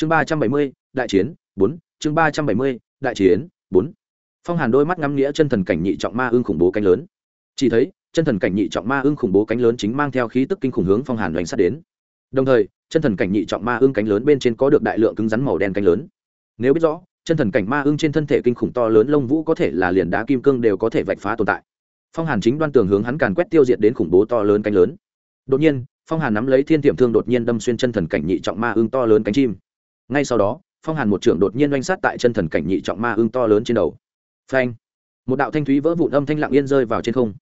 chương ba trăm bảy mươi, đại chiến, bốn. Chương ba trăm bảy mươi, đại chiến, bốn. Phong hàn đôi mắt ngắm nghĩa chân thần cảnh nhị trọng ma ưng khủng bố cánh lớn. Chỉ thấy, chân thần cảnh nhị trọng ma ưng khủng bố cánh lớn chính mang theo khí tức kinh khủng hướng phong hàn đánh sát đến. Đồng thời, chân thần cảnh nhị trọng ma ưng cánh lớn bên trên có được đại lượng cứng rắn màu đen cánh lớn. Nếu biết rõ, chân thần cảnh ma ưng trên thân thể kinh khủng to lớn lông vũ có thể là liền đá kim cương đều có thể vạch phá tồn tại. Phong hàn chính đoan tường hướng hắn càn quét tiêu diệt đến khủng bố to lớn cánh lớn. Đột nhiên, phong hàn nắm lấy thiên tiệm thương đột nhiên đâm xuyên chân thần cảnh nhị trọng ma ưng to lớn cánh chim ngay sau đó, phong hàn một trưởng đột nhiên oanh sát tại chân thần cảnh nhị trọng ma ưng to lớn trên đầu. Phanh! Một đạo thanh thúy vỡ vụn âm thanh lặng yên rơi vào trên không.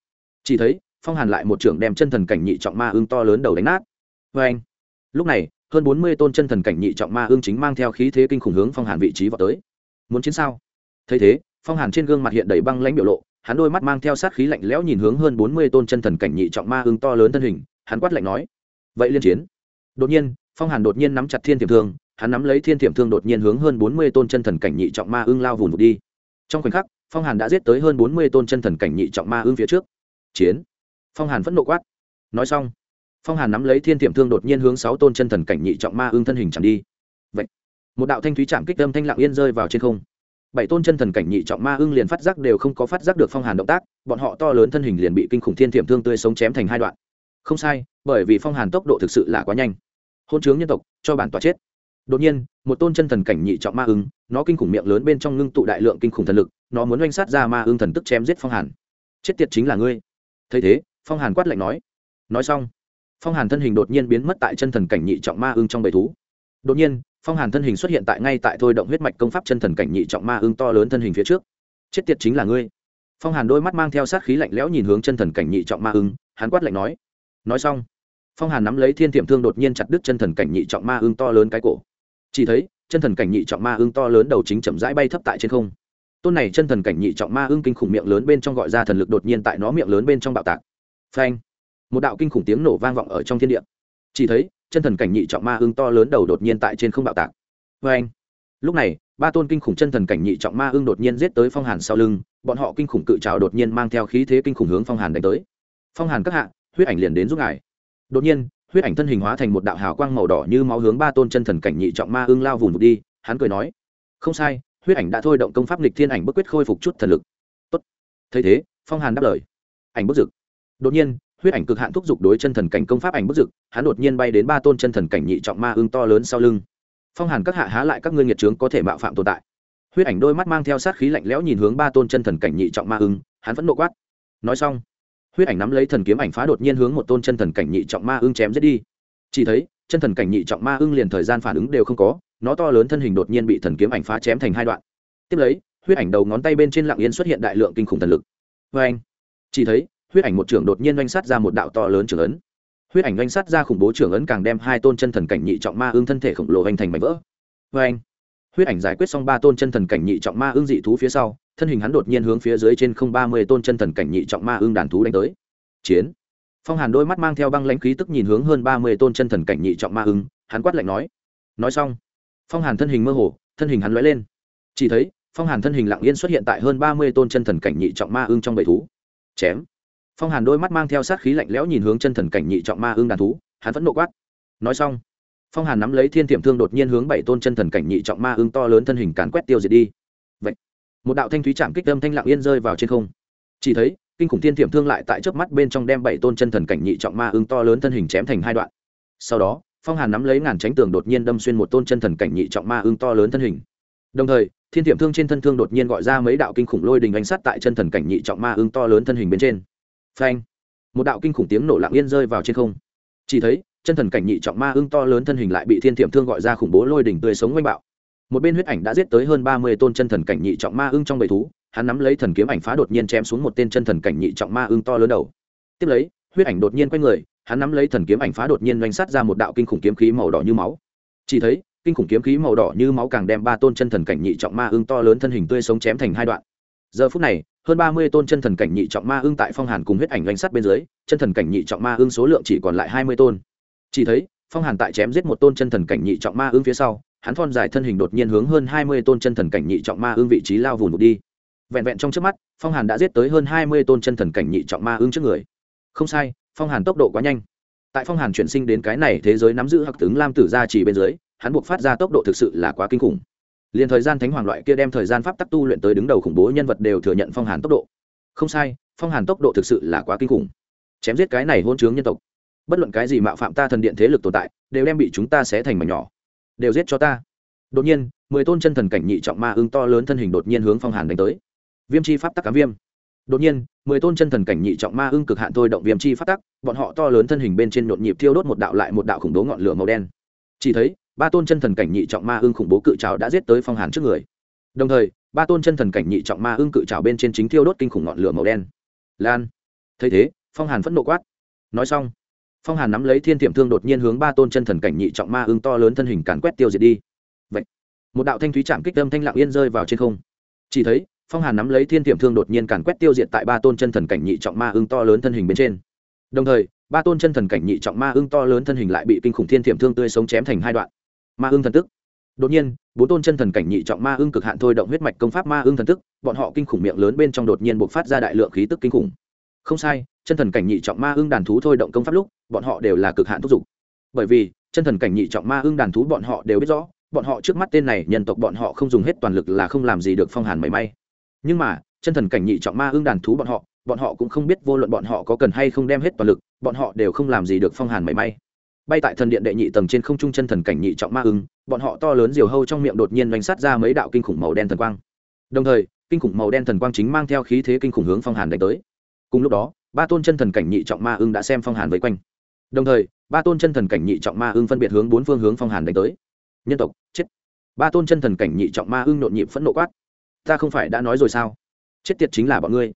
Chỉ thấy, phong hàn lại một trưởng đem chân thần cảnh nhị trọng ma ưng to lớn đầu đánh nát. Phanh! Lúc này, hơn bốn mươi tôn chân thần cảnh nhị trọng ma ưng chính mang theo khí thế kinh khủng hướng phong hàn vị trí vào tới. Muốn chiến sao? Thấy thế, phong hàn trên gương mặt hiện đầy băng lãnh biểu lộ, hắn đôi mắt mang theo sát khí lạnh lẽo nhìn hướng hơn bốn mươi tôn chân thần cảnh nhị trọng ma ưng to lớn thân hình, hắn quát lạnh nói, vậy liên chiến. Đột nhiên, phong hàn đột nhiên nắm chặt thiên tiềm thương hắn nắm lấy thiên thiểm thương đột nhiên hướng hơn bốn mươi tôn chân thần cảnh nhị trọng ma ưng lao vùn vụt đi. Trong khoảnh khắc, phong hàn đã giết tới hơn bốn mươi tôn chân thần cảnh nhị trọng ma ưng phía trước. Chiến. Phong hàn phẫn nộ quát. Nói xong, phong hàn nắm lấy thiên thiểm thương đột nhiên hướng sáu tôn chân thần cảnh nhị trọng ma ưng thân hình chẳng đi. Vậy, một đạo thanh thúy chạm kích âm thanh lặng yên rơi vào trên không. Bảy tôn chân thần cảnh nhị trọng ma ưng liền phát giác đều không có phát giác được phong hàn động tác, bọn họ to lớn thân hình liền bị kinh khủng thiên thiểm thương tươi sống chém thành hai đoạn. Không sai, bởi vì phong hàn tốc độ thực sự là quá nhanh. Hôn chướng nhân tộc, cho bản tòa chết đột nhiên, một tôn chân thần cảnh nhị trọng ma ưng, nó kinh khủng miệng lớn bên trong ngưng tụ đại lượng kinh khủng thần lực, nó muốn oanh sát ra ma ưng thần tức chém giết phong hàn. Chết tiệt chính là ngươi. Thấy thế, phong hàn quát lạnh nói. Nói xong, phong hàn thân hình đột nhiên biến mất tại chân thần cảnh nhị trọng ma ưng trong bầy thú. Đột nhiên, phong hàn thân hình xuất hiện tại ngay tại thôi động huyết mạch công pháp chân thần cảnh nhị trọng ma ưng to lớn thân hình phía trước. Chết tiệt chính là ngươi. Phong hàn đôi mắt mang theo sát khí lạnh lẽo nhìn hướng chân thần cảnh nhị trọng ma ưng, hắn quát lạnh nói. Nói xong, phong hàn nắm lấy thiên tiệm thương đột nhiên chặt đứt chân thần cảnh nhị trọng ma ưng to lớn cái cổ chỉ thấy, chân thần cảnh nhị trọng ma ưng to lớn đầu chính chậm rãi bay thấp tại trên không. Tôn này chân thần cảnh nhị trọng ma ưng kinh khủng miệng lớn bên trong gọi ra thần lực đột nhiên tại nó miệng lớn bên trong bạo tạc. Phanh! Một đạo kinh khủng tiếng nổ vang vọng ở trong thiên địa. Chỉ thấy, chân thần cảnh nhị trọng ma ưng to lớn đầu đột nhiên tại trên không bạo tạc. Phanh! Lúc này, ba tôn kinh khủng chân thần cảnh nhị trọng ma ưng đột nhiên giết tới phong hàn sau lưng, bọn họ kinh khủng cự trào đột nhiên mang theo khí thế kinh khủng hướng phong hàn đánh tới. Phong hàn các hạ, huyết ảnh liền đến giúp ngài. Đột nhiên huyết ảnh thân hình hóa thành một đạo hào quang màu đỏ như máu hướng ba tôn chân thần cảnh nhị trọng ma ưng lao vùng vụt đi, hắn cười nói, không sai, huyết ảnh đã thôi động công pháp lịch thiên ảnh bức quyết khôi phục chút thần lực. Tốt. Thấy thế, phong hàn đáp lời. Ảnh bức dực. Đột nhiên, huyết ảnh cực hạn thúc giục đối chân thần cảnh công pháp ảnh bức dực, hắn đột nhiên bay đến ba tôn chân thần cảnh nhị trọng ma ưng to lớn sau lưng. Phong hàn các hạ há lại các ngươi nghiệt trướng có thể mạo phạm tồn tại. Huyết ảnh đôi mắt mang theo sát khí lạnh lẽo nhìn hướng ba tôn chân thần cảnh nhị trọng ma ưng hắn vẫn nộ quát. Nói xong huyết ảnh nắm lấy thần kiếm ảnh phá đột nhiên hướng một tôn chân thần cảnh nhị trọng ma ưng chém giết đi. Chỉ thấy, chân thần cảnh nhị trọng ma ưng liền thời gian phản ứng đều không có, nó to lớn thân hình đột nhiên bị thần kiếm ảnh phá chém thành hai đoạn. Tiếp lấy, huyết ảnh đầu ngón tay bên trên lặng yên xuất hiện đại lượng kinh khủng thần lực. Vê anh chỉ thấy, huyết ảnh một trưởng đột nhiên oanh sát ra một đạo to lớn trưởng ấn. Huyết ảnh oanh sát ra khủng bố trưởng ấn càng đem hai tôn chân thần cảnh nhị trọng ma ưng thân thể khổng lồ hành thành mảnh vỡ. Vê anh huyết ảnh giải quyết xong ba tôn chân thần cảnh nhị trọng ma ưng dị thú phía sau thân hình hắn đột nhiên hướng phía dưới trên không ba mươi tôn chân thần cảnh nhị trọng ma ương đàn thú đánh tới. Chiến. Phong hàn đôi mắt mang theo băng lãnh khí tức nhìn hướng hơn ba mươi tôn chân thần cảnh nhị trọng ma ưng hắn quát lạnh nói. Nói xong, phong hàn thân hình mơ hồ, thân hình hắn lóe lên. Chỉ thấy, phong hàn thân hình lặng yên xuất hiện tại hơn ba mươi tôn chân thần cảnh nhị trọng ma ưng trong bầy thú. Chém. Phong hàn đôi mắt mang theo sát khí lạnh lẽo nhìn hướng chân thần cảnh nhị trọng ma ưng đàn thú, hắn vẫn nộ quát. Nói xong, phong hàn nắm lấy thiên tiệm thương đột nhiên hướng bảy tôn chân thần cảnh nhị trọng ma ưng to lớn thân hình càn quét tiêu diệt đi. Vậy một đạo thanh thúy chạm kích âm thanh lặng yên rơi vào trên không. Chỉ thấy, kinh khủng thiên thiểm thương lại tại trước mắt bên trong đem bảy tôn chân thần cảnh nhị trọng ma ứng to lớn thân hình chém thành hai đoạn. Sau đó, phong hàn nắm lấy ngàn tránh tường đột nhiên đâm xuyên một tôn chân thần cảnh nhị trọng ma ứng to lớn thân hình. Đồng thời, thiên thiểm thương trên thân thương đột nhiên gọi ra mấy đạo kinh khủng lôi đình ánh sắt tại chân thần cảnh nhị trọng ma ứng to lớn thân hình bên trên. Phanh! Một đạo kinh khủng tiếng nổ lặng yên rơi vào trên không. Chỉ thấy, chân thần cảnh nhị trọng ma ưng to lớn thân hình lại bị thiên thiểm thương gọi ra khủng bố lôi đỉnh tươi sống oanh bạo một bên huyết ảnh đã giết tới hơn ba mươi tôn chân thần cảnh nhị trọng ma ưng trong bầy thú, hắn nắm lấy thần kiếm ảnh phá đột nhiên chém xuống một tên chân thần cảnh nhị trọng ma ưng to lớn đầu. Tiếp lấy, huyết ảnh đột nhiên quay người, hắn nắm lấy thần kiếm ảnh phá đột nhiên doanh sát ra một đạo kinh khủng kiếm khí màu đỏ như máu. Chỉ thấy, kinh khủng kiếm khí màu đỏ như máu càng đem ba tôn chân thần cảnh nhị trọng ma ưng to lớn thân hình tươi sống chém thành hai đoạn. Giờ phút này, hơn ba mươi tôn chân thần cảnh nhị trọng ma ưng tại phong hàn cùng huyết ảnh doanh sát bên dưới, chân thần cảnh nhị trọng ma ưng số lượng chỉ còn lại hai mươi tôn. Chỉ thấy, phong hàn tại chém giết một tôn chân thần cảnh nhị trọng ma ưng phía sau hắn thon dài thân hình đột nhiên hướng hơn hai mươi tôn chân thần cảnh nhị trọng ma ưng vị trí lao vùn vụt đi. Vẹn vẹn trong trước mắt, phong hàn đã giết tới hơn hai mươi tôn chân thần cảnh nhị trọng ma ưng trước người. Không sai, phong hàn tốc độ quá nhanh. Tại phong hàn chuyển sinh đến cái này thế giới nắm giữ hắc tướng lam tử gia chỉ bên dưới, hắn buộc phát ra tốc độ thực sự là quá kinh khủng. Liền thời gian thánh hoàng loại kia đem thời gian pháp tắc tu luyện tới đứng đầu khủng bố nhân vật đều thừa nhận phong hàn tốc độ. Không sai, phong hàn tốc độ thực sự là quá kinh khủng. Chém giết cái này hôn chướng nhân tộc. Bất luận cái gì mạo phạm ta thần điện thế lực tồn tại, đều đem bị chúng ta xé thành mảnh nhỏ đều giết cho ta. Đột nhiên, mười tôn chân thần cảnh nhị trọng ma ưng to lớn thân hình đột nhiên hướng phong hàn đánh tới. Viêm chi pháp tắc cám viêm. Đột nhiên, mười tôn chân thần cảnh nhị trọng ma ưng cực hạn thôi động viêm chi pháp tắc, bọn họ to lớn thân hình bên trên nhộn nhịp thiêu đốt một đạo lại một đạo khủng bố ngọn lửa màu đen. Chỉ thấy, ba tôn chân thần cảnh nhị trọng ma ưng khủng bố cự trào đã giết tới phong hàn trước người. Đồng thời, ba tôn chân thần cảnh nhị trọng ma ưng cự trào bên trên chính thiêu đốt kinh khủng ngọn lửa màu đen. Lan. Thấy thế, phong hàn phẫn nộ quát. Nói xong phong hàn nắm lấy thiên tiệm thương đột nhiên hướng ba tôn chân thần cảnh nhị trọng ma ưng to lớn thân hình càn quét tiêu diệt đi. Vậy, một đạo thanh thúy chạm kích tâm thanh lặng yên rơi vào trên không. Chỉ thấy, phong hàn nắm lấy thiên tiệm thương đột nhiên càn quét tiêu diệt tại ba tôn chân thần cảnh nhị trọng ma ưng to lớn thân hình bên trên. Đồng thời, ba tôn chân thần cảnh nhị trọng ma ưng to lớn thân hình lại bị kinh khủng thiên tiệm thương tươi sống chém thành hai đoạn. Ma ưng thần tức. Đột nhiên, bốn tôn chân thần cảnh nhị trọng ma ưng cực hạn thôi động huyết mạch công pháp ma ưng thần tức, bọn họ kinh khủng miệng lớn bên trong đột nhiên buộc phát ra đại lượng khí tức kinh khủng. Không sai, chân thần cảnh nhị trọng ma ưng đàn thú thôi động công pháp lúc bọn họ đều là cực hạn thúc giục. Bởi vì, chân thần cảnh nhị trọng ma ưng đàn thú bọn họ đều biết rõ, bọn họ trước mắt tên này nhân tộc bọn họ không dùng hết toàn lực là không làm gì được phong hàn mảy may. Nhưng mà, chân thần cảnh nhị trọng ma ưng đàn thú bọn họ bọn họ cũng không biết vô luận bọn họ có cần hay không đem hết toàn lực, bọn họ đều không làm gì được phong hàn mảy may. Bay tại thần điện đệ nhị tầng trên không trung chân thần cảnh nhị trọng ma ưng, bọn họ to lớn diều hâu trong miệng đột nhiên đánh sát ra mấy đạo kinh khủng màu đen thần quang. Đồng thời, kinh khủng màu đen thần quang chính mang theo khí thế kinh khủng hướng phong hàn đánh tới. Cùng lúc đó, ba tôn chân thần cảnh nhị trọng ma ưng đã xem phong hàn vây quanh đồng thời, ba tôn chân thần cảnh nhị trọng ma ưng phân biệt hướng bốn phương hướng phong hàn đánh tới. Nhân tộc, chết. Ba tôn chân thần cảnh nhị trọng ma ưng nhộn nhịp phẫn nộ quát. Ta không phải đã nói rồi sao? Chết tiệt chính là bọn ngươi.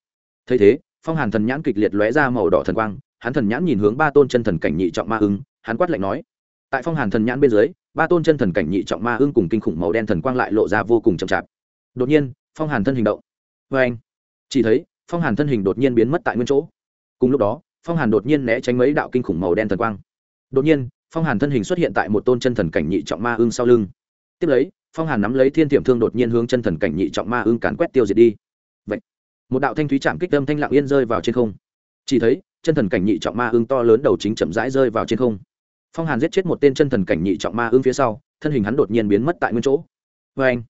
Thấy thế, phong hàn thần nhãn kịch liệt lóe ra màu đỏ thần quang, hắn thần nhãn nhìn hướng ba tôn chân thần cảnh nhị trọng ma ưng, hắn quát lạnh nói. Tại phong hàn thần nhãn bên dưới, ba tôn chân thần cảnh nhị trọng ma ưng cùng kinh khủng màu đen thần quang lại lộ ra vô cùng chậm chạp. Đột nhiên, phong hàn thân hình động. Vê anh chỉ thấy, phong hàn thân hình đột nhiên biến mất tại nguyên chỗ. Cùng lúc đó phong hàn đột nhiên né tránh mấy đạo kinh khủng màu đen thần quang. Đột nhiên, phong hàn thân hình xuất hiện tại một tôn chân thần cảnh nhị trọng ma ưng sau lưng. Tiếp lấy, phong hàn nắm lấy thiên tiệm thương đột nhiên hướng chân thần cảnh nhị trọng ma ưng càn quét tiêu diệt đi. Vậy một đạo thanh thúy chạm kích âm thanh lặng yên rơi vào trên không. Chỉ thấy, chân thần cảnh nhị trọng ma ưng to lớn đầu chính chậm rãi rơi vào trên không. Phong hàn giết chết một tên chân thần cảnh nhị trọng ma ưng phía sau, thân hình hắn đột nhiên biến mất tại nguyên chỗ. Vê anh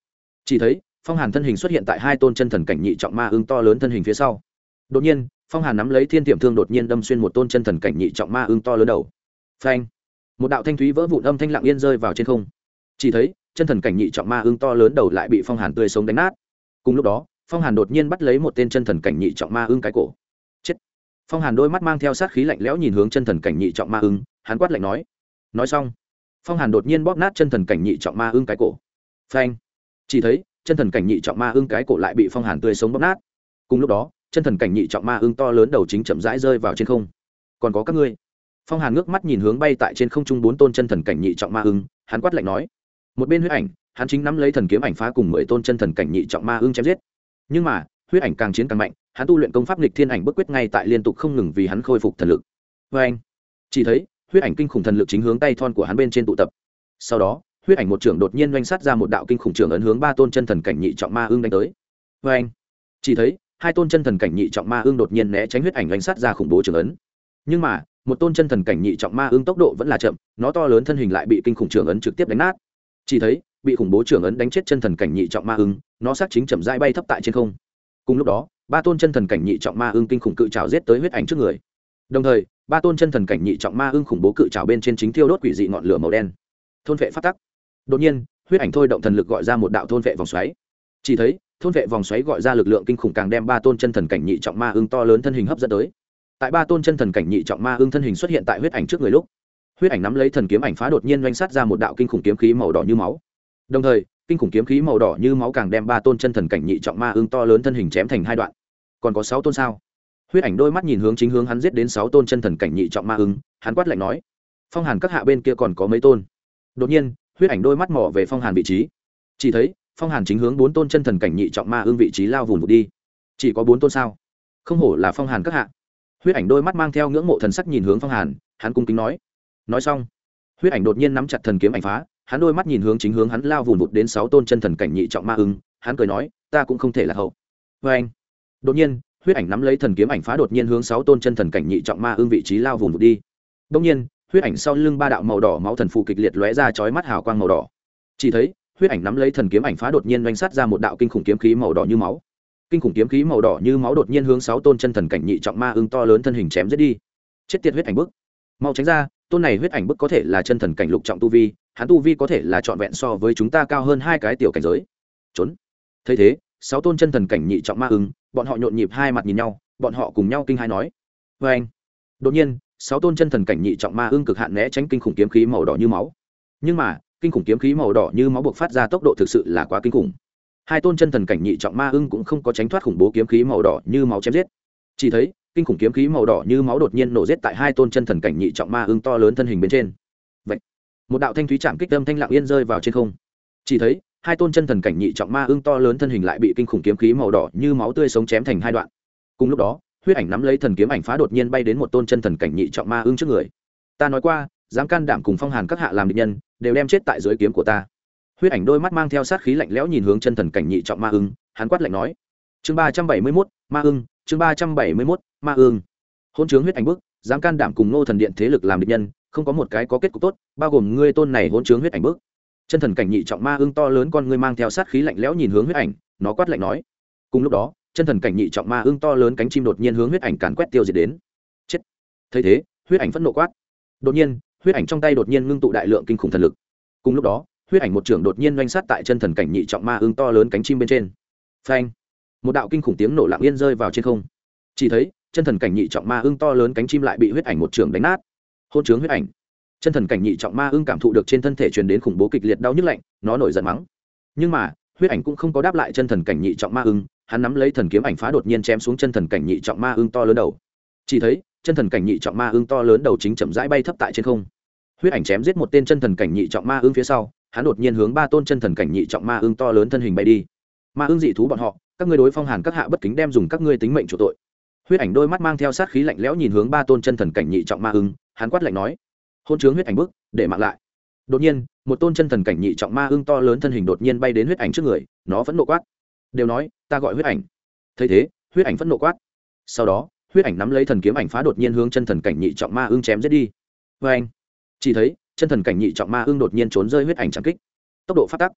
chỉ thấy, phong hàn thân hình xuất hiện tại hai tôn chân thần cảnh nhị trọng ma ưng to lớn thân hình phía sau. Đột nhiên phong hàn nắm lấy thiên tiệm thương đột nhiên đâm xuyên một tôn chân thần cảnh nhị trọng ma ưng to lớn đầu. Phanh. Một đạo thanh thúy vỡ vụn âm thanh lặng yên rơi vào trên không. Chỉ thấy, chân thần cảnh nhị trọng ma ưng to lớn đầu lại bị phong hàn tươi sống đánh nát. Cùng lúc đó, phong hàn đột nhiên bắt lấy một tên chân thần cảnh nhị trọng ma ưng cái cổ. Chết. Phong hàn đôi mắt mang theo sát khí lạnh lẽo nhìn hướng chân thần cảnh nhị trọng ma ưng, hắn quát lạnh nói. Nói xong, phong hàn đột nhiên bóp nát chân thần cảnh nhị trọng ma ưng cái cổ. Phanh. Chỉ thấy, chân thần cảnh nhị trọng ma ưng cái cổ lại bị phong hàn tươi sống bóp nát. Cùng lúc đó chân thần cảnh nhị trọng ma ưng to lớn đầu chính chậm rãi rơi vào trên không. Còn có các ngươi. Phong hàn ngước mắt nhìn hướng bay tại trên không trung bốn tôn chân thần cảnh nhị trọng ma ưng, hắn quát lạnh nói. Một bên huyết ảnh, hắn chính nắm lấy thần kiếm ảnh phá cùng mười tôn chân thần cảnh nhị trọng ma ưng chém giết. Nhưng mà, huyết ảnh càng chiến càng mạnh, hắn tu luyện công pháp nghịch thiên ảnh bức quyết ngay tại liên tục không ngừng vì hắn khôi phục thần lực. Vê anh, chỉ thấy, huyết ảnh kinh khủng thần lực chính hướng tay thon của hắn bên trên tụ tập. Sau đó, huyết ảnh một trưởng đột nhiên doanh sát ra một đạo kinh khủng trưởng ấn hướng ba tôn chân thần cảnh nhị trọng ma ưng đánh tới. Vê anh, chỉ thấy hai tôn chân thần cảnh nhị trọng ma ương đột nhiên né tránh huyết ảnh đánh sát ra khủng bố trưởng ấn. Nhưng mà, một tôn chân thần cảnh nhị trọng ma ương tốc độ vẫn là chậm, nó to lớn thân hình lại bị kinh khủng trưởng ấn trực tiếp đánh nát. Chỉ thấy, bị khủng bố trưởng ấn đánh chết chân thần cảnh nhị trọng ma ưng nó sát chính chậm rãi bay thấp tại trên không. Cùng lúc đó, ba tôn chân thần cảnh nhị trọng ma ưng kinh khủng cự trào giết tới huyết ảnh trước người. Đồng thời, ba tôn chân thần cảnh nhị trọng ma ưng khủng bố cự trào bên trên chính thiêu đốt quỷ dị ngọn lửa màu đen. Thôn vệ phát tắc. Đột nhiên, huyết ảnh thôi động thần lực gọi ra một đạo thôn vệ vòng xoáy. Chỉ thấy thôn vệ vòng xoáy gọi ra lực lượng kinh khủng càng đem ba tôn chân thần cảnh nhị trọng ma ưng to lớn thân hình hấp dẫn tới. Tại ba tôn chân thần cảnh nhị trọng ma ưng thân hình xuất hiện tại huyết ảnh trước người lúc, huyết ảnh nắm lấy thần kiếm ảnh phá đột nhiên doanh sát ra một đạo kinh khủng kiếm khí màu đỏ như máu. Đồng thời, kinh khủng kiếm khí màu đỏ như máu càng đem ba tôn chân thần cảnh nhị trọng ma ưng to lớn thân hình chém thành hai đoạn. Còn có sáu tôn sao? Huyết ảnh đôi mắt nhìn hướng chính hướng hắn giết đến sáu tôn chân thần cảnh nhị trọng ma ưng, hắn quát lạnh nói, phong hàn các hạ bên kia còn có mấy tôn? Đột nhiên, huyết ảnh đôi mắt mỏ về phong hàn vị trí. Chỉ thấy phong hàn chính hướng bốn tôn chân thần cảnh nhị trọng ma ương vị trí lao vùng vụt đi. Chỉ có bốn tôn sao? Không hổ là phong hàn các hạ. Huyết ảnh đôi mắt mang theo ngưỡng mộ thần sắc nhìn hướng phong hàn, hắn cung kính nói. Nói xong, huyết ảnh đột nhiên nắm chặt thần kiếm ảnh phá, hắn đôi mắt nhìn hướng chính hướng hắn lao vùng vụt đến sáu tôn chân thần cảnh nhị trọng ma ưng hắn cười nói, ta cũng không thể là hậu. Vê anh, đột nhiên, huyết ảnh nắm lấy thần kiếm ảnh phá đột nhiên hướng sáu tôn chân thần cảnh nhị trọng ma ưng vị trí lao vùng vụt đi. Đông nhiên, huyết ảnh sau lưng ba đạo màu đỏ máu thần phụ kịch liệt lóe ra chói mắt hào quang màu đỏ. Chỉ thấy huyết ảnh nắm lấy thần kiếm ảnh phá đột nhiên oanh sát ra một đạo kinh khủng kiếm khí màu đỏ như máu. Kinh khủng kiếm khí màu đỏ như máu đột nhiên hướng sáu tôn chân thần cảnh nhị trọng ma ưng to lớn thân hình chém giết đi. Chết tiệt huyết ảnh bức. Mau tránh ra, tôn này huyết ảnh bức có thể là chân thần cảnh lục trọng tu vi, hắn tu vi có thể là trọn vẹn so với chúng ta cao hơn hai cái tiểu cảnh giới. Trốn. Thấy thế, sáu tôn chân thần cảnh nhị trọng ma ưng, bọn họ nhộn nhịp hai mặt nhìn nhau, bọn họ cùng nhau kinh hai nói. Vê anh đột nhiên, sáu tôn chân thần cảnh nhị trọng ma ưng cực hạn né tránh kinh khủng kiếm khí màu đỏ như máu. Nhưng mà kinh khủng kiếm khí màu đỏ như máu buộc phát ra tốc độ thực sự là quá kinh khủng. Hai tôn chân thần cảnh nhị trọng ma ưng cũng không có tránh thoát khủng bố kiếm khí màu đỏ như máu chém giết. Chỉ thấy, kinh khủng kiếm khí màu đỏ như máu đột nhiên nổ giết tại hai tôn chân thần cảnh nhị trọng ma ưng to lớn thân hình bên trên. Vậy một đạo thanh thúy chạm kích tâm thanh lặng yên rơi vào trên không. Chỉ thấy, hai tôn chân thần cảnh nhị trọng ma ưng to lớn thân hình lại bị kinh khủng kiếm khí màu đỏ như máu tươi sống chém thành hai đoạn. Cùng lúc đó, huyết ảnh nắm lấy thần kiếm ảnh phá đột nhiên bay đến một tôn chân thần cảnh nhị trọng ma ưng trước người. Ta nói qua dám can đảm cùng phong hàn các hạ làm địch nhân, đều đem chết tại dưới kiếm của ta. Huyết ảnh đôi mắt mang theo sát khí lạnh lẽo nhìn hướng chân thần cảnh nhị trọng ma ưng, hắn quát lạnh nói. Chương ba trăm bảy mươi mốt, ma ưng, chương ba trăm bảy mươi mốt, ma ưng. Hôn chướng huyết ảnh bức, dám can đảm cùng ngô thần điện thế lực làm địch nhân, không có một cái có kết cục tốt, bao gồm ngươi tôn này hôn chướng huyết ảnh bức. Chân thần cảnh nhị trọng ma ưng to lớn con ngươi mang theo sát khí lạnh lẽo nhìn hướng huyết ảnh, nó quát lạnh nói. Cùng lúc đó, chân thần cảnh nhị trọng ma ưng to lớn cánh chim đột nhiên hướng huyết ảnh càn quét tiêu diệt đến. Chết. Thấy thế, huyết ảnh phẫn nộ quát. Đột nhiên huyết ảnh trong tay đột nhiên ngưng tụ đại lượng kinh khủng thần lực. Cùng lúc đó, huyết ảnh một trưởng đột nhiên doanh sát tại chân thần cảnh nhị trọng ma ưng to lớn cánh chim bên trên. Phanh! Một đạo kinh khủng tiếng nổ lặng yên rơi vào trên không. Chỉ thấy, chân thần cảnh nhị trọng ma ưng to lớn cánh chim lại bị huyết ảnh một trưởng đánh nát. Hôn trướng huyết ảnh. Chân thần cảnh nhị trọng ma ưng cảm thụ được trên thân thể truyền đến khủng bố kịch liệt đau nhức lạnh, nó nổi giận mắng. Nhưng mà, huyết ảnh cũng không có đáp lại chân thần cảnh nhị trọng ma ưng, hắn nắm lấy thần kiếm ảnh phá đột nhiên chém xuống chân thần cảnh nhị trọng ma ưng to lớn đầu. Chỉ thấy chân thần cảnh nhị trọng ma ưng to lớn đầu chính chậm rãi bay thấp tại trên không. Huyết ảnh chém giết một tên chân thần cảnh nhị trọng ma ưng phía sau hắn đột nhiên hướng ba tôn chân thần cảnh nhị trọng ma ưng to lớn thân hình bay đi. Ma ưng dị thú bọn họ các ngươi đối phong hàn các hạ bất kính đem dùng các ngươi tính mệnh chủ tội. Huyết ảnh đôi mắt mang theo sát khí lạnh lẽo nhìn hướng ba tôn chân thần cảnh nhị trọng ma ưng hắn quát lạnh nói hôn chướng huyết ảnh bước, để mạng lại. Đột nhiên một tôn chân thần cảnh nhị trọng ma ưng to lớn thân hình đột nhiên bay đến huyết ảnh trước người nó vẫn nộ quát. Đều nói ta gọi huyết ảnh. Thấy thế huyết ảnh vẫn nộ quát. Sau đó huyết ảnh nắm lấy thần kiếm ảnh phá đột nhiên hướng chân thần cảnh nhị trọng ma ưng chém giết đi. Vê anh, chỉ thấy, chân thần cảnh nhị trọng ma ưng đột nhiên trốn rơi huyết ảnh trắng kích. Tốc độ phát tắc.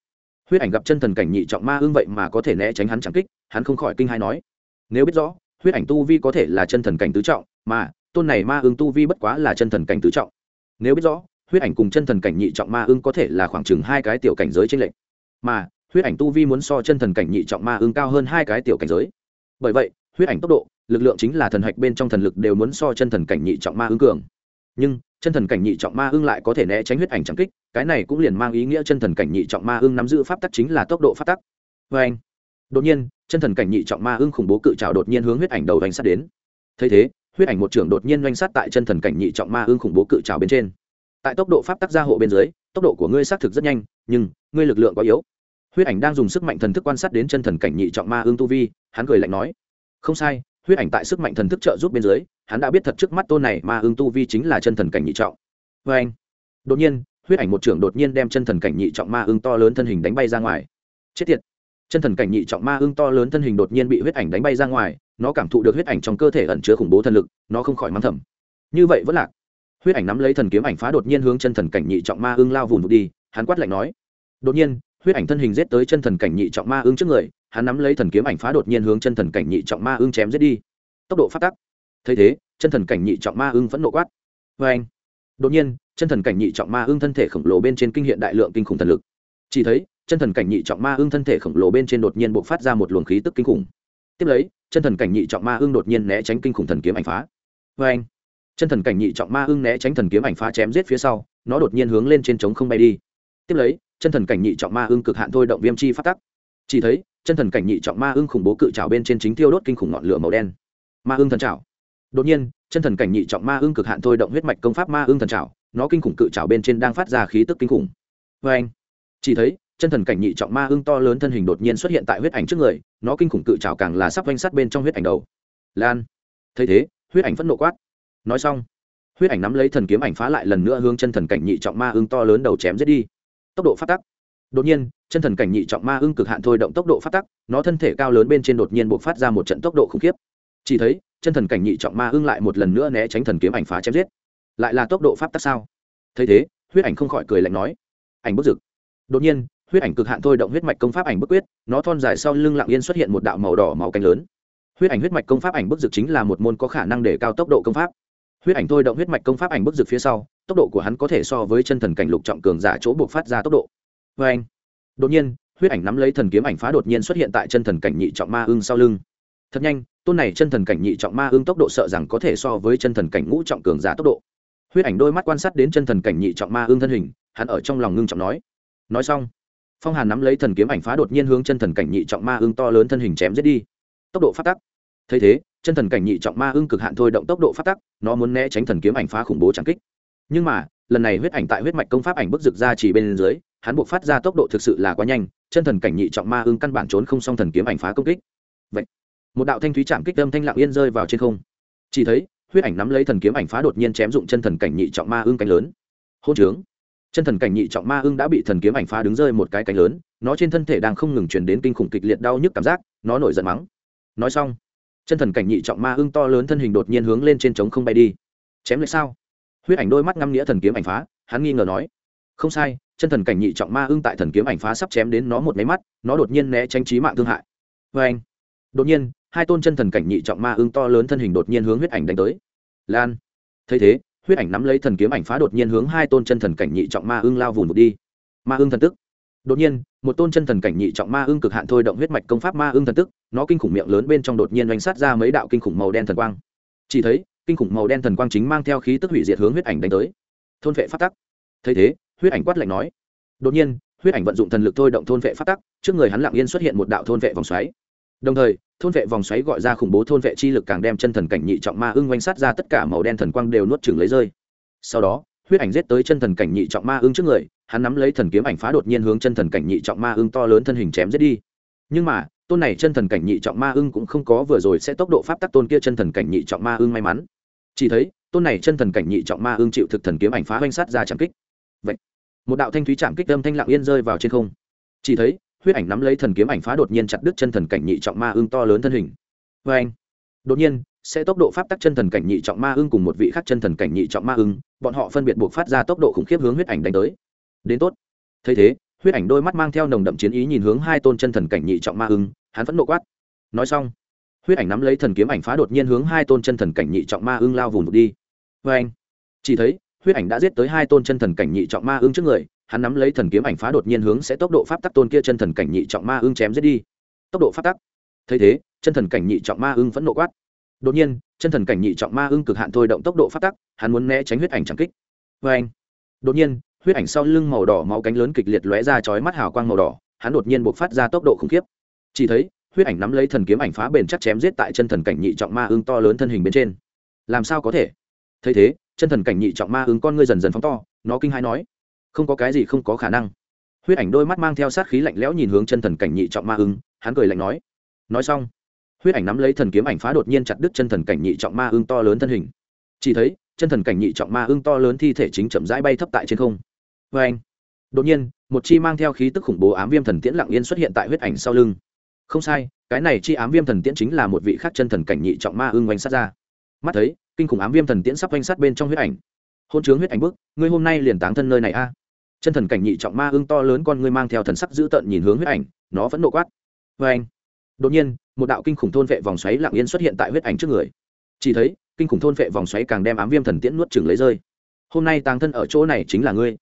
Huyết ảnh gặp chân thần cảnh nhị trọng ma ưng vậy mà có thể né tránh hắn trắng kích, hắn không khỏi kinh hai nói. Nếu biết rõ, huyết ảnh tu vi có thể là chân thần cảnh tứ trọng, mà tôn này ma ưng tu vi bất quá là chân thần cảnh tứ trọng. Nếu biết rõ, huyết ảnh cùng chân thần cảnh nhị trọng ma ưng có thể là khoảng chừng hai cái tiểu cảnh giới trên lệnh mà huyết ảnh tu vi muốn so chân thần cảnh nhị trọng ma ưng cao hơn hai cái tiểu cảnh giới. Bởi vậy, huyết ảnh tốc độ lực lượng chính là thần hạch bên trong thần lực đều muốn so chân thần cảnh nhị trọng ma ưng cường. Nhưng, chân thần cảnh nhị trọng ma ưng lại có thể né tránh huyết ảnh trắng kích, cái này cũng liền mang ý nghĩa chân thần cảnh nhị trọng ma ưng nắm giữ pháp tắc chính là tốc độ pháp tắc. Vê anh, đột nhiên, chân thần cảnh nhị trọng ma ưng khủng bố cự trào đột nhiên hướng huyết ảnh đầu đánh sát đến. Thấy thế, huyết ảnh một trưởng đột nhiên doanh sát tại chân thần cảnh nhị trọng ma ưng khủng bố cự trào bên trên. Tại tốc độ pháp tắc gia hộ bên dưới, tốc độ của ngươi xác thực rất nhanh, nhưng, ngươi lực lượng quá yếu. Huyết ảnh đang dùng sức mạnh thần thức quan sát đến chân thần cảnh nhị trọng ma ưng tu vi, hắn cười lạnh nói. Không sai huyết ảnh tại sức mạnh thần thức trợ giúp bên dưới, hắn đã biết thật trước mắt tôn này ma ưng tu vi chính là chân thần cảnh nhị trọng. Vê anh, đột nhiên, huyết ảnh một trưởng đột nhiên đem chân thần cảnh nhị trọng ma ưng to lớn thân hình đánh bay ra ngoài. Chết tiệt! Chân thần cảnh nhị trọng ma ưng to lớn thân hình đột nhiên bị huyết ảnh đánh bay ra ngoài, nó cảm thụ được huyết ảnh trong cơ thể ẩn chứa khủng bố thần lực, nó không khỏi mắng thầm. Như vậy vẫn lạc. Huyết ảnh nắm lấy thần kiếm ảnh phá đột nhiên hướng chân thần cảnh nhị trọng ma ưng lao vùng đi, hắn quát lạnh nói. Đột nhiên, huyết ảnh thân hình giết tới chân thần cảnh nhị trọng ma ưng trước người hắn nắm lấy thần kiếm ảnh phá đột nhiên hướng chân thần cảnh nhị trọng ma ưng chém giết đi. Tốc độ phát tắc. Thấy thế, chân thần cảnh nhị trọng ma ưng vẫn nộ quát. Vê anh. Đột nhiên, chân thần cảnh nhị trọng ma ưng thân thể khổng lồ bên trên kinh hiện đại lượng kinh khủng thần lực. Chỉ thấy, chân thần cảnh nhị trọng ma ưng thân thể khổng lồ bên trên đột nhiên bộc phát ra một luồng khí tức kinh khủng. Tiếp lấy, chân thần cảnh nhị trọng ma ưng đột nhiên né tránh kinh khủng thần kiếm ảnh phá. Vê anh. Chân thần cảnh nhị trọng ma ưng né tránh thần kiếm ảnh phá chém giết phía sau, nó đột nhiên hướng lên trên trống không bay đi. Tiếp lấy, chân thần cảnh nhị trọng ma ưng cực hạn thôi động viêm chi phát tắc. Chỉ thấy chân thần cảnh nhị trọng ma ưng khủng bố cự trào bên trên chính tiêu đốt kinh khủng ngọn lửa màu đen. Ma ưng thần trào đột nhiên, chân thần cảnh nhị trọng ma ưng cực hạn thôi động huyết mạch công pháp ma ưng thần trào nó kinh khủng cự trào bên trên đang phát ra khí tức kinh khủng. Vê anh chỉ thấy, chân thần cảnh nhị trọng ma ưng to lớn thân hình đột nhiên xuất hiện tại huyết ảnh trước người, nó kinh khủng cự trào càng là sắp vanh sát bên trong huyết ảnh đầu. Lan. Thấy thế, huyết ảnh phẫn nộ quát. Nói xong, huyết ảnh nắm lấy thần kiếm ảnh phá lại lần nữa hướng chân thần cảnh nhị trọng ma ưng to lớn đầu chém giết đi. Tốc độ phát tắc đột nhiên, chân thần cảnh nhị trọng ma ưng cực hạn thôi động tốc độ phát tắc, nó thân thể cao lớn bên trên đột nhiên buộc phát ra một trận tốc độ khủng khiếp. Chỉ thấy, chân thần cảnh nhị trọng ma ưng lại một lần nữa né tránh thần kiếm ảnh phá chém giết. Lại là tốc độ pháp tắc sao? Thấy thế, huyết ảnh không khỏi cười lạnh nói, ảnh bức rực đột nhiên, huyết ảnh cực hạn thôi động huyết mạch công pháp ảnh bức quyết, nó thon dài sau lưng lặng yên xuất hiện một đạo màu đỏ màu cánh lớn. Huyết ảnh huyết mạch công pháp ảnh bức rực chính là một môn có khả năng để cao tốc độ công pháp. Huyết ảnh thôi động huyết mạch công pháp ảnh bức rực phía sau, tốc độ của hắn có thể so với chân thần cảnh lục trọng cường giả chỗ buộc phát ra tốc độ vê anh. Đột nhiên, huyết ảnh nắm lấy thần kiếm ảnh phá đột nhiên xuất hiện tại chân thần cảnh nhị trọng ma ưng sau lưng. Thật nhanh, tôn này chân thần cảnh nhị trọng ma ưng tốc độ sợ rằng có thể so với chân thần cảnh ngũ trọng cường giả tốc độ. Huyết ảnh đôi mắt quan sát đến chân thần cảnh nhị trọng ma ưng thân hình, hắn ở trong lòng ngưng trọng nói. Nói xong, phong hàn nắm lấy thần kiếm ảnh phá đột nhiên hướng chân thần cảnh nhị trọng ma ưng to lớn thân hình chém giết đi. Tốc độ phát tắc. Thấy thế, chân thần cảnh nhị trọng ma ưng cực hạn thôi động tốc độ phát tắc, nó muốn né tránh thần kiếm ảnh phá khủng bố trắng kích. Nhưng mà, lần này huyết ảnh tại huyết mạch công pháp ảnh bức rực ra chỉ bên dưới hắn buộc phát ra tốc độ thực sự là quá nhanh, chân thần cảnh nhị trọng ma ưng căn bản trốn không xong thần kiếm ảnh phá công kích. Vậy, một đạo thanh thúy chạm kích âm thanh lặng yên rơi vào trên không. Chỉ thấy, huyết ảnh nắm lấy thần kiếm ảnh phá đột nhiên chém dụng chân thần cảnh nhị trọng ma ưng cánh lớn. Hôn trướng. Chân thần cảnh nhị trọng ma ưng đã bị thần kiếm ảnh phá đứng rơi một cái cánh lớn, nó trên thân thể đang không ngừng truyền đến kinh khủng kịch liệt đau nhức cảm giác, nó nổi giận mắng. Nói xong, chân thần cảnh nhị trọng ma ưng to lớn thân hình đột nhiên hướng lên trên trống không bay đi. Chém lại sao? Huyết ảnh đôi mắt ngăm nghĩa thần kiếm ảnh phá, hắn nghi ngờ nói. Không sai chân thần cảnh nhị trọng ma ưng tại thần kiếm ảnh phá sắp chém đến nó một máy mắt, nó đột nhiên né tránh trí mạng thương hại. Vê anh, đột nhiên, hai tôn chân thần cảnh nhị trọng ma ưng to lớn thân hình đột nhiên hướng huyết ảnh đánh tới. Lan, thấy thế, huyết ảnh nắm lấy thần kiếm ảnh phá đột nhiên hướng hai tôn chân thần cảnh nhị trọng ma ưng lao vùn một đi. Ma ưng thần tức. Đột nhiên, một tôn chân thần cảnh nhị trọng ma ưng cực hạn thôi động huyết mạch công pháp ma ưng thần tức, nó kinh khủng miệng lớn bên trong đột nhiên oanh sát ra mấy đạo kinh khủng màu đen thần quang. Chỉ thấy, kinh khủng màu đen thần quang chính mang theo khí tức hủy diệt hướng huyết ảnh đánh tới. Thôn vệ phát tắc. Thấy thế huyết ảnh quát lạnh nói. Đột nhiên, huyết ảnh vận dụng thần lực thôi động thôn vệ phát tắc, trước người hắn lặng yên xuất hiện một đạo thôn vệ vòng xoáy. Đồng thời, thôn vệ vòng xoáy gọi ra khủng bố thôn vệ chi lực càng đem chân thần cảnh nhị trọng ma ưng oanh sát ra tất cả màu đen thần quang đều nuốt chừng lấy rơi. Sau đó, huyết ảnh giết tới chân thần cảnh nhị trọng ma ưng trước người, hắn nắm lấy thần kiếm ảnh phá đột nhiên hướng chân thần cảnh nhị trọng ma ưng to lớn thân hình chém giết đi. Nhưng mà, tôn này chân thần cảnh nhị trọng ma ưng cũng không có vừa rồi sẽ tốc độ pháp tắc tôn kia chân thần cảnh nhị trọng ma ưng may mắn. Chỉ thấy, tôn này chân thần cảnh nhị trọng ma ưng chịu thực thần kiếm ảnh phá oanh sát ra chạm kích. Vậy một đạo thanh thúy chạm kích âm thanh lặng yên rơi vào trên không. Chỉ thấy, huyết ảnh nắm lấy thần kiếm ảnh phá đột nhiên chặt đứt chân thần cảnh nhị trọng ma ưng to lớn thân hình. Vê anh, đột nhiên, sẽ tốc độ pháp tắc chân thần cảnh nhị trọng ma ưng cùng một vị khác chân thần cảnh nhị trọng ma ưng, bọn họ phân biệt buộc phát ra tốc độ khủng khiếp hướng huyết ảnh đánh tới. Đến tốt. Thấy thế, huyết ảnh đôi mắt mang theo nồng đậm chiến ý nhìn hướng hai tôn chân thần cảnh nhị trọng ma ưng, hắn vẫn nộ quát. Nói xong, huyết ảnh nắm lấy thần kiếm ảnh phá đột nhiên hướng hai tôn chân thần cảnh nhị trọng ma ưng lao vùng đi. Vê anh, chỉ thấy huyết ảnh đã giết tới hai tôn chân thần cảnh nhị trọng ma ưng trước người, hắn nắm lấy thần kiếm ảnh phá đột nhiên hướng sẽ tốc độ pháp tắc tôn kia chân thần cảnh nhị trọng ma ưng chém giết đi. Tốc độ pháp tắc. Thấy thế, chân thần cảnh nhị trọng ma ưng vẫn nộ quát. Đột nhiên, chân thần cảnh nhị trọng ma ưng cực hạn thôi động tốc độ pháp tắc, hắn muốn né tránh huyết ảnh chẳng kích. Vê anh. Đột nhiên, huyết ảnh sau lưng màu đỏ máu cánh lớn kịch liệt lóe ra chói mắt hào quang màu đỏ, hắn đột nhiên buộc phát ra tốc độ khủng khiếp. Chỉ thấy, huyết ảnh nắm lấy thần kiếm ảnh phá bền chắc chém giết tại chân thần cảnh nhị trọng ma ưng to lớn thân hình bên trên. Làm sao có thể? Thấy thế chân thần cảnh nhị trọng ma ứng con ngươi dần dần phóng to, nó kinh hãi nói, không có cái gì không có khả năng. Huyết ảnh đôi mắt mang theo sát khí lạnh lẽo nhìn hướng chân thần cảnh nhị trọng ma ứng, hắn cười lạnh nói nói xong, huyết ảnh nắm lấy thần kiếm ảnh phá đột nhiên chặt đứt chân thần cảnh nhị trọng ma ưng to lớn thân hình. Chỉ thấy, chân thần cảnh nhị trọng ma ưng to lớn thi thể chính chậm rãi bay thấp tại trên không. Vê anh, đột nhiên, một chi mang theo khí tức khủng bố ám viêm thần tiễn lặng yên xuất hiện tại huyết ảnh sau lưng. Không sai, cái này chi ám viêm thần tiễn chính là một vị khác chân thần cảnh nhị trọng ma ưng oanh sát ra. Mắt thấy kinh khủng ám viêm thần tiễn sắp quanh sát bên trong huyết ảnh. Hôn chướng huyết ảnh bước, ngươi hôm nay liền táng thân nơi này a. Chân thần cảnh nhị trọng ma ưng to lớn con ngươi mang theo thần sắc dữ tợn nhìn hướng huyết ảnh nó vẫn nộ quát. Vê anh đột nhiên một đạo kinh khủng thôn vệ vòng xoáy lặng yên xuất hiện tại huyết ảnh trước người. Chỉ thấy kinh khủng thôn vệ vòng xoáy càng đem ám viêm thần tiễn nuốt chừng lấy rơi. Hôm nay tàng thân ở chỗ này chính là ngươi.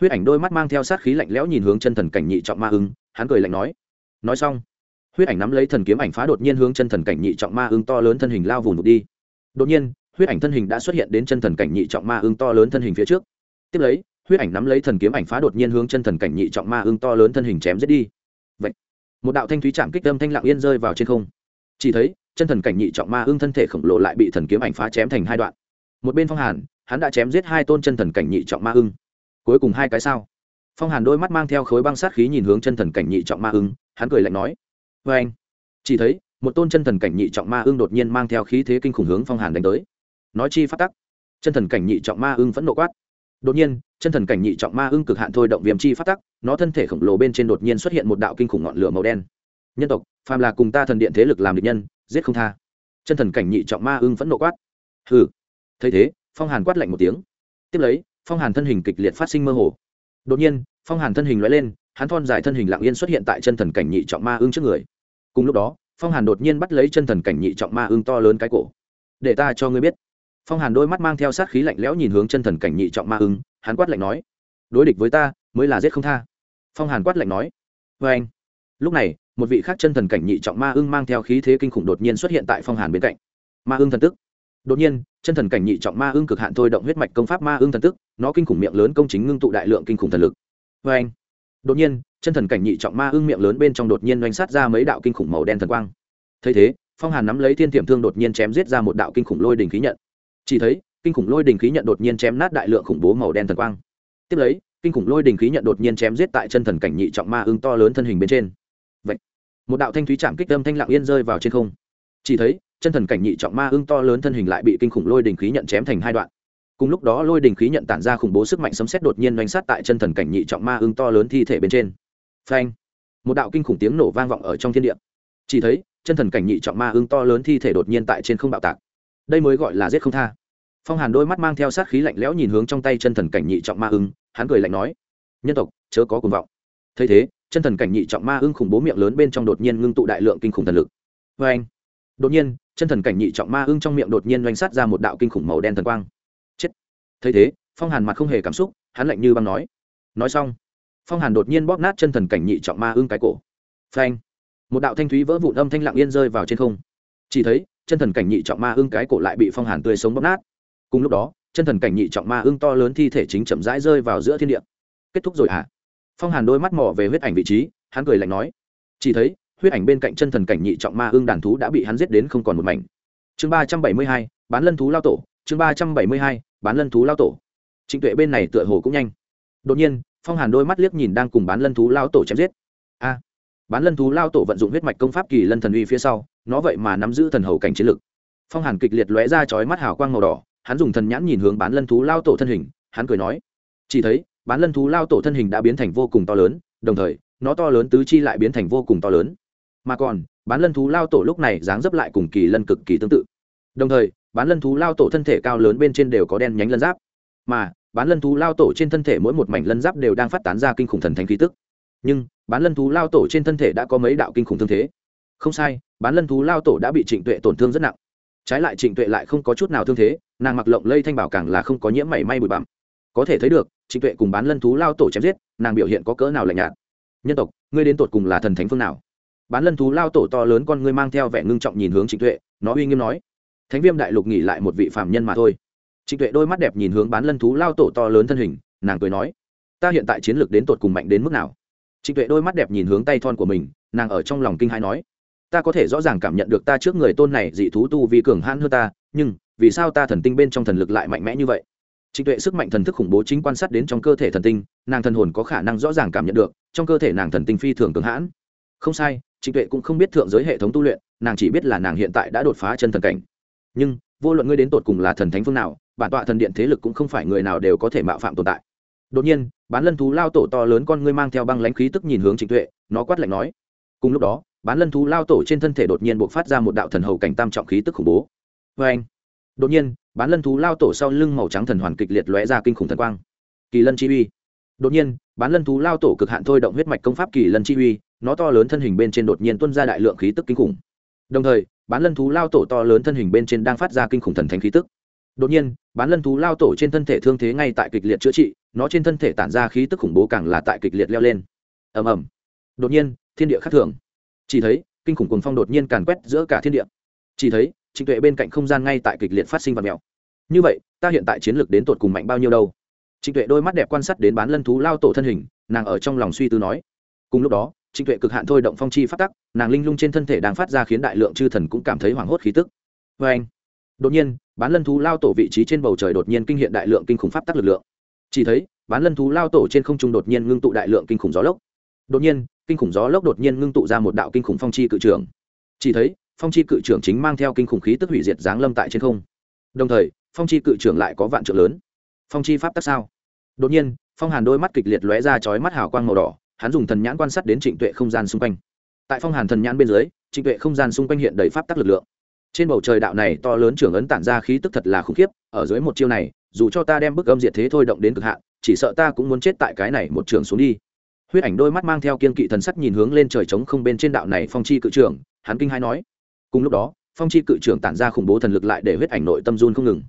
Huyết ảnh đôi mắt mang theo sát khí lạnh lẽo nhìn hướng chân thần cảnh nhị trọng ma ưng hắn cười lạnh nói. Nói xong huyết ảnh nắm lấy thần kiếm ảnh phá đột nhiên hướng chân thần cảnh nhị trọng ma ưng to lớn thân hình lao vùng đi. Đột nhiên huyết ảnh thân hình đã xuất hiện đến chân thần cảnh nhị trọng ma ưng to lớn thân hình phía trước. Tiếp lấy, huyết ảnh nắm lấy thần kiếm ảnh phá đột nhiên hướng chân thần cảnh nhị trọng ma ưng to lớn thân hình chém giết đi. Vậy, một đạo thanh thúy chạm kích tâm thanh lặng yên rơi vào trên không. Chỉ thấy, chân thần cảnh nhị trọng ma ưng thân thể khổng lồ lại bị thần kiếm ảnh phá chém thành hai đoạn. Một bên phong hàn, hắn đã chém giết hai tôn chân thần cảnh nhị trọng ma ưng cuối cùng hai cái sao? Phong hàn đôi mắt mang theo khối băng sát khí nhìn hướng chân thần cảnh nhị trọng ma ưng hắn cười lạnh nói vê anh chỉ thấy, một tôn chân thần cảnh nhị trọng ma ưng đột nhiên mang theo khí thế kinh khủng hướng phong hàn đánh tới nói chi phát tắc. Chân thần cảnh nhị trọng ma ưng vẫn nộ quát. Đột nhiên, chân thần cảnh nhị trọng ma ưng cực hạn thôi động viêm chi phát tắc, nó thân thể khổng lồ bên trên đột nhiên xuất hiện một đạo kinh khủng ngọn lửa màu đen. Nhân tộc, phàm là cùng ta thần điện thế lực làm địch nhân, giết không tha. Chân thần cảnh nhị trọng ma ưng vẫn nộ quát. Hừ. Thấy thế, phong hàn quát lạnh một tiếng. Tiếp lấy, phong hàn thân hình kịch liệt phát sinh mơ hồ. Đột nhiên, phong hàn thân hình lóe lên, hắn thon dài thân hình lặng yên xuất hiện tại chân thần cảnh nhị trọng ma ương trước người. Cùng lúc đó, phong hàn đột nhiên bắt lấy chân thần cảnh nhị trọng ma ương to lớn cái cổ. Để ta cho ngươi biết phong hàn đôi mắt mang theo sát khí lạnh lẽo nhìn hướng chân thần cảnh nhị trọng ma ưng, hắn quát lạnh nói, đối địch với ta, mới là giết không tha. Phong hàn quát lạnh nói vê anh. Lúc này, một vị khác chân thần cảnh nhị trọng ma ưng mang theo khí thế kinh khủng đột nhiên xuất hiện tại phong hàn bên cạnh. Ma ưng thần tức. Đột nhiên, chân thần cảnh nhị trọng ma ưng cực hạn thôi động huyết mạch công pháp ma ưng thần tức, nó kinh khủng miệng lớn công chính ngưng tụ đại lượng kinh khủng thần lực. Vê anh. Đột nhiên, chân thần cảnh nhị trọng ma ưng miệng lớn bên trong đột nhiên oanh sát ra mấy đạo kinh khủng màu đen thần quang. Thấy thế, phong hàn nắm lấy thiên tiệm thương đột nhiên chém giết ra một đạo kinh khủng lôi đình khí nhận chỉ thấy, kinh khủng lôi đình khí nhận đột nhiên chém nát đại lượng khủng bố màu đen thần quang. Tiếp lấy, kinh khủng lôi đình khí nhận đột nhiên chém giết tại chân thần cảnh nhị trọng ma ưng to lớn thân hình bên trên. Vậy một đạo thanh thúy chạm kích âm thanh lặng yên rơi vào trên không. Chỉ thấy, chân thần cảnh nhị trọng ma ưng to lớn thân hình lại bị kinh khủng lôi đình khí nhận chém thành hai đoạn. Cùng lúc đó lôi đình khí nhận tản ra khủng bố sức mạnh sấm xét đột nhiên đánh sát tại chân thần cảnh nhị trọng ma ưng to lớn thi thể bên trên. Phanh. Một đạo kinh khủng tiếng nổ vang vọng ở trong thiên địa. Chỉ thấy, chân thần cảnh nhị trọng ma ưng to lớn thi thể đột nhiên tại trên không bạo tạc đây mới gọi là giết không tha. Phong hàn đôi mắt mang theo sát khí lạnh lẽo nhìn hướng trong tay chân thần cảnh nhị trọng ma ưng, hắn cười lạnh nói, nhân tộc, chớ có cuồng vọng. Thấy thế, chân thần cảnh nhị trọng ma ưng khủng bố miệng lớn bên trong đột nhiên ngưng tụ đại lượng kinh khủng thần lực. Vê anh đột nhiên, chân thần cảnh nhị trọng ma ưng trong miệng đột nhiên doanh sát ra một đạo kinh khủng màu đen thần quang. Chết! Thấy thế, phong hàn mặt không hề cảm xúc, hắn lạnh như băng nói nói xong. Phong hàn đột nhiên bóp nát chân thần cảnh nhị trọng ma ưng cái cổ. Phanh! Một đạo thanh thúy vỡ vụn âm thanh lặng yên rơi vào trên không. Chỉ thấy chân thần cảnh nhị trọng ma ưng cái cổ lại bị phong hàn tươi sống bóp nát. Cùng lúc đó, chân thần cảnh nhị trọng ma ưng to lớn thi thể chính chậm rãi rơi vào giữa thiên địa. Kết thúc rồi hả? Phong hàn đôi mắt mỏ về huyết ảnh vị trí, hắn cười lạnh nói, chỉ thấy, huyết ảnh bên cạnh chân thần cảnh nhị trọng ma ưng đàn thú đã bị hắn giết đến không còn một mảnh. Chương ba trăm bảy mươi hai, bán lân thú lao tổ. Chương ba trăm bảy mươi hai, bán lân thú lao tổ. Trịnh tuệ bên này tựa hồ cũng nhanh. Đột nhiên, phong hàn đôi mắt liếc nhìn đang cùng bán lân thú lao tổ chém giết. A bán lân thú lao tổ vận dụng huyết mạch công pháp kỳ lân thần uy phía sau, nó vậy mà nắm giữ thần hầu cảnh chiến lực. Phong hàn kịch liệt lóe ra chói mắt hào quang màu đỏ, hắn dùng thần nhãn nhìn hướng bán lân thú lao tổ thân hình, hắn cười nói, chỉ thấy, bán lân thú lao tổ thân hình đã biến thành vô cùng to lớn, đồng thời, nó to lớn tứ chi lại biến thành vô cùng to lớn. Mà còn, bán lân thú lao tổ lúc này dáng dấp lại cùng kỳ lân cực kỳ tương tự. Đồng thời, bán lân thú lao tổ thân thể cao lớn bên trên đều có đen nhánh lân giáp. Mà, bán lân thú lao tổ trên thân thể mỗi một mảnh lân giáp đều đang phát tán ra kinh khủng thần thánh khí tức nhưng bán lân thú lao tổ trên thân thể đã có mấy đạo kinh khủng thương thế. Không sai, bán lân thú lao tổ đã bị trịnh tuệ tổn thương rất nặng. Trái lại trịnh tuệ lại không có chút nào thương thế, nàng mặc lộng lây thanh bảo càng là không có nhiễm mảy may bụi bặm. Có thể thấy được, trịnh tuệ cùng bán lân thú lao tổ chém giết, nàng biểu hiện có cỡ nào lạnh nhạt. Nhân tộc, ngươi đến tột cùng là thần thánh phương nào? Bán lân thú lao tổ to lớn con ngươi mang theo vẻ ngưng trọng nhìn hướng trịnh tuệ, nó uy nghiêm nói, thánh viêm đại lục nghỉ lại một vị phạm nhân mà thôi. Trịnh tuệ đôi mắt đẹp nhìn hướng bán lân thú lao tổ to lớn thân hình, nàng cười nói, ta hiện tại chiến lược đến tột cùng mạnh đến mức nào? Trịnh tuệ đôi mắt đẹp nhìn hướng tay thon của mình, nàng ở trong lòng kinh hai nói, ta có thể rõ ràng cảm nhận được ta trước người tôn này dị thú tu vì cường hãn hơn ta, nhưng vì sao ta thần tinh bên trong thần lực lại mạnh mẽ như vậy? Trịnh tuệ sức mạnh thần thức khủng bố chính quan sát đến trong cơ thể thần tinh, nàng thần hồn có khả năng rõ ràng cảm nhận được, trong cơ thể nàng thần tinh phi thường cường hãn. Không sai, trịnh tuệ cũng không biết thượng giới hệ thống tu luyện, nàng chỉ biết là nàng hiện tại đã đột phá chân thần cảnh. Nhưng, vô luận ngươi đến tột cùng là thần thánh phương nào, bản tọa thần điện thế lực cũng không phải người nào đều có thể mạo phạm tồn tại đột nhiên, bán lân thú lao tổ to lớn con ngươi mang theo băng lãnh khí tức nhìn hướng trịnh tuệ, nó quát lạnh nói. Cùng lúc đó, bán lân thú lao tổ trên thân thể đột nhiên buộc phát ra một đạo thần hầu cảnh tam trọng khí tức khủng bố. Vê anh đột nhiên, bán lân thú lao tổ sau lưng màu trắng thần hoàn kịch liệt lóe ra kinh khủng thần quang. Kỳ lân chi uy. Đột nhiên, bán lân thú lao tổ cực hạn thôi động huyết mạch công pháp kỳ lân chi uy, nó to lớn thân hình bên trên đột nhiên tuân ra đại lượng khí tức kinh khủng. Đồng thời, bán lân thú lao tổ to lớn thân hình bên trên đang phát ra kinh khủng thần thánh khí tức. Đột nhiên, bán lân thú lao tổ trên thân thể thương thế ngay tại kịch liệt chữa trị nó trên thân thể tản ra khí tức khủng bố càng là tại kịch liệt leo lên. Ầm ầm. Đột nhiên, thiên địa khắc thường. Chỉ thấy, kinh khủng cuồng phong đột nhiên càn quét giữa cả thiên địa. Chỉ thấy, trịnh tuệ bên cạnh không gian ngay tại kịch liệt phát sinh vật mèo như vậy, ta hiện tại chiến lược đến tột cùng mạnh bao nhiêu đâu? Trịnh tuệ đôi mắt đẹp quan sát đến bán lân thú lao tổ thân hình, nàng ở trong lòng suy tư nói. Cùng lúc đó, trịnh tuệ cực hạn thôi động phong chi phát tắc, nàng linh lung trên thân thể đang phát ra khiến đại lượng chư thần cũng cảm thấy hoảng hốt khí tức. Vê anh đột nhiên, bán lân thú lao tổ vị trí trên bầu trời đột nhiên kinh hiện đại lượng kinh khủng pháp tắc lực lượng chỉ thấy, bán lân thú lao tổ trên không trung đột nhiên ngưng tụ đại lượng kinh khủng gió lốc. Đột nhiên, kinh khủng gió lốc đột nhiên ngưng tụ ra một đạo kinh khủng phong chi cự trưởng. Chỉ thấy, phong chi cự trưởng chính mang theo kinh khủng khí tức hủy diệt giáng lâm tại trên không. Đồng thời, phong chi cự trưởng lại có vạn trượng lớn. Phong chi pháp tắc sao? Đột nhiên, phong hàn đôi mắt kịch liệt lóe ra chói mắt hào quang màu đỏ, hắn dùng thần nhãn quan sát đến trịnh tuệ không gian xung quanh. Tại phong hàn thần nhãn bên dưới, trịnh tuệ không gian xung quanh hiện đầy pháp tắc lực lượng. Trên bầu trời đạo này to lớn trưởng ấn tản ra khí tức thật là khủng khiếp, ở dưới một chiêu này dù cho ta đem bức âm diệt thế thôi động đến cực hạn, chỉ sợ ta cũng muốn chết tại cái này một trường xuống đi. Huyết ảnh đôi mắt mang theo kiên kỵ thần sắc nhìn hướng lên trời trống không bên trên đạo này phong chi cự trưởng, hắn kinh hai nói. Cùng lúc đó, phong chi cự trưởng tản ra khủng bố thần lực lại để huyết ảnh nội tâm run không ngừng.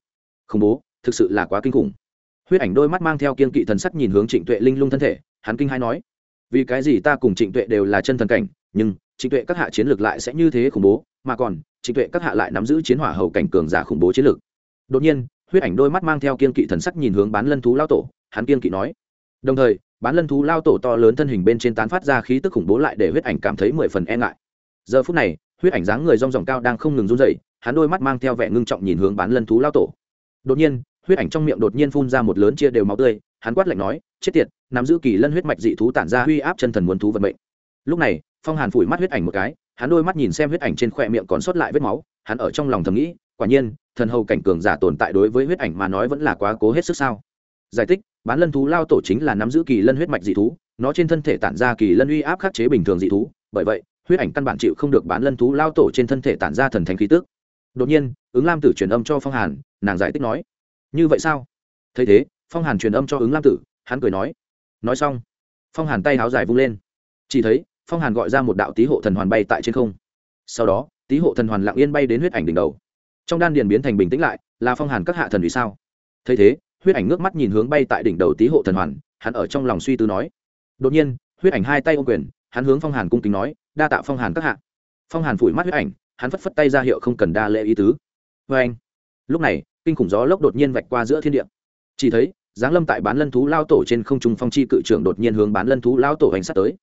Khủng bố, thực sự là quá kinh khủng. Huyết ảnh đôi mắt mang theo kiên kỵ thần sắc nhìn hướng trịnh tuệ linh lung thân thể, hắn kinh hai nói. Vì cái gì ta cùng trịnh tuệ đều là chân thần cảnh, nhưng trịnh tuệ các hạ chiến lược lại sẽ như thế khủng bố, mà còn trịnh tuệ các hạ lại nắm giữ chiến hỏa hầu cảnh cường giả khủng bố chiến lược. Đột nhiên huyết ảnh đôi mắt mang theo kiên kỵ thần sắc nhìn hướng bán lân thú lao tổ, hắn kiên kỵ nói. Đồng thời, bán lân thú lao tổ to lớn thân hình bên trên tán phát ra khí tức khủng bố lại để huyết ảnh cảm thấy mười phần e ngại. Giờ phút này, huyết ảnh dáng người rong ròng cao đang không ngừng run dậy hắn đôi mắt mang theo vẻ ngưng trọng nhìn hướng bán lân thú lao tổ. Đột nhiên, huyết ảnh trong miệng đột nhiên phun ra một lớn chia đều máu tươi, hắn quát lạnh nói, chết tiệt, nắm giữ kỳ lân huyết mạch dị thú tản ra huy áp chân thần muốn thú vận mệnh. Lúc này, phong hàn phủi mắt huyết ảnh một cái, hắn đôi mắt nhìn xem huyết ảnh trên khỏe miệng còn sót lại vết máu, hắn ở trong lòng thầm nghĩ quả nhiên, thần hầu cảnh cường giả tồn tại đối với huyết ảnh mà nói vẫn là quá cố hết sức sao. Giải thích, bán lân thú lao tổ chính là nắm giữ kỳ lân huyết mạch dị thú, nó trên thân thể tản ra kỳ lân uy áp khắc chế bình thường dị thú, bởi vậy, huyết ảnh căn bản chịu không được bán lân thú lao tổ trên thân thể tản ra thần thánh khí tước đột nhiên, ứng lam tử truyền âm cho phong hàn, nàng giải thích nói, như vậy sao? Thấy thế, phong hàn truyền âm cho ứng lam tử, hắn cười nói nói xong. Phong hàn tay háo dài vung lên. Chỉ thấy, phong hàn gọi ra một đạo tý hộ thần hoàn bay tại trên không. Sau đó, tý hộ thần hoàn lặng yên bay đến huyết ảnh đỉnh đầu trong đan điền biến thành bình tĩnh lại, là phong hàn các hạ thần vì sao? Thấy thế, huyết ảnh ngước mắt nhìn hướng bay tại đỉnh đầu tý hộ thần hoàn, hắn ở trong lòng suy tư nói. Đột nhiên, huyết ảnh hai tay ô quyền, hắn hướng phong hàn cung kính nói, đa tạ phong hàn các hạ. Phong hàn phủi mắt huyết ảnh, hắn phất phất tay ra hiệu không cần đa lễ ý tứ. Vê anh. Lúc này, kinh khủng gió lốc đột nhiên vạch qua giữa thiên địa. Chỉ thấy, giáng lâm tại bán lân thú lao tổ trên không trung phong chi cự trưởng đột nhiên hướng bán lân thú lao tổ hành sát tới.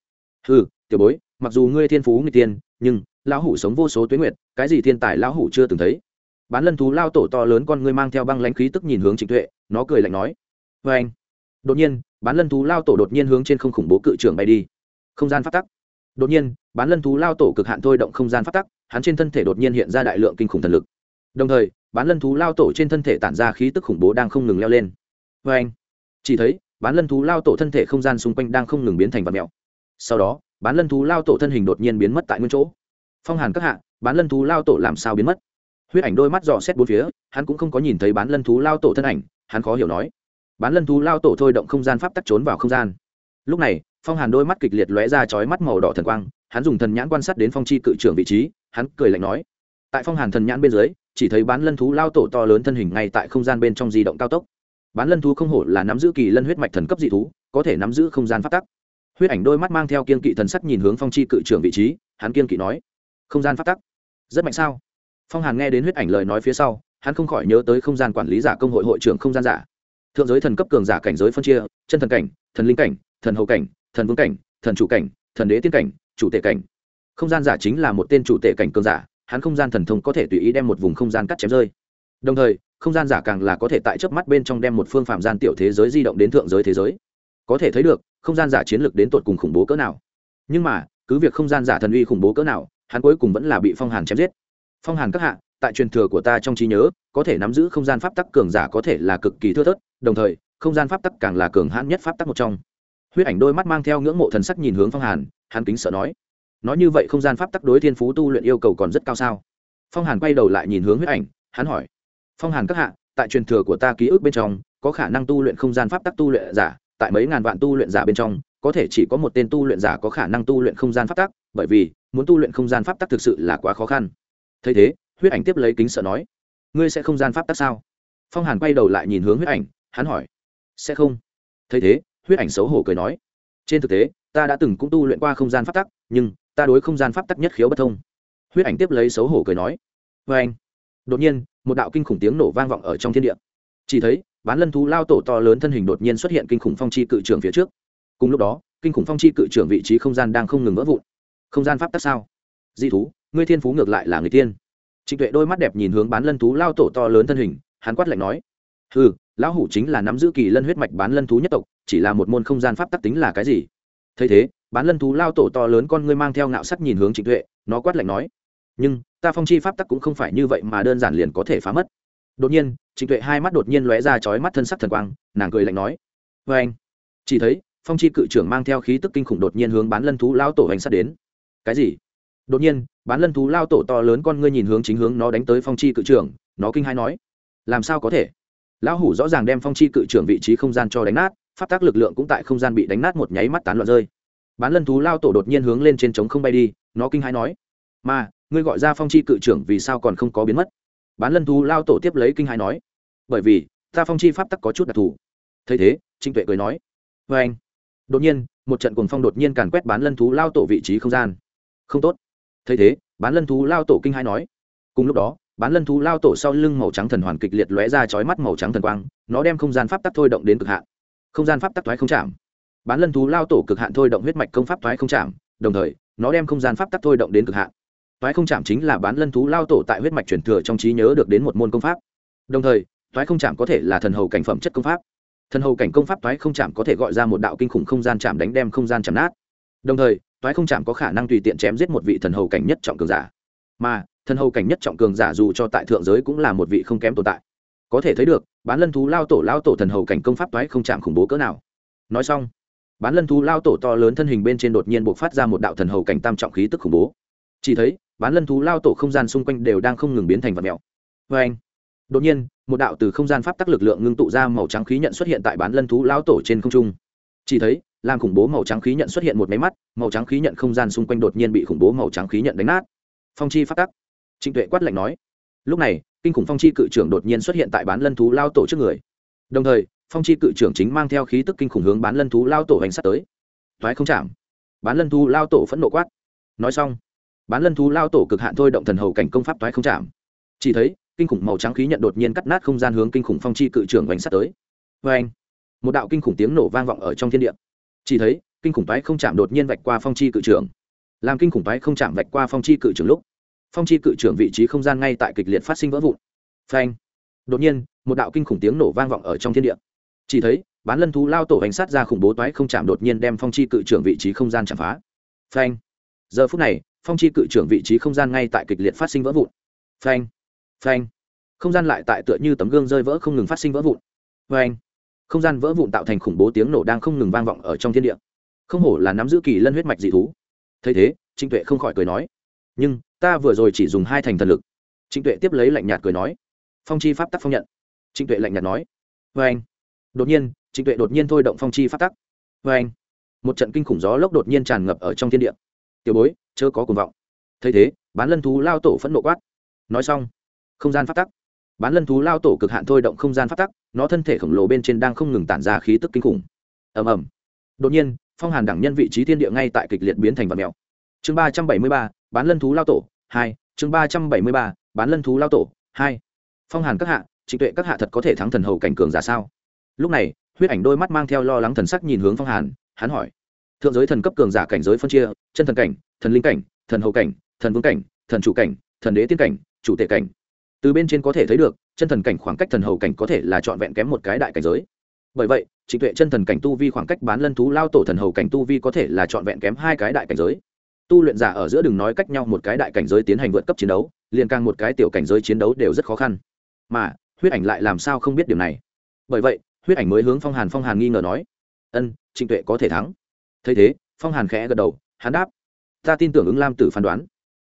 Ừ tiểu bối, mặc dù ngươi thiên phú người tiên, nhưng lão hủ sống vô số tuyến nguyệt, cái gì thiên tài lão hủ chưa từng thấy? Bán lân thú lao tổ to lớn con ngươi mang theo băng lãnh khí tức nhìn hướng trịnh tuệ, nó cười lạnh nói vê anh. Đột nhiên, bán lân thú lao tổ đột nhiên hướng trên không khủng bố cự trưởng bay đi. Không gian phát tắc. Đột nhiên, bán lân thú lao tổ cực hạn thôi động không gian phát tắc, hắn trên thân thể đột nhiên hiện ra đại lượng kinh khủng thần lực. Đồng thời, bán lân thú lao tổ trên thân thể tản ra khí tức khủng bố đang không ngừng leo lên. Vê anh. Chỉ thấy, bán lân thú lao tổ thân thể không gian xung quanh đang không ngừng biến thành vật mèo. Sau đó, bán lân thú lao tổ thân hình đột nhiên biến mất tại nguyên chỗ. Phong hàn các hạ, bán lân thú lao tổ làm sao biến mất? Huyết ảnh đôi mắt dò xét bốn phía, hắn cũng không có nhìn thấy bán lân thú lao tổ thân ảnh, hắn khó hiểu nói. Bán lân thú lao tổ thôi động không gian pháp tắc trốn vào không gian. Lúc này, phong hàn đôi mắt kịch liệt lóe ra chói mắt màu đỏ thần quang, hắn dùng thần nhãn quan sát đến phong chi cự trưởng vị trí, hắn cười lạnh nói. Tại phong hàn thần nhãn bên dưới, chỉ thấy bán lân thú lao tổ to lớn thân hình ngay tại không gian bên trong di động cao tốc. Bán lân thú không hổ là nắm giữ kỳ lân huyết mạch thần cấp dị thú, có thể nắm giữ không gian phát tắc. Huyết ảnh đôi mắt mang theo kiên kỵ thần sắc nhìn hướng phong chi cự trưởng vị trí, hắn kiên kỵ nói. Không gian phát tắc. Rất mạnh sao? Phong hàn nghe đến huyết ảnh lời nói phía sau, hắn không khỏi nhớ tới không gian quản lý giả công hội hội trưởng không gian giả. Thượng giới thần cấp cường giả cảnh giới phân chia, chân thần cảnh, thần linh cảnh, thần hậu cảnh, thần vương cảnh, thần chủ cảnh, thần đế tiên cảnh, chủ tể cảnh. Không gian giả chính là một tên chủ tể cảnh cường giả, hắn không gian thần thông có thể tùy ý đem một vùng không gian cắt chém rơi. Đồng thời, không gian giả càng là có thể tại chớp mắt bên trong đem một phương phạm gian tiểu thế giới di động đến thượng giới thế giới. Có thể thấy được, không gian giả chiến lược đến tột cùng khủng bố cỡ nào. Nhưng mà, cứ việc không gian giả thần uy khủng bố cỡ nào, hắn cuối cùng vẫn là bị phong hàn chém giết phong hàn các hạ, tại truyền thừa của ta trong trí nhớ, có thể nắm giữ không gian pháp tắc cường giả có thể là cực kỳ thưa thớt, đồng thời, không gian pháp tắc càng là cường hãn nhất pháp tắc một trong. Huyết ảnh đôi mắt mang theo ngưỡng mộ thần sắc nhìn hướng phong hàn, hắn kính sợ nói nói như vậy không gian pháp tắc đối thiên phú tu luyện yêu cầu còn rất cao sao? Phong hàn quay đầu lại nhìn hướng huyết ảnh, hắn hỏi, phong hàn các hạ, tại truyền thừa của ta ký ức bên trong, có khả năng tu luyện không gian pháp tắc tu luyện giả, tại mấy ngàn vạn tu luyện giả bên trong, có thể chỉ có một tên tu luyện giả có khả năng tu luyện không gian pháp tắc, bởi vì, muốn tu luyện không gian pháp tắc thực sự là quá khó khăn thấy thế, huyết ảnh tiếp lấy kính sợ nói, ngươi sẽ không gian pháp tắc sao? Phong hàn quay đầu lại nhìn hướng huyết ảnh, hắn hỏi, sẽ không. Thấy thế, huyết ảnh xấu hổ cười nói, trên thực tế, ta đã từng cũng tu luyện qua không gian pháp tắc, nhưng ta đối không gian pháp tắc nhất khiếu bất thông. Huyết ảnh tiếp lấy xấu hổ cười nói vê anh đột nhiên, một đạo kinh khủng tiếng nổ vang vọng ở trong thiên địa. Chỉ thấy, bán lân thú lao tổ to lớn thân hình đột nhiên xuất hiện kinh khủng phong chi cự trường phía trước. Cùng lúc đó, kinh khủng phong chi cự trường vị trí không gian đang không ngừng vỡ vụn. Không gian pháp tắc sao? Di thú ngươi thiên phú ngược lại là người tiên. Trịnh tuệ đôi mắt đẹp nhìn hướng bán lân thú lao tổ to lớn thân hình, hắn quát lạnh nói ừ lão hủ chính là nắm giữ kỳ lân huyết mạch bán lân thú nhất tộc, chỉ là một môn không gian pháp tắc tính là cái gì? Thấy thế, bán lân thú lao tổ to lớn con ngươi mang theo ngạo sắc nhìn hướng trịnh tuệ, nó quát lạnh nói, nhưng, ta phong chi pháp tắc cũng không phải như vậy mà đơn giản liền có thể phá mất. Đột nhiên, trịnh tuệ hai mắt đột nhiên lóe ra chói mắt thân sắc thần quang, nàng cười lạnh nói vê anh chỉ thấy, phong chi cự trưởng mang theo khí tức kinh khủng đột nhiên hướng bán lân thú lao tổ hành sắt đến. Cái gì? Đột nhiên, bán lân thú lao tổ to lớn con ngươi nhìn hướng chính hướng nó đánh tới phong chi cự trưởng, nó kinh hai nói, làm sao có thể? Lão hủ rõ ràng đem phong chi cự trưởng vị trí không gian cho đánh nát, pháp tác lực lượng cũng tại không gian bị đánh nát một nháy mắt tán loạn rơi. Bán lân thú lao tổ đột nhiên hướng lên trên trống không bay đi, nó kinh hãi nói, mà, ngươi gọi ra phong chi cự trưởng vì sao còn không có biến mất? Bán lân thú lao tổ tiếp lấy kinh hãi nói, bởi vì, ta phong chi pháp tắc có chút đặc thù. Thấy thế trinh tuệ cười nói vê anh đột nhiên, một trận cuồng phong đột nhiên càn quét bán lân thú lao tổ vị trí không gian. Không tốt thấy thế, bán lân thú lao tổ kinh hai nói. Cùng lúc đó, bán lân thú lao tổ sau lưng màu trắng thần hoàn kịch liệt lóe ra chói mắt màu trắng thần quang, nó đem không gian pháp tắc thôi động đến cực hạn. Không gian pháp tắc thoái không chạm. Bán lân thú lao tổ cực hạn thôi động huyết mạch công pháp thoái không chạm, đồng thời, nó đem không gian pháp tắc thôi động đến cực hạn. Thoái không chạm chính là bán lân thú lao tổ tại huyết mạch truyền thừa trong trí nhớ được đến một môn công pháp. Đồng thời, thoái không chạm có thể là thần hầu cảnh phẩm chất công pháp. Thần hầu cảnh công pháp thoái không chạm có thể gọi ra một đạo kinh khủng không gian chạm đánh đem không gian chạm nát. Đồng thời Toái không chạm có khả năng tùy tiện chém giết một vị thần hầu cảnh nhất trọng cường giả. Mà, thần hầu cảnh nhất trọng cường giả dù cho tại thượng giới cũng là một vị không kém tồn tại. Có thể thấy được, bán lân thú lao tổ lao tổ thần hầu cảnh công pháp toái không chạm khủng bố cỡ nào. Nói xong, bán lân thú lao tổ to lớn thân hình bên trên đột nhiên buộc phát ra một đạo thần hầu cảnh tam trọng khí tức khủng bố. Chỉ thấy, bán lân thú lao tổ không gian xung quanh đều đang không ngừng biến thành vật mèo. Vê anh, đột nhiên, một đạo từ không gian pháp tắc lực lượng ngưng tụ ra màu trắng khí nhận xuất hiện tại bán lân thú lao tổ trên không trung. Chỉ thấy làm khủng bố màu trắng khí nhận xuất hiện một máy mắt, màu trắng khí nhận không gian xung quanh đột nhiên bị khủng bố màu trắng khí nhận đánh nát. Phong chi phát tắc. Trịnh tuệ quát lạnh nói. Lúc này, kinh khủng phong chi cự trưởng đột nhiên xuất hiện tại bán lân thú lao tổ trước người. Đồng thời, phong chi cự trưởng chính mang theo khí tức kinh khủng hướng bán lân thú lao tổ hành sát tới. Thoái không chạm. Bán lân thú lao tổ phẫn nộ quát. Nói xong, bán lân thú lao tổ cực hạn thôi động thần hầu cảnh công pháp thoái không chạm. Chỉ thấy, kinh khủng màu trắng khí nhận đột nhiên cắt nát không gian hướng kinh khủng phong chi cự trưởng hành sát tới. Vê anh một đạo kinh khủng tiếng nổ vang vọng ở trong thiên địa chỉ thấy, kinh khủng toái không chạm đột nhiên vạch qua phong chi cự trưởng. Làm kinh khủng toái không chạm vạch qua phong chi cự trưởng lúc, phong chi cự trưởng vị trí không gian ngay tại kịch liệt phát sinh vỡ vụn. Phanh! Đột nhiên, một đạo kinh khủng tiếng nổ vang vọng ở trong thiên địa. Chỉ thấy, bán lân thú lao tổ hành sát ra khủng bố toái không chạm đột nhiên đem phong chi cự trưởng vị trí không gian chạm phá. Phanh! Giờ phút này, phong chi cự trưởng vị trí không gian ngay tại kịch liệt phát sinh vỡ vụn. Phanh! Phanh! Không gian lại tại tựa như tấm gương rơi vỡ không ngừng phát sinh vỡ vụn. Phanh! Không gian vỡ vụn tạo thành khủng bố tiếng nổ đang không ngừng vang vọng ở trong thiên địa. Không hổ là nắm giữ kỳ lân huyết mạch dị thú. Thấy thế trinh tuệ không khỏi cười nói, nhưng, ta vừa rồi chỉ dùng hai thành thần lực. Trịnh tuệ tiếp lấy lạnh nhạt cười nói, phong chi pháp tắc phong nhận. Trịnh tuệ lạnh nhạt nói vê anh. Đột nhiên, trịnh tuệ đột nhiên thôi động phong chi pháp tắc. Vê anh. Một trận kinh khủng gió lốc đột nhiên tràn ngập ở trong thiên địa. Tiểu bối, chớ có cuồng vọng. Thấy thế, bán lân thú lao tổ phẫn nộ quát, nói xong. Không gian pháp tắc bán lân thú lao tổ cực hạn thôi động không gian phát tắc, nó thân thể khổng lồ bên trên đang không ngừng tản ra khí tức kinh khủng. Ầm ầm. Đột nhiên, phong hàn đẳng nhân vị trí thiên địa ngay tại kịch liệt biến thành vật mèo. Chương ba trăm bảy mươi ba, bán lân thú lao tổ, hai, chương ba trăm bảy mươi ba, bán lân thú lao tổ, hai. Phong hàn các hạ, trịnh tuệ các hạ thật có thể thắng thần hầu cảnh cường giả sao? Lúc này, huyết ảnh đôi mắt mang theo lo lắng thần sắc nhìn hướng phong hàn, hắn hỏi. Thượng giới thần cấp cường giả cảnh giới phân chia, chân thần cảnh, thần linh cảnh, thần hầu cảnh, thần vương cảnh, thần chủ cảnh, thần đế tiên cảnh, chủ tệ cảnh từ bên trên có thể thấy được, chân thần cảnh khoảng cách thần hầu cảnh có thể là trọn vẹn kém một cái đại cảnh giới. Bởi vậy, trịnh tuệ chân thần cảnh tu vi khoảng cách bán lân thú lao tổ thần hầu cảnh tu vi có thể là trọn vẹn kém hai cái đại cảnh giới. Tu luyện giả ở giữa đừng nói cách nhau một cái đại cảnh giới tiến hành vượt cấp chiến đấu, liền càng một cái tiểu cảnh giới chiến đấu đều rất khó khăn. Mà, huyết ảnh lại làm sao không biết điều này? Bởi vậy, huyết ảnh mới hướng phong hàn phong hàn nghi ngờ nói, ân, trịnh tuệ có thể thắng. Thấy thế, phong hàn khẽ gật đầu, hắn đáp, ta tin tưởng ứng lam tử phán đoán.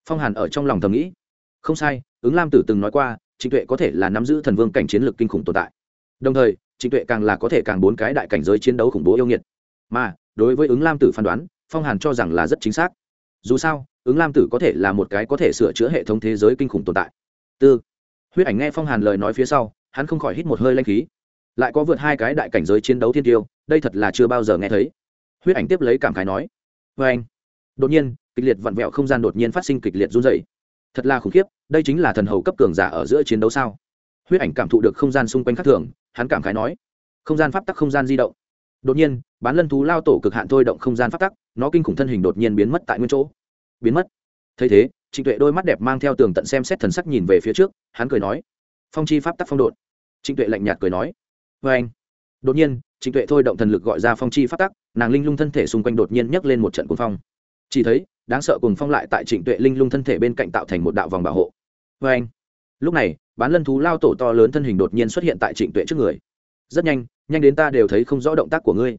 Phong hàn ở trong lòng thầm nghĩ, không sai ứng lam tử từng nói qua, trịnh tuệ có thể là nắm giữ thần vương cảnh chiến lược kinh khủng tồn tại. Đồng thời, trịnh tuệ càng là có thể càng bốn cái đại cảnh giới chiến đấu khủng bố yêu nghiệt. Mà, đối với ứng lam tử phán đoán, phong hàn cho rằng là rất chính xác. Dù sao, ứng lam tử có thể là một cái có thể sửa chữa hệ thống thế giới kinh khủng tồn tại. Tư. Huyết ảnh nghe phong hàn lời nói phía sau, hắn không khỏi hít một hơi lanh khí. Lại có vượt hai cái đại cảnh giới chiến đấu thiên tiêu, đây thật là chưa bao giờ nghe thấy. Huyết ảnh tiếp lấy cảm khái nói. Vê anh đột nhiên, kịch liệt vặn vẹo không gian đột nhiên phát sinh kịch liệt run dày thật là khủng khiếp, đây chính là thần hầu cấp cường giả ở giữa chiến đấu sao? Huyết ảnh cảm thụ được không gian xung quanh khác thường, hắn cảm khái nói, không gian pháp tắc không gian di động. Đột nhiên, bán lân thú lao tổ cực hạn thôi động không gian pháp tắc, nó kinh khủng thân hình đột nhiên biến mất tại nguyên chỗ. Biến mất. Thấy thế, trịnh tuệ đôi mắt đẹp mang theo tường tận xem xét thần sắc nhìn về phía trước, hắn cười nói, phong chi pháp tắc phong độn. Trịnh tuệ lạnh nhạt cười nói vê anh. Đột nhiên, trịnh tuệ thôi động thần lực gọi ra phong chi pháp tắc, nàng linh lung thân thể xung quanh đột nhiên nhấc lên một trận cuồng phong. Chỉ thấy đáng sợ cùng phong lại tại trịnh tuệ linh lung thân thể bên cạnh tạo thành một đạo vòng bảo hộ. Vê anh, lúc này, bán lân thú lao tổ to lớn thân hình đột nhiên xuất hiện tại trịnh tuệ trước người. Rất nhanh nhanh đến ta đều thấy không rõ động tác của ngươi.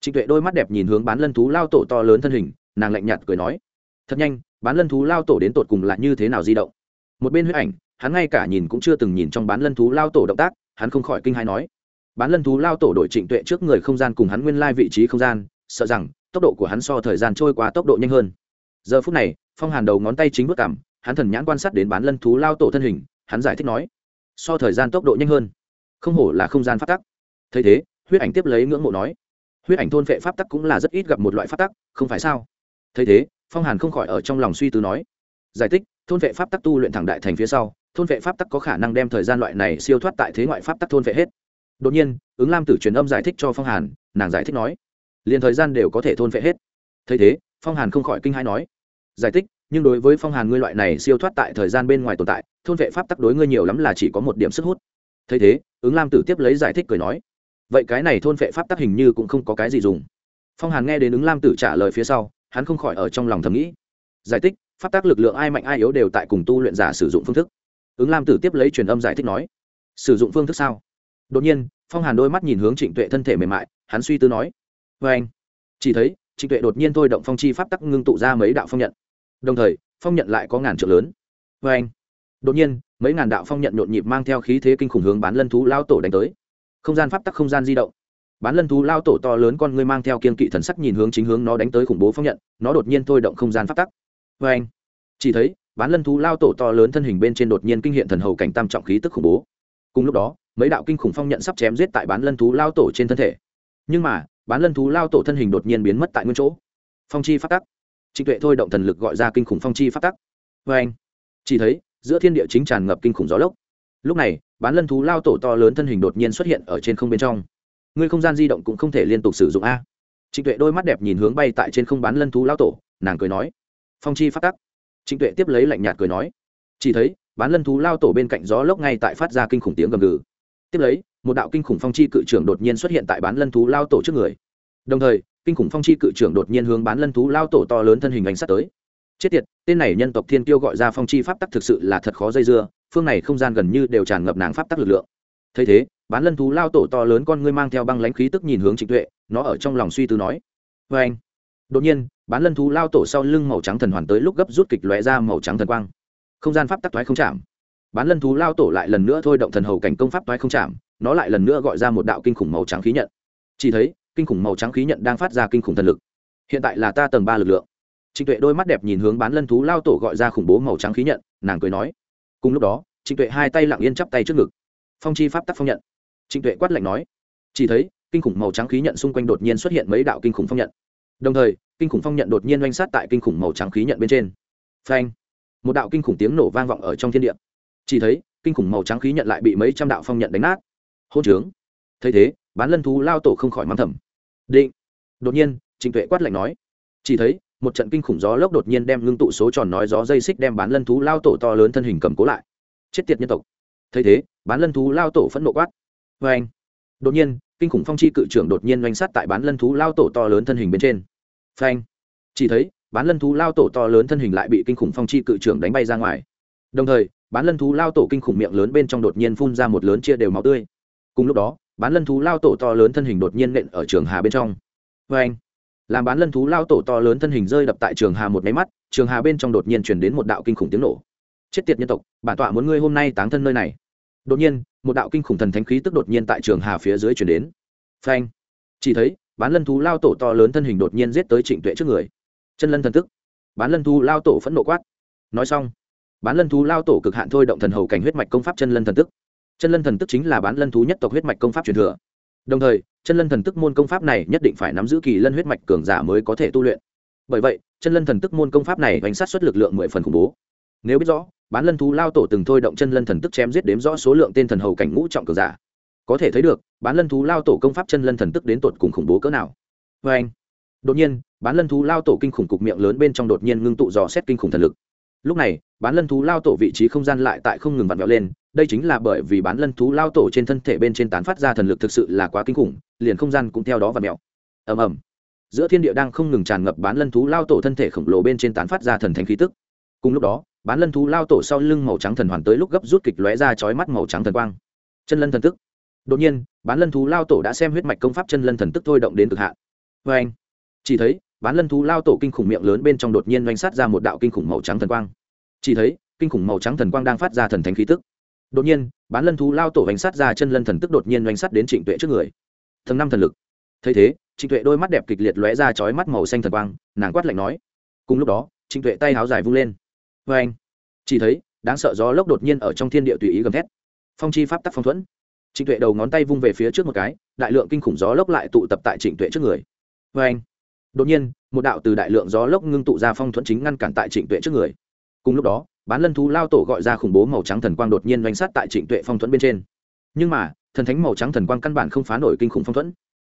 Trịnh tuệ đôi mắt đẹp nhìn hướng bán lân thú lao tổ to lớn thân hình, nàng lạnh nhạt cười nói. Thật nhanh, bán lân thú lao tổ đến tột cùng là như thế nào di động? Một bên huyết ảnh, hắn ngay cả nhìn cũng chưa từng nhìn trong bán lân thú lao tổ động tác, hắn không khỏi kinh hãi nói. Bán lân thú lao tổ đội trịnh tuệ trước người không gian cùng hắn nguyên lai vị trí không gian, sợ rằng tốc độ của hắn so thời gian trôi qua tốc độ nhanh hơn giờ phút này, phong hàn đầu ngón tay chính bước cảm, hắn thần nhãn quan sát đến bán lân thú lao tổ thân hình, hắn giải thích nói, so thời gian tốc độ nhanh hơn, không hổ là không gian phát tắc. Thấy thế, huyết ảnh tiếp lấy ngưỡng mộ nói, huyết ảnh thôn vệ pháp tắc cũng là rất ít gặp một loại pháp tắc, không phải sao? Thấy thế, phong hàn không khỏi ở trong lòng suy tư nói, giải thích, thôn vệ pháp tắc tu luyện thẳng đại thành phía sau, thôn vệ pháp tắc có khả năng đem thời gian loại này siêu thoát tại thế ngoại pháp tắc thôn vệ hết. Đột nhiên, ứng lam tử truyền âm giải thích cho phong hàn, nàng giải thích nói liền thời gian đều có thể thôn vệ hết. Thấy thế phong hàn không khỏi kinh hãi nói, giải thích, nhưng đối với phong hàn ngươi loại này siêu thoát tại thời gian bên ngoài tồn tại, thôn vệ pháp tắc đối ngươi nhiều lắm là chỉ có một điểm sức hút. Thấy thế, ứng lam tử tiếp lấy giải thích cười nói, vậy cái này thôn vệ pháp tắc hình như cũng không có cái gì dùng. Phong hàn nghe đến ứng lam tử trả lời phía sau, hắn không khỏi ở trong lòng thầm nghĩ. Giải thích, pháp tắc lực lượng ai mạnh ai yếu đều tại cùng tu luyện giả sử dụng phương thức. Ứng lam tử tiếp lấy truyền âm giải thích nói, sử dụng phương thức sao? Đột nhiên, phong hàn đôi mắt nhìn hướng trịnh tuệ thân thể mềm mại, hắn suy tư nói vê anh chỉ thấy trịnh tuệ đột nhiên thôi động phong chi pháp tắc ngưng tụ ra mấy đạo phong nhận. Đồng thời, phong nhận lại có ngàn triệu lớn. Vê anh, đột nhiên, mấy ngàn đạo phong nhận nhộn nhịp mang theo khí thế kinh khủng hướng bán lân thú lao tổ đánh tới. Không gian pháp tắc không gian di động. Bán lân thú lao tổ to lớn con ngươi mang theo kiên kỵ thần sắc nhìn hướng chính hướng nó đánh tới khủng bố phong nhận, nó đột nhiên thôi động không gian pháp tắc. Vê anh, chỉ thấy, bán lân thú lao tổ to lớn thân hình bên trên đột nhiên kinh hiện thần hầu cảnh tam trọng khí tức khủng bố. Cùng lúc đó, mấy đạo kinh khủng phong nhận sắp chém giết tại bán lân thú lao tổ trên thân thể. Nhưng mà bán lân thú lao tổ thân hình đột nhiên biến mất tại nguyên chỗ. Phong chi phát tắc. Trịnh tuệ thôi động thần lực gọi ra kinh khủng phong chi phát tắc. Vê anh, chỉ thấy, giữa thiên địa chính tràn ngập kinh khủng gió lốc. Lúc này, bán lân thú lao tổ to lớn thân hình đột nhiên xuất hiện ở trên không bên trong. Ngươi không gian di động cũng không thể liên tục sử dụng a. Trịnh tuệ đôi mắt đẹp nhìn hướng bay tại trên không bán lân thú lao tổ, nàng cười nói. Phong chi phát tắc. Trịnh tuệ tiếp lấy lạnh nhạt cười nói. Chỉ thấy, bán lân thú lao tổ bên cạnh gió lốc ngay tại phát ra kinh khủng tiếng gầm gừ. Tiếp lấy một đạo kinh khủng phong chi cự trưởng đột nhiên xuất hiện tại bán lân thú lao tổ trước người. Đồng thời, kinh khủng phong chi cự trưởng đột nhiên hướng bán lân thú lao tổ to lớn thân hình ảnh sát tới. Chết tiệt, tên này nhân tộc thiên tiêu gọi ra phong chi pháp tắc thực sự là thật khó dây dưa, phương này không gian gần như đều tràn ngập nàng pháp tắc lực lượng. Thấy thế, bán lân thú lao tổ to lớn con ngươi mang theo băng lãnh khí tức nhìn hướng trịnh tuệ, nó ở trong lòng suy tư nói vê anh đột nhiên, bán lân thú lao tổ sau lưng màu trắng thần hoàn tới lúc gấp rút kịch lóe ra màu trắng thần quang. Không gian pháp tắc thoái không chạm. Bán lân thú lao tổ lại lần nữa thôi động thần hầu cảnh công pháp thoái không chạm nó lại lần nữa gọi ra một đạo kinh khủng màu trắng khí nhận. Chỉ thấy, kinh khủng màu trắng khí nhận đang phát ra kinh khủng thần lực. Hiện tại là ta tầng ba lực lượng. Trịnh tuệ đôi mắt đẹp nhìn hướng bán lân thú lao tổ gọi ra khủng bố màu trắng khí nhận, nàng cười nói. Cùng lúc đó, trịnh tuệ hai tay lặng yên chắp tay trước ngực. Phong chi pháp tắc phong nhận. Trịnh tuệ quát lạnh nói. Chỉ thấy, kinh khủng màu trắng khí nhận xung quanh đột nhiên xuất hiện mấy đạo kinh khủng phong nhận. Đồng thời, kinh khủng phong nhận đột nhiên oanh sát tại kinh khủng màu trắng khí nhận bên trên. Phanh! Một đạo kinh khủng tiếng nổ vang vọng ở trong thiên địa. Chỉ thấy, kinh khủng màu trắng khí nhận lại bị mấy trăm đạo phong nhận đánh nát hôn trướng. Thấy thế, bán lân thú lao tổ không khỏi mắng thầm. Định. Đột nhiên, trịnh tuệ quát lạnh nói. Chỉ thấy, một trận kinh khủng gió lốc đột nhiên đem ngưng tụ số tròn nói gió dây xích đem bán lân thú lao tổ to lớn thân hình cầm cố lại. Chết tiệt nhân tộc. Thấy thế, bán lân thú lao tổ phẫn nộ quát. Vê anh đột nhiên, kinh khủng phong chi cự trưởng đột nhiên oanh sát tại bán lân thú lao tổ to lớn thân hình bên trên. Phanh. Chỉ thấy, bán lân thú lao tổ to lớn thân hình lại bị kinh khủng phong chi cự trưởng đánh bay ra ngoài. Đồng thời, bán lân thú lao tổ kinh khủng miệng lớn bên trong đột nhiên phun ra một lớn chia đều máu tươi cùng lúc đó, bán lân thú lao tổ to lớn thân hình đột nhiên nện ở trường hà bên trong. Vê anh, làm bán lân thú lao tổ to lớn thân hình rơi đập tại trường hà một máy mắt, trường hà bên trong đột nhiên chuyển đến một đạo kinh khủng tiếng nổ. Chết tiệt nhân tộc, bản tọa muốn ngươi hôm nay táng thân nơi này. Đột nhiên, một đạo kinh khủng thần thánh khí tức đột nhiên tại trường hà phía dưới chuyển đến. Phanh chỉ thấy, bán lân thú lao tổ to lớn thân hình đột nhiên giết tới trịnh tuệ trước người. Chân lân thần tức. Bán lân thú lao tổ phẫn nộ quát. Nói xong, bán lân thú lao tổ cực hạn thôi động thần hầu cảnh huyết mạch công pháp chân lân thần tức chân lân thần tức chính là bán lân thú nhất tộc huyết mạch công pháp truyền thừa. Đồng thời, chân lân thần tức môn công pháp này nhất định phải nắm giữ kỳ lân huyết mạch cường giả mới có thể tu luyện. Bởi vậy, chân lân thần tức môn công pháp này bánh sát xuất lực lượng mười phần khủng bố. Nếu biết rõ, bán lân thú lao tổ từng thôi động chân lân thần tức chém giết đếm rõ số lượng tên thần hầu cảnh ngũ trọng cường giả. Có thể thấy được, bán lân thú lao tổ công pháp chân lân thần tức đến tột cùng khủng bố cỡ nào. Vê anh, đột nhiên, bán lân thú lao tổ kinh khủng cục miệng lớn bên trong đột nhiên ngưng tụ dò xét kinh khủng thần lực. Lúc này, bán lân thú lao tổ vị trí không gian lại tại không ngừng vặn vẹo lên đây chính là bởi vì bán lân thú lao tổ trên thân thể bên trên tán phát ra thần lực thực sự là quá kinh khủng, liền không gian cũng theo đó vặn vẹo ầm ầm. Giữa thiên địa đang không ngừng tràn ngập bán lân thú lao tổ thân thể khổng lồ bên trên tán phát ra thần thánh khí tức. Cùng lúc đó, bán lân thú lao tổ sau lưng màu trắng thần hoàn tới lúc gấp rút kịch lóe ra chói mắt màu trắng thần quang. Chân lân thần tức. Đột nhiên, bán lân thú lao tổ đã xem huyết mạch công pháp chân lân thần tức thôi động đến cực hạn. Vê anh, chỉ thấy, bán lân thú lao tổ kinh khủng miệng lớn bên trong đột nhiên doanh sát ra một đạo kinh khủng màu trắng thần quang. Chỉ thấy, kinh khủng màu trắng thần quang đang phát ra thần thánh khí tức đột nhiên, bán lân thú lao tổ bánh sát ra chân lân thần tức đột nhiên bánh sát đến trịnh tuệ trước người. Thần năm thần lực. Thấy thế, trịnh tuệ đôi mắt đẹp kịch liệt lóe ra chói mắt màu xanh thần quang, nàng quát lạnh nói. Cùng lúc đó, trịnh tuệ tay háo dài vung lên. Vê anh. Chỉ thấy, đáng sợ gió lốc đột nhiên ở trong thiên địa tùy ý gầm thét. Phong chi pháp tắc phong thuẫn. Trịnh tuệ đầu ngón tay vung về phía trước một cái, đại lượng kinh khủng gió lốc lại tụ tập tại trịnh tuệ trước người. Vê anh. Đột nhiên, một đạo từ đại lượng gió lốc ngưng tụ ra phong thuẫn chính ngăn cản tại trịnh tuệ trước người cùng lúc đó, bán lân thú lao tổ gọi ra khủng bố màu trắng thần quang đột nhiên doanh sát tại trịnh tuệ phong thuẫn bên trên. Nhưng mà, thần thánh màu trắng thần quang căn bản không phá nổi kinh khủng phong thuẫn.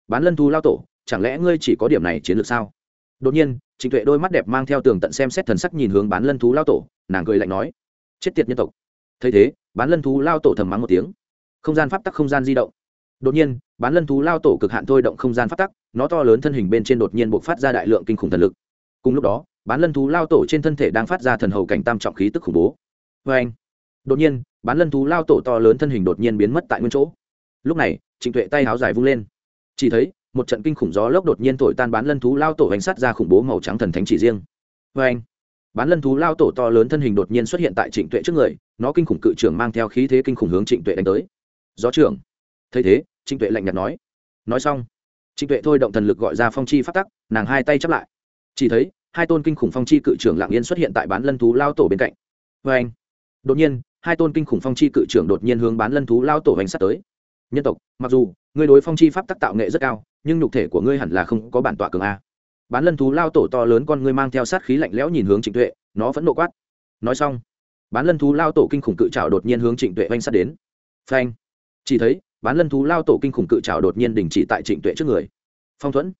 Bán lân thú lao tổ, chẳng lẽ ngươi chỉ có điểm này chiến lược sao? Đột nhiên, trịnh tuệ đôi mắt đẹp mang theo tường tận xem xét thần sắc nhìn hướng bán lân thú lao tổ, nàng cười lạnh nói, chết tiệt nhân tộc. Thấy thế, bán lân thú lao tổ thầm mắng một tiếng. Không gian pháp tắc không gian di động. Đột nhiên, bán lân thú lao tổ cực hạn thôi động không gian pháp tắc, nó to lớn thân hình bên trên đột nhiên buộc phát ra đại lượng kinh khủng thần lực. Cùng lúc đó bán lân thú lao tổ trên thân thể đang phát ra thần hầu cảnh tam trọng khí tức khủng bố. Vê anh, đột nhiên, bán lân thú lao tổ to lớn thân hình đột nhiên biến mất tại nguyên chỗ. Lúc này, trịnh tuệ tay háo dài vung lên. Chỉ thấy, một trận kinh khủng gió lốc đột nhiên thổi tan bán lân thú lao tổ hành sát ra khủng bố màu trắng thần thánh chỉ riêng. Vê anh, bán lân thú lao tổ to lớn thân hình đột nhiên xuất hiện tại trịnh tuệ trước người, nó kinh khủng cự trưởng mang theo khí thế kinh khủng hướng trịnh tuệ đánh tới. Gió trưởng. Thấy thế, trịnh tuệ lạnh nhạt nói. Nói xong, trịnh tuệ thôi động thần lực gọi ra phong chi phát tắc, nàng hai tay chắp lại. Chỉ thấy hai tôn kinh khủng phong chi cự trưởng lạng yên xuất hiện tại bán lân thú lao tổ bên cạnh. Vê anh, đột nhiên, hai tôn kinh khủng phong chi cự trưởng đột nhiên hướng bán lân thú lao tổ hành sát tới. Nhân tộc, mặc dù, ngươi đối phong chi pháp tắc tạo nghệ rất cao, nhưng nhục thể của ngươi hẳn là không có bản tọa cường a. Bán lân thú lao tổ to lớn con ngươi mang theo sát khí lạnh lẽo nhìn hướng trịnh tuệ, nó vẫn nộ quát. Nói xong, bán lân thú lao tổ kinh khủng cự trào đột nhiên hướng trịnh tuệ oanh sát đến. Phanh, chỉ thấy, bán lân thú lao tổ kinh khủng cự trào đột nhiên đình chỉ tại trịnh tuệ trước người. Phong thuẫn,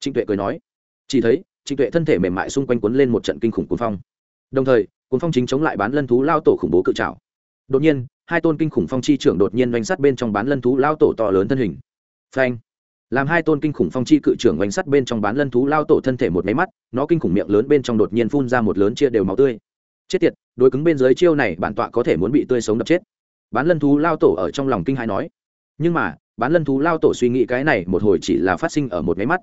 trịnh tuệ cười nói, chỉ thấy trịnh tuệ thân thể mềm mại xung quanh quấn lên một trận kinh khủng cuốn phong. Đồng thời cuốn phong chính chống lại bán lân thú lao tổ khủng bố cự trào đột nhiên, hai tôn kinh khủng phong chi trưởng đột nhiên oanh sắt bên trong bán lân thú lao tổ to lớn thân hình. Phanh! Làm hai tôn kinh khủng phong chi cự trưởng oanh sắt bên trong bán lân thú lao tổ thân thể một máy mắt, nó kinh khủng miệng lớn bên trong đột nhiên phun ra một lớn chia đều máu tươi. Chết tiệt, đối cứng bên dưới chiêu này bản tọa có thể muốn bị tươi sống đập chết. Bán lân thú lao tổ ở trong lòng kinh hãi nói. Nhưng mà, bán lân thú lao tổ suy nghĩ cái này một hồi chỉ là phát sinh ở một máy mắt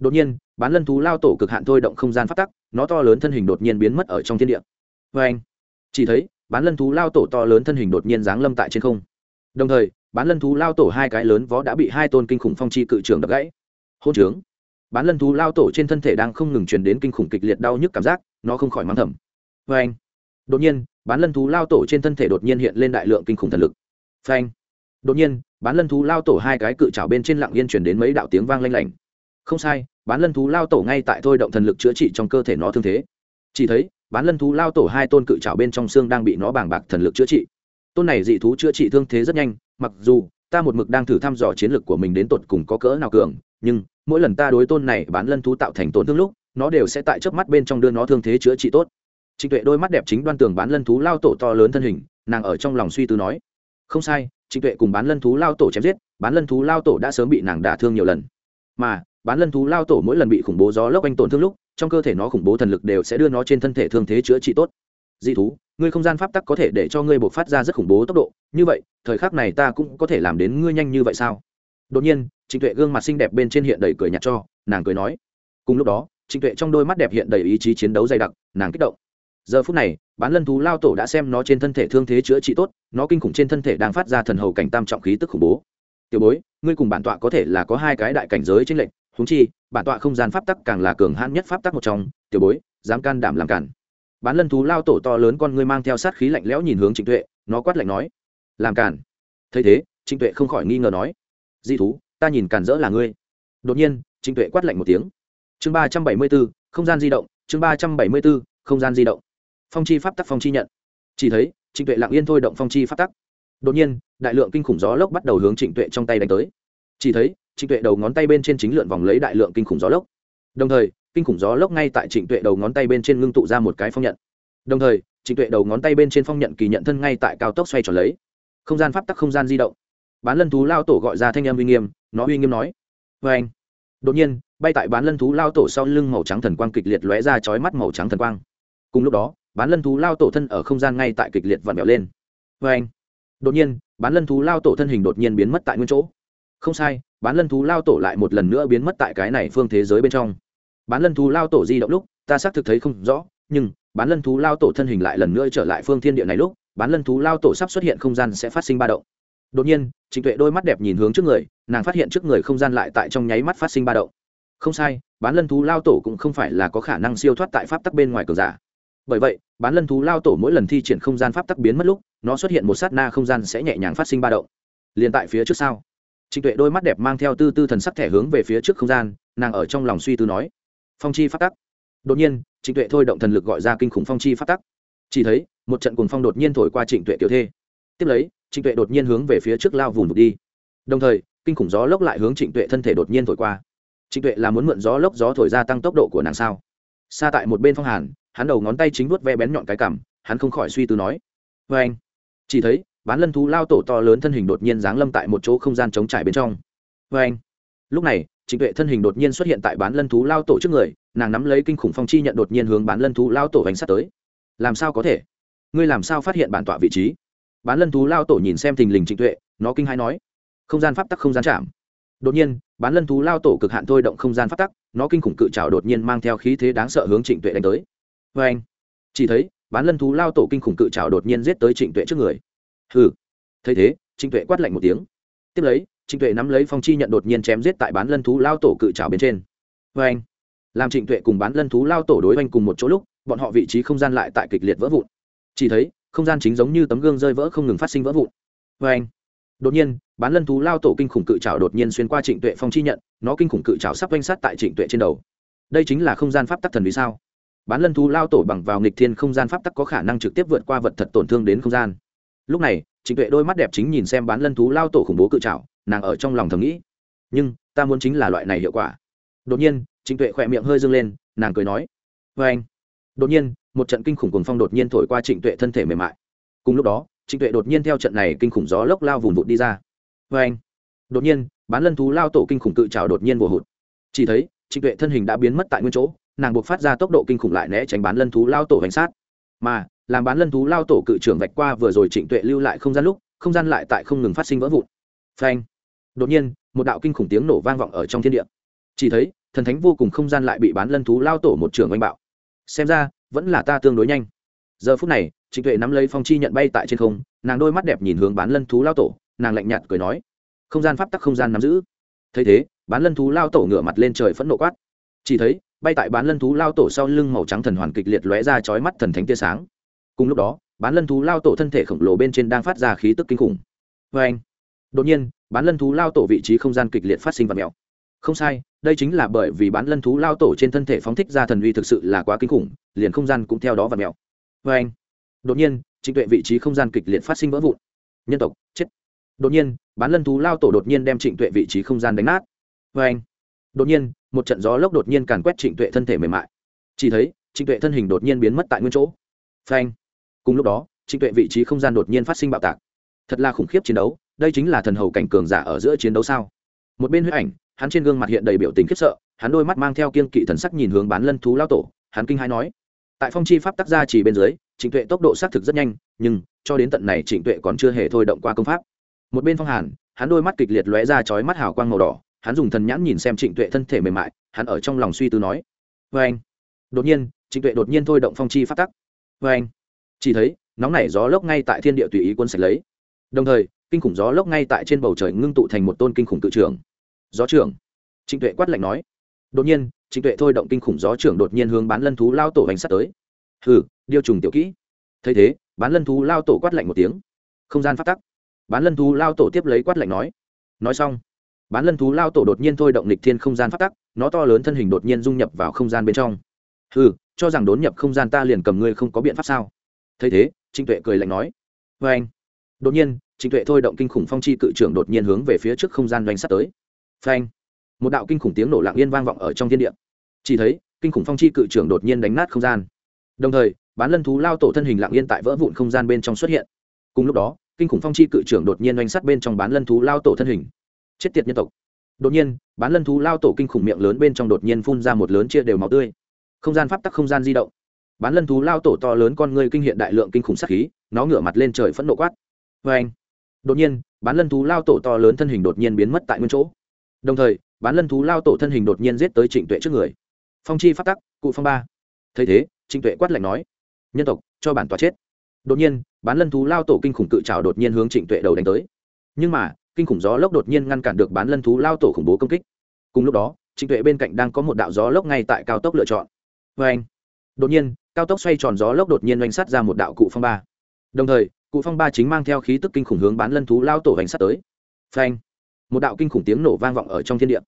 đột nhiên, bán lân thú lao tổ cực hạn thôi động không gian phát tắc, nó to lớn thân hình đột nhiên biến mất ở trong thiên địa. Vê anh, chỉ thấy, bán lân thú lao tổ to lớn thân hình đột nhiên giáng lâm tại trên không. Đồng thời, bán lân thú lao tổ hai cái lớn vó đã bị hai tôn kinh khủng phong chi cự trường đập gãy. Hôn trướng. Bán lân thú lao tổ trên thân thể đang không ngừng truyền đến kinh khủng kịch liệt đau nhức cảm giác, nó không khỏi mắng thầm. Vê anh, đột nhiên, bán lân thú lao tổ trên thân thể đột nhiên hiện lên đại lượng kinh khủng thần lực. Phanh đột nhiên, bán lân thú lao tổ hai cái cự trào bên trên lặng yên chuyển đến mấy đạo tiếng vang lanh lảnh không sai, bán lân thú lao tổ ngay tại thôi động thần lực chữa trị trong cơ thể nó thương thế. Chỉ thấy, bán lân thú lao tổ hai tôn cự trào bên trong xương đang bị nó bàng bạc thần lực chữa trị. Tôn này dị thú chữa trị thương thế rất nhanh, mặc dù ta một mực đang thử thăm dò chiến lược của mình đến tột cùng có cỡ nào cường, nhưng mỗi lần ta đối tôn này bán lân thú tạo thành tổn thương lúc, nó đều sẽ tại chớp mắt bên trong đưa nó thương thế chữa trị tốt. Trịnh tuệ đôi mắt đẹp chính đoan tường bán lân thú lao tổ to lớn thân hình, nàng ở trong lòng suy tư nói, không sai, trịnh tuệ cùng bán lân thú lao tổ chém giết, bán lân thú lao tổ đã sớm bị nàng đả thương nhiều lần. Mà bán lân thú lao tổ mỗi lần bị khủng bố gió lốc anh tổn thương lúc, trong cơ thể nó khủng bố thần lực đều sẽ đưa nó trên thân thể thương thế chữa trị tốt. Dị thú, ngươi không gian pháp tắc có thể để cho ngươi buộc phát ra rất khủng bố tốc độ. Như vậy, thời khắc này ta cũng có thể làm đến ngươi nhanh như vậy sao? Đột nhiên, trịnh tuệ gương mặt xinh đẹp bên trên hiện đầy cười nhạt cho, nàng cười nói. Cùng lúc đó, trịnh tuệ trong đôi mắt đẹp hiện đầy ý chí chiến đấu dày đặc, nàng kích động. Giờ phút này, bán lân thú lao tổ đã xem nó trên thân thể thương thế chữa trị tốt, nó kinh khủng trên thân thể đang phát ra thần hầu cảnh tam trọng khí tức khủng bố. Tiểu bối, ngươi cùng bản tọa có thể là có hai cái đại cảnh giới trên lệnh huống chi, bản tọa không gian pháp tắc càng là cường hãn nhất pháp tắc một trong, tiểu bối, dám can đảm làm cản. Bán lân thú lao tổ to lớn con ngươi mang theo sát khí lạnh lẽo nhìn hướng trịnh tuệ, nó quát lạnh nói, làm cản? Thấy thế, trịnh tuệ không khỏi nghi ngờ nói di thú, ta nhìn cản rỡ là ngươi. Đột nhiên, trịnh tuệ quát lạnh một tiếng. Chương ba trăm bảy mươi b ố không gian di động, chương ba trăm bảy mươi b ố không gian di động. Phong chi pháp tắc, phong chi nhận. Chỉ thấy, trịnh tuệ lặng yên thôi động phong chi pháp tắc. Đột nhiên, đại lượng kinh khủng gió lốc bắt đầu hướng trịnh tuệ trong tay đánh tới. Chỉ thấy trịnh tuệ đầu ngón tay bên trên chính lượn vòng lấy đại lượng kinh khủng gió lốc. Đồng thời, kinh khủng gió lốc ngay tại trịnh tuệ đầu ngón tay bên trên ngưng tụ ra một cái phong nhận. Đồng thời, trịnh tuệ đầu ngón tay bên trên phong nhận kỳ nhận thân ngay tại cao tốc xoay tròn lấy. Không gian pháp tắc không gian di động. Bán lân thú lao tổ gọi ra thanh âm uy nghiêm, nó uy nghiêm nói vê anh. Đột nhiên, bay tại bán lân thú lao tổ sau lưng màu trắng thần quang kịch liệt lóe ra chói mắt màu trắng thần quang. Cùng lúc đó, bán lân thú lao tổ thân ở không gian ngay tại kịch liệt vặn vẹo lên. Vê anh. Đột nhiên, bán lân thú lao tổ thân hình đột nhiên biến mất tại nguyên chỗ. Không sai bán lân thú lao tổ lại một lần nữa biến mất tại cái này phương thế giới bên trong. Bán lân thú lao tổ di động lúc, ta xác thực thấy không rõ, nhưng bán lân thú lao tổ thân hình lại lần nữa trở lại phương thiên địa này lúc, bán lân thú lao tổ sắp xuất hiện không gian sẽ phát sinh ba động. Đột nhiên, trịnh tuệ đôi mắt đẹp nhìn hướng trước người, nàng phát hiện trước người không gian lại tại trong nháy mắt phát sinh ba động. Không sai, bán lân thú lao tổ cũng không phải là có khả năng siêu thoát tại pháp tắc bên ngoài cờ giả. Bởi vậy, bán lân thú lao tổ mỗi lần thi triển không gian pháp tắc biến mất lúc, nó xuất hiện một sát na không gian sẽ nhẹ nhàng phát sinh ba động. Liền tại phía trước sau trịnh tuệ đôi mắt đẹp mang theo tư tư thần sắc thẻ hướng về phía trước không gian, nàng ở trong lòng suy tư nói, phong chi pháp tắc. Đột nhiên, trịnh tuệ thôi động thần lực gọi ra kinh khủng phong chi pháp tắc. Chỉ thấy, một trận cuồng phong đột nhiên thổi qua trịnh tuệ tiểu thê. Tiếp lấy, trịnh tuệ đột nhiên hướng về phía trước lao vùng vụt đi. Đồng thời, kinh khủng gió lốc lại hướng trịnh tuệ thân thể đột nhiên thổi qua. Trịnh tuệ là muốn mượn gió lốc gió thổi ra tăng tốc độ của nàng sao? Xa tại một bên phong hàn, hắn đầu ngón tay chính vuốt ve bén nhọn cái cằm, hắn không khỏi suy tư nói vê anh chỉ thấy bán lân thú lao tổ to lớn thân hình đột nhiên giáng lâm tại một chỗ không gian trống trải bên trong. Vê anh, lúc này, trịnh tuệ thân hình đột nhiên xuất hiện tại bán lân thú lao tổ trước người, nàng nắm lấy kinh khủng phong chi nhận đột nhiên hướng bán lân thú lao tổ hành sát tới. Làm sao có thể? Ngươi làm sao phát hiện bản tọa vị trí? Bán lân thú lao tổ nhìn xem thình lình trịnh tuệ, nó kinh hai nói. Không gian pháp tắc không gian chạm. Đột nhiên bán lân thú lao tổ cực hạn thôi động không gian pháp tắc, nó kinh khủng cự trào đột nhiên mang theo khí thế đáng sợ hướng trịnh tuệ đánh tới. Vê anh, chỉ thấy bán lân thú lao tổ kinh khủng cự trào đột nhiên giết tới trịnh tuệ trước người hừ. Thấy thế, trịnh tuệ quát lạnh một tiếng. Tiếp lấy, trịnh tuệ nắm lấy phong chi nhận đột nhiên chém giết tại bán lân thú lao tổ cự trào bên trên. Vê anh, làm trịnh tuệ cùng bán lân thú lao tổ đối oanh cùng một chỗ lúc, bọn họ vị trí không gian lại tại kịch liệt vỡ vụn. Chỉ thấy, không gian chính giống như tấm gương rơi vỡ không ngừng phát sinh vỡ vụn. Vê anh, đột nhiên, bán lân thú lao tổ kinh khủng cự trào đột nhiên xuyên qua trịnh tuệ phong chi nhận, nó kinh khủng cự trào sắp oanh sát tại trịnh tuệ trên đầu. Đây chính là không gian pháp tắc thần vì sao? Bán lân thú lao tổ bằng vào nghịch thiên không gian pháp tắc có khả năng trực tiếp vượt qua vật thật tổn thương đến không gian lúc này, trịnh tuệ đôi mắt đẹp chính nhìn xem bán lân thú lao tổ khủng bố cự trào nàng ở trong lòng thầm nghĩ, nhưng, ta muốn chính là loại này hiệu quả. Đột nhiên, trịnh tuệ khỏe miệng hơi dâng lên, nàng cười nói vê anh. Đột nhiên, một trận kinh khủng cuồng phong đột nhiên thổi qua trịnh tuệ thân thể mềm mại. Cùng lúc đó, trịnh tuệ đột nhiên theo trận này kinh khủng gió lốc lao vùng vụt đi ra. Vê anh. Đột nhiên, bán lân thú lao tổ kinh khủng cự trào đột nhiên vồ hụt. Chỉ thấy, trịnh tuệ thân hình đã biến mất tại nguyên chỗ, nàng buộc phát ra tốc độ kinh khủng lại né tránh bán lân thú lao tổ hành sát. Mà làm bán lân thú lao tổ cự trưởng vạch qua vừa rồi trịnh tuệ lưu lại không gian lúc, không gian lại tại không ngừng phát sinh vỡ vụn. Phanh. Đột nhiên, một đạo kinh khủng tiếng nổ vang vọng ở trong thiên địa. Chỉ thấy, thần thánh vô cùng không gian lại bị bán lân thú lao tổ một trường oanh bạo. Xem ra, vẫn là ta tương đối nhanh. Giờ phút này, trịnh tuệ nắm lấy phong chi nhận bay tại trên không, nàng đôi mắt đẹp nhìn hướng bán lân thú lao tổ, nàng lạnh nhạt cười nói, không gian pháp tắc không gian nắm giữ. Thấy thế, bán lân thú lao tổ ngửa mặt lên trời phẫn nộ quát. Chỉ thấy, bay tại bán lân thú lao tổ sau lưng màu trắng thần hoàn kịch liệt lóe ra chói mắt thần thánh tia sáng cùng lúc đó, bán lân thú lao tổ thân thể khổng lồ bên trên đang phát ra khí tức kinh khủng. Vê anh, đột nhiên, bán lân thú lao tổ vị trí không gian kịch liệt phát sinh và mèo. Không sai, đây chính là bởi vì bán lân thú lao tổ trên thân thể phóng thích ra thần uy thực sự là quá kinh khủng, liền không gian cũng theo đó và mèo. Vê anh, đột nhiên, trịnh tuệ vị trí không gian kịch liệt phát sinh vỡ vụn. Nhân tộc, chết. Đột nhiên, bán lân thú lao tổ đột nhiên đem trịnh tuệ vị trí không gian đánh nát. Vê anh, đột nhiên, một trận gió lốc đột nhiên càn quét trịnh tuệ thân thể mềm mại. Chỉ thấy, trịnh tuệ thân hình đột nhiên biến mất tại nguyên chỗ. Phanh cùng lúc đó, trịnh tuệ vị trí không gian đột nhiên phát sinh bạo tạc. Thật là khủng khiếp chiến đấu, đây chính là thần hầu cảnh cường giả ở giữa chiến đấu sao? Một bên huyết ảnh, hắn trên gương mặt hiện đầy biểu tình khiếp sợ, hắn đôi mắt mang theo kiên kỵ thần sắc nhìn hướng bán lân thú lao tổ, hắn kinh hai nói. Tại phong chi pháp tác gia chỉ bên dưới, trịnh tuệ tốc độ xác thực rất nhanh, nhưng cho đến tận này trịnh tuệ còn chưa hề thôi động qua công pháp. Một bên phong hàn, hắn đôi mắt kịch liệt lóe ra chói mắt hào quang màu đỏ, hắn dùng thần nhãn nhìn xem trịnh tuệ thân thể mềm mại, hắn ở trong lòng suy tư nói. Vê anh đột nhiên, trịnh tuệ đột nhiên thôi động phong chi pháp tắc. Vê anh chỉ thấy, nóng nảy gió lốc ngay tại thiên địa tùy ý quân sạch lấy. Đồng thời, kinh khủng gió lốc ngay tại trên bầu trời ngưng tụ thành một tôn kinh khủng tự trưởng. Gió trưởng. Trịnh tuệ quát lạnh nói. Đột nhiên, trịnh tuệ thôi động kinh khủng gió trưởng đột nhiên hướng bán lân thú lao tổ hành sát tới. Hừ, điêu trùng tiểu kỹ. Thấy thế, bán lân thú lao tổ quát lạnh một tiếng. Không gian phát tắc. Bán lân thú lao tổ tiếp lấy quát lạnh nói. Nói xong, bán lân thú lao tổ đột nhiên thôi động lịch thiên không gian phát tắc, nó to lớn thân hình đột nhiên dung nhập vào không gian bên trong. Hừ, cho rằng đốn nhập không gian ta liền cầm ngươi không có biện pháp sao? Thấy thế, trịnh tuệ cười lạnh nói vê anh. Đột nhiên, trịnh tuệ thôi động kinh khủng phong chi cự trưởng đột nhiên hướng về phía trước không gian doanh sắt tới. Phanh một đạo kinh khủng tiếng nổ lạng yên vang vọng ở trong thiên địa. Chỉ thấy, kinh khủng phong chi cự trưởng đột nhiên đánh nát không gian. Đồng thời, bán lân thú lao tổ thân hình lạng yên tại vỡ vụn không gian bên trong xuất hiện. Cùng lúc đó, kinh khủng phong chi cự trưởng đột nhiên oanh sắt bên trong bán lân thú lao tổ thân hình. Chết tiệt nhân tộc. Đột nhiên, bán lân thú lao tổ kinh khủng miệng lớn bên trong đột nhiên phun ra một lớn chia đều máu tươi. Không gian pháp tắc không gian di động bán lân thú lao tổ to lớn con người kinh hiện đại lượng kinh khủng sát khí, nó ngửa mặt lên trời phẫn nộ quát. Vê anh, đột nhiên, bán lân thú lao tổ to lớn thân hình đột nhiên biến mất tại nguyên chỗ. Đồng thời, bán lân thú lao tổ thân hình đột nhiên giết tới trịnh tuệ trước người. Phong chi phát tắc, cụ phong ba. Thấy thế, trịnh tuệ quát lạnh nói, nhân tộc, cho bản tòa chết. Đột nhiên, bán lân thú lao tổ kinh khủng cự trào đột nhiên hướng trịnh tuệ đầu đánh tới. Nhưng mà, kinh khủng gió lốc đột nhiên ngăn cản được bán lân thú lao tổ khủng bố công kích. Cùng lúc đó, trịnh tuệ bên cạnh đang có một đạo gió lốc ngay tại cao tốc lựa chọn. Vê anh, đột nhiên cao tốc xoay tròn gió lốc đột nhiên oanh sắt ra một đạo cụ phong ba. Đồng thời, cụ phong ba chính mang theo khí tức kinh khủng hướng bán lân thú lao tổ oanh sát tới. Phanh! Một đạo kinh khủng tiếng nổ vang vọng ở trong thiên địa.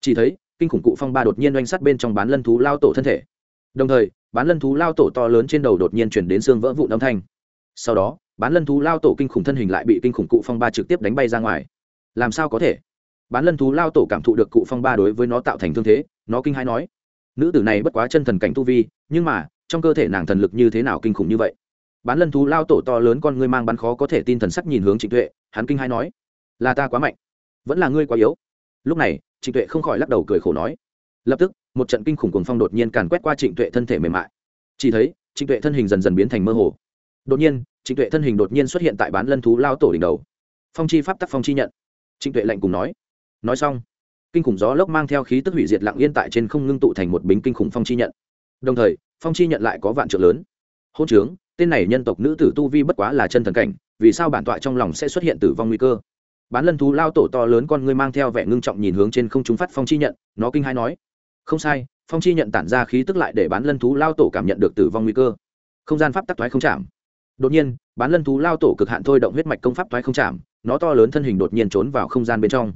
Chỉ thấy, kinh khủng cụ phong ba đột nhiên oanh sắt bên trong bán lân thú lao tổ thân thể. Đồng thời, bán lân thú lao tổ to lớn trên đầu đột nhiên chuyển đến xương vỡ vụn âm thanh. Sau đó, bán lân thú lao tổ kinh khủng thân hình lại bị kinh khủng cụ phong ba trực tiếp đánh bay ra ngoài. Làm sao có thể? Bán lân thú lao tổ cảm thụ được cụ phong ba đối với nó tạo thành thương thế, nó kinh hãi nói. Nữ tử này bất quá chân thần cảnh tu vi, nhưng mà trong cơ thể nàng thần lực như thế nào kinh khủng như vậy? Bán lân thú lao tổ to lớn con ngươi mang bắn khó có thể tin thần sắc nhìn hướng trịnh tuệ, hắn kinh hai nói, là ta quá mạnh, vẫn là ngươi quá yếu. Lúc này, trịnh tuệ không khỏi lắc đầu cười khổ nói, lập tức, một trận kinh khủng cuồng phong đột nhiên càn quét qua trịnh tuệ thân thể mềm mại. Chỉ thấy, trịnh tuệ thân hình dần dần biến thành mơ hồ. Đột nhiên, trịnh tuệ thân hình đột nhiên xuất hiện tại bán lân thú lao tổ đỉnh đầu. Phong chi pháp tắc phong chi nhận. Trịnh tuệ lạnh cùng nói nói xong, kinh khủng gió lốc mang theo khí tức hủy diệt lặng yên tại trên không ngưng tụ thành một bính kinh khủng phong chi nhận. Đồng thời phong chi nhận lại có vạn trượng lớn. Hôn trướng, tên này nhân tộc nữ tử tu vi bất quá là chân thần cảnh, vì sao bản tọa trong lòng sẽ xuất hiện tử vong nguy cơ? Bán lân thú lao tổ to lớn con ngươi mang theo vẻ ngưng trọng nhìn hướng trên không chúng phát phong chi nhận, nó kinh hai nói, không sai, phong chi nhận tản ra khí tức lại để bán lân thú lao tổ cảm nhận được tử vong nguy cơ. Không gian pháp tắc thoái không chạm. Đột nhiên, bán lân thú lao tổ cực hạn thôi động huyết mạch công pháp thoái không chạm, nó to lớn thân hình đột nhiên trốn vào không gian bên trong.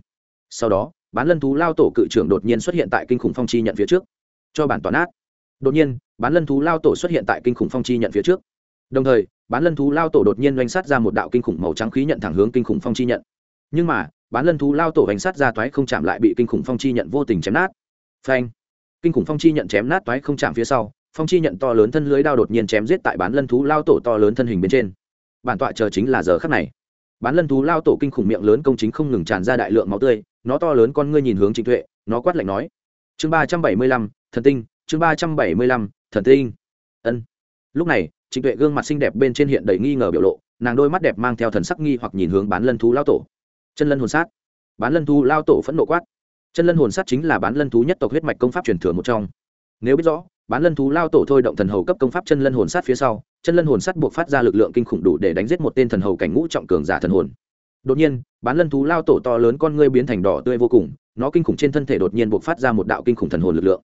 Sau đó, bán lân thú lao tổ cự trưởng đột nhiên xuất hiện tại kinh khủng phong chi nhận phía trước, cho bản toán át đột nhiên, bán lân thú lao tổ xuất hiện tại kinh khủng phong chi nhận phía trước. Đồng thời, bán lân thú lao tổ đột nhiên oanh sát ra một đạo kinh khủng màu trắng khí nhận thẳng hướng kinh khủng phong chi nhận. Nhưng mà, bán lân thú lao tổ oanh sát ra toái không chạm lại bị kinh khủng phong chi nhận vô tình chém nát. Phanh! Kinh khủng phong chi nhận chém nát toái không chạm phía sau, phong chi nhận to lớn thân lưới đao đột nhiên chém giết tại bán lân thú lao tổ to lớn thân hình bên trên. Bản tọa chờ chính là giờ khắc này. Bán lân thú lao tổ kinh khủng miệng lớn công chính không ngừng tràn ra đại lượng máu tươi, nó to lớn con ngươi nhìn hướng trịnh tuệ, nó quát lạnh nói. Chương ba trăm bảy mươi lăm, thần tinh chương ba trăm bảy mươi lăm, thần tinh. Ân. Lúc này, trịnh tuệ gương mặt xinh đẹp bên trên hiện đầy nghi ngờ biểu lộ, nàng đôi mắt đẹp mang theo thần sắc nghi hoặc nhìn hướng bán lân thú lao tổ. Chân lân hồn sát. Bán lân thú lao tổ phẫn nộ quát. Chân lân hồn sát chính là bán lân thú nhất tộc huyết mạch công pháp truyền thừa một trong. Nếu biết rõ, bán lân thú lao tổ thôi động thần hầu cấp công pháp chân lân hồn sát phía sau, chân lân hồn sát buộc phát ra lực lượng kinh khủng đủ để đánh giết một tên thần hầu cảnh ngũ trọng cường giả thần hồn. Đột nhiên, bán lân thú lao tổ to lớn con ngươi biến thành đỏ tươi vô cùng, nó kinh khủng trên thân thể đột nhiên buộc phát ra một đạo kinh khủng thần hồn lực lượng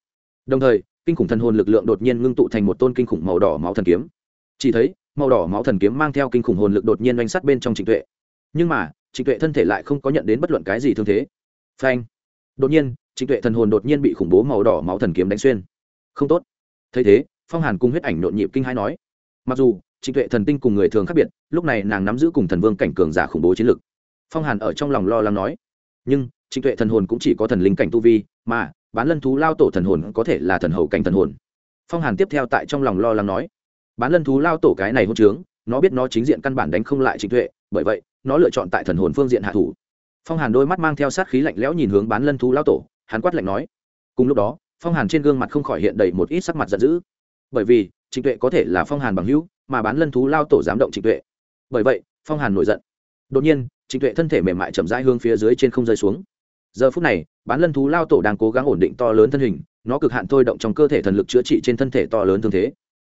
đồng thời, kinh khủng thần hồn lực lượng đột nhiên ngưng tụ thành một tôn kinh khủng màu đỏ máu thần kiếm. Chỉ thấy, màu đỏ máu thần kiếm mang theo kinh khủng hồn lực đột nhiên oanh sắt bên trong trịnh tuệ. Nhưng mà, trịnh tuệ thân thể lại không có nhận đến bất luận cái gì thương thế. Phanh! Đột nhiên, trịnh tuệ thần hồn đột nhiên bị khủng bố màu đỏ máu thần kiếm đánh xuyên. Không tốt. Thấy thế, phong hàn cung huyết ảnh nhộn nhịp kinh hãi nói. Mặc dù, trịnh tuệ thần tinh cùng người thường khác biệt, lúc này nàng nắm giữ cùng thần vương cảnh cường giả khủng bố chiến lực. Phong hàn ở trong lòng lo lắng nói. Nhưng, trịnh tuệ thần hồn cũng chỉ có thần linh cảnh tu vi, mà bán lân thú lao tổ thần hồn có thể là thần hầu cảnh thần hồn. Phong hàn tiếp theo tại trong lòng lo lắng nói, bán lân thú lao tổ cái này hôn trướng, nó biết nó chính diện căn bản đánh không lại trịnh tuệ, bởi vậy, nó lựa chọn tại thần hồn phương diện hạ thủ. Phong hàn đôi mắt mang theo sát khí lạnh lẽo nhìn hướng bán lân thú lao tổ, hắn quát lạnh nói, cùng lúc đó, phong hàn trên gương mặt không khỏi hiện đầy một ít sắc mặt giận dữ. Bởi vì, trịnh tuệ có thể là phong hàn bằng hữu, mà bán lân thú lao tổ dám động trịnh tuệ. Bởi vậy, phong hàn nổi giận. Đột nhiên, trịnh tuệ thân thể mềm mại chậm rãi hướng phía dưới trên không rơi xuống giờ phút này, bán lân thú lao tổ đang cố gắng ổn định to lớn thân hình, nó cực hạn thôi động trong cơ thể thần lực chữa trị trên thân thể to lớn thương thế.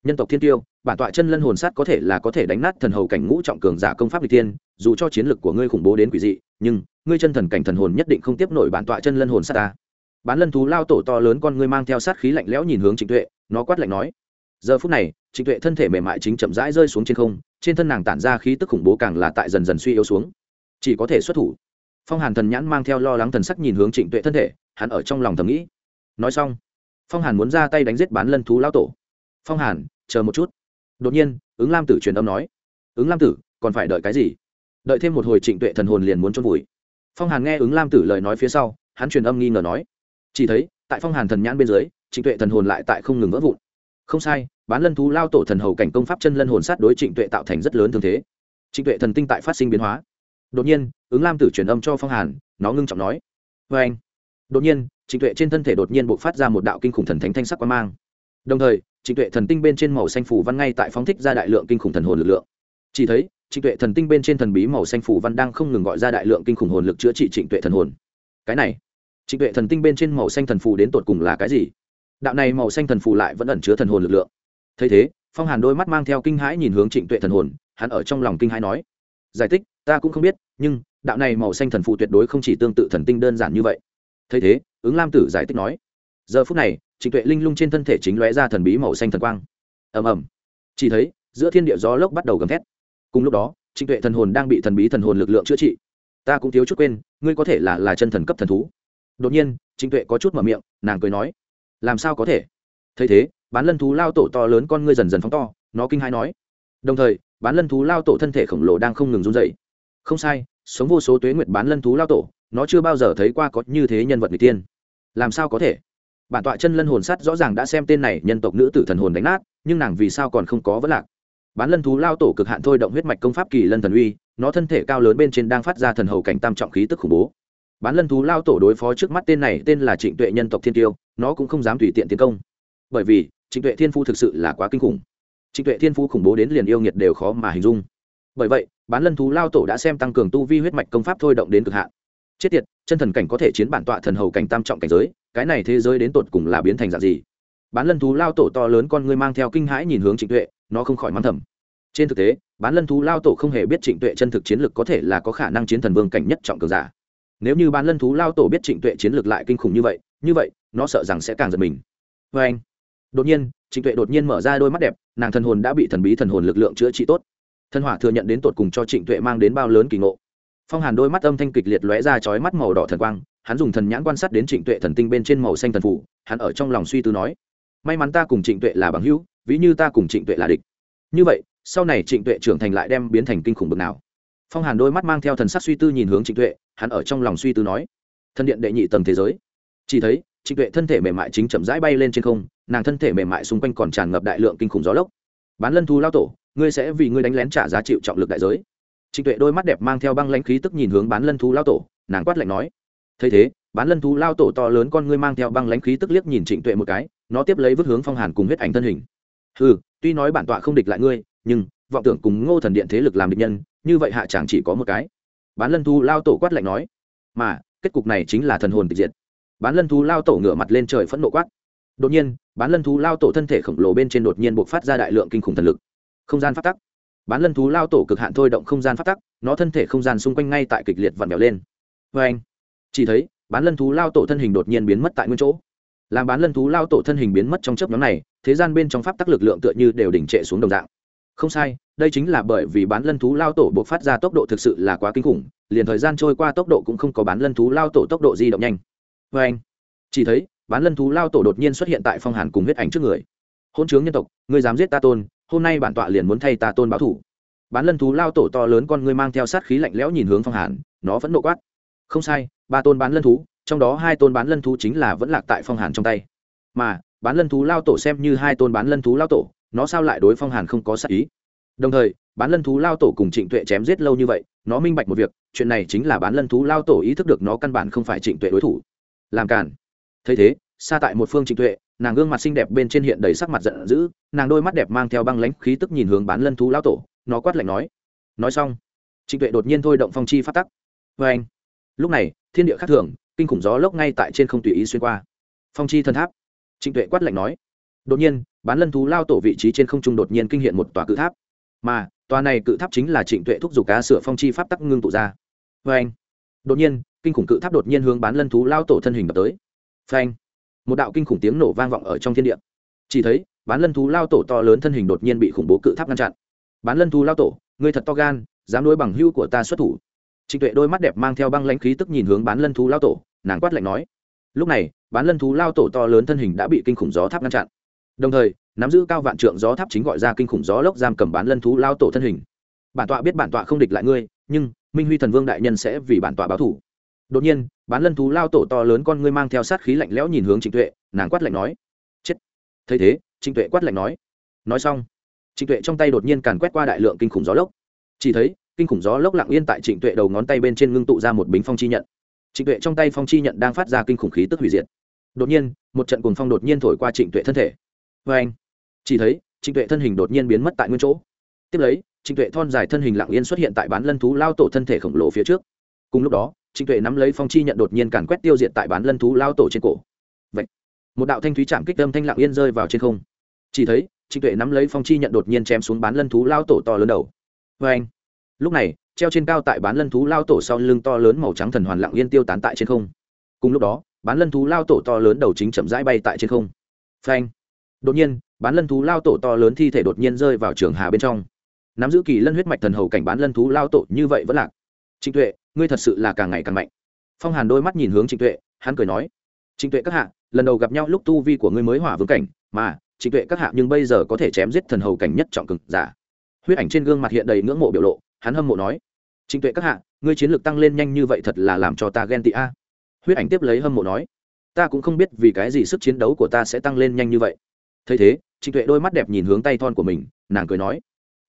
Nhân tộc thiên tiêu, bản tọa chân lân hồn sát có thể là có thể đánh nát thần hầu cảnh ngũ trọng cường giả công pháp lịch tiên dù cho chiến lực của ngươi khủng bố đến quỷ dị, nhưng ngươi chân thần cảnh thần hồn nhất định không tiếp nổi bản tọa chân lân hồn sát ta. Bán lân thú lao tổ to lớn con ngươi mang theo sát khí lạnh lẽo nhìn hướng trịnh tuệ, nó quát lạnh nói, giờ phút này, trịnh tuệ thân thể mềm mại chính chậm rãi rơi xuống trên không, trên thân nàng tản ra khí tức khủng bố càng là tại dần dần suy yếu xuống. Chỉ có thể xuất thủ phong hàn thần nhãn mang theo lo lắng thần sắc nhìn hướng trịnh tuệ thân thể, hắn ở trong lòng thầm nghĩ. Nói xong, phong hàn muốn ra tay đánh giết bán lân thú lao tổ. Phong hàn, chờ một chút. Đột nhiên, ứng lam tử truyền âm nói. Ứng lam tử, còn phải đợi cái gì? Đợi thêm một hồi trịnh tuệ thần hồn liền muốn trôn vùi. Phong hàn nghe ứng lam tử lời nói phía sau, hắn truyền âm nghi ngờ nói. Chỉ thấy, tại phong hàn thần nhãn bên dưới, trịnh tuệ thần hồn lại tại không ngừng vỡ vụn. Không sai, bán lân thú lao tổ thần hầu cảnh công pháp chân lân hồn sát đối trịnh tuệ tạo thành rất lớn thương thế. Trịnh tuệ thần tinh tại phát sinh biến hóa đột nhiên, ứng lam tử truyền âm cho phong hàn, nó ngưng trọng nói. Vê anh. Đột nhiên, trịnh tuệ trên thân thể đột nhiên b ộ c phát ra một đạo kinh khủng thần thánh thanh sắc quan mang. Đồng thời, trịnh tuệ thần tinh bên trên màu xanh phủ văn ngay tại phóng thích ra đại lượng kinh khủng thần hồn lực lượng. Chỉ thấy, trịnh tuệ thần tinh bên trên thần bí màu xanh phủ văn đang không ngừng gọi ra đại lượng kinh khủng hồn lực chữa trị trịnh tuệ thần hồn. Cái này, trịnh tuệ thần tinh bên trên màu xanh thần phù đến tột cùng là cái gì? Đạo này màu xanh thần phù lại vẫn ẩn chứa thần hồn lực lượng. Thấy thế, phong hàn đôi mắt mang theo kinh hãi nhìn hướng trịnh tuệ thần hồn, hắn ở trong lòng kinh hãi nói. Giải thích ta cũng không biết, nhưng, đạo này màu xanh thần phụ tuyệt đối không chỉ tương tự thần tinh đơn giản như vậy. Thấy thế, ứng lam tử giải thích nói, giờ phút này, trịnh tuệ linh lung trên thân thể chính lóe ra thần bí màu xanh thần quang. Ầm ầm. Chỉ thấy, giữa thiên địa gió lốc bắt đầu gầm thét. Cùng lúc đó, trịnh tuệ thần hồn đang bị thần bí thần hồn lực lượng chữa trị. Ta cũng thiếu chút quên, ngươi có thể là là chân thần cấp thần thú. Đột nhiên, trịnh tuệ có chút mở miệng, nàng cười nói, làm sao có thể? Thấy thế, bán lân thú lao tổ to lớn con ngươi dần dần phóng to, nó kinh hai nói. Đồng thời, bán lân thú lao tổ thân thể khổng lồ đang không ngừng run dậy không sai, sống vô số tuế nguyệt bán lân thú lao tổ, nó chưa bao giờ thấy qua có như thế nhân vật người tiên. Làm sao có thể? Bản tọa chân lân hồn sắt rõ ràng đã xem tên này nhân tộc nữ tử thần hồn đánh nát, nhưng nàng vì sao còn không có vấn lạc? Bán lân thú lao tổ cực hạn thôi động huyết mạch công pháp kỳ lân thần uy, nó thân thể cao lớn bên trên đang phát ra thần hầu cảnh tam trọng khí tức khủng bố. Bán lân thú lao tổ đối phó trước mắt tên này, tên là trịnh tuệ nhân tộc thiên tiêu, nó cũng không dám tùy tiện tiến công. Bởi vì, trịnh tuệ thiên phu thực sự là quá kinh khủng. Trịnh tuệ thiên phu khủng bố đến liền yêu nghiệt đều khó mà hình dung. Bởi vậy bán lân thú lao tổ đã xem tăng cường tu vi huyết mạch công pháp thôi động đến cực hạn. Chết tiệt, chân thần cảnh có thể chiến bản tọa thần hầu cảnh tam trọng cảnh giới, cái này thế giới đến tột cùng là biến thành dạng gì? Bán lân thú lao tổ to lớn con ngươi mang theo kinh hãi nhìn hướng trịnh tuệ, nó không khỏi mắng thầm. Trên thực tế, bán lân thú lao tổ không hề biết trịnh tuệ chân thực chiến lực có thể là có khả năng chiến thần vương cảnh nhất trọng cường giả. Nếu như bán lân thú lao tổ biết trịnh tuệ chiến lực lại kinh khủng như vậy như vậy, nó sợ rằng sẽ càng giật mình. Vê anh đột nhiên, trịnh tuệ đột nhiên mở ra đôi mắt đẹp, nàng thần hồn đã bị thần bí thần hồn lực lượng chữa trị tốt thân hỏa thừa nhận đến tột cùng cho trịnh tuệ mang đến bao lớn kỳ ngộ. Phong hàn đôi mắt âm thanh kịch liệt lóe ra chói mắt màu đỏ thần quang, hắn dùng thần nhãn quan sát đến trịnh tuệ thần tinh bên trên màu xanh thần phủ, hắn ở trong lòng suy tư nói, may mắn ta cùng trịnh tuệ là bằng hữu, ví như ta cùng trịnh tuệ là địch. Như vậy, sau này trịnh tuệ trưởng thành lại đem biến thành kinh khủng bực nào? Phong hàn đôi mắt mang theo thần sắc suy tư nhìn hướng trịnh tuệ, hắn ở trong lòng suy tư nói, thân điện đệ nhị tầng thế giới. Chỉ thấy, trịnh tuệ thân thể mềm mại chính chậm rãi bay lên trên không, nàng thân thể mềm mại xung quanh còn tràn ngập đại lượng kinh khủng gió lốc. Bán lân thu lao tổ ngươi sẽ vì ngươi đánh lén trả giá chịu trọng lực đại giới. Trịnh tuệ đôi mắt đẹp mang theo băng lãnh khí tức nhìn hướng bán lân thú lao tổ, nàng quát lạnh nói, thấy thế, bán lân thú lao tổ to lớn con ngươi mang theo băng lãnh khí tức liếc nhìn trịnh tuệ một cái, nó tiếp lấy vứt hướng phong hàn cùng huyết ảnh thân hình. Ừ tuy nói bản tọa không địch lại ngươi, nhưng vọng tưởng cùng ngô thần điện thế lực làm địch nhân, như vậy hạ chẳng chỉ có một cái. Bán lân thu lao tổ quát lạnh nói, mà, kết cục này chính là thần hồn tịch diệt. Bán lân thú lao tổ ngửa mặt lên trời phẫn nộ quát. Đột nhiên, bán lân thú lao tổ thân thể khổng lồ bên trên đột nhiên buộc phát ra đại lượng kinh khủng thần lực không gian phát tắc. Bán lân thú lao tổ cực hạn thôi động không gian phát tắc, nó thân thể không gian xung quanh ngay tại kịch liệt vặn vẹo lên. Vê anh, chỉ thấy, bán lân thú lao tổ thân hình đột nhiên biến mất tại nguyên chỗ. Làm bán lân thú lao tổ thân hình biến mất trong chớp nhóm này, thế gian bên trong pháp tắc lực lượng tựa như đều đỉnh trệ xuống đồng dạng. Không sai, đây chính là bởi vì bán lân thú lao tổ buộc phát ra tốc độ thực sự là quá kinh khủng, liền thời gian trôi qua tốc độ cũng không có bán lân thú lao tổ tốc độ di động nhanh. Vê anh, chỉ thấy, bán lân thú lao tổ đột nhiên xuất hiện tại phong hàn cùng huyết ảnh trước người. Hôn chướng nhân tộc, ngươi dám giết ta tôn hôm nay bản tọa liền muốn thay ta tôn báo thủ. Bán lân thú lao tổ to lớn con ngươi mang theo sát khí lạnh lẽo nhìn hướng phong hàn, nó vẫn nộ quát. Không sai, ba tôn bán lân thú, trong đó hai tôn bán lân thú chính là vẫn lạc tại phong hàn trong tay. Mà, bán lân thú lao tổ xem như hai tôn bán lân thú lao tổ, nó sao lại đối phong hàn không có sát ý? Đồng thời, bán lân thú lao tổ cùng trịnh tuệ chém giết lâu như vậy, nó minh bạch một việc, chuyện này chính là bán lân thú lao tổ ý thức được nó căn bản không phải trịnh tuệ đối thủ. Làm cản thấy thế xa tại một phương trịnh tuệ nàng gương mặt xinh đẹp bên trên hiện đầy sắc mặt giận dữ, nàng đôi mắt đẹp mang theo băng lãnh khí tức nhìn hướng bán lân thú lao tổ, nó quát lạnh nói nói xong. Trịnh tuệ đột nhiên thôi động phong chi phát tắc. Vê anh lúc này, thiên địa khác thường, kinh khủng gió lốc ngay tại trên không tùy ý xuyên qua. Phong chi thần tháp. Trịnh tuệ quát lạnh nói. Đột nhiên, bán lân thú lao tổ vị trí trên không trung đột nhiên kinh hiện một tòa cự tháp. Mà, tòa này cự tháp chính là trịnh tuệ thúc giục cá sửa phong chi pháp tắc ngưng tụ ra. Vê anh đột nhiên, kinh khủng cự tháp đột nhiên hướng bán lân thú lao tổ thân hình đập tới. Phanh một đạo kinh khủng tiếng nổ vang vọng ở trong thiên địa. Chỉ thấy, bán lân thú lao tổ to lớn thân hình đột nhiên bị khủng bố cự tháp ngăn chặn. Bán lân thú lao tổ người thật to gan, dám đối bằng hưu của ta xuất thủ. Trịnh tuệ đôi mắt đẹp mang theo băng lãnh khí tức nhìn hướng bán lân thú lao tổ, nàng quát lạnh nói. Lúc này, bán lân thú lao tổ to lớn thân hình đã bị kinh khủng gió tháp ngăn chặn. Đồng thời, nắm giữ cao vạn trượng gió tháp chính gọi ra kinh khủng gió lốc giam cầm bán lân thú lao tổ thân hình. Bản tọa biết bản tọa không địch lại ngươi, nhưng minh huy thần vương đại nhân sẽ vì bản tọa báo thủ đột nhiên, bán lân thú lao tổ to lớn con ngươi mang theo sát khí lạnh lẽo nhìn hướng trịnh tuệ, nàng quát lạnh nói, chết! Thấy thế, trịnh tuệ quát lạnh nói nói xong. Trịnh tuệ trong tay đột nhiên càn quét qua đại lượng kinh khủng gió lốc. Chỉ thấy, kinh khủng gió lốc lặng yên tại trịnh tuệ đầu ngón tay bên trên ngưng tụ ra một bính phong chi nhận. Trịnh tuệ trong tay phong chi nhận đang phát ra kinh khủng khí tức hủy diệt. Đột nhiên, một trận cuồng phong đột nhiên thổi qua trịnh tuệ thân thể. Vê anh, chỉ thấy, trịnh tuệ thân hình đột nhiên biến mất tại nguyên chỗ. Tiếp lấy, trịnh tuệ thon dài thân hình lặng yên xuất hiện tại bán lân thú lao tổ thân thể khổng lồ phía trước. Cùng lúc đó trịnh tuệ nắm lấy phong chi nhận đột nhiên càn quét tiêu diệt tại bán lân thú lao tổ trên cổ. Vậy, một đạo thanh thúy chạm kích âm thanh lặng yên rơi vào trên không. Chỉ thấy, trịnh tuệ nắm lấy phong chi nhận đột nhiên chém xuống bán lân thú lao tổ to lớn đầu. Vê anh, lúc này, treo trên cao tại bán lân thú lao tổ sau lưng to lớn màu trắng thần hoàn lặng yên tiêu tán tại trên không. Cùng lúc đó, bán lân thú lao tổ to lớn đầu chính chậm rãi bay tại trên không. Phanh đột nhiên, bán lân thú lao tổ to lớn thi thể đột nhiên rơi vào trường hà bên trong. Nắm giữ kỳ lân huyết mạch thần hầu cảnh bán lân thú lao tổ như vậy vẫn lạc. Trịnh tuệ ngươi thật sự là càng ngày càng mạnh. Phong hàn đôi mắt nhìn hướng trịnh tuệ, hắn cười nói, trịnh tuệ các hạ, lần đầu gặp nhau lúc tu vi của ngươi mới hỏa vương cảnh, mà, trịnh tuệ các hạ nhưng bây giờ có thể chém giết thần hầu cảnh nhất trọng cực giả. Huyết ảnh trên gương mặt hiện đầy ngưỡng mộ biểu lộ, hắn hâm mộ nói, trịnh tuệ các hạ, ngươi chiến lược tăng lên nhanh như vậy thật là làm cho ta ghen tị a. Huyết ảnh tiếp lấy hâm mộ nói, ta cũng không biết vì cái gì sức chiến đấu của ta sẽ tăng lên nhanh như vậy. Thấy thế, trịnh tuệ đôi mắt đẹp nhìn hướng tay thon của mình, nàng cười nói,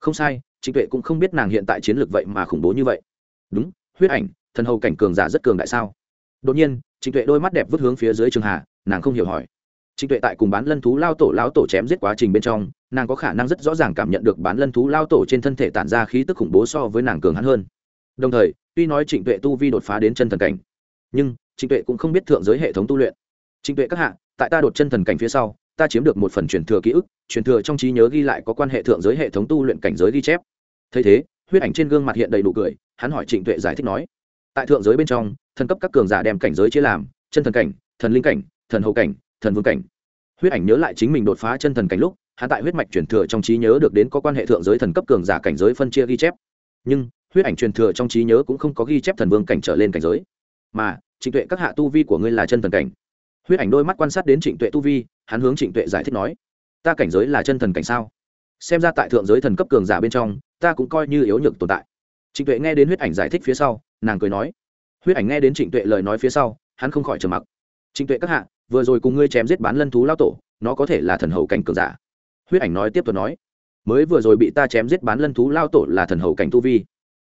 không sai, trịnh tuệ cũng không biết nàng hiện tại chiến lược vậy mà khủng bố như vậy. Đúng huyết ảnh, thần hầu cảnh cường giả rất cường đại sao? Đột nhiên, trịnh tuệ đôi mắt đẹp vứt hướng phía dưới trường hà, nàng không hiểu hỏi. Trịnh tuệ tại cùng bán lân thú lao tổ lao tổ chém giết quá trình bên trong, nàng có khả năng rất rõ ràng cảm nhận được bán lân thú lao tổ trên thân thể tản ra khí tức khủng bố so với nàng cường hắn hơn. Đồng thời, tuy nói trịnh tuệ tu vi đột phá đến chân thần cảnh, nhưng trịnh tuệ cũng không biết thượng giới hệ thống tu luyện. Trịnh tuệ các hạ, tại ta đột chân thần cảnh phía sau, ta chiếm được một phần truyền thừa ký ức, truyền thừa trong trí nhớ ghi lại có quan hệ thượng giới hệ thống tu luyện cảnh giới ghi chép. Thấy thế, huyết ảnh trên gương mặt hiện đầy đủ cười hắn hỏi trịnh tuệ giải thích nói, tại thượng giới bên trong, thần cấp các cường giả đem cảnh giới chia làm, chân thần cảnh, thần linh cảnh, thần hậu cảnh, thần vương cảnh. Huyết ảnh nhớ lại chính mình đột phá chân thần cảnh lúc, hắn tại huyết mạch truyền thừa trong trí nhớ được đến có quan hệ thượng giới thần cấp cường giả cảnh giới phân chia ghi chép. Nhưng, huyết ảnh truyền thừa trong trí nhớ cũng không có ghi chép thần vương cảnh trở lên cảnh giới. Mà, trịnh tuệ các hạ tu vi của ngươi là chân thần cảnh. Huyết ảnh đôi mắt quan sát đến trịnh tuệ tu vi, hắn hướng trịnh tuệ giải thích nói, ta cảnh giới là chân thần cảnh sao? Xem ra tại thượng giới thần cấp cường giả bên trong, ta cũng coi như yếu nhược tồn tại trịnh tuệ nghe đến huyết ảnh giải thích phía sau, nàng cười nói. Huyết ảnh nghe đến trịnh tuệ lời nói phía sau, hắn không khỏi trầm mặc. Trịnh tuệ các hạ, vừa rồi cùng ngươi chém giết bán lân thú lao tổ, nó có thể là thần hầu cảnh cường giả. Huyết ảnh nói tiếp tục nói. Mới vừa rồi bị ta chém giết bán lân thú lao tổ là thần hầu cảnh tu vi.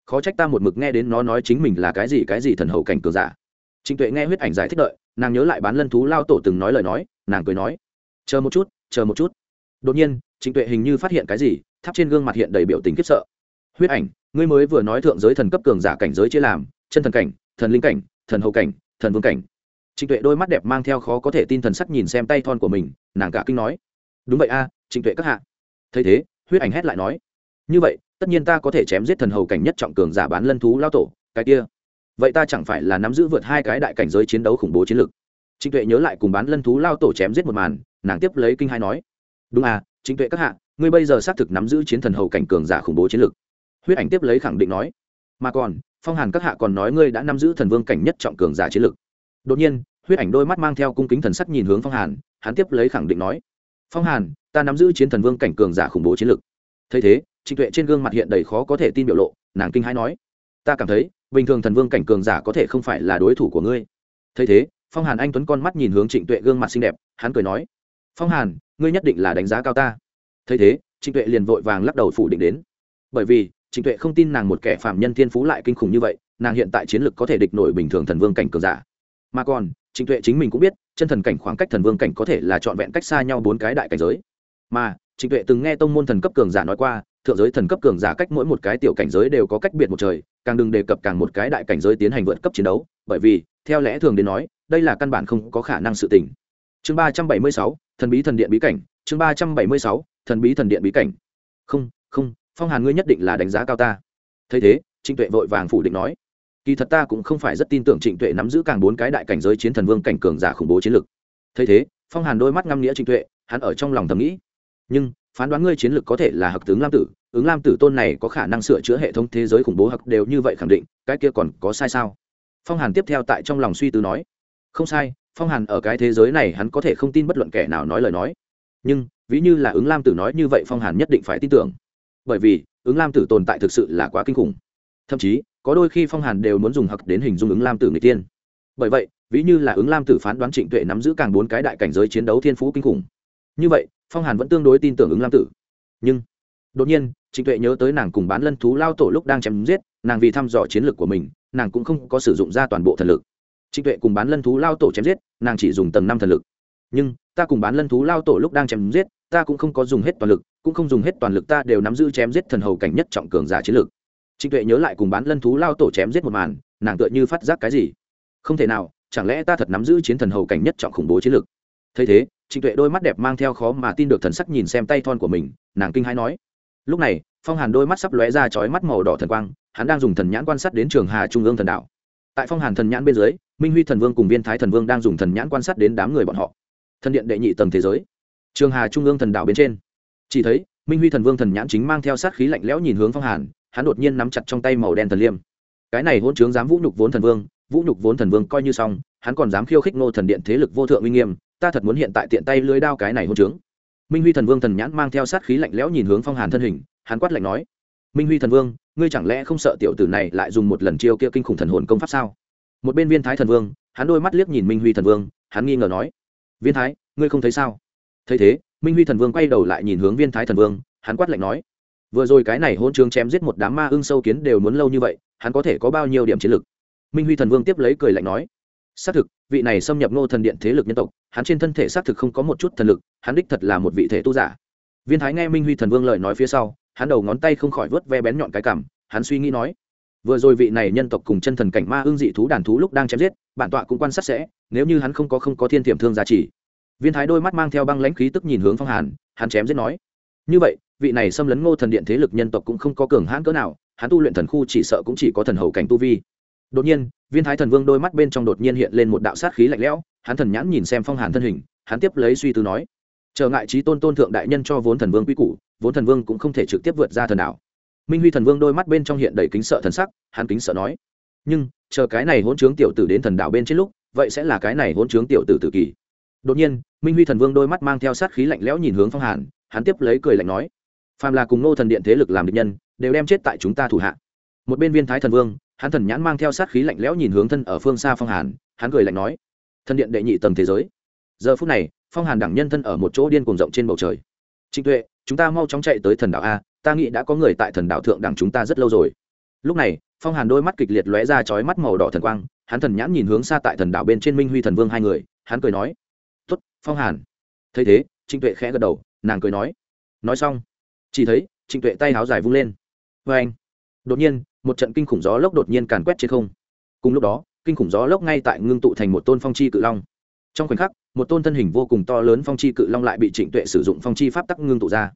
Khó trách ta một mực nghe đến nó nói chính mình là cái gì cái gì thần hầu cảnh cường giả. Trịnh tuệ nghe huyết ảnh giải thích đợi, nàng nhớ lại bán lân thú lao tổ từng nói lời nói, nàng cười nói. Chờ một chút, chờ một chút. Đột nhiên, trịnh tuệ hình như phát hiện cái gì, tháp trên gương mặt hiện đầy biểu tình khiếp sợ. Huyết ảnh ngươi mới vừa nói thượng giới thần cấp cường giả cảnh giới chia làm, chân thần cảnh, thần linh cảnh, thần hậu cảnh, thần vương cảnh. Trịnh tuệ đôi mắt đẹp mang theo khó có thể tin thần sắc nhìn xem tay thon của mình, nàng cả kinh nói. Đúng vậy a, trịnh tuệ các hạ. Thấy thế, huyết ảnh hét lại nói. Như vậy, tất nhiên ta có thể chém giết thần hầu cảnh nhất trọng cường giả bán lân thú lao tổ, cái kia. Vậy ta chẳng phải là nắm giữ vượt hai cái đại cảnh giới chiến đấu khủng bố chiến lược? Trịnh tuệ nhớ lại cùng bán lân thú lao tổ chém giết một màn, nàng tiếp lấy kinh hai nói. Đúng à trịnh tuệ các hạ, ngươi bây giờ xác thực nắm giữ chiến thần hầu cảnh cường giả khủng bố chiến lược huyết ảnh tiếp lấy khẳng định nói, mà còn, phong hàn các hạ còn nói ngươi đã nắm giữ thần vương cảnh nhất trọng cường giả chiến lực. đột nhiên, huyết ảnh đôi mắt mang theo cung kính thần sắc nhìn hướng phong hàn, hắn tiếp lấy khẳng định nói, phong hàn, ta nắm giữ chiến thần vương cảnh cường giả khủng bố chiến lực. thấy thế, trịnh tuệ trên gương mặt hiện đầy khó có thể tin biểu lộ, nàng kinh hãi nói, ta cảm thấy, bình thường thần vương cảnh cường giả có thể không phải là đối thủ của ngươi thấy thế, phong hàn anh tuấn con mắt nhìn hướng trịnh tuệ gương mặt xinh đẹp, hắn cười nói, phong hàn, ngươi nhất định là đánh giá cao ta thấy thế, trịnh tuệ liền vội vàng lắc đầu phủ định đến bởi vì trịnh tuệ không tin nàng một kẻ phạm nhân thiên phú lại kinh khủng như vậy, nàng hiện tại chiến lược có thể địch nổi bình thường thần vương cảnh cường giả. Mà còn trịnh tuệ chính mình cũng biết, chân thần cảnh khoảng cách thần vương cảnh có thể là trọn vẹn cách xa nhau bốn cái đại cảnh giới. Mà trịnh tuệ từng nghe tông môn thần cấp cường giả nói qua, thượng giới thần cấp cường giả cách mỗi một cái tiểu cảnh giới đều có cách biệt một trời, càng đừng đề cập càng một cái đại cảnh giới tiến hành vượt cấp chiến đấu, bởi vì, theo lẽ thường đến nói, đây là căn bản không có khả năng sự tình. Chương ba trăm bảy mươi sáu, thần bí thần điện bí cảnh, chương ba trăm bảy mươi sáu, thần bí thần điện bí cảnh. Không không phong hàn ngươi nhất định là đánh giá cao ta. Thấy thế, trịnh tuệ vội vàng phủ định nói, kỳ thật ta cũng không phải rất tin tưởng trịnh tuệ nắm giữ càng bốn cái đại cảnh giới chiến thần vương cảnh cường giả khủng bố chiến lược. thấy thế, phong hàn đôi mắt ngăm nghĩa trịnh tuệ, hắn ở trong lòng thầm nghĩ, nhưng phán đoán ngươi chiến lược có thể là hặc tướng lam tử, ứng lam tử tôn này có khả năng sửa chữa hệ thống thế giới khủng bố hặc đều như vậy khẳng định, cái kia còn có sai sao? Phong hàn tiếp theo tại trong lòng suy tư nói, không sai, phong hàn ở cái thế giới này hắn có thể không tin bất luận kẻ nào nói lời nói. Nhưng, ví như là ứng lam tử nói như vậy phong hàn nhất định phải tin tưởng bởi vì ứng lam tử tồn tại thực sự là quá kinh khủng. Thậm chí, có đôi khi phong hàn đều muốn dùng hặc đến hình dung ứng lam tử người tiên bởi vậy, ví như là ứng lam tử phán đoán trịnh tuệ nắm giữ càng bốn cái đại cảnh giới chiến đấu thiên phú kinh khủng. Như vậy, phong hàn vẫn tương đối tin tưởng ứng lam tử. Nhưng, đột nhiên, trịnh tuệ nhớ tới nàng cùng bán lân thú lao tổ lúc đang chém giết, nàng vì thăm dò chiến lược của mình, nàng cũng không có sử dụng ra toàn bộ thần lực. Trịnh tuệ cùng bán lân thú lao tổ chém giết, nàng chỉ dùng tầng năm thần lực. Nhưng, ta cùng bán lân thú lao tổ lúc đang chém giết, ta cũng không có dùng hết toàn lực cũng không dùng hết toàn lực ta đều nắm giữ chém giết thần hầu cảnh nhất trọng cường giả chiến lược. Trịnh tuệ nhớ lại cùng bán lân thú lao tổ chém giết một màn, nàng tựa như phát giác cái gì? Không thể nào, chẳng lẽ ta thật nắm giữ chiến thần hầu cảnh nhất trọng khủng bố chiến lược? Thấy thế, trịnh tuệ đôi mắt đẹp mang theo khó mà tin được thần sắc nhìn xem tay thon của mình, nàng kinh hãi nói. Lúc này, phong hàn đôi mắt sắp lóe ra chói mắt màu đỏ thần quang, hắn đang dùng thần nhãn quan sát đến trường hà trung ương thần đạo. Tại phong hàn thần nhãn bên dưới, minh huy thần vương cùng viên thái thần vương đang dùng thần nhãn quan sát đến đám người bọn họ. Thần điện đệ nhị tầng thế giới. Trường hà trung ương thần đạo bên trên chỉ thấy, minh huy thần vương thần nhãn chính mang theo sát khí lạnh lẽo nhìn hướng phong hàn, hắn đột nhiên nắm chặt trong tay màu đen thần liêm. Cái này hôn chướng dám vũ nhục vốn thần vương, vũ nhục vốn thần vương coi như xong, hắn còn dám khiêu khích ngô thần điện thế lực vô thượng uy nghiêm, ta thật muốn hiện tại tiện tay lưới đao cái này hôn chướng minh huy thần vương thần nhãn mang theo sát khí lạnh lẽo nhìn hướng phong hàn thân hình, hắn quát lạnh nói, minh huy thần vương, ngươi chẳng lẽ không sợ tiểu tử này lại dùng một lần chiêu kia kinh khủng thần hồn công pháp sao? Một bên viên thái thần vương, hắn đôi mắt liếc nhìn minh huy thần vương, hắn nghi ngờ nói, viên thái, ngươi không thấy sao? Thấy thế minh huy thần vương quay đầu lại nhìn hướng viên thái thần vương, hắn quát lạnh nói, vừa rồi cái này hôn trường chém giết một đám ma ưng sâu kiến đều muốn lâu như vậy, hắn có thể có bao nhiêu điểm chiến lực? Minh huy thần vương tiếp lấy cười lạnh nói, xác thực, vị này xâm nhập ngô thần điện thế lực nhân tộc, hắn trên thân thể xác thực không có một chút thần lực, hắn đích thật là một vị thể tu giả. Viên thái nghe minh huy thần vương lời nói phía sau, hắn đầu ngón tay không khỏi vớt ve bén nhọn cái cảm, hắn suy nghĩ nói, vừa rồi vị này nhân tộc cùng chân thần cảnh ma ương dị thú đàn thú lúc đang chém giết, bản tọa cũng quan sát sẽ, nếu như hắn không có không có thiên tiềm thương giá trị viên thái đôi mắt mang theo băng lãnh khí tức nhìn hướng phong hàn, hắn chém giết nói, như vậy, vị này xâm lấn ngô thần điện thế lực nhân tộc cũng không có cường hãn cỡ nào, hắn tu luyện thần khu chỉ sợ cũng chỉ có thần hầu cảnh tu vi đột nhiên, viên thái thần vương đôi mắt bên trong đột nhiên hiện lên một đạo sát khí lạnh lẽo, hắn thần nhãn nhìn xem phong hàn thân hình, hắn tiếp lấy suy tư nói, trở ngại trí tôn tôn thượng đại nhân cho vốn thần vương quy củ, vốn thần vương cũng không thể trực tiếp vượt ra thần đạo. minh huy thần vương đôi mắt bên trong hiện đầy kính sợ thần sắc, hắn kính sợ nói, nhưng, chờ cái này hỗn trướng tiểu tử đến thần đạo bên trên lúc, vậy sẽ là cái này hỗn trướng tiểu tử tử kỳ đột nhiên, minh huy thần vương đôi mắt mang theo sát khí lạnh lẽo nhìn hướng phong hàn, hắn tiếp lấy cười lạnh nói, phàm là cùng nô thần điện thế lực làm địch nhân, đều đem chết tại chúng ta thủ hạ. Một bên viên thái thần vương, hắn thần nhãn mang theo sát khí lạnh lẽo nhìn hướng thân ở phương xa phong hàn, hắn cười lạnh nói, thần điện đệ nhị tầng thế giới. Giờ phút này, phong hàn đẳng nhân thân ở một chỗ điên cuồng rộng trên bầu trời. Trịnh tuệ, chúng ta mau chóng chạy tới thần đảo a, ta nghĩ đã có người tại thần đảo thượng đẳng chúng ta rất lâu rồi. Lúc này, phong hàn đôi mắt kịch liệt lóe ra chói mắt màu đỏ thần quang, hắn thần nhãn nhìn hướng xa tại thần đảo bên trên minh huy thần vương hai người, hắn cười nói phong hàn. Thấy thế, trịnh tuệ khẽ gật đầu, nàng cười nói. Nói xong, chỉ thấy trịnh tuệ tay háo dài vung lên. Vê anh, đột nhiên, một trận kinh khủng gió lốc đột nhiên càn quét trên không. Cùng lúc đó, kinh khủng gió lốc ngay tại ngưng tụ thành một tôn phong chi cự long. Trong khoảnh khắc, một tôn thân hình vô cùng to lớn phong chi cự long lại bị trịnh tuệ sử dụng phong chi pháp tắc ngưng tụ ra.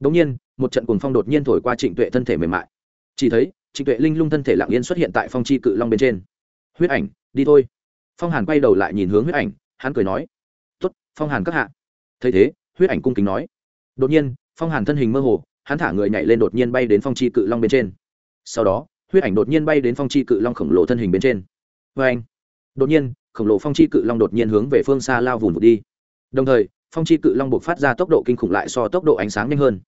Đột nhiên, một trận cuồng phong đột nhiên thổi qua trịnh tuệ thân thể mềm mại. Chỉ thấy, trịnh tuệ linh lung thân thể lặng yên xuất hiện tại phong chi cự long bên trên. Huyết ảnh, đi thôi. Phong hàn quay đầu lại nhìn hướng huyết ảnh, hắn cười nói phong hàn các hạ. Thấy thế, huyết ảnh cung kính nói. Đột nhiên, phong hàn thân hình mơ hồ, hắn thả người nhảy lên đột nhiên bay đến phong chi cự long bên trên. Sau đó, huyết ảnh đột nhiên bay đến phong chi cự long khổng lồ thân hình bên trên. Vê anh, đột nhiên, khổng lồ phong chi cự long đột nhiên hướng về phương xa lao vùn vụt đi. Đồng thời, phong chi cự long buộc phát ra tốc độ kinh khủng lại so tốc độ ánh sáng nhanh hơn.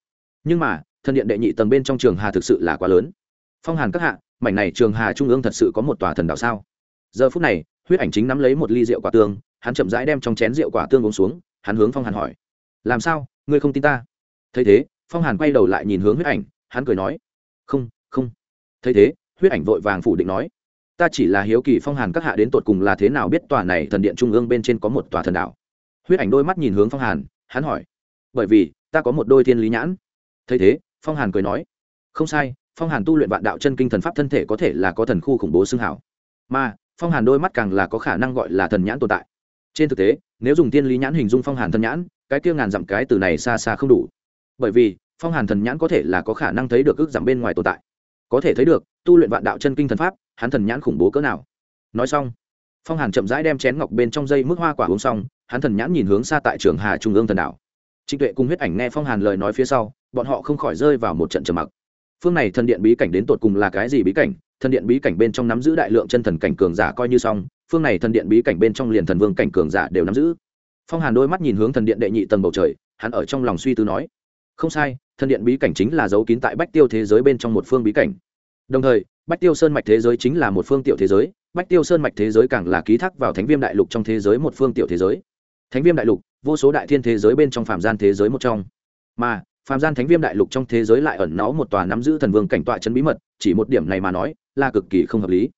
Nhưng mà, thân điện đệ nhị tầng bên trong trường hà thực sự là quá lớn. Phong hàn các hạ, mảnh này trường hà trung ương thật sự có một tòa thần đạo sao? Giờ phút này, huyết ảnh chính nắm lấy một ly rượu quả tương hắn chậm rãi đem trong chén rượu quả tương uống xuống, hắn hướng phong hàn hỏi. Làm sao? Ngươi không tin ta? Thấy thế, phong hàn quay đầu lại nhìn hướng huyết ảnh, hắn cười nói. Không không. Thấy thế, huyết ảnh vội vàng phủ định nói. Ta chỉ là hiếu kỳ phong hàn các hạ đến tột cùng là thế nào biết tòa này thần điện trung ương bên trên có một tòa thần đạo. huyết ảnh đôi mắt nhìn hướng phong hàn, hắn hỏi. Bởi vì, ta có một đôi thiên lý nhãn. Thấy thế, phong hàn cười nói. Không sai, phong hàn tu luyện vạn đạo chân kinh thần pháp thân thể có thể là có thần khu khủng bố xương hảo. Mà, phong hàn đôi mắt càng là có khả năng gọi là thần nhãn tồn tại trên thực tế, nếu dùng tiên lý nhãn hình dung phong hàn thần nhãn, cái kia ngàn dặm cái từ này xa xa không đủ. Bởi vì, phong hàn thần nhãn có thể là có khả năng thấy được ước giảm bên ngoài tồn tại. Có thể thấy được, tu luyện vạn đạo chân kinh thần pháp, hắn thần nhãn khủng bố cỡ nào. Nói xong, phong hàn chậm rãi đem chén ngọc bên trong dây mức hoa quả uống xong, hắn thần nhãn nhìn hướng xa tại trường hà trung ương thần đảo trịnh tuệ cùng huyết ảnh nghe phong hàn lời nói phía sau, bọn họ không khỏi rơi vào một trận trầm mặc. Phương này thần điện bí cảnh đến tột cùng là cái gì bí cảnh? Thần điện bí cảnh bên trong nắm giữ đại lượng chân thần cảnh cường giả coi như xong phương này thần điện bí cảnh bên trong liền thần vương cảnh cường giả đều nắm giữ. Phong hàn đôi mắt nhìn hướng thần điện đệ nhị tầng bầu trời, hắn ở trong lòng suy tư nói, không sai, thần điện bí cảnh chính là dấu kín tại bách tiêu thế giới bên trong một phương bí cảnh. Đồng thời, bách tiêu sơn mạch thế giới chính là một phương tiểu thế giới, bách tiêu sơn mạch thế giới càng là ký thác vào thánh viêm đại lục trong thế giới một phương tiểu thế giới. Thánh viêm đại lục, vô số đại thiên thế giới bên trong phạm gian thế giới một trong. Mà, phạm gian thánh viêm đại lục trong thế giới lại ẩn náu một tòa nắm giữ thần vương cảnh tọa chân bí mật, chỉ một điểm này mà nói là cực kỳ không hợp lý.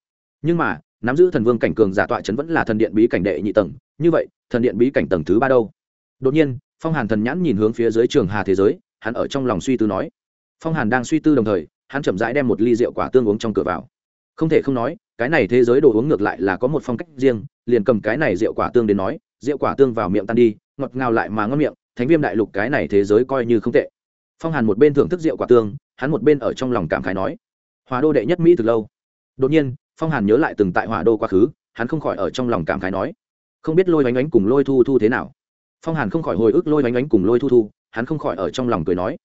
Nhưng mà nắm giữ thần vương cảnh cường giả tọa chấn vẫn là thần điện bí cảnh đệ nhị tầng, như vậy, thần điện bí cảnh tầng thứ ba đâu? Đột nhiên, phong hàn thần nhãn nhìn hướng phía dưới trường hà thế giới, hắn ở trong lòng suy tư nói. Phong hàn đang suy tư đồng thời, hắn chậm rãi đem một ly rượu quả tương uống trong cửa vào. Không thể không nói, cái này thế giới đồ uống ngược lại là có một phong cách riêng, liền cầm cái này rượu quả tương đến nói, rượu quả tương vào miệng tan đi, ngọt ngào lại mà ngâm miệng, thánh viêm đại lục cái này thế giới coi như không tệ. Phong hàn một bên thưởng thức rượu quả tương, hắn một bên ở trong lòng cảm khái nói. Hòa đô đệ nhất mỹ từ lâu. Đột nhiên phong hàn nhớ lại từng tại hỏa đô quá khứ hắn không khỏi ở trong lòng cảm khái nói không biết lôi bánh ánh cùng lôi thu thu thế nào phong hàn không khỏi hồi ức lôi bánh ánh cùng lôi thu thu hắn không khỏi ở trong lòng cười nói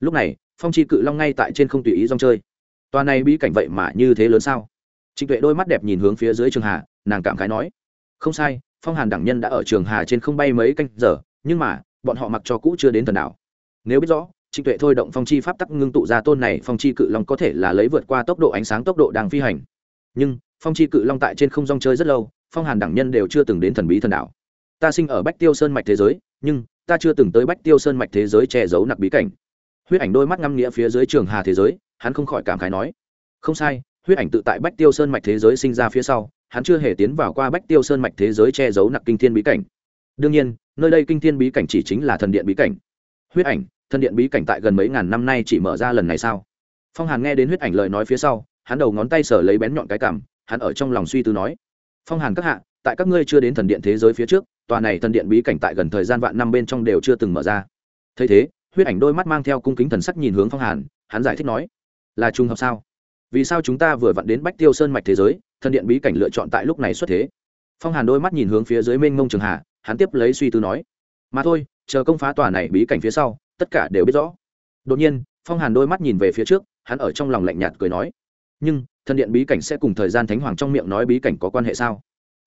lúc này phong chi cự long ngay tại trên không tùy ý rong chơi toa này bí cảnh vậy mà như thế lớn sao trịnh tuệ đôi mắt đẹp nhìn hướng phía dưới trường hà nàng cảm khái nói không sai phong hàn đẳng nhân đã ở trường hà trên không bay mấy canh giờ nhưng mà bọn họ mặc cho cũ chưa đến thần đảo nếu biết rõ trịnh tuệ thôi động phong chi pháp tắc ngưng tụ ra tôn này phong chi cự long có thể là lấy vượt qua tốc độ ánh sáng tốc độ đang phi hành nhưng phong chi cự long tại trên không rong chơi rất lâu phong hàn đẳng nhân đều chưa từng đến thần bí thần đảo ta sinh ở bách tiêu sơn mạch thế giới nhưng ta chưa từng tới bách tiêu sơn mạch thế giới che giấu nặc bí cảnh huyết ảnh đôi mắt ngăm nghĩa phía dưới trường hà thế giới hắn không khỏi cảm khái nói không sai huyết ảnh tự tại bách tiêu sơn mạch thế giới sinh ra phía sau hắn chưa hề tiến vào qua bách tiêu sơn mạch thế giới che giấu nặc kinh thiên bí cảnh đương nhiên nơi đây kinh thiên bí cảnh chỉ chính là thần điện bí cảnh huyết ảnh thần điện bí cảnh tại gần mấy ngàn năm nay chỉ mở ra lần này sao phong hàn nghe đến huyết ảnh lời nói phía sau hắn đầu ngón tay sở lấy bén nhọn cái cảm, hắn ở trong lòng suy tư nói, phong hàn các hạ, tại các ngươi chưa đến thần điện thế giới phía trước, tòa này thần điện bí cảnh tại gần thời gian vạn năm bên trong đều chưa từng mở ra. Thấy thế, huyết ảnh đôi mắt mang theo cung kính thần sắc nhìn hướng phong hàn, hắn giải thích nói, là trùng hợp sao? Vì sao chúng ta vừa vặn đến bách tiêu sơn mạch thế giới, thần điện bí cảnh lựa chọn tại lúc này xuất thế? Phong hàn đôi mắt nhìn hướng phía dưới mênh mông trường hà hắn tiếp lấy suy tư nói, mà thôi, chờ công phá tòa này bí cảnh phía sau, tất cả đều biết rõ. Đột nhiên, phong hàn đôi mắt nhìn về phía trước, hắn ở trong lòng lạnh nhạt cười nói nhưng, thần điện bí cảnh sẽ cùng thời gian thánh hoàng trong miệng nói bí cảnh có quan hệ sao?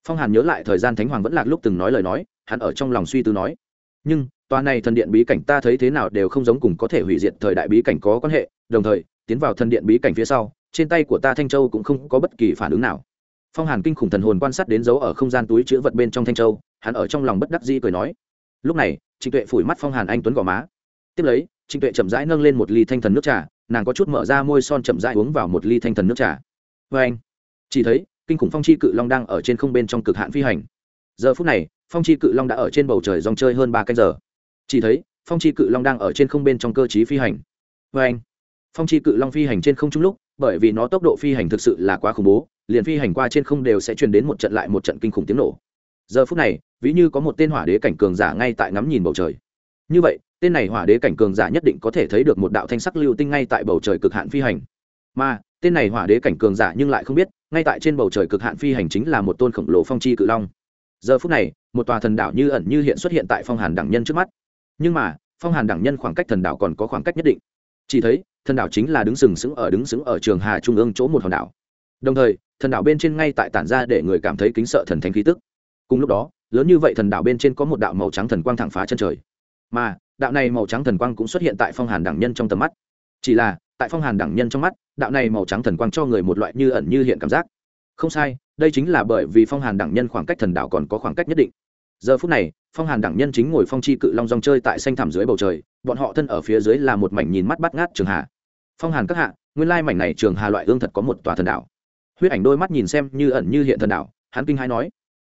Phong hàn nhớ lại thời gian thánh hoàng vẫn lạc lúc từng nói lời nói, hắn ở trong lòng suy tư nói. Nhưng, tòa này thần điện bí cảnh ta thấy thế nào đều không giống cùng có thể hủy diệt thời đại bí cảnh có quan hệ, đồng thời, tiến vào thần điện bí cảnh phía sau, trên tay của ta thanh châu cũng không có bất kỳ phản ứng nào. Phong hàn kinh khủng thần hồn quan sát đến dấu ở không gian túi chữ vật bên trong thanh châu, hắn ở trong lòng bất đắc dĩ cười nói. Lúc này, trịnh tuệ phủi mắt phong hàn anh tuấn gò má. Tiếp lấy, trịnh tuệ chậm rãi nâng lên một ly thanh thần nước trà nàng có chút mở ra môi son chậm rãi uống vào một ly thanh thần nước trà. Vê anh. Chỉ thấy, kinh khủng phong chi cự long đang ở trên không bên trong cực hạn phi hành. Giờ phút này, phong chi cự long đã ở trên bầu trời dòng chơi hơn ba canh giờ. Chỉ thấy, phong chi cự long đang ở trên không bên trong cơ chí phi hành. Vê anh. Phong chi cự long phi hành trên không trung lúc, bởi vì nó tốc độ phi hành thực sự là quá khủng bố, liền phi hành qua trên không đều sẽ truyền đến một trận lại một trận kinh khủng tiếng nổ. Giờ phút này, ví như có một tên hỏa đế cảnh cường giả ngay tại ngắm nhìn bầu trời như vậy, tên này hỏa đế cảnh cường giả nhất định có thể thấy được một đạo thanh sắc lưu tinh ngay tại bầu trời cực hạn phi hành. Mà, tên này hỏa đế cảnh cường giả nhưng lại không biết, ngay tại trên bầu trời cực hạn phi hành chính là một tôn khổng lồ phong chi cự long. Giờ phút này, một tòa thần đảo như ẩn như hiện xuất hiện tại phong hàn đẳng nhân trước mắt. Nhưng mà, phong hàn đẳng nhân khoảng cách thần đảo còn có khoảng cách nhất định. Chỉ thấy, thần đảo chính là đứng sừng sững ở đứng sững ở trường hà trung ương chỗ một hòn đảo. Đồng thời, thần đảo bên trên ngay tại tản ra để người cảm thấy kính sợ thần thánh khí tức. Cùng lúc đó, lớn như vậy thần đảo bên trên có một đạo màu trắng thần quang thẳng phá chân trời mà đạo này màu trắng thần quang cũng xuất hiện tại phong hàn đẳng nhân trong tầm mắt. Chỉ là, tại phong hàn đẳng nhân trong mắt, đạo này màu trắng thần quang cho người một loại như ẩn như hiện cảm giác. Không sai, đây chính là bởi vì phong hàn đẳng nhân khoảng cách thần đạo còn có khoảng cách nhất định. Giờ phút này, phong hàn đẳng nhân chính ngồi phong chi cự long rong chơi tại xanh thảm dưới bầu trời, bọn họ thân ở phía dưới là một mảnh nhìn mắt bắt ngát trường hà. Phong hàn các hạ, nguyên lai mảnh này trường hà loại ương thật có một tòa thần đảo huyết ảnh đôi mắt nhìn xem như ẩn như hiện thần đảo hắn kinh hai nói,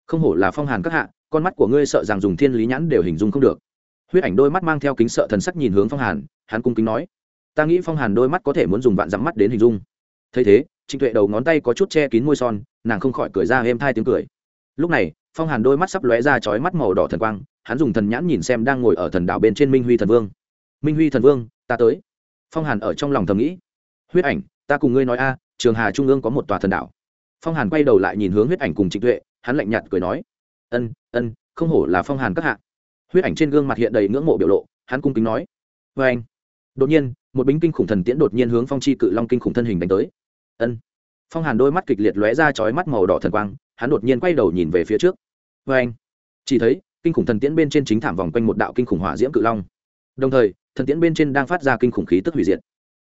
không hổ là phong hàn các hạ, con mắt của ngươi sợ rằng dùng thiên lý nhãn đều hình dung không được huyết ảnh đôi mắt mang theo kính sợ thần sắc nhìn hướng phong hàn, hắn cung kính nói, ta nghĩ phong hàn đôi mắt có thể muốn dùng vạn dắm mắt đến hình dung. Thấy thế, trịnh tuệ đầu ngón tay có chút che kín môi son, nàng không khỏi cười ra êm thai tiếng cười. Lúc này, phong hàn đôi mắt sắp lóe ra chói mắt màu đỏ thần quang, hắn dùng thần nhãn nhìn xem đang ngồi ở thần đảo bên trên minh huy thần vương. Minh huy thần vương, ta tới. Phong hàn ở trong lòng thầm nghĩ. Huyết ảnh, ta cùng ngươi nói a, trường hà trung ương có một tòa thần đảo. Phong hàn quay đầu lại nhìn hướng huyết ảnh cùng trịnh tuệ, hắn lạnh nhạt cười nói, ân ân, không hổ là phong hàn các hạ huyết ảnh trên gương mặt hiện đầy ngưỡng mộ biểu lộ, hắn cung kính nói vê anh. Đột nhiên, một bính kinh khủng thần tiễn đột nhiên hướng phong chi cự long kinh khủng thân hình đánh tới. Ân. Phong hàn đôi mắt kịch liệt lóe ra chói mắt màu đỏ thần quang, hắn đột nhiên quay đầu nhìn về phía trước. Vê anh. Chỉ thấy, kinh khủng thần tiễn bên trên chính thảm vòng quanh một đạo kinh khủng hỏa diễm cự long. Đồng thời, thần tiễn bên trên đang phát ra kinh khủng khí tức hủy diệt.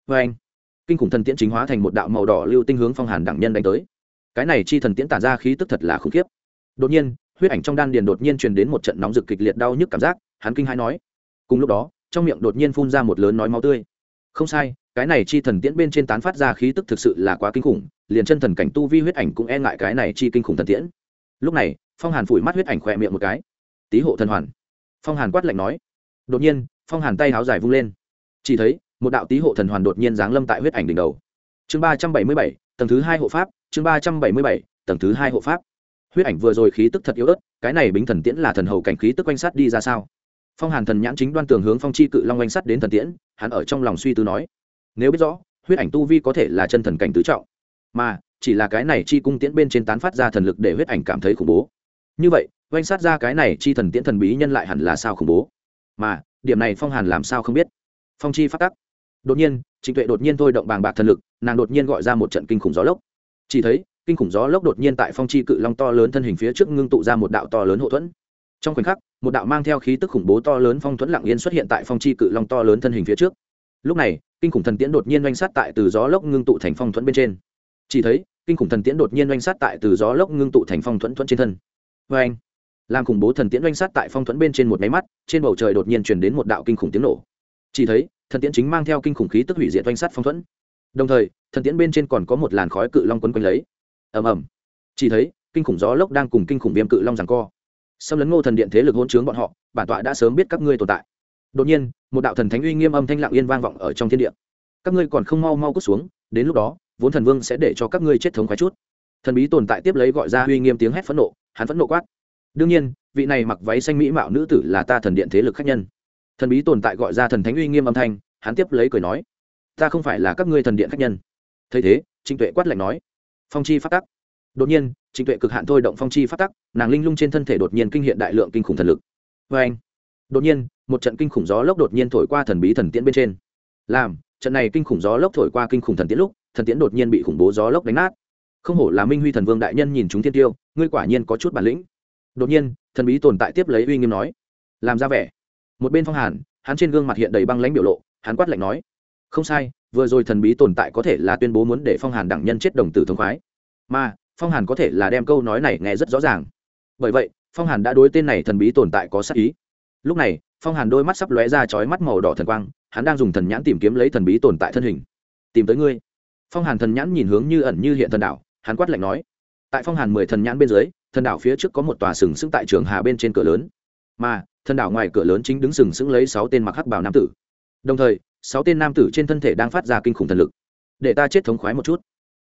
Vê anh. Kinh khủng thần tiễn chính hóa thành một đạo màu đỏ lưu tinh hướng phong hàn đẳng nhân đánh tới. Cái này chi thần tiễn tản ra khí tức thật là khủng khiếp. Đột nhiên huyết ảnh trong đan điền đột nhiên truyền đến một trận nóng rực kịch liệt đau nhức cảm giác, hắn kinh hai nói. Cùng lúc đó, trong miệng đột nhiên phun ra một lớn nói máu tươi. Không sai, cái này chi thần tiễn bên trên tán phát ra khí tức thực sự là quá kinh khủng, liền chân thần cảnh tu vi huyết ảnh cũng e ngại cái này chi kinh khủng thần tiễn. Lúc này, phong hàn phủi mắt huyết ảnh khỏe miệng một cái. Tý hộ thần hoàn. Phong hàn quát lạnh nói. Đột nhiên, phong hàn tay háo dài vung lên. Chỉ thấy, một đạo tý hộ thần hoàn đột nhiên giáng lâm tại huyết ảnh đỉnh đầu. Chương ba trăm bảy mươi bảy, tầng thứ hai hộ pháp, chương ba trăm bảy mươi bảy, tầng thứ hai hộ pháp huyết ảnh vừa rồi khí tức thật yếu ớt, cái này bính thần tiễn là thần hầu cảnh khí tức quanh sát đi ra sao? Phong hàn thần nhãn chính đoan tường hướng phong chi cự long oanh sắt đến thần tiễn, hắn ở trong lòng suy tư nói, nếu biết rõ, huyết ảnh tu vi có thể là chân thần cảnh tứ trọng, mà chỉ là cái này chi cung tiễn bên trên tán phát ra thần lực để huyết ảnh cảm thấy khủng bố. Như vậy oanh sát ra cái này chi thần tiễn thần bí nhân lại hẳn là sao khủng bố? Mà, điểm này phong hàn làm sao không biết? Phong chi phát tắc. Đột nhiên, trịnh tuệ đột nhiên thôi động bàng bạc thần lực, nàng đột nhiên gọi ra một trận kinh khủng gió lốc. Chỉ thấy kinh khủng gió lốc đột nhiên tại phong chi cự long to lớn thân hình phía trước ngưng tụ ra một đạo to lớn hậu thuẫn. Trong khoảnh khắc, một đạo mang theo khí tức khủng bố to lớn phong thuẫn lặng yên xuất hiện tại phong chi cự long to lớn thân hình phía trước. Lúc này, kinh khủng thần tiễn đột nhiên oanh sát tại từ gió lốc ngưng tụ thành phong thuẫn bên trên. Chỉ thấy, kinh khủng thần tiễn đột nhiên oanh sát tại từ gió lốc ngưng tụ thành phong thuẫn thuẫn trên thân. Vê anh làm khủng bố thần tiễn oanh sát tại phong thuẫn bên trên một máy mắt, trên bầu trời đột nhiên truyền đến một đạo kinh khủng tiếng nổ. Chỉ thấy, thần tiễn chính mang theo kinh khủng khí tức hủy diệt oanh sát phong thuẫn. Đồng thời, thần tiễn bên trên còn có một làn khói cự long quấn quanh lấy ầm ầm. Chỉ thấy, kinh khủng gió lốc đang cùng kinh khủng viêm cự long giằng co. Xâm lấn ngô thần điện thế lực hôn chướng bọn họ, bản tọa đã sớm biết các ngươi tồn tại. Đột nhiên, một đạo thần thánh uy nghiêm âm thanh lặng yên vang vọng ở trong thiên địa. Các ngươi còn không mau mau cút xuống, đến lúc đó, vốn thần vương sẽ để cho các ngươi chết thống khoái chút. Thần bí tồn tại tiếp lấy gọi ra uy nghiêm tiếng hét phẫn nộ, hắn phẫn nộ quát. Đương nhiên, vị này mặc váy xanh mỹ mạo nữ tử là ta thần điện thế lực khách nhân. Thần bí tồn tại gọi ra thần thánh uy nghiêm âm thanh, hắn tiếp lấy cười nói. Ta không phải là các ngươi thần điện khách nhân. Thấy thế, trịnh tuệ quát lạnh nói phong chi phát tắc. Đột nhiên trịnh tuệ cực hạn thôi động phong chi phát tắc, nàng linh lung trên thân thể đột nhiên kinh hiện đại lượng kinh khủng thần lực. Vê anh, đột nhiên, một trận kinh khủng gió lốc đột nhiên thổi qua thần bí thần tiễn bên trên. Làm, trận này kinh khủng gió lốc thổi qua kinh khủng thần tiễn lúc, thần tiễn đột nhiên bị khủng bố gió lốc đánh nát. Không hổ là minh huy thần vương đại nhân nhìn chúng thiên tiêu, ngươi quả nhiên có chút bản lĩnh. Đột nhiên, thần bí tồn tại tiếp lấy uy nghiêm nói, làm ra vẻ. Một bên phong hàn, hắn trên gương mặt hiện đầy băng lãnh biểu lộ, hắn quát lạnh nói, không sai vừa rồi thần bí tồn tại có thể là tuyên bố muốn để phong hàn đẳng nhân chết đồng tử thống khoái. Mà, phong hàn có thể là đem câu nói này nghe rất rõ ràng. Bởi vậy, phong hàn đã đối tên này thần bí tồn tại có sắc ý. Lúc này, phong hàn đôi mắt sắp lóe ra chói mắt màu đỏ thần quang, hắn đang dùng thần nhãn tìm kiếm lấy thần bí tồn tại thân hình. Tìm tới ngươi. Phong hàn thần nhãn nhìn hướng như ẩn như hiện thần đảo, hắn quát lạnh nói. Tại phong hàn mười thần nhãn bên dưới, thần đảo phía trước có một tòa sừng sững tại trường hà bên trên cửa lớn. Mà, thần đảo ngoài cửa lớn chính đứng sừng sững lấy sáu tên mặc hắc bảo nam tử. Đồng thời sáu tên nam tử trên thân thể đang phát ra kinh khủng thần lực. Để ta chết thống khoái một chút.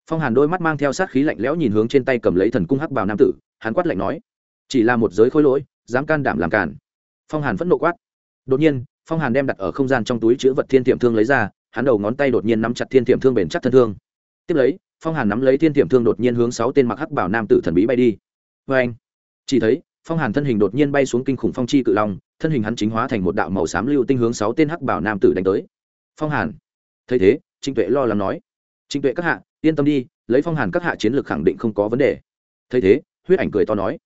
Phong hàn đôi mắt mang theo sát khí lạnh lẽo nhìn hướng trên tay cầm lấy thần cung hắc bảo nam tử, hắn quát lạnh nói, chỉ là một giới khối lỗi, dám can đảm làm cản phong hàn phẫn nộ quát. Đột nhiên, phong hàn đem đặt ở không gian trong túi chữ vật thiên tiệm thương lấy ra, hắn đầu ngón tay đột nhiên nắm chặt thiên tiệm thương bền chắc thân thương. Tiếp lấy, phong hàn nắm lấy thiên tiệm thương đột nhiên hướng sáu tên mặc hắc bảo nam tử thần bí bay đi. Vê anh, chỉ thấy, phong hàn thân hình đột nhiên bay xuống kinh khủng phong chi cự long, thân hình hắn chính hóa thành một đạo màu xám lưu tinh hướng sáu tên hắc bảo nam tử đánh tới phong hàn. Thấy thế, trịnh tuệ lo lắng nói. Trịnh tuệ các hạ, yên tâm đi, lấy phong hàn các hạ chiến lược khẳng định không có vấn đề. Thấy thế, huyết ảnh cười to nói.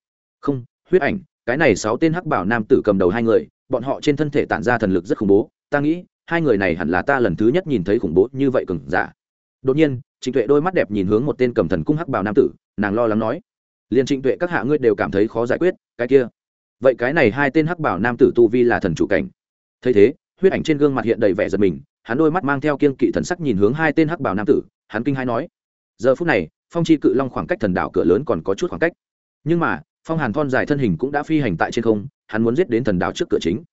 Không, huyết ảnh, cái này sáu tên hắc bảo nam tử cầm đầu hai người, bọn họ trên thân thể tản ra thần lực rất khủng bố. Ta nghĩ, hai người này hẳn là ta lần thứ nhất nhìn thấy khủng bố như vậy cừng giả. Đột nhiên, trịnh tuệ đôi mắt đẹp nhìn hướng một tên cầm thần cung hắc bảo nam tử, nàng lo lắng nói. Liền trịnh tuệ các hạ ngươi đều cảm thấy khó giải quyết, cái kia. Vậy cái này hai tên hắc bảo nam tử tu vi là thần chủ cảnh. Thấy thế, huyết ảnh trên gương mặt hiện đầy vẻ giật mình hắn đôi mắt mang theo kiên kỵ thần sắc nhìn hướng hai tên hắc bảo nam tử, hắn kinh hai nói, giờ phút này, phong chi cự long khoảng cách thần đảo cửa lớn còn có chút khoảng cách. Nhưng mà, phong hàn thon dài thân hình cũng đã phi hành tại trên không, hắn muốn giết đến thần đảo trước cửa chính.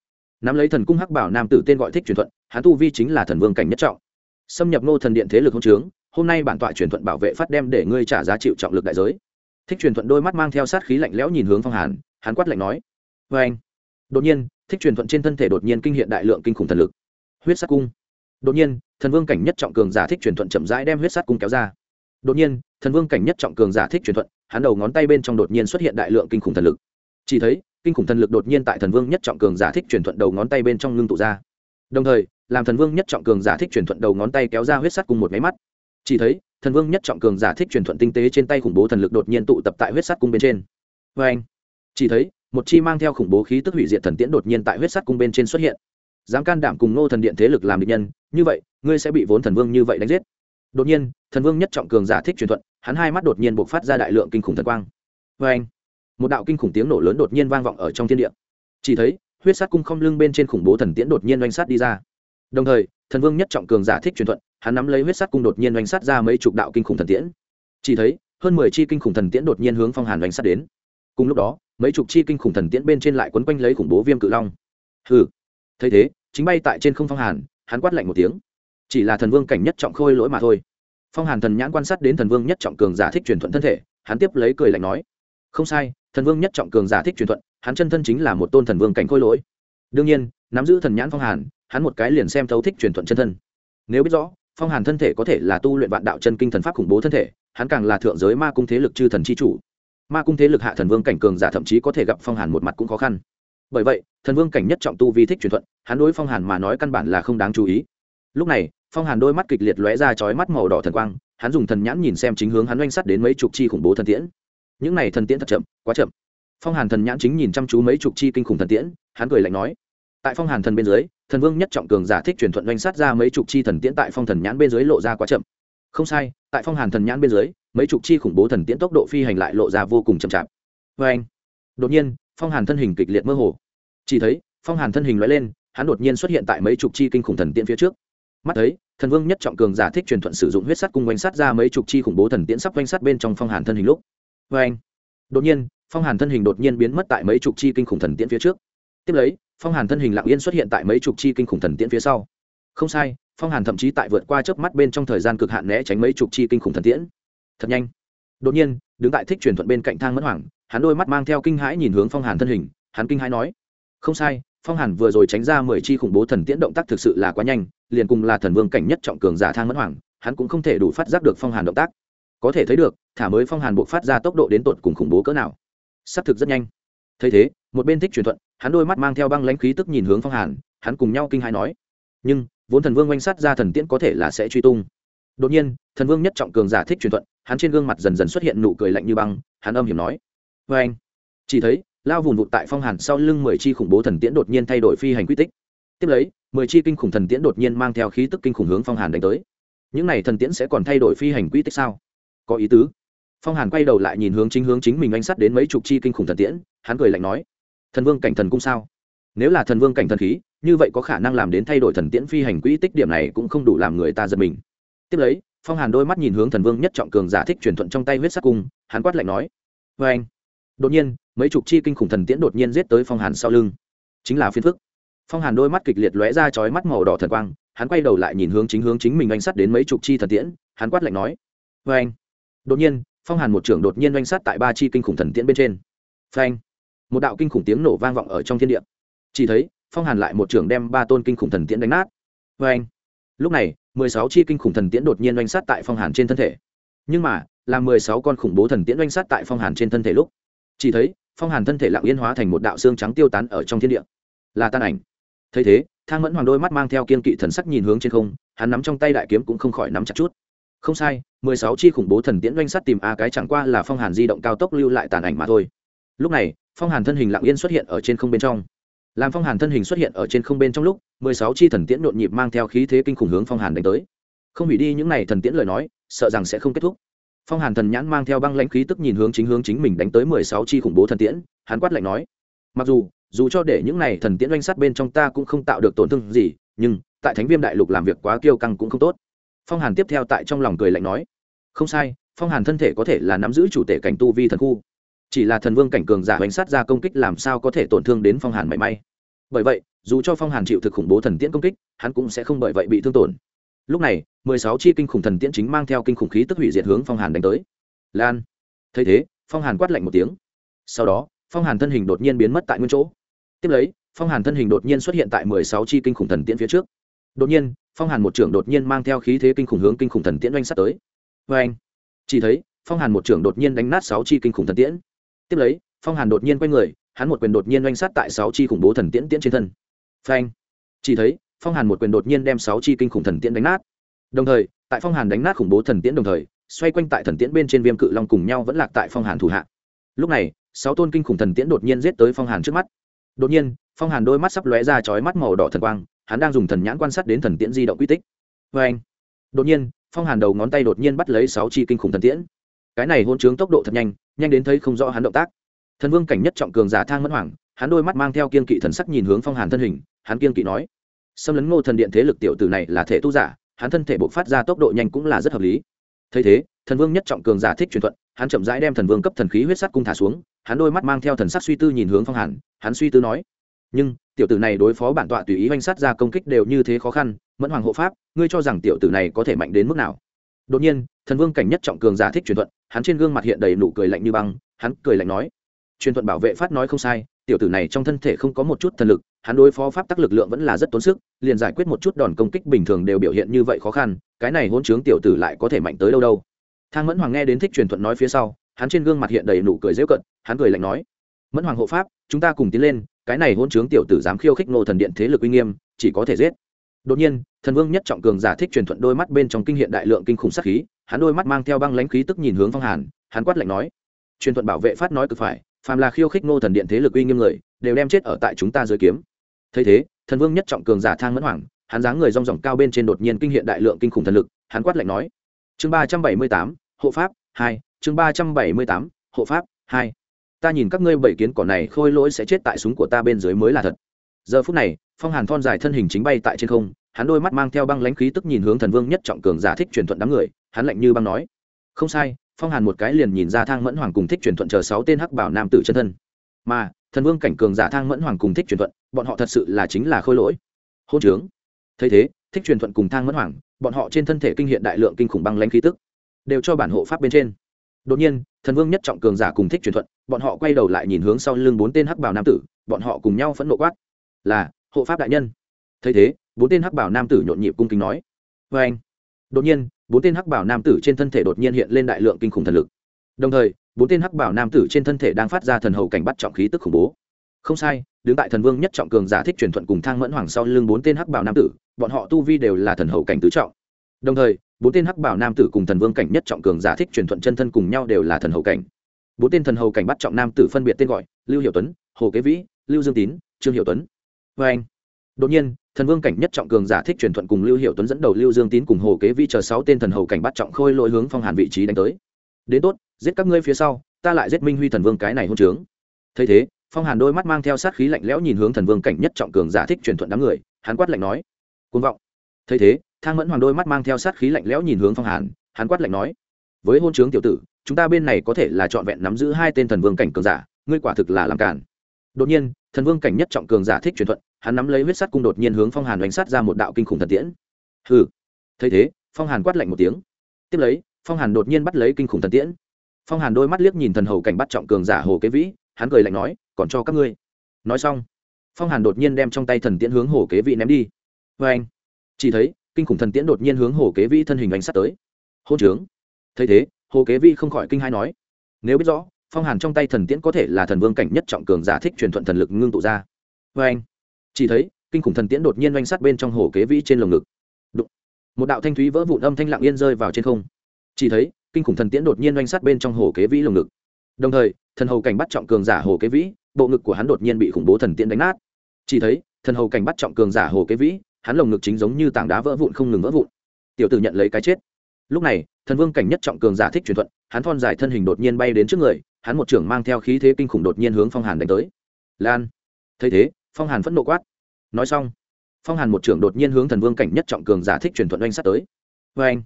Nắm lấy thần cung hắc bảo nam tử tên gọi thích truyền thuận, hắn tu vi chính là thần vương cảnh nhất trọng. Xâm nhập nô thần điện thế lực hôn trướng, hôm nay bản tọa truyền thuận bảo vệ phát đem để ngươi trả giá chịu trọng lực đại giới. Thích truyền thuận đôi mắt mang theo sát khí lạnh lẽo nhìn hướng phong hàn, hắn quát lạnh nói vê anh đột nhiên, thích truyền thuận trên thân thể đột nhiên kinh hiện đại lượng kinh khủng thần lực. Huyết sắc cung đột nhiên, thần vương cảnh nhất trọng cường giả thích truyền thuận chậm rãi đem huyết sắt cung kéo ra. Đột nhiên, thần vương cảnh nhất trọng cường giả thích truyền thuận, hắn đầu ngón tay bên trong đột nhiên xuất hiện đại lượng kinh khủng thần lực. Chỉ thấy, kinh khủng thần lực đột nhiên tại thần vương nhất trọng cường giả thích truyền thuận đầu ngón tay bên trong ngưng tụ ra. Đồng thời, làm thần vương nhất trọng cường giả thích truyền thuận đầu ngón tay kéo ra huyết sắt cùng một máy mắt. Chỉ thấy, thần vương nhất trọng cường giả thích truyền thuận tinh tế trên tay khủng bố thần lực đột nhiên tụ tập tại huyết sắt cung bên trên. Vê anh chỉ thấy, một chi mang theo khủng bố khí tức hủy diệt thần tiễn đột nhiên tại huyết sắt cung bên trên xuất hiện dám can đảm cùng nô thần điện thế lực làm địch nhân, như vậy, ngươi sẽ bị vốn thần vương như vậy đánh giết. Đột nhiên, thần vương nhất trọng cường giả thích truyền thuận, hắn hai mắt đột nhiên buộc phát ra đại lượng kinh khủng thần quang. Vê anh, một đạo kinh khủng tiếng nổ lớn đột nhiên vang vọng ở trong thiên địa. Chỉ thấy, huyết sát cung không lưng bên trên khủng bố thần tiễn đột nhiên oanh sát đi ra. Đồng thời, thần vương nhất trọng cường giả thích truyền thuận, hắn nắm lấy huyết sát cung đột nhiên oanh sát ra mấy chục đạo kinh khủng thần tiễn. Chỉ thấy, hơn mười chi kinh khủng thần tiễn đột nhiên hướng phong hàn oanh sát đến. Cùng lúc đó, mấy chục chi kinh khủng thần tiễn bên trên lại quấn quanh lấy khủng bố viêm cự long. Hừ thấy thế, chính bay tại trên không phong hàn, hắn quát lạnh một tiếng. Chỉ là thần vương cảnh nhất trọng khôi lỗi mà thôi. Phong hàn thần nhãn quan sát đến thần vương nhất trọng cường giả thích truyền thuận thân thể, hắn tiếp lấy cười lạnh nói, không sai, thần vương nhất trọng cường giả thích truyền thuận, hắn chân thân chính là một tôn thần vương cảnh khôi lỗi. Đương nhiên, nắm giữ thần nhãn phong hàn, hắn một cái liền xem thấu thích truyền thuận chân thân. Nếu biết rõ, phong hàn thân thể có thể là tu luyện vạn đạo chân kinh thần pháp khủng bố thân thể, hắn càng là thượng giới ma cung thế lực chư thần chi chủ. Ma cung thế lực hạ thần vương cảnh cường giả thậm chí có thể gặp phong hàn một mặt cũng khó khăn bởi vậy, thần vương cảnh nhất trọng tu vi thích truyền thuận, hắn đối phong hàn mà nói căn bản là không đáng chú ý. Lúc này, phong hàn đôi mắt kịch liệt lóe ra chói mắt màu đỏ thần quang, hắn dùng thần nhãn nhìn xem chính hướng hắn oanh sắt đến mấy chục chi khủng bố thần tiễn. Những này thần tiễn thật chậm, quá chậm. Phong hàn thần nhãn chính nhìn chăm chú mấy chục chi kinh khủng thần tiễn, hắn cười lạnh nói, tại phong hàn thần bên dưới, thần vương nhất trọng cường giả thích truyền thuận oanh sát ra mấy chục chi thần tiễn tại phong thần nhãn bên dưới lộ ra quá chậm. Không sai, tại phong hàn thần nhãn bên dưới, mấy chục chi khủng bố thần tiễn tốc độ phi hành lại lộ ra vô cùng chậm chạp. Vê anh đột nhiên, phong hàn thân hình kịch liệt mơ hồ chỉ thấy, phong hàn thân hình loại lên, hắn đột nhiên xuất hiện tại mấy chục chi kinh khủng thần tiễn phía trước. Mắt thấy, thần vương nhất trọng cường giả thích truyền thuận sử dụng huyết sắt cung oanh sát ra mấy chục chi khủng bố thần tiễn sắp oanh sát bên trong phong hàn thân hình lúc. Vê anh, đột nhiên, phong hàn thân hình đột nhiên biến mất tại mấy chục chi kinh khủng thần tiễn phía trước. Tiếp lấy, phong hàn thân hình lặng yên xuất hiện tại mấy chục chi kinh khủng thần tiễn phía sau. Không sai, phong hàn thậm chí tại vượt qua chớp mắt bên trong thời gian cực hạn né tránh mấy chục chi kinh khủng thần tiễn. Thật nhanh. Đột nhiên, đứng tại thích truyền thuận bên cạnh thang mẫn hoàng, hắn đôi mắt mang theo kinh hãi nhìn hướng phong hàn thân hình, hắn kinh hãi nói không sai, phong hàn vừa rồi tránh ra mười chi khủng bố thần tiễn động tác thực sự là quá nhanh, liền cùng là thần vương cảnh nhất trọng cường giả thang mẫn hoàng, hắn cũng không thể đủ phát giác được phong hàn động tác. Có thể thấy được, thả mới phong hàn buộc phát ra tốc độ đến tột cùng khủng bố cỡ nào. Xác thực rất nhanh. Thấy thế, một bên thích truyền thuận, hắn đôi mắt mang theo băng lãnh khí tức nhìn hướng phong hàn, hắn cùng nhau kinh hãi nói, nhưng, vốn thần vương oanh sát ra thần tiễn có thể là sẽ truy tung. Đột nhiên, thần vương nhất trọng cường giả thích truyền thuận, hắn trên gương mặt dần dần xuất hiện nụ cười lạnh như băng, hắn âm hiểm nói vê anh chỉ thấy lao vùn vụt tại phong hàn sau lưng mười chi khủng bố thần tiễn đột nhiên thay đổi phi hành quy tích. Tiếp lấy, mười chi kinh khủng thần tiễn đột nhiên mang theo khí tức kinh khủng hướng phong hàn đánh tới. Những n à y thần tiễn sẽ còn thay đổi phi hành quy tích sao? Có ý tứ. Phong hàn quay đầu lại nhìn hướng chính hướng chính mình anh sắt đến mấy chục chi kinh khủng thần tiễn, hắn cười lạnh nói, thần vương cảnh thần cung sao? Nếu là thần vương cảnh thần khí, như vậy có khả năng làm đến thay đổi thần tiễn phi hành quỹ tích điểm này cũng không đủ làm người ta giật mình. Tiếp lấy, phong hàn đôi mắt nhìn hướng thần vương nhất trọng cường giả thích truyền thuận trong tay huyết sắc cung, hắn quát lạnh nói vê anh đột nhiên, mấy chục chi kinh khủng thần tiễn đột nhiên giết tới phong hàn sau lưng. Chính là phiên phức. Phong hàn đôi mắt kịch liệt lóe ra chói mắt màu đỏ thần quang, hắn quay đầu lại nhìn hướng chính hướng chính mình oanh sắt đến mấy chục chi thần tiễn, hắn quát lạnh nói vê anh đột nhiên, phong hàn một trưởng đột nhiên oanh sát tại ba chi kinh khủng thần tiễn bên trên. Phanh! Một đạo kinh khủng tiếng nổ vang vọng ở trong thiên địa. Chỉ thấy, phong hàn lại một trưởng đem ba tôn kinh khủng thần tiễn đánh nát. Vê anh lúc này, mười sáu chi kinh khủng thần tiễn đột nhiên oanh sát tại phong hàn trên thân thể. Nhưng mà, là mười sáu con khủng bố thần tiễn oanh sát tại phong hàn trên thân thể lúc chỉ thấy, phong hàn thân thể lặng yên hóa thành một đạo xương trắng tiêu tán ở trong thiên địa. Là tan ảnh. Thấy thế, thang mẫn hoàng đôi mắt mang theo kiên kỵ thần sắc nhìn hướng trên không, hắn nắm trong tay đại kiếm cũng không khỏi nắm chặt chút. Không sai, mười sáu chi khủng bố thần tiễn oanh sát tìm a cái chẳng qua là phong hàn di động cao tốc lưu lại tàn ảnh mà thôi. Lúc này, phong hàn thân hình lặng yên xuất hiện ở trên không bên trong. Làm phong hàn thân hình xuất hiện ở trên không bên trong lúc, mười sáu chi thần tiễn nhộn nhịp mang theo khí thế kinh khủng hướng phong hàn đánh tới. Không hủy đi những n à y thần tiễn lời nói, sợ rằng sẽ không kết thúc phong hàn thần nhãn mang theo băng lãnh khí tức nhìn hướng chính hướng chính mình đánh tới mười sáu chi khủng bố thần tiễn, hắn quát lạnh nói, mặc dù dù cho để những này thần tiễn oanh sắt bên trong ta cũng không tạo được tổn thương gì, nhưng tại thánh viêm đại lục làm việc quá kiêu căng cũng không tốt. Phong hàn tiếp theo tại trong lòng cười lạnh nói, không sai, phong hàn thân thể có thể là nắm giữ chủ tể cảnh tu vi thần khu, chỉ là thần vương cảnh cường giả oanh sát ra công kích làm sao có thể tổn thương đến phong hàn mảy may. Bởi vậy, dù cho phong hàn chịu thực khủng bố thần tiễn công kích, hắn cũng sẽ không bởi vậy bị thương tổn lúc này, mười sáu chi kinh khủng thần tiễn chính mang theo kinh khủng khí tức hủy diệt hướng phong hàn đánh tới. Lan. Thấy thế, phong hàn quát lạnh một tiếng. Sau đó, phong hàn thân hình đột nhiên biến mất tại nguyên chỗ. Tiếp lấy, phong hàn thân hình đột nhiên xuất hiện tại mười sáu chi kinh khủng thần tiễn phía trước. Đột nhiên, phong hàn một trưởng đột nhiên mang theo khí thế kinh khủng hướng kinh khủng thần tiễn oanh sắt tới. Vê anh chỉ thấy, phong hàn một trưởng đột nhiên đánh nát sáu chi kinh khủng thần tiễn. Tiếp lấy, phong hàn đột nhiên quay người, hắn một quyền đột nhiên oanh sát tại sáu chi khủng bố thần tiễn tiễn trên thân. Phanh. Chỉ thấy phong hàn một quyền đột nhiên đem sáu chi kinh khủng thần tiễn đánh nát. Đồng thời, tại phong hàn đánh nát khủng bố thần tiễn đồng thời, xoay quanh tại thần tiễn bên trên viêm cự long cùng nhau vẫn lạc tại phong hàn thủ hạ. Lúc này, sáu tôn kinh khủng thần tiễn đột nhiên giết tới phong hàn trước mắt. Đột nhiên, phong hàn đôi mắt sắp lóe ra chói mắt màu đỏ thần quang, hắn đang dùng thần nhãn quan sát đến thần tiễn di động quy tích. Vê anh đột nhiên, phong hàn đầu ngón tay đột nhiên bắt lấy sáu chi kinh khủng thần tiễn. Cái này hôn chướng tốc độ thật nhanh nhanh đến thấy không rõ hắn động tác. Thần vương cảnh nhất trọng cường giả thang mẫn hoàng hắn đôi mắt mang theo kiên kỵ thần sắc nhìn hướng phong hàn thân hình, hắn kiên kỵ nói xâm lấn ngô thần điện thế lực tiểu tử này là thể tu giả, hắn thân thể bộc phát ra tốc độ nhanh cũng là rất hợp lý. Thấy thế, thần vương nhất trọng cường giả thích truyền thuận, hắn chậm rãi đem thần vương cấp thần khí huyết sắt cung thả xuống, hắn đôi mắt mang theo thần sắc suy tư nhìn hướng phong hàn, hắn suy tư nói, nhưng, tiểu tử này đối phó bản tọa tùy ý oanh sát ra công kích đều như thế khó khăn, mẫn hoàng hộ pháp, ngươi cho rằng tiểu tử này có thể mạnh đến mức nào? Đột nhiên, thần vương cảnh nhất trọng cường giả thích truyền thuận, hắn trên gương mặt hiện đầy nụ cười lạnh như băng, hắn cười lạnh nói, truyền thuận bảo vệ phát nói không sai, tiểu tử này trong thân thể không có một chút thần lực hắn đối phó pháp tắc lực lượng vẫn là rất tốn sức, liền giải quyết một chút đòn công kích bình thường đều biểu hiện như vậy khó khăn, cái này hôn chướng tiểu tử lại có thể mạnh tới đâu đâu. Thang mẫn hoàng nghe đến thích truyền thuận nói phía sau, hắn trên gương mặt hiện đầy nụ cười dễu cận hắn cười lạnh nói, mẫn hoàng hộ pháp, chúng ta cùng tiến lên, cái này hôn chướng tiểu tử dám khiêu khích nô thần điện thế lực uy nghiêm, chỉ có thể giết. Đột nhiên, thần vương nhất trọng cường giả thích truyền thuận đôi mắt bên trong kinh hiện đại lượng kinh khủng sắc khí, hắn đôi mắt mang theo băng lãnh khí tức nhìn hướng phong hàn, hắn quát lạnh nói, truyền thuận bảo vệ phát nói cực phải, phàm là khiêu khích nô thần điện thế lực uy nghiêm người, đều đem chết ở tại chúng ta dưới kiếm thấy thế, thần vương nhất trọng cường giả thang mẫn hoàng, hắn dáng người rong ròng cao bên trên đột nhiên kinh hiện đại lượng kinh khủng thần lực, hắn quát lạnh nói. Chương ba trăm bảy mươi tám, hộ pháp, hai, chương ba trăm bảy mươi tám, hộ pháp, hai. Ta nhìn các ngươi bảy kiến cỏ này khôi lỗi sẽ chết tại súng của ta bên dưới mới là thật. Giờ phút này, phong hàn thon dài thân hình chính bay tại trên không, hắn đôi mắt mang theo băng lãnh khí tức nhìn hướng thần vương nhất trọng cường giả thích truyền thuận đám người, hắn lạnh như băng nói. Không sai, phong hàn một cái liền nhìn ra thang mẫn hoàng cùng thích truyền thuận chờ sáu tên hắc bảo nam tử chân thân. Mà, thần vương cảnh cường giả thang mẫn hoàng cùng thích truyền thuận bọn họ thật sự là chính là khôi lỗi. Hôn trướng. Thấy thế, thích truyền thuận cùng thang mẫn hoàng, bọn họ trên thân thể kinh hiện đại lượng kinh khủng băng lãnh khí tức, đều cho bản hộ pháp bên trên. Đột nhiên, thần vương nhất trọng cường giả cùng thích truyền thuận, bọn họ quay đầu lại nhìn hướng sau lưng bốn tên hắc bảo nam tử, bọn họ cùng nhau phẫn nộ quát. Là, hộ pháp đại nhân. Thấy thế, bốn tên hắc bảo nam tử nhộn nhịp cung kính nói. Vê anh đột nhiên, bốn tên hắc bảo nam tử trên thân thể đột nhiên hiện lên đại lượng kinh khủng thần lực. Đồng thời, bốn tên hắc bảo nam tử trên thân thể đang phát ra thần hầu cảnh bắt trọng khí tức khủng bố. Không sai đứng tại thần vương nhất trọng cường giả thích truyền thuận cùng thang mẫn hoàng sau lưng bốn tên hắc bảo nam tử, bọn họ tu vi đều là thần hậu cảnh tứ trọng. Đồng thời, bốn tên hắc bảo nam tử cùng thần vương cảnh nhất trọng cường giả thích truyền thuận chân thân cùng nhau đều là thần hậu cảnh. Bốn tên thần hầu cảnh bắt trọng nam tử phân biệt tên gọi, lưu hiệu tuấn, hồ kế vĩ, lưu dương tín, trương hiệu tuấn. Vê anh, đột nhiên, thần vương cảnh nhất trọng cường giả thích truyền thuận cùng lưu hiệu tuấn dẫn đầu lưu dương tín cùng hồ kế vĩ chờ sáu tên thần hầu cảnh bắt trọng khôi lỗi hướng phong hàn vị trí đánh tới. Đến tốt, giết các ngươi phía sau, ta lại giết minh huy thần vương cái này hôn trướng. Thấy thế phong hàn đôi mắt mang theo sát khí lạnh lẽo nhìn hướng thần vương cảnh nhất trọng cường giả thích truyền thuận đám người, hắn quát lạnh nói côn vọng. Thấy thế, thang mẫn hoàng đôi mắt mang theo sát khí lạnh lẽo nhìn hướng phong hàn, hắn quát lạnh nói, với hôn trướng tiểu tử, chúng ta bên này có thể là trọn vẹn nắm giữ hai tên thần vương cảnh cường giả, ngươi quả thực là làm cản đột nhiên, thần vương cảnh nhất trọng cường giả thích truyền thuận, hắn nắm lấy huyết sắt cung đột nhiên hướng phong hàn đánh sát ra một đạo kinh khủng thần tiễn. Hừ. Thấy thế, phong hàn quát lạnh một tiếng. Tiếp lấy, phong hàn đột nhiên bắt lấy kinh khủng thần tiễn. Phong hàn đôi mắt liếc nhìn thần hầu cảnh bắt trọng cường giả hồ kế vĩ, hắn cười lạnh nói còn cho các ngươi. Nói xong, phong hàn đột nhiên đem trong tay thần tiễn hướng hồ kế vĩ ném đi. Vê anh, chỉ thấy, kinh khủng thần tiễn đột nhiên hướng hồ kế vĩ thân hình đánh sát tới. Hôn trướng. Thấy thế, hồ kế vĩ không khỏi kinh hai nói, nếu biết rõ, phong hàn trong tay thần tiễn có thể là thần vương cảnh nhất trọng cường giả thích truyền thuận thần lực ngưng tụ ra. Vê anh, chỉ thấy, kinh khủng thần tiễn đột nhiên oanh sát bên trong hồ kế vĩ trên lồng ngực、Đụng. Một đạo thanh thúy vỡ vụn âm thanh lặng yên rơi vào trên không. Chỉ thấy, kinh khủng thần tiễn đột nhiên oanh sát bên trong hồ kế vĩ lồng ngực đồng thời, thần hầu cảnh bắt trọng cường giả hồ kế vĩ, bộ ngực của hắn đột nhiên bị khủng bố thần tiễn đánh nát. Chỉ thấy, thần hầu cảnh bắt trọng cường giả hồ kế vĩ, hắn lồng ngực chính giống như tảng đá vỡ vụn không ngừng vỡ vụn. Tiểu tử nhận lấy cái chết. Lúc này, thần vương cảnh nhất trọng cường giả thích truyền thuận, hắn thon dài thân hình đột nhiên bay đến trước người, hắn một trưởng mang theo khí thế kinh khủng đột nhiên hướng phong hàn đánh tới. Lan. Thấy thế, phong hàn phẫn nộ quát. Nói xong, phong hàn một trưởng đột nhiên hướng thần vương cảnh nhất trọng cường giả thích truyền thuận oanh sát tới. Vê anh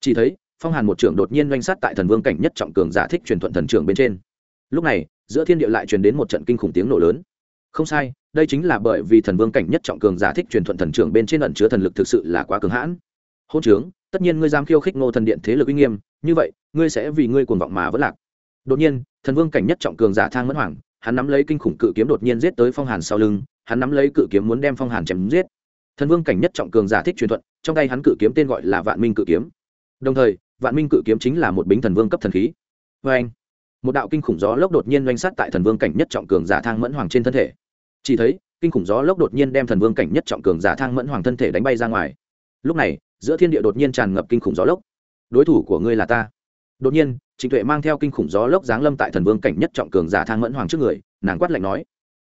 chỉ thấy phong hàn một trưởng đột nhiên doanh sát tại thần vương cảnh nhất trọng cường giả thích truyền thuận thần trưởng bên trên. Lúc này, giữa thiên địa lại truyền đến một trận kinh khủng tiếng nổ lớn. Không sai, đây chính là bởi vì thần vương cảnh nhất trọng cường giả thích truyền thuận thần trưởng bên trên ẩn chứa thần lực thực sự là quá cường hãn. Hôn trướng, tất nhiên ngươi dám khiêu khích ngô thần điện thế lực uy nghiêm, như vậy, ngươi sẽ vì ngươi cuồng vọng mà vẫn lạc. Đột nhiên, thần vương cảnh nhất trọng cường giả thang mẫn hoàng, hắn nắm lấy kinh khủng cự kiếm đột nhiên giết tới phong hàn sau lưng, hắn nắm lấy cự kiếm muốn đem phong hàn chém giết. Thần vương cảnh nhất trọng cường giả thích truyền thuận, trong tay hắn cự kiếm tên gọi là vạn minh cự kiếm. Đồng thời vạn minh cự kiếm chính là một bính thần vương cấp thần khí. Vê anh, một đạo kinh khủng gió lốc đột nhiên doanh sát tại thần vương cảnh nhất trọng cường giả thang mẫn hoàng trên thân thể. Chỉ thấy, kinh khủng gió lốc đột nhiên đem thần vương cảnh nhất trọng cường giả thang mẫn hoàng thân thể đánh bay ra ngoài. Lúc này, giữa thiên địa đột nhiên tràn ngập kinh khủng gió lốc. Đối thủ của ngươi là ta. Đột nhiên, trịnh tuệ mang theo kinh khủng gió lốc giáng lâm tại thần vương cảnh nhất trọng cường giả thang mẫn hoàng trước người, nàng quát lạnh nói,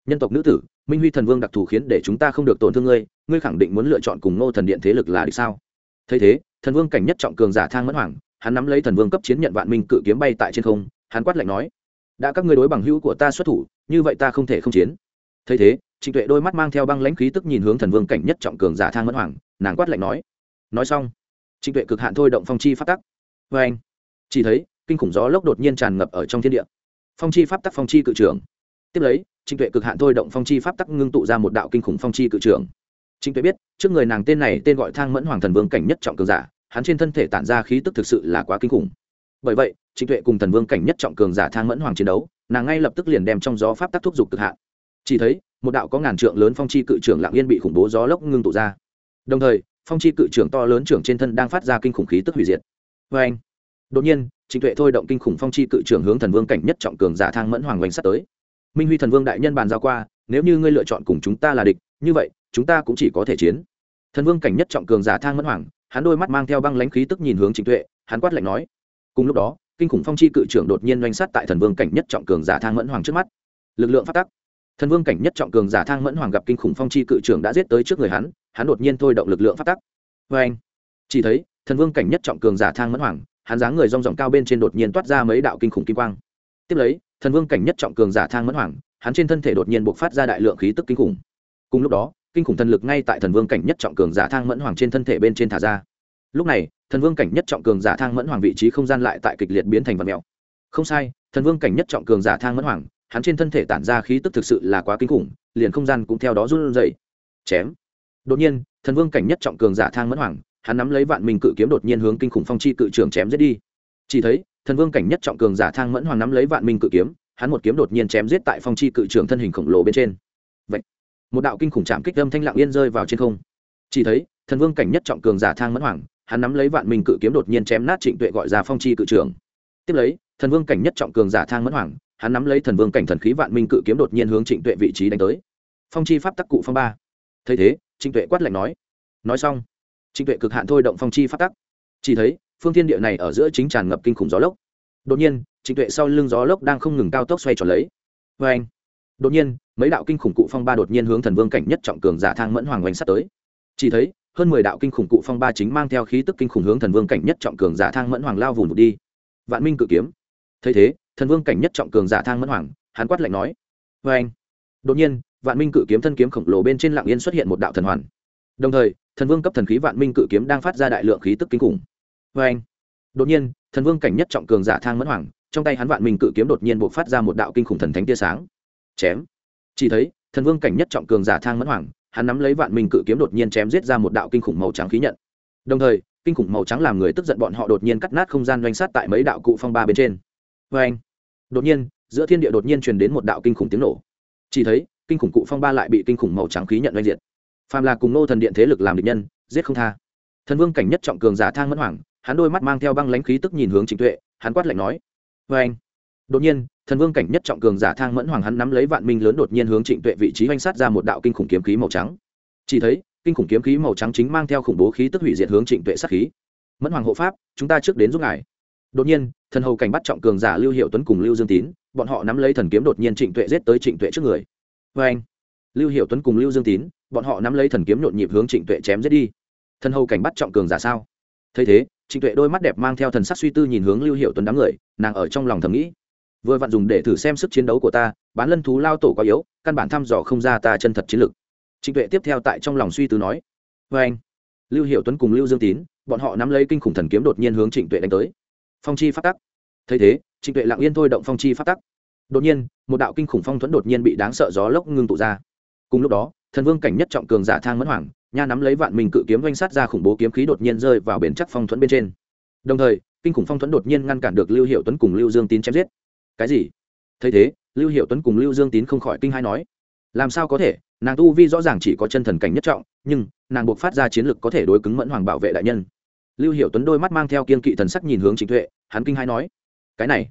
nhân tộc nữ tử, minh huy thần vương đặc thù khiến để chúng ta không được tổn thương ngươi ngươi khẳng định muốn lựa chọn cùng ngô thần điện thế lực là đi sao? Thấy thế thần vương cảnh nhất trọng cường giả thang mẫn hoàng, hắn nắm lấy thần vương cấp chiến nhận vạn minh cự kiếm bay tại trên không, hắn quát lạnh nói, đã các ngươi đối bằng hữu của ta xuất thủ, như vậy ta không thể không chiến. Thấy thế, trịnh tuệ đôi mắt mang theo băng lãnh khí tức nhìn hướng thần vương cảnh nhất trọng cường giả thang mẫn hoàng, nàng quát lạnh nói nói xong. Trịnh tuệ cực hạn thôi động phong chi phát tắc. Vê anh chỉ thấy, kinh khủng gió lốc đột nhiên tràn ngập ở trong thiên địa. Phong chi pháp tắc phong chi cự trưởng. Tiếp lấy, trịnh tuệ cực hạn thôi động phong chi pháp tắc ngưng tụ ra một đạo kinh khủng phong chi cự trưởng trịnh tuệ biết, trước người nàng tên này tên gọi thang mẫn hoàng thần vương cảnh nhất trọng cường giả, hắn trên thân thể tản ra khí tức thực sự là quá kinh khủng. Bởi vậy, trịnh tuệ cùng thần vương cảnh nhất trọng cường giả thang mẫn hoàng chiến đấu, nàng ngay lập tức liền đem trong gió pháp tắc thúc giục cực hạn. Chỉ thấy, một đạo có ngàn trượng lớn phong chi cự trưởng lạng yên bị khủng bố gió lốc ngưng tụ ra. Đồng thời, phong chi cự trưởng to lớn trưởng trên thân đang phát ra kinh khủng khí tức hủy diệt. Vê anh, đột nhiên, trịnh tuệ thôi động kinh khủng phong chi cự trưởng hướng thần vương cảnh nhất trọng cường giả thang mẫn hoàng vành sát tới. Minh huy thần vương đại nhân bàn giao qua, nếu như ngươi lựa chọn cùng chúng ta là địch, như vậy chúng ta cũng chỉ có thể chiến. Thần vương cảnh nhất trọng cường giả thang mẫn hoàng, hắn đôi mắt mang theo băng lãnh khí tức nhìn hướng trịnh tuệ, hắn quát lạnh nói. Cùng lúc đó, kinh khủng phong chi cự trưởng đột nhiên oanh sát tại thần vương cảnh nhất trọng cường giả thang mẫn hoàng trước mắt. Lực lượng phát tắc. Thần vương cảnh nhất trọng cường giả thang mẫn hoàng gặp kinh khủng phong chi cự trưởng đã giết tới trước người hắn hắn đột nhiên thôi động lực lượng phát tắc. Vê anh chỉ thấy, thần vương cảnh nhất trọng cường giả thang mẫn hoàng, hắn dáng người rong ròng cao bên trên đột nhiên toát ra mấy đạo kinh khủng kim quang. Tiếp lấy, thần vương cảnh nhất trọng cường giả thang mẫn hoàng, hắn trên thân thể đột nhiên bộc phát ra đại lượng khí tức kinh khủng. Cùng lúc đó kinh khủng thần lực ngay tại thần vương cảnh nhất trọng cường giả thang mẫn hoàng trên thân thể bên trên thả ra. Lúc này, thần vương cảnh nhất trọng cường giả thang mẫn hoàng vị trí không gian lại tại kịch liệt biến thành vật mèo. Không sai, thần vương cảnh nhất trọng cường giả thang mẫn hoàng, hắn trên thân thể tản ra khí tức thực sự là quá kinh khủng, liền không gian cũng theo đó run dậy chém. Đột nhiên, thần vương cảnh nhất trọng cường giả thang mẫn hoàng, hắn nắm lấy vạn minh cự kiếm đột nhiên hướng kinh khủng phong chi cự trường chém giết đi. Chỉ thấy, thần vương cảnh nhất trọng cường giả thang mẫn hoàng nắm lấy vạn minh cự kiếm, hắn một kiếm đột nhiên chém giết tại phong chi cự trường thân hình khổng lồ bên trên một đạo kinh khủng chạm kích âm thanh lặng yên rơi vào trên không. Chỉ thấy, thần vương cảnh nhất trọng cường giả thang mẫn hoàng, hắn nắm lấy vạn minh cự kiếm đột nhiên chém nát trịnh tuệ gọi ra phong chi cự trưởng. tiếp lấy, thần vương cảnh nhất trọng cường giả thang mẫn hoàng, hắn nắm lấy thần vương cảnh thần khí vạn minh cự kiếm đột nhiên hướng trịnh tuệ vị trí đánh tới. Phong chi pháp tắc cụ phong ba. Thấy thế, trịnh tuệ quát lạnh nói. Nói xong, trịnh tuệ cực hạn thôi động phong chi pháp tắc. Chỉ thấy, phương thiên địa này ở giữa chính tràn ngập kinh khủng gió lốc. Đột nhiên, trịnh tuệ sau lưng gió lốc đang không ngừng cao tốc xoay tròn lấy. Vê anh đột nhiên, mấy đạo kinh khủng cụ phong ba đột nhiên hướng thần vương cảnh nhất trọng cường giả thang mẫn hoàng oanh sắt tới. Chỉ thấy, hơn mười đạo kinh khủng cụ phong ba chính mang theo khí tức kinh khủng hướng thần vương cảnh nhất trọng cường giả thang mẫn hoàng lao vùng vụt đi. Vạn minh cự kiếm. Thấy thế, thần vương cảnh nhất trọng cường giả thang mẫn hoàng, hắn quát lạnh nói vê anh đột nhiên, vạn minh cự kiếm thân kiếm khổng lồ bên trên lạng yên xuất hiện một đạo thần hoàn. Đồng thời, thần vương cấp thần khí vạn minh cự kiếm đang phát ra đại lượng khí tức kinh khủng. Vê anh đột nhiên, thần vương cảnh nhất trọng cường giả thang mẫn hoàng, trong tay hắn vạn minh cự kiếm đột nhiên buộc phát ra một đạo kinh khủng thần thánh tia sáng chém. Chỉ thấy, thần vương cảnh nhất trọng cường giả thang mẫn hoàng, hắn nắm lấy vạn minh cự kiếm đột nhiên chém giết ra một đạo kinh khủng màu trắng khí nhận. Đồng thời, kinh khủng màu trắng làm người tức giận bọn họ đột nhiên cắt nát không gian doanh sát tại mấy đạo cụ phong ba bên trên. Vê anh đột nhiên, giữa thiên địa đột nhiên truyền đến một đạo kinh khủng tiếng nổ. Chỉ thấy, kinh khủng cụ phong ba lại bị kinh khủng màu trắng khí nhận doanh diệt. Phàm là cùng nô thần điện thế lực làm địch nhân, giết không tha. Thần vương cảnh nhất trọng cường giả thang mẫn hoàng, hắn đôi mắt mang theo băng lãnh khí tức nhìn hướng trịnh tuệ, hắn quát lạnh nói. Vê anh đột nhiên, thần vương cảnh nhất trọng cường giả thang mẫn hoàng hắn nắm lấy vạn minh lớn đột nhiên hướng trịnh tuệ vị trí oanh sát ra một đạo kinh khủng kiếm khí màu trắng. Chỉ thấy, kinh khủng kiếm khí màu trắng chính mang theo khủng bố khí tức hủy diệt hướng trịnh tuệ sát khí. Mẫn hoàng hộ pháp, chúng ta trước đến giúp ngài. Đột nhiên, thần hầu cảnh bắt trọng cường giả lưu hiệu tuấn cùng lưu dương tín, bọn họ nắm lấy thần kiếm đột nhiên trịnh tuệ giết tới trịnh tuệ trước người. Vê anh, lưu hiệu tuấn cùng lưu dương tín, bọn họ nắm lấy thần kiếm nhộn nhịp hướng trịnh tuệ chém giết đi. Thần hầu cảnh bắt trọng cường giả sao? Thấy thế, trịnh tuệ đôi mắt đẹp mang theo thần sắc suy tư nhìn hướng lưu hiệu tuấn đám người, nàng ở trong lòng thầm nghĩ vừa vặn dùng để thử xem sức chiến đấu của ta, bán lân thú lao tổ quá yếu, căn bản thăm dò không ra ta chân thật chiến lực. Trịnh tuệ tiếp theo tại trong lòng suy tư nói vê anh, lưu hiệu tuấn cùng lưu dương tín, bọn họ nắm lấy kinh khủng thần kiếm đột nhiên hướng trịnh tuệ đánh tới. Phong chi phát tắc. Thấy thế, trịnh tuệ lặng yên thôi động phong chi phát tắc. Đột nhiên, một đạo kinh khủng phong thuẫn đột nhiên bị đáng sợ gió lốc ngưng tụ ra. Cùng lúc đó, thần vương cảnh nhất trọng cường giả thang mẫn hoàng, nha nắm lấy vạn mình cự kiếm doanh sát ra khủng bố kiếm khí đột nhiên rơi vào bền chắc phong thuẫn bên trên. Đồng thời, kinh khủng phong thuẫn đột nhiên ngăn cản được lưu hiệu tuấn cùng lưu dương tín chém giết cái gì? Thấy thế, lưu hiệu tuấn cùng lưu dương tín không khỏi kinh hai nói, làm sao có thể? Nàng tu vi rõ ràng chỉ có chân thần cảnh nhất trọng, nhưng nàng buộc phát ra chiến lực có thể đối cứng mẫn hoàng bảo vệ đại nhân. Lưu hiệu tuấn đôi mắt mang theo kiên kỵ thần sắc nhìn hướng trịnh tuệ, hắn kinh hai nói, cái này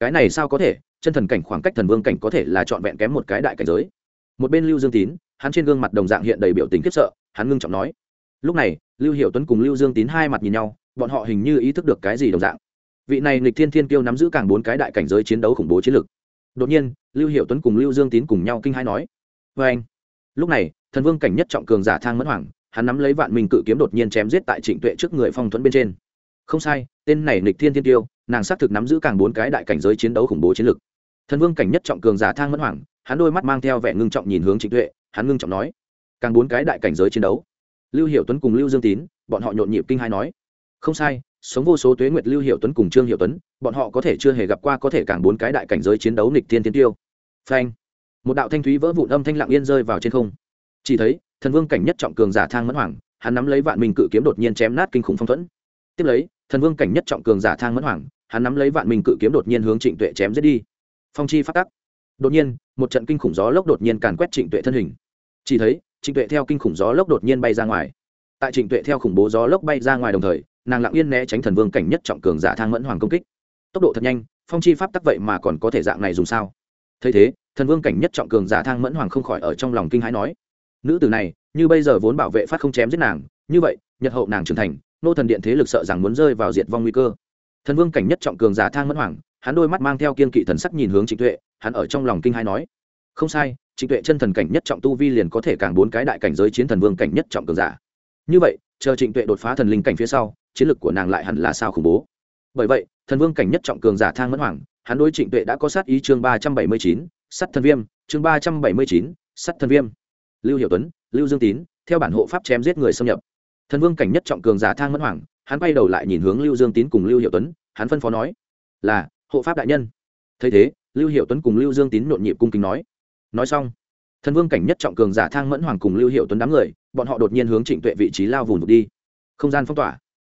cái này sao có thể? Chân thần cảnh khoảng cách thần vương cảnh có thể là trọn vẹn kém một cái đại cảnh giới. Một bên lưu dương tín, hắn trên gương mặt đồng dạng hiện đầy biểu tình khiếp sợ, hắn ngưng trọng nói, lúc này, lưu hiệu tuấn cùng lưu dương tín hai mặt nhìn nhau, bọn họ hình như ý thức được cái gì đồng dạng vị này nghịch thiên thiên kiêu nắm giữ càng bốn cái đại cảnh giới chiến đấu khủng bố chiến lực. Đột nhiên, lưu hiệu tuấn cùng lưu dương tín cùng nhau kinh hai nói vê anh. Lúc này, thần vương cảnh nhất trọng cường giả thang mẫn hoàng, hắn nắm lấy vạn minh cự kiếm đột nhiên chém giết tại trịnh tuệ trước người phong thuẫn bên trên. Không sai, tên này nịch thiên thiên tiêu nàng xác thực nắm giữ càng bốn cái đại cảnh giới chiến đấu khủng bố chiến lực. Thần vương cảnh nhất trọng cường giả thang mẫn hoàng, hắn đôi mắt mang theo vẻ ngưng trọng nhìn hướng trịnh tuệ, hắn ngưng trọng nói, càng bốn cái đại cảnh giới chiến đấu. Lưu hiệu tuấn cùng lưu dương tín, bọn họ nhộn nhịp kinh hai nói, không sai sống vô số tuế nguyệt lưu hiệu tuấn cùng trương hiệu tuấn, bọn họ có thể chưa hề gặp qua có thể càng bốn cái đại cảnh giới chiến đấu nghịch thiên tiến tiêu. Phanh. Một đạo thanh thúy vỡ vụn âm thanh lặng yên rơi vào trên không. Chỉ thấy, thần vương cảnh nhất trọng cường giả thang mẫn hoàng, hắn nắm lấy vạn minh cự kiếm đột nhiên chém nát kinh khủng phong thuẫn. Tiếp lấy, thần vương cảnh nhất trọng cường giả thang mẫn hoàng, hắn nắm lấy vạn minh cự kiếm đột nhiên hướng trịnh tuệ chém giết đi. Phong chi phát tắc. Đột nhiên, một trận kinh khủng gió lốc đột nhiên càn quét trịnh tuệ thân hình. Chỉ thấy, trịnh tuệ theo kinh khủng gió lốc đột nhiên bay ra ngoài tại trịnh tuệ theo khủng bố gió lốc bay ra ngoài đồng thời, nàng lặng yên né tránh thần vương cảnh nhất trọng cường giả thang mẫn hoàng công kích. Tốc độ thật nhanh, phong chi pháp tắc vậy mà còn có thể dạng này dùng sao? Thấy thế, thần vương cảnh nhất trọng cường giả thang mẫn hoàng không khỏi ở trong lòng kinh hãi nói, nữ tử này, như bây giờ vốn bảo vệ phát không chém giết nàng, như vậy, nhật hậu nàng trưởng thành, nô thần điện thế lực sợ rằng muốn rơi vào diệt vong nguy cơ. Thần vương cảnh nhất trọng cường giả thang mẫn hoàng, hắn đôi mắt mang theo kiên kỵ thần sắc nhìn hướng trịnh tuệ, hắn ở trong lòng kinh hãi nói, không sai, trịnh tuệ chân thần cảnh nhất trọng tu vi liền có thể càng bốn cái đại cảnh giới chiến thần vương cảnh nhất trọng cường giả như vậy, chờ trịnh tuệ đột phá thần linh cảnh phía sau, chiến lược của nàng lại hẳn là sao khủng bố. Bởi vậy, thần vương cảnh nhất trọng cường giả thang mẫn hoàng, hắn đối trịnh tuệ đã có sát ý chương ba trăm bảy mươi chín sắt thần viêm, chương ba trăm bảy mươi chín sắt thần viêm. Lưu hiệu tuấn, lưu dương tín, theo bản hộ pháp chém giết người xâm nhập. Thần vương cảnh nhất trọng cường giả thang mẫn hoàng, hắn quay đầu lại nhìn hướng lưu dương tín cùng lưu hiệu tuấn, hắn phân phó nói, là, hộ pháp đại nhân. Thấy thế, lưu hiệu tuấn cùng lưu dương tín nhộn nhịp cung kính nói nói xong thần vương cảnh nhất trọng cường giả thang mẫn hoàng cùng lưu hiệu tuấn đám người, bọn họ đột nhiên hướng trịnh tuệ vị trí lao vùng đi. Không gian phong tỏa.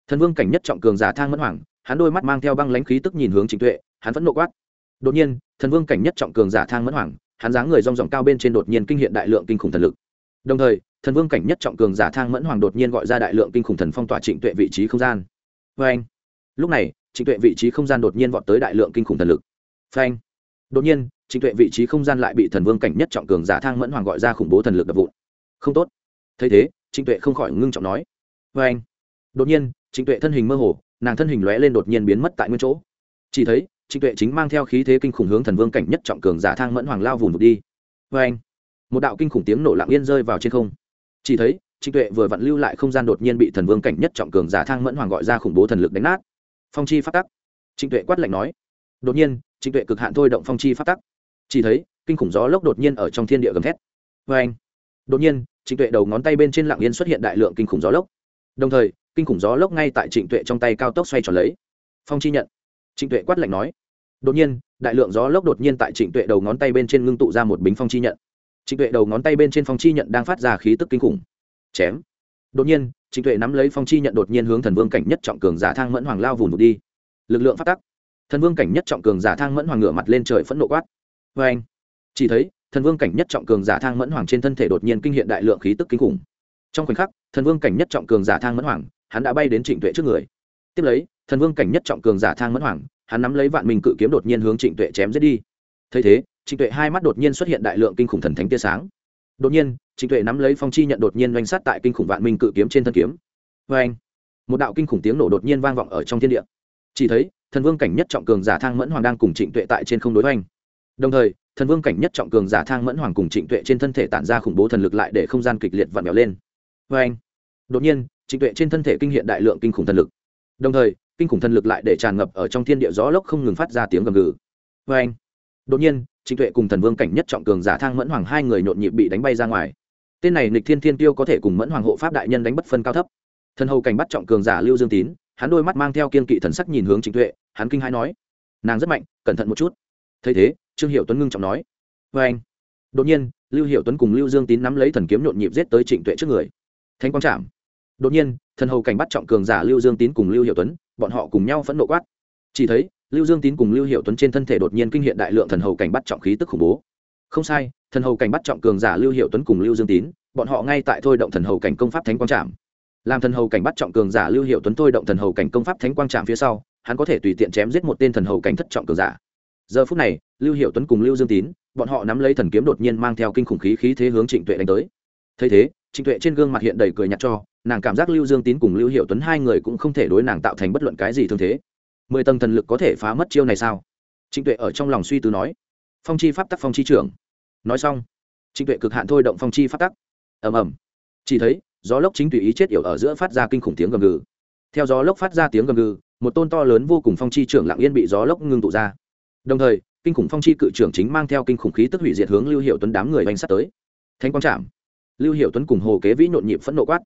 Thần vương cảnh nhất trọng cường giả thang mẫn hoàng, hắn đôi mắt mang theo băng lãnh khí tức nhìn hướng trịnh tuệ, hắn vẫn nộ quát. Đột nhiên, thần vương cảnh nhất trọng cường giả thang mẫn hoàng, hắn dáng người rong ròng cao bên trên đột nhiên kinh hiện đại lượng kinh khủng thần lực. Đồng thời, thần vương cảnh nhất trọng cường giả thang mẫn hoàng đột nhiên gọi ra đại lượng kinh khủng thần phong tỏa trịnh tuệ vị trí không gian. Vê anh lúc này, trịnh tuệ vị trí không gian đột nhiên vọt tới đại lượng kinh khủng thần lực. Phanh. Đột nhiên trịnh tuệ vị trí không gian lại bị thần vương cảnh nhất trọng cường giả thang mẫn hoàng gọi ra khủng bố thần lực đập vụn. Không tốt. Thấy thế trịnh tuệ không khỏi ngưng trọng nói. Vê anh. Đột nhiên trịnh tuệ thân hình mơ hồ, nàng thân hình lóe lên đột nhiên biến mất tại nguyên chỗ. Chỉ thấy trịnh tuệ chính mang theo khí thế kinh khủng hướng thần vương cảnh nhất trọng cường giả thang mẫn hoàng lao vùng vụt đi. Vê anh. Một đạo kinh khủng tiếng nổ lặng yên rơi vào trên không. Chỉ thấy trịnh tuệ vừa vặn lưu lại không gian đột nhiên bị thần vương cảnh nhất trọng cường giả thang mẫn hoàng gọi ra khủng bố thần lực đánh nát. Phong chi phát tắc. Trịnh tuệ quát lạnh nói. Đột nhiên trịnh tuệ cực hạn thôi động phong chi phát tắc chỉ thấy kinh khủng gió lốc đột nhiên ở trong thiên địa gầm thét. Vê anh, đột nhiên, trịnh tuệ đầu ngón tay bên trên lạng yên xuất hiện đại lượng kinh khủng gió lốc. Đồng thời, kinh khủng gió lốc ngay tại trịnh tuệ trong tay cao tốc xoay tròn lấy. Phong chi nhận, trịnh tuệ quát lạnh nói. Đột nhiên, đại lượng gió lốc đột nhiên tại trịnh tuệ đầu ngón tay bên trên ngưng tụ ra một bính phong chi nhận. Trịnh tuệ đầu ngón tay bên trên phong chi nhận đang phát ra khí tức kinh khủng. Chém. Đột nhiên, trịnh tuệ nắm lấy phong chi nhận đột nhiên hướng thần vương cảnh nhất trọng cường giả thang mẫn hoàng lao vùn vụt đi. Lực lượng phát tắc. Thần vương cảnh nhất trọng cường giả thang mẫn hoàng ngửa mặt lên trời phẫn nộ quát vê anh. Chỉ thấy, thần vương cảnh nhất trọng cường giả thang mẫn hoàng trên thân thể đột nhiên kinh hiện đại lượng khí tức kinh khủng. Trong khoảnh khắc, thần vương cảnh nhất trọng cường giả thang mẫn hoàng, hắn đã bay đến trịnh tuệ trước người. Tiếp lấy, thần vương cảnh nhất trọng cường giả thang mẫn hoàng, hắn nắm lấy vạn mình cự kiếm đột nhiên hướng trịnh tuệ chém giết đi. Thấy thế, trịnh tuệ hai mắt đột nhiên xuất hiện đại lượng kinh khủng thần thánh tia sáng. Đột nhiên, trịnh tuệ nắm lấy phong chi nhận đột nhiên doanh sát tại kinh khủng vạn minh cự kiếm trên thân kiếm. Vê anh, một đạo kinh khủng tiếng nổ đột nhiên vang vọng ở trong thiên địa. Chỉ thấy, thần vương cảnh nhất trọng cường giả thang mẫn hoàng đang cùng trịnh tuệ tại trên không đối hoành đồng thời, thần vương cảnh nhất trọng cường giả thang mẫn hoàng cùng trịnh tuệ trên thân thể tản ra khủng bố thần lực lại để không gian kịch liệt vặn vẹo lên. Vê anh, đột nhiên, trịnh tuệ trên thân thể kinh hiện đại lượng kinh khủng thần lực. Đồng thời, kinh khủng thần lực lại để tràn ngập ở trong thiên địa gió lốc không ngừng phát ra tiếng gầm gừ. Vê anh, đột nhiên, trịnh tuệ cùng thần vương cảnh nhất trọng cường giả thang mẫn hoàng hai người nhộn nhịp bị đánh bay ra ngoài. Tên này nịch thiên thiên tiêu có thể cùng mẫn hoàng hộ pháp đại nhân đánh bất phân cao thấp. Thần hầu cảnh bắt trọng cường giả lưu dương tín, hắn đôi mắt mang theo kiên kỵ thần sắc nhìn hướng trịnh tuệ, hắn kinh hai nói, nàng rất mạnh, cẩn thận một chút. Thấy thế trương hiệu tuấn ngưng trọng nói. Vê anh. Đột nhiên, lưu hiệu tuấn cùng lưu dương tín nắm lấy thần kiếm nhộn nhịp giết tới trịnh tuệ trước người. Thanh quang trạm đột nhiên, thần hầu cảnh bắt trọng cường giả lưu dương tín cùng lưu hiệu tuấn, bọn họ cùng nhau phẫn nộ quát. Chỉ thấy, lưu dương tín cùng lưu hiệu tuấn trên thân thể đột nhiên kinh hiện đại lượng thần hầu cảnh bắt trọng khí tức khủng bố. Không sai, thần hầu cảnh bắt trọng cường giả lưu hiệu tuấn cùng lưu dương tín, bọn họ ngay tại thôi động thần hầu cảnh công pháp thánh quang trạm làm thần hầu cảnh bắt trọng cường giả lưu hiệu tuấn thôi động thần hầu cảnh công pháp thánh quang trạm phía sau, hắn có thể tùy tiện chém giết một tên thần hầu cảnh thất trọng cường giả giờ phút này, lưu hiệu tuấn cùng lưu dương tín, bọn họ nắm lấy thần kiếm đột nhiên mang theo kinh khủng khí khí thế hướng trịnh tuệ đánh tới. Thấy thế, trịnh tuệ trên gương mặt hiện đầy cười nhạt cho, nàng cảm giác lưu dương tín cùng lưu hiệu tuấn hai người cũng không thể đối nàng tạo thành bất luận cái gì thương thế. Mười tầng thần lực có thể phá mất chiêu này sao? Trịnh tuệ ở trong lòng suy tư nói. Phong chi pháp tắc phong chi trưởng. Nói xong, trịnh tuệ cực hạn thôi động phong chi pháp tắc. Ầm ầm. Chỉ thấy, gió lốc chính tùy ý chết yểu ở giữa phát ra kinh khủng tiếng gầm gừ. Theo gió lốc phát ra tiếng gầm gừ, một tôn to lớn vô cùng phong chi trưởng lặng yên bị gió lốc ngưng tụ ra đồng thời, kinh khủng phong chi cự trưởng chính mang theo kinh khủng khí tức hủy diệt hướng lưu hiệu tuấn đám người oanh sắt tới. Thanh quang trạm lưu hiệu tuấn cùng hồ kế vĩ nhộn nhịp phẫn nộ quát.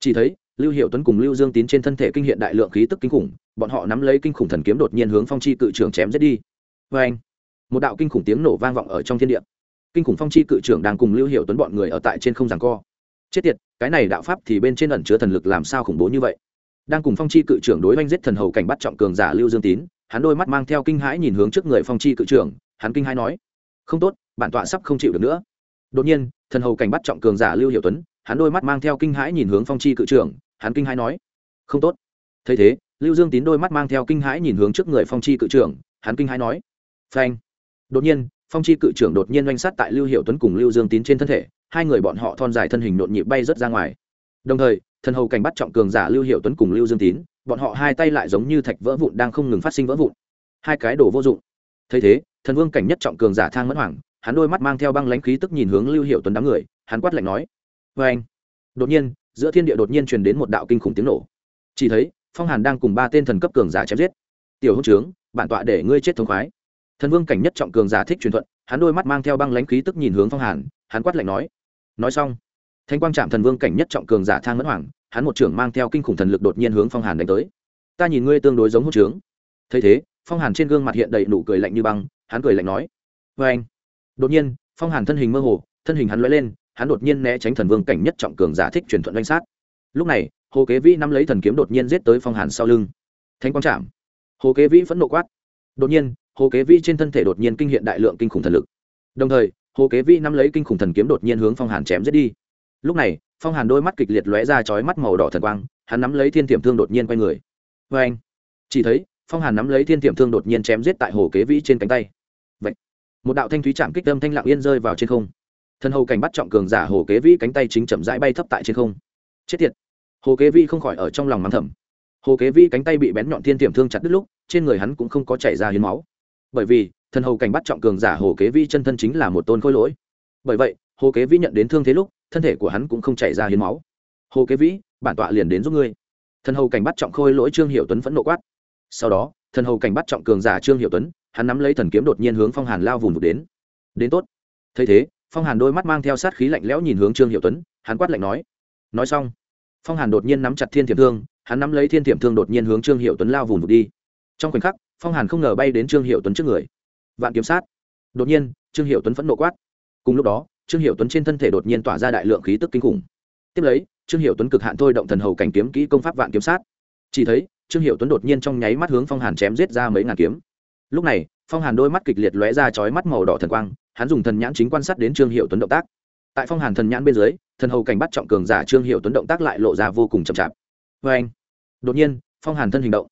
Chỉ thấy, lưu hiệu tuấn cùng lưu dương tín trên thân thể kinh hiện đại lượng khí tức kinh khủng, bọn họ nắm lấy kinh khủng thần kiếm đột nhiên hướng phong chi cự trưởng chém giết đi. Vê anh, một đạo kinh khủng tiếng nổ vang vọng ở trong thiên địa. Kinh khủng phong chi cự trưởng đang cùng lưu hiệu tuấn bọn người ở tại trên không giằng co. Chết tiệt, cái này đạo pháp thì bên trên ẩn chứa thần lực làm sao khủng bố như vậy? Đang cùng phong chi cự trưởng đối oanh giết thần hầu cảnh bắt trọng cường giả lưu dương tín hắn đôi mắt mang theo kinh hãi nhìn hướng trước người phong chi cự trưởng, hắn kinh hãi nói, không tốt, bản tọa sắp không chịu được nữa. Đột nhiên, thần hầu cảnh bắt trọng cường giả lưu hiệu tuấn, hắn đôi mắt mang theo kinh hãi nhìn hướng phong chi cự trưởng, hắn kinh hãi nói, không tốt. Thấy thế, lưu dương tín đôi mắt mang theo kinh hãi nhìn hướng trước người phong chi cự trưởng, hắn kinh hãi nói, phanh. Đột nhiên, phong chi cự trưởng đột nhiên oanh sát tại lưu hiệu tuấn cùng lưu dương tín trên thân thể, hai người bọn họ thon dài thân hình nộn nhịp bay rớt ra ngoài. Đồng thời, thần hầu cảnh bắt trọng cường giả lưu hiệu tuấn cùng lưu dương tín bọn họ hai tay lại giống như thạch vỡ vụn đang không ngừng phát sinh vỡ vụn. Hai cái đồ vô dụng. Thấy thế, thần vương cảnh nhất trọng cường giả thang mất hoàng, hắn đôi mắt mang theo băng lãnh khí tức nhìn hướng lưu hiệu tuấn đám người, hắn quát lạnh nói vê anh. Đột nhiên, giữa thiên địa đột nhiên truyền đến một đạo kinh khủng tiếng nổ. Chỉ thấy, phong hàn đang cùng ba tên thần cấp cường giả chém giết. Tiểu hôn trướng, bản tọa để ngươi chết thống khoái. Thần vương cảnh nhất trọng cường giả thích truyền thuận, hắn đôi mắt mang theo băng lãnh khí tức nhìn hướng phong hàn, hắn quát lạnh nói nói xong. Thanh quang trạm thần vương cảnh nhất trọng cường giả thang mất hoàng hắn một trưởng mang theo kinh khủng thần lực đột nhiên hướng phong hàn đánh tới. Ta nhìn ngươi tương đối giống hốt trướng. Thấy thế, phong hàn trên gương mặt hiện đầy nụ cười lạnh như băng, hắn cười lạnh nói vê anh. Đột nhiên, phong hàn thân hình mơ hồ, thân hình hắn l lên, hắn đột nhiên né tránh thần vương cảnh nhất trọng cường giả thích truyền thuận danh sát. Lúc này, hồ kế vĩ nắm lấy thần kiếm đột nhiên giết tới phong hàn sau lưng. Thanh quang trạm hồ kế vĩ phẫn nộ quát. Đột nhiên, hồ kế vĩ trên thân thể đột nhiên kinh hiện đại lượng kinh khủng thần lực. Đồng thời, hồ kế vĩ nắm lấy kinh khủng thần kiếm đột nhiên hướng phong hàn chém giết đi. Lúc này phong hàn đôi mắt kịch liệt lóe ra chói mắt màu đỏ thần quang, hắn nắm lấy thiên tiềm thương đột nhiên quay người. Vê anh, chỉ thấy, phong hàn nắm lấy thiên tiềm thương đột nhiên chém giết tại hồ kế vĩ trên cánh tay. Vậy, một đạo thanh thúy chạm kích tâm thanh lặng yên rơi vào trên không. Thân hầu cảnh bắt trọng cường giả hồ kế vĩ cánh tay chính chậm rãi bay thấp tại trên không. Chết tiệt, hồ kế vĩ không khỏi ở trong lòng mắng thầm. Hồ kế vĩ cánh tay bị bén nhọn thiên tiềm thương chặt đứt lúc, trên người hắn cũng không có chảy ra hiến máu. Bởi vì, thần hầu cảnh bắt trọng cường giả hồ kế vĩ chân thân chính là một tôn khôi lỗi. Bởi vậy, hồ kế vĩ nhận đến thương thế lúc thân thể của hắn cũng không chảy ra hiến máu. Hồ kế vĩ, bản tọa liền đến giúp ngươi. Thần hầu cảnh bắt trọng khôi lỗi trương hiệu tuấn vẫn nộ quát. Sau đó, thần hầu cảnh bắt trọng cường giả trương hiệu tuấn, hắn nắm lấy thần kiếm đột nhiên hướng phong hàn lao vùng vụt đến. Đến tốt. Thấy thế, phong hàn đôi mắt mang theo sát khí lạnh lẽo nhìn hướng trương hiệu tuấn, hắn quát lạnh nói. Nói xong, phong hàn đột nhiên nắm chặt thiên thiểm thương, hắn nắm lấy thiên thiểm thương đột nhiên hướng trương hiệu tuấn lao vùng vụt đi. Trong khoảnh khắc, phong hàn không ngờ bay đến trương hiệu tuấn trước người. Vạn kiếm sát. Đột nhiên, trương hiệu tuấn phẫn nộ quát. Cùng lúc đó trương hiệu tuấn trên thân thể đột nhiên tỏa ra đại lượng khí tức kinh khủng. Tiếp lấy, trương hiệu tuấn cực hạn thôi động thần hầu cảnh kiếm kỹ công pháp vạn kiếm sát. Chỉ thấy, trương hiệu tuấn đột nhiên trong nháy mắt hướng phong hàn chém giết ra mấy ngàn kiếm. Lúc này, phong hàn đôi mắt kịch liệt lóe ra chói mắt màu đỏ thần quang, hắn dùng thần nhãn chính quan sát đến trương hiệu tuấn động tác. Tại phong hàn thần nhãn bên dưới, thần hầu cảnh bắt trọng cường giả trương hiệu tuấn động tác lại lộ ra vô cùng chậm chạp. Vê anh, đột nhiên, phong hàn thân hình động.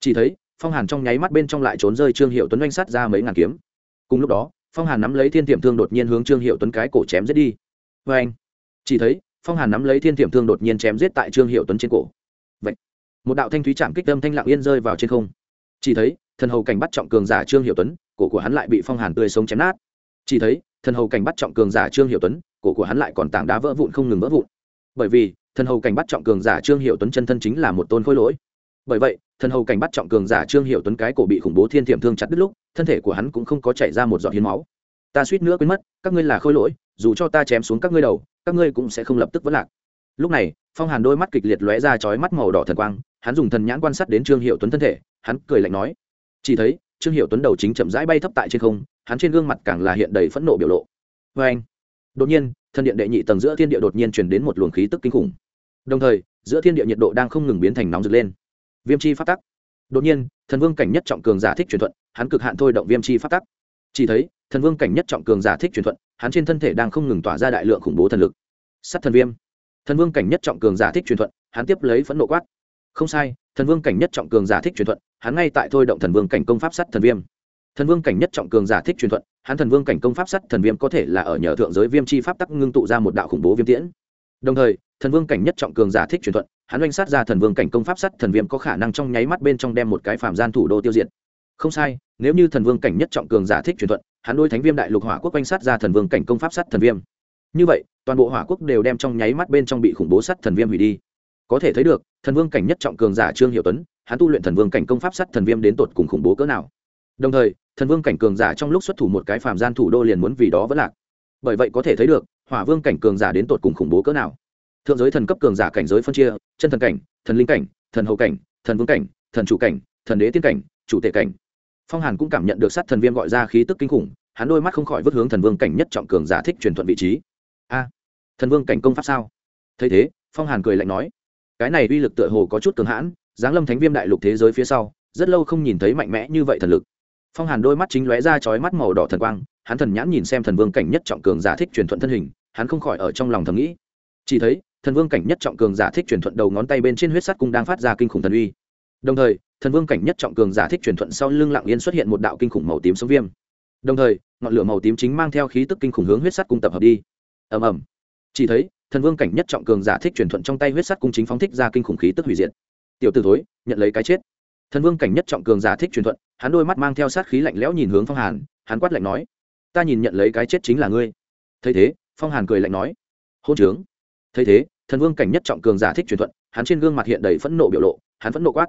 Chỉ thấy, phong hàn trong nháy mắt bên trong lại trốn rơi trương hiệu tuấn oanh sát ra mấy ngàn kiếm. Cùng lúc đó phong hàn nắm lấy thiên tiệm thương đột nhiên hướng trương hiệu tuấn cái cổ chém giết đi. Vê anh, chỉ thấy, phong hàn nắm lấy thiên tiệm thương đột nhiên chém giết tại trương hiệu tuấn trên cổ. Vậy một đạo thanh thúy chạm kích tâm thanh lặng yên rơi vào trên không. Chỉ thấy, thần hầu cảnh bắt trọng cường giả trương hiệu tuấn, cổ của hắn lại bị phong hàn tươi sống chém nát. Chỉ thấy, thần hầu cảnh bắt trọng cường giả trương hiệu tuấn, cổ của hắn lại còn tảng đá vỡ vụn không ngừng vỡ vụn. Bởi vì, thần hầu cảnh bắt trọng cường giả trương hiệu tuấn chân thân chính là một tôn khối lỗi. Bởi vậy, thần hầu cảnh bắt trọng cường giả trương hiệu tuấn cái cổ bị khủng bố thiên thiểm thương chặt đứt lúc thân thể của hắn cũng không có chảy ra một giọt hiến máu. Ta suýt nữa quên mất, các ngươi là khôi lỗi, dù cho ta chém xuống các ngươi đầu, các ngươi cũng sẽ không lập tức vỡ lạc. Lúc này, phong hàn đôi mắt kịch liệt lóe ra chói mắt màu đỏ thần quang, hắn dùng thần nhãn quan sát đến trương hiệu tuấn thân thể, hắn cười lạnh nói, chỉ thấy, trương hiệu tuấn đầu chính chậm rãi bay thấp tại trên không, hắn trên gương mặt càng là hiện đầy phẫn nộ biểu lộ. Vê anh, đột nhiên, thân điện đệ nhị tầng giữa thiên địa đột nhiên truyền đến một luồng khí tức kinh khủng. Đồng thời, giữa thiên địa nhiệt độ đang không ngừng biến thành nóng rực lên. Viêm chi phát tắc. Đột nhiên, thần vương cảnh nhất trọng cường giả thích truyền thuận hắn cực hạn thôi động viêm chi phát tắc. Chỉ thấy, thần vương cảnh nhất trọng cường giả thích truyền thuận, hắn trên thân thể đang không ngừng tỏa ra đại lượng khủng bố thần lực. Sắt thần viêm. Thần vương cảnh nhất trọng cường giả thích truyền thuận, hắn tiếp lấy phẫn nộ quát. Không sai, thần vương cảnh nhất trọng cường giả thích truyền thuận, hắn ngay tại thôi động thần vương cảnh công pháp sắt thần viêm. Thần vương cảnh nhất trọng cường giả thích truyền thuận, hắn thần vương cảnh công pháp sắt thần viêm có thể là ở nhờ thượng giới viêm chi pháp tắc ngưng tụ ra một đạo khủng bố viêm tiễn. Đồng thời, thần vương cảnh nhất trọng cường giả thích truyền thuận, hắn oanh sát ra thần vương cảnh công pháp sắt thần viêm có khả năng trong nháy mắt bên trong đem một cái phạm gian thủ đô tiêu diệt không sai, nếu như thần vương cảnh nhất trọng cường giả thích truyền thuận, hắn đôi thánh viêm đại lục hỏa quốc quanh sát ra thần vương cảnh công pháp sát thần viêm. Như vậy, toàn bộ hỏa quốc đều đem trong nháy mắt bên trong bị khủng bố sát thần viêm hủy đi. Có thể thấy được, thần vương cảnh nhất trọng cường giả trương hiệu tuấn, hắn tu luyện thần vương cảnh công pháp sát thần viêm đến tột cùng khủng bố cỡ nào. Đồng thời, thần vương cảnh cường giả trong lúc xuất thủ một cái phàm gian thủ đô liền muốn vì đó vẫn lạc. Bởi vậy có thể thấy được, hỏa vương cảnh cường giả đến tột cùng khủng bố cỡ nào. Thượng giới thần cấp cường giả cảnh giới phân chia, chân thần cảnh, thần linh cảnh, thần hậu cảnh, thần vương cảnh, thần chủ cảnh, thần đế tiên cảnh, chủ tể cảnh phong hàn cũng cảm nhận được sát thần viêm gọi ra khí tức kinh khủng, hắn đôi mắt không khỏi vứt hướng thần vương cảnh nhất trọng cường giả thích truyền thuận vị trí. A, thần vương cảnh công pháp sao? Thấy thế, phong hàn cười lạnh nói, cái này uy lực tựa hồ có chút cường hãn, giáng lâm thánh viêm đại lục thế giới phía sau, rất lâu không nhìn thấy mạnh mẽ như vậy thần lực. Phong hàn đôi mắt chính lóe ra chói mắt màu đỏ thần quang, hắn thần nhãn nhìn xem thần vương cảnh nhất trọng cường giả thích truyền thuận thân hình, hắn không khỏi ở trong lòng thầm nghĩ. Chỉ thấy, thần vương cảnh nhất trọng cường giả thích truyền thuận đầu ngón tay bên trên huyết sắt cung đang phát ra kinh khủng thần uy. Đồng thời thần vương cảnh nhất trọng cường giả thích truyền thuận sau lưng lặng yên xuất hiện một đạo kinh khủng màu tím sống viêm. Đồng thời, ngọn lửa màu tím chính mang theo khí tức kinh khủng hướng huyết sắt cung tập hợp đi. Ầm ầm. Chỉ thấy, thần vương cảnh nhất trọng cường giả thích truyền thuận trong tay huyết sắt cung chính phóng thích ra kinh khủng khí tức hủy diệt. Tiểu t ử thối, nhận lấy cái chết. Thần vương cảnh nhất trọng cường giả thích truyền thuận, hắn đôi mắt mang theo sát khí lạnh lẽo nhìn hướng phong hàn, hắn quát lạnh nói, ta nhìn nhận lấy cái chết chính là ngươi. Thấy thế, phong hàn cười lạnh nói, hôn trướng. Thấy thế, thần vương cảnh nhất trọng cường giả thích truyền thuận, hắn trên gương mặt hiện đầy phẫn nộ biểu lộ, hắn phẫn nộ quát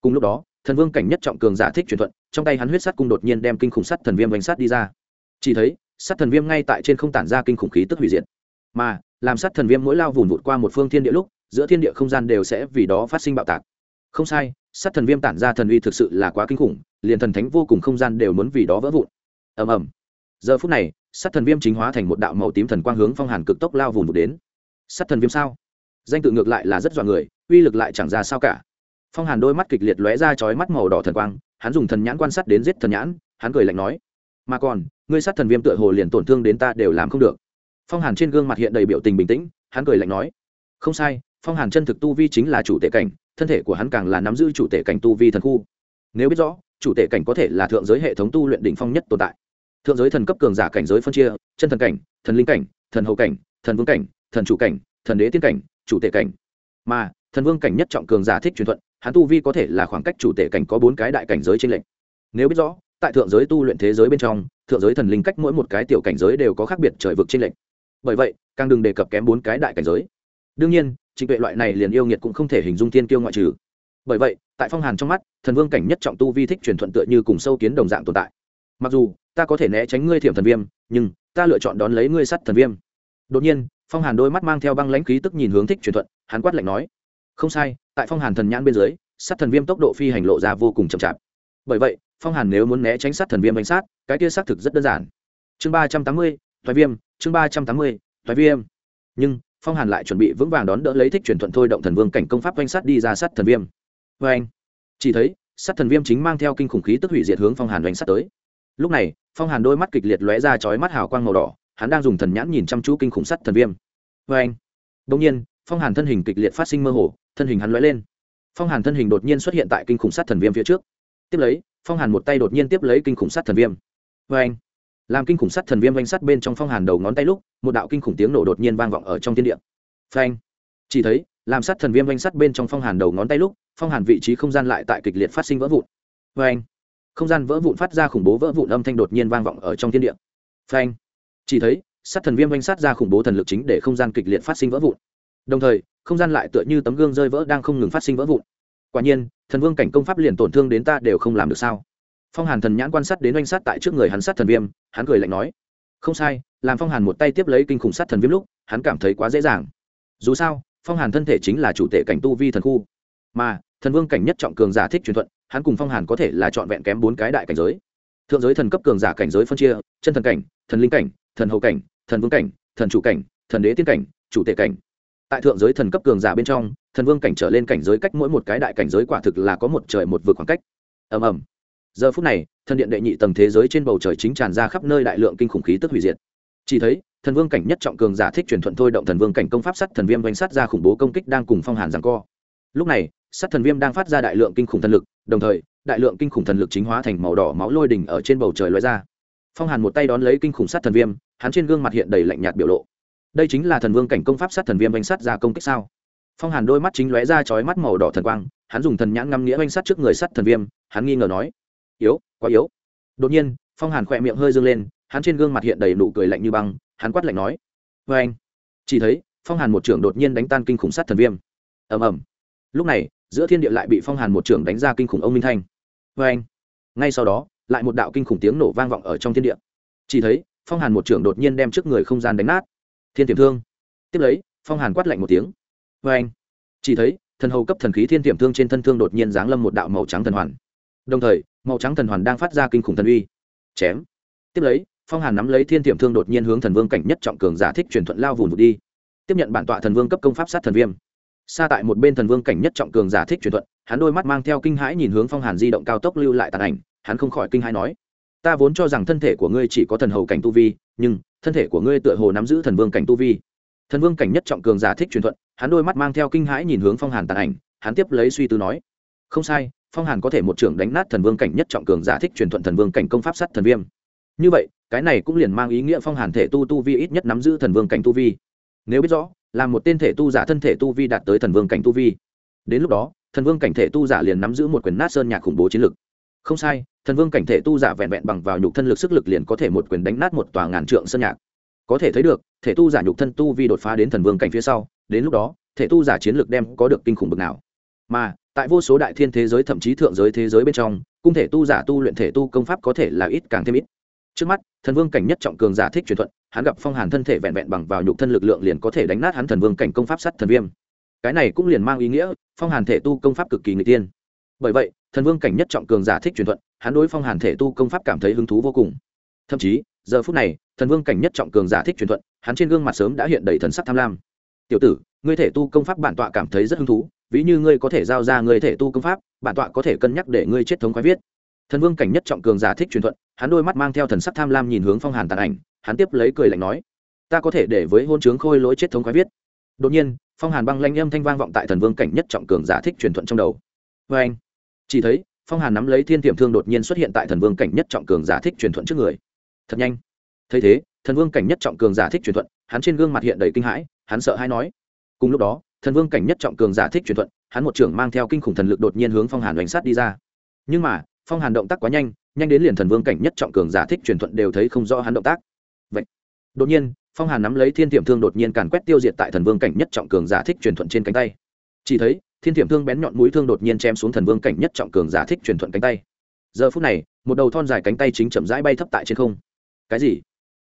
cùng lúc đó, thần vương cảnh nhất trọng cường giả thích truyền thuận, trong tay hắn huyết sắt cung đột nhiên đem kinh khủng sắt thần viêm bánh sát đi ra. Chỉ thấy sắt thần viêm ngay tại trên không tản ra kinh khủng khí tức hủy diệt. Mà, làm sắt thần viêm mỗi lao vùn vụt qua một phương thiên địa lúc, giữa thiên địa không gian đều sẽ vì đó phát sinh bạo tạc. Không sai sắt thần viêm tản ra thần uy thực sự là quá kinh khủng, liền thần thánh vô cùng không gian đều muốn vì đó vỡ vụn. Ầm ầm. Giờ phút này sắt thần viêm chính hóa thành một đạo màu tím thần quang hướng phong hàn cực tốc lao vùn vụt đến. Sắt thần viêm sao? Danh tự ngược lại là rất dọa người, uy lực lại chẳng ra sao cả phong hàn đôi mắt kịch liệt lóe ra chói mắt màu đỏ thần quang, hắn dùng thần nhãn quan sát đến giết thần nhãn, hắn cười lạnh nói, mà còn, ngươi sát thần viêm tựa hồ liền tổn thương đến ta đều làm không được. Phong hàn trên gương mặt hiện đầy biểu tình bình tĩnh, hắn cười lạnh nói, không sai, phong hàn chân thực tu vi chính là chủ tể cảnh, thân thể của hắn càng là nắm giữ chủ tể cảnh tu vi thần khu. Nếu biết rõ, chủ tể cảnh có thể là thượng giới hệ thống tu luyện đỉnh phong nhất tồn tại. Thượng giới thần cấp cường giả cảnh giới phân chia, chân thần cảnh, thần linh cảnh, thần hậu cảnh, thần vương cảnh, thần chủ cảnh, thần đế tiên cảnh, chủ tể cảnh. Mà, thần vương cảnh nhất trọng cường giả thích truyền thuận hắn tu vi có thể là khoảng cách chủ tể cảnh có bốn cái đại cảnh giới trên lệnh nếu biết rõ, tại thượng giới tu luyện thế giới bên trong, thượng giới thần linh cách mỗi một cái tiểu cảnh giới đều có khác biệt trời vực trên lệnh bởi vậy, càng đừng đề cập kém bốn cái đại cảnh giới. Đương nhiên, trịnh tuệ loại này liền yêu nghiệt cũng không thể hình dung tiên kiêu ngoại trừ. Bởi vậy, tại phong hàn trong mắt, thần vương cảnh nhất trọng tu vi thích truyền thuận tựa như cùng sâu kiến đồng dạng tồn tại. Mặc dù, ta có thể né tránh ngươi thiểm thần viêm, nhưng ta lựa chọn đón lấy ngươi sắt thần viêm. Đột nhiên, phong hàn đôi mắt mang theo băng lãnh khí tức nhìn hướng thích truyền thuận, hắn quát lạnh nói không sai, tại phong hàn thần nhãn bên dưới, sát thần viêm tốc độ phi hành lộ ra vô cùng chậm chạp. Bởi vậy, phong hàn nếu muốn né tránh sát thần viêm bánh sát, cái kia xác thực rất đơn giản. Chương ba trăm tám mươi, thoái viêm, chương ba trăm tám mươi, thoái viêm. Nhưng, phong hàn lại chuẩn bị vững vàng đón đỡ lấy thích truyền thuận thôi động thần vương cảnh công pháp oanh sát đi ra sát thần viêm. Vê anh, chỉ thấy, sát thần viêm chính mang theo kinh khủng khí tức hủy diệt hướng phong hàn oanh sát tới. Lúc này, phong hàn đôi mắt kịch liệt lóe ra chói mắt hào quang màu đỏ, hắn đang dùng thần nhãn nhìn chăm chú kinh khủng sắt thần viêm. Vê anh đông nhiên, phong hàn thân hình kịch liệt phát sinh mơ hồ thân hình hắn lóe lên. Phong hàn thân hình đột nhiên xuất hiện tại kinh khủng sát thần viêm phía trước. Tiếp lấy, phong hàn một tay đột nhiên tiếp lấy kinh khủng sát thần viêm. Vê anh, làm kinh khủng sát thần viêm vanh sắt bên trong phong hàn đầu ngón tay lúc, một đạo kinh khủng tiếng nổ đột nhiên vang vọng ở trong thiên địa. Phanh chỉ thấy, làm sát thần viêm vanh sắt bên trong phong hàn đầu ngón tay lúc, phong hàn vị trí không gian lại tại kịch liệt phát sinh vỡ vụn. Vê anh, không gian vỡ vụn phát ra khủng bố vỡ vụn âm thanh đột nhiên vang vọng ở trong thiên địa. Phanh chỉ thấy, sát thần viêm vanh sát ra khủng bố thần lực chính để không gian kịch liệt phát sinh vỡ vụn đồng thời, không gian lại tựa như tấm gương rơi vỡ đang không ngừng phát sinh vỡ vụn. Quả nhiên, thần vương cảnh công pháp liền tổn thương đến ta đều không làm được sao? Phong hàn thần nhãn quan sát đến oanh sát tại trước người hắn sát thần viêm, hắn cười lạnh nói, không sai, làm phong hàn một tay tiếp lấy kinh khủng sát thần viêm lúc, hắn cảm thấy quá dễ dàng. Dù sao, phong hàn thân thể chính là chủ tệ cảnh tu vi thần khu. Mà, thần vương cảnh nhất trọng cường giả thích truyền thuận, hắn cùng phong hàn có thể là trọn vẹn kém bốn cái đại cảnh giới. Thượng giới thần cấp cường giả cảnh giới phân chia, chân thần cảnh, thần linh cảnh, thần hậu cảnh, thần vương cảnh, thần chủ cảnh, thần đế tiên cảnh, chủ tệ cảnh tại thượng giới thần cấp cường giả bên trong, thần vương cảnh trở lên cảnh giới cách mỗi một cái đại cảnh giới quả thực là có một trời một vực khoảng cách. Ầm ầm. Giờ phút này, thần điện đệ nhị tầng thế giới trên bầu trời chính tràn ra khắp nơi đại lượng kinh khủng khí tức hủy diệt. Chỉ thấy, thần vương cảnh nhất trọng cường giả thích truyền thuận thôi động thần vương cảnh công pháp sắt thần viêm doanh sát ra khủng bố công kích đang cùng phong hàn giằng co. Lúc này sắt thần viêm đang phát ra đại lượng kinh khủng thần lực, đồng thời, đại lượng kinh khủng thần lực chính hóa thành màu đỏ máu lôi đỉnh ở trên bầu trời lóe ra. Phong hàn một tay đón lấy kinh khủng sát thần viêm, hắn trên gương mặt hiện đầy lạnh nhạt biểu lộ đây chính là thần vương cảnh công pháp sát thần viêm oanh sát ra công kích sao? Phong hàn đôi mắt chính lóe ra chói mắt màu đỏ thần quang, hắn dùng thần nhãn ngắm nghĩa oanh sát trước người sát thần viêm, hắn nghi ngờ nói, yếu, quá yếu. Đột nhiên, phong hàn khỏe miệng hơi dâng lên, hắn trên gương mặt hiện đầy nụ cười lạnh như băng, hắn quát lạnh nói vê anh chỉ thấy, phong hàn một trưởng đột nhiên đánh tan kinh khủng sát thần viêm. Ầm ầm. Lúc này, giữa thiên địa lại bị phong hàn một trưởng đánh ra kinh khủng ông minh thanh. Vê anh ngay sau đó, lại một đạo kinh khủng tiếng nổ vang vọng ở trong thiên địa. Chỉ thấy, phong hàn một trưởng đột nhiên đem trước người không gian đánh nát thiên tiềm thương. Tiếp lấy, phong hàn quát lạnh một tiếng. Vê anh, chỉ thấy, thần hầu cấp thần khí thiên tiềm thương trên thân thương đột nhiên giáng lâm một đạo màu trắng thần hoàn. Đồng thời, màu trắng thần hoàn đang phát ra kinh khủng thần uy. Chém. Tiếp lấy, phong hàn nắm lấy thiên tiềm thương đột nhiên hướng thần vương cảnh nhất trọng cường giả thích truyền thuận lao vùn vụt đi. Tiếp nhận bản tọa thần vương cấp công pháp sát thần viêm. Xa tại một bên thần vương cảnh nhất trọng cường giả thích truyền thuận, hắn đôi mắt mang theo kinh hãi nhìn hướng phong hàn di động cao tốc lưu lại tàn ảnh, hắn không khỏi kinh hãi nói, ta vốn cho rằng thân thể của ngươi chỉ có thần hầu cảnh tu vi, nhưng thân thể của ngươi tựa hồ nắm giữ thần vương cảnh tu vi. Thần vương cảnh nhất trọng cường giả thích truyền thuận, hắn đôi mắt mang theo kinh hãi nhìn hướng phong hàn tàn ảnh, hắn tiếp lấy suy tư nói, không sai, phong hàn có thể một trưởng đánh nát thần vương cảnh nhất trọng cường giả thích truyền thuận thần vương cảnh công pháp sắt thần viêm. Như vậy, cái này cũng liền mang ý nghĩa phong hàn thể tu tu vi ít nhất nắm giữ thần vương cảnh tu vi. Nếu biết rõ, là một tên thể tu giả thân thể tu vi đạt tới thần vương cảnh tu vi. Đến lúc đó, thần vương cảnh thể tu giả liền nắm giữ một quyền nát sơn nhạc khủng bố chiến lực không sai, thần vương cảnh thể tu giả vẹn vẹn bằng vào nhục thân lực sức lực liền có thể một quyền đánh nát một tòa ngàn trượng sân nhạc. Có thể thấy được, thể tu giả nhục thân tu vi đột phá đến thần vương cảnh phía sau, đến lúc đó, thể tu giả chiến lược đem có được kinh khủng bực nào. Mà, tại vô số đại thiên thế giới thậm chí thượng giới thế giới bên trong, cung thể tu giả tu luyện thể tu công pháp có thể là ít càng thêm ít. Trước mắt, thần vương cảnh nhất trọng cường giả thích truyền thuận, hắn gặp phong hàn thân thể vẹn vẹn bằng vào nhục thân lực lượng liền có thể đánh nát hắn thần vương cảnh công pháp sắt thần viêm. Cái này cũng liền mang ý nghĩa, phong hàn thể tu công pháp cực kỳ người tiên. Bởi vậy thần vương cảnh nhất trọng cường giả thích truyền thuận, hắn đối phong hàn thể tu công pháp cảm thấy hứng thú vô cùng. Thậm chí, giờ phút này, thần vương cảnh nhất trọng cường giả thích truyền thuận, hắn trên gương mặt sớm đã hiện đầy thần sắc tham lam. Tiểu tử, ngươi thể tu công pháp bản tọa cảm thấy rất hứng thú, ví như ngươi có thể giao ra ngươi thể tu công pháp, bản tọa có thể cân nhắc để ngươi chết thống khoái viết. Thần vương cảnh nhất trọng cường giả thích truyền thuận, hắn đôi mắt mang theo thần sắc tham lam nhìn hướng phong hàn tàn ảnh, hắn tiếp lấy cười lạnh nói, ta có thể để với hôn chướng khôi lỗi chết thống khoái viết. Đột nhiên, phong hàn băng lanh âm thanh vang vọng tại thần vương cảnh nhất trọng cường giả thích truyền thuận trong đầu. Vê anh chỉ thấy, phong hàn nắm lấy thiên tiềm thương đột nhiên xuất hiện tại thần vương cảnh nhất trọng cường giả thích truyền thuận trước người. Thật nhanh. Thấy thế, thần vương cảnh nhất trọng cường giả thích truyền thuận, hắn trên gương mặt hiện đầy kinh hãi, hắn sợ hay nói. Cùng lúc đó, thần vương cảnh nhất trọng cường giả thích truyền thuận, hắn một trưởng mang theo kinh khủng thần lực đột nhiên hướng phong hàn đánh sát đi ra. Nhưng mà, phong hàn động tác quá nhanh nhanh đến liền thần vương cảnh nhất trọng cường giả thích truyền thuận đều thấy không rõ hắn động tác. Vậy, đột nhiên, phong hàn nắm lấy thiên tiệm thương đột nhiên càn quét tiêu diệt tại thần vương cảnh nhất trọng cường giả thích truyền thuận trên cánh tay. Chỉ thấy thiên Thiểm thương bén nhọn mũi thương đột nhiên chém xuống thần vương cảnh nhất trọng cường giả thích truyền thuận cánh tay. Giờ phút này, một đầu thon dài cánh tay chính chậm rãi bay thấp tại trên không. Cái gì?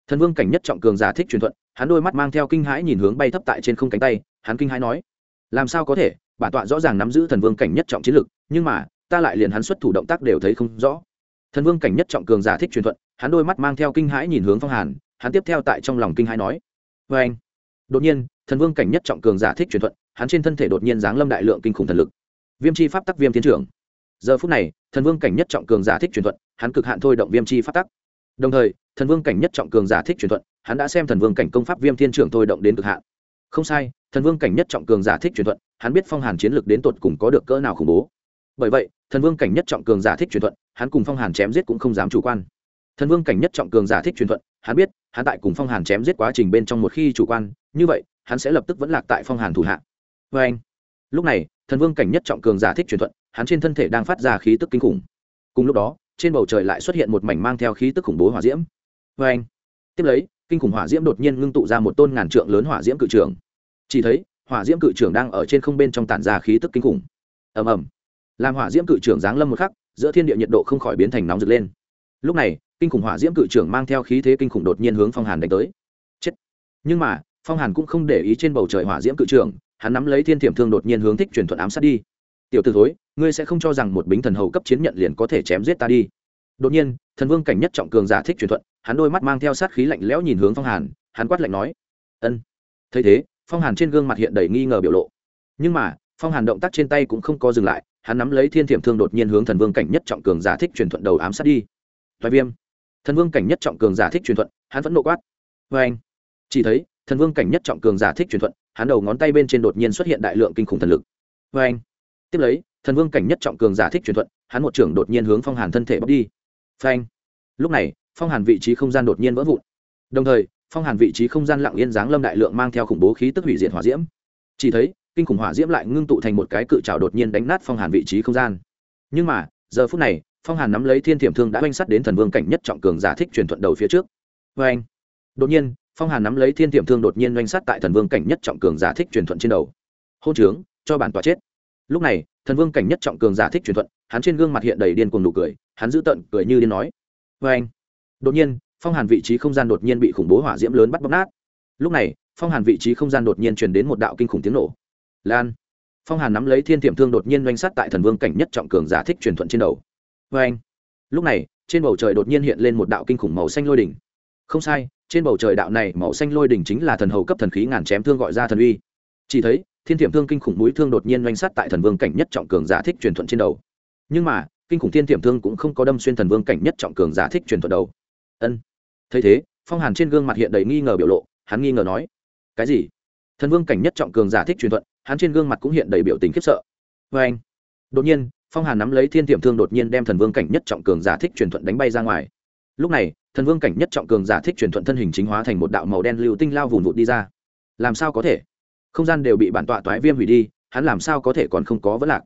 Thần vương cảnh nhất trọng cường giả thích truyền thuận, hắn đôi mắt mang theo kinh hãi nhìn hướng bay thấp tại trên không cánh tay, hắn kinh hãi nói, làm sao có thể? Bản tọa rõ ràng nắm giữ thần vương cảnh nhất trọng chiến lực, nhưng mà, ta lại liền hắn xuất thủ động tác đều thấy không rõ. Thần vương cảnh nhất trọng cường giả thích truyền thuận, hắn đôi mắt mang theo kinh hãi nhìn hướng phong hàn, hắn tiếp theo tại trong lòng kinh hãi nói vê anh đột nhiên, thần vương cảnh nhất trọng cường giả thích truyền thuận hắn trên thân thể đột nhiên giáng lâm đại lượng kinh khủng thần lực. Viêm chi pháp tắc viêm tiến trưởng. Giờ phút này, thần vương cảnh nhất trọng cường giả thích truyền thuận hắn cực hạn thôi động viêm chi pháp tắc. Đồng thời, thần vương cảnh nhất trọng cường giả thích truyền thuận hắn đã xem thần vương cảnh công pháp viêm thiên trưởng thôi động đến cực hạn. Không sai, thần vương cảnh nhất trọng cường giả thích truyền thuận hắn biết phong hàn chiến lực đến tột cùng có được cỡ nào khủng bố. Bởi vậy, thần vương cảnh nhất trọng cường giả thích truyền thuận hắn cùng phong hàn chém giết cũng không dám chủ quan. Thần vương cảnh nhất trọng cường giả thích truyền thuận hắn biết, hắn tại cùng phong hàn chém giết quá trình bên trong một khi chủ quan, như vậy, hắn sẽ lập tức vẫn lạc tại phong hàn thủ hạ vê anh. Lúc này, thần vương cảnh nhất trọng cường giả thích truyền thuận, hắn trên thân thể đang phát ra khí tức kinh khủng. Cùng lúc đó, trên bầu trời lại xuất hiện một mảnh mang theo khí tức khủng bố hỏa diễm. Vê anh. Tiếp lấy, kinh khủng hỏa diễm đột nhiên ngưng tụ ra một tôn ngàn trượng lớn hỏa diễm cự trưởng. Chỉ thấy, hỏa diễm cự trưởng đang ở trên không bên trong tản ra khí tức kinh khủng. Ầm ầm. Làm hỏa diễm cự trưởng giáng lâm một khắc, giữa thiên địa nhiệt độ không khỏi biến thành nóng rực lên. Lúc này, kinh khủng hỏa diễm cự trưởng mang theo khí thế kinh khủng đột nhiên hướng phong hàn đánh tới. Chết. Nhưng mà, phong hàn cũng không để ý trên bầu trời hỏa diễm cự trưởng hắn nắm lấy thiên thiểm thương đột nhiên hướng thích truyền thuận ám sát đi. Tiểu t ử thối, ngươi sẽ không cho rằng một bính thần hầu cấp chiến nhận liền có thể chém giết ta đi. Đột nhiên, thần vương cảnh nhất trọng cường giả thích truyền thuận, hắn đôi mắt mang theo sát khí lạnh lẽo nhìn hướng phong hàn, hắn quát lạnh nói, ân. Thấy thế, phong hàn trên gương mặt hiện đầy nghi ngờ biểu lộ. Nhưng mà, phong hàn động tác trên tay cũng không có dừng lại, hắn nắm lấy thiên thiểm thương đột nhiên hướng thần vương cảnh nhất trọng cường giả thích truyền thuận đầu ám sát đi. Thoái viêm. Thần vương cảnh nhất trọng cường giả thích truyền thuận, hắn vẫn nộ quát. Vê anh chỉ thấy, thần vương cảnh nhất trọng cường giả thích truyền thuận hắn đầu ngón tay bên trên đột nhiên xuất hiện đại lượng kinh khủng thần lực. Vê anh, tiếp lấy, thần vương cảnh nhất trọng cường giả thích truyền thuận hắn một trưởng đột nhiên hướng phong hàn thân thể bóc đi. Phanh lúc này, phong hàn vị trí không gian đột nhiên vỡ vụn. Đồng thời, phong hàn vị trí không gian lặng yên giáng lâm đại lượng mang theo khủng bố khí tức hủy diệt hỏa diễm. Chỉ thấy, kinh khủng hỏa diễm lại ngưng tụ thành một cái cự trào đột nhiên đánh nát phong hàn vị trí không gian. Nhưng mà, giờ phút này, phong hàn nắm lấy thiên thiểm thương đã oanh sắt đến thần vương cảnh nhất trọng cường giả thích truyền thuận đầu phía trước. Vê anh, đột nhiên phong hàn nắm lấy thiên thiểm thương đột nhiên oanh sát tại thần vương cảnh nhất trọng cường giả thích truyền thuận trên đầu. Hôn trướng, cho bản tòa chết. Lúc này, thần vương cảnh nhất trọng cường giả thích truyền thuận, hắn trên gương mặt hiện đầy điên cuồng nụ cười, hắn giữ tận cười như điên nói. Vê anh đột nhiên, phong hàn vị trí không gian đột nhiên bị khủng bố hỏa diễm lớn bắt bóc nát. Lúc này, phong hàn vị trí không gian đột nhiên truyền đến một đạo kinh khủng tiếng nổ. Lan. Phong hàn nắm lấy thiên thiểm thương đột nhiên doanh sát tại thần vương cảnh nhất trọng cường giả thích truyền thuận trên đầu. Vê anh lúc này, trên bầu trời đột nhiên hiện lên một đạo kinh khủng màu xanh lôi đỉnh không sai, trên bầu trời đạo này màu xanh lôi đỉnh chính là thần hầu cấp thần khí ngàn chém thương gọi ra thần uy. Chỉ thấy, thiên thiểm thương kinh khủng mũi thương đột nhiên doanh sát tại thần vương cảnh nhất trọng cường giả thích truyền thuận trên đầu. Nhưng mà, kinh khủng thiên thiểm thương cũng không có đâm xuyên thần vương cảnh nhất trọng cường giả thích truyền thuận đầu. Ân. Thấy thế, phong hàn trên gương mặt hiện đầy nghi ngờ biểu lộ, hắn nghi ngờ nói, cái gì? Thần vương cảnh nhất trọng cường giả thích truyền thuận, hắn trên gương mặt cũng hiện đầy biểu tình khiếp sợ. Vê anh đột nhiên, phong hàn nắm lấy thiên thiểm thương đột nhiên đem thần vương cảnh nhất trọng cường giả thích truyền thuận đánh bay ra ngoài lúc này, thần vương cảnh nhất trọng cường giả thích truyền thuận thân hình chính hóa thành một đạo màu đen lưu tinh lao vùn vụt đi ra. Làm sao có thể? Không gian đều bị bản tọa toái viêm hủy đi, hắn làm sao có thể còn không có vấn lạc?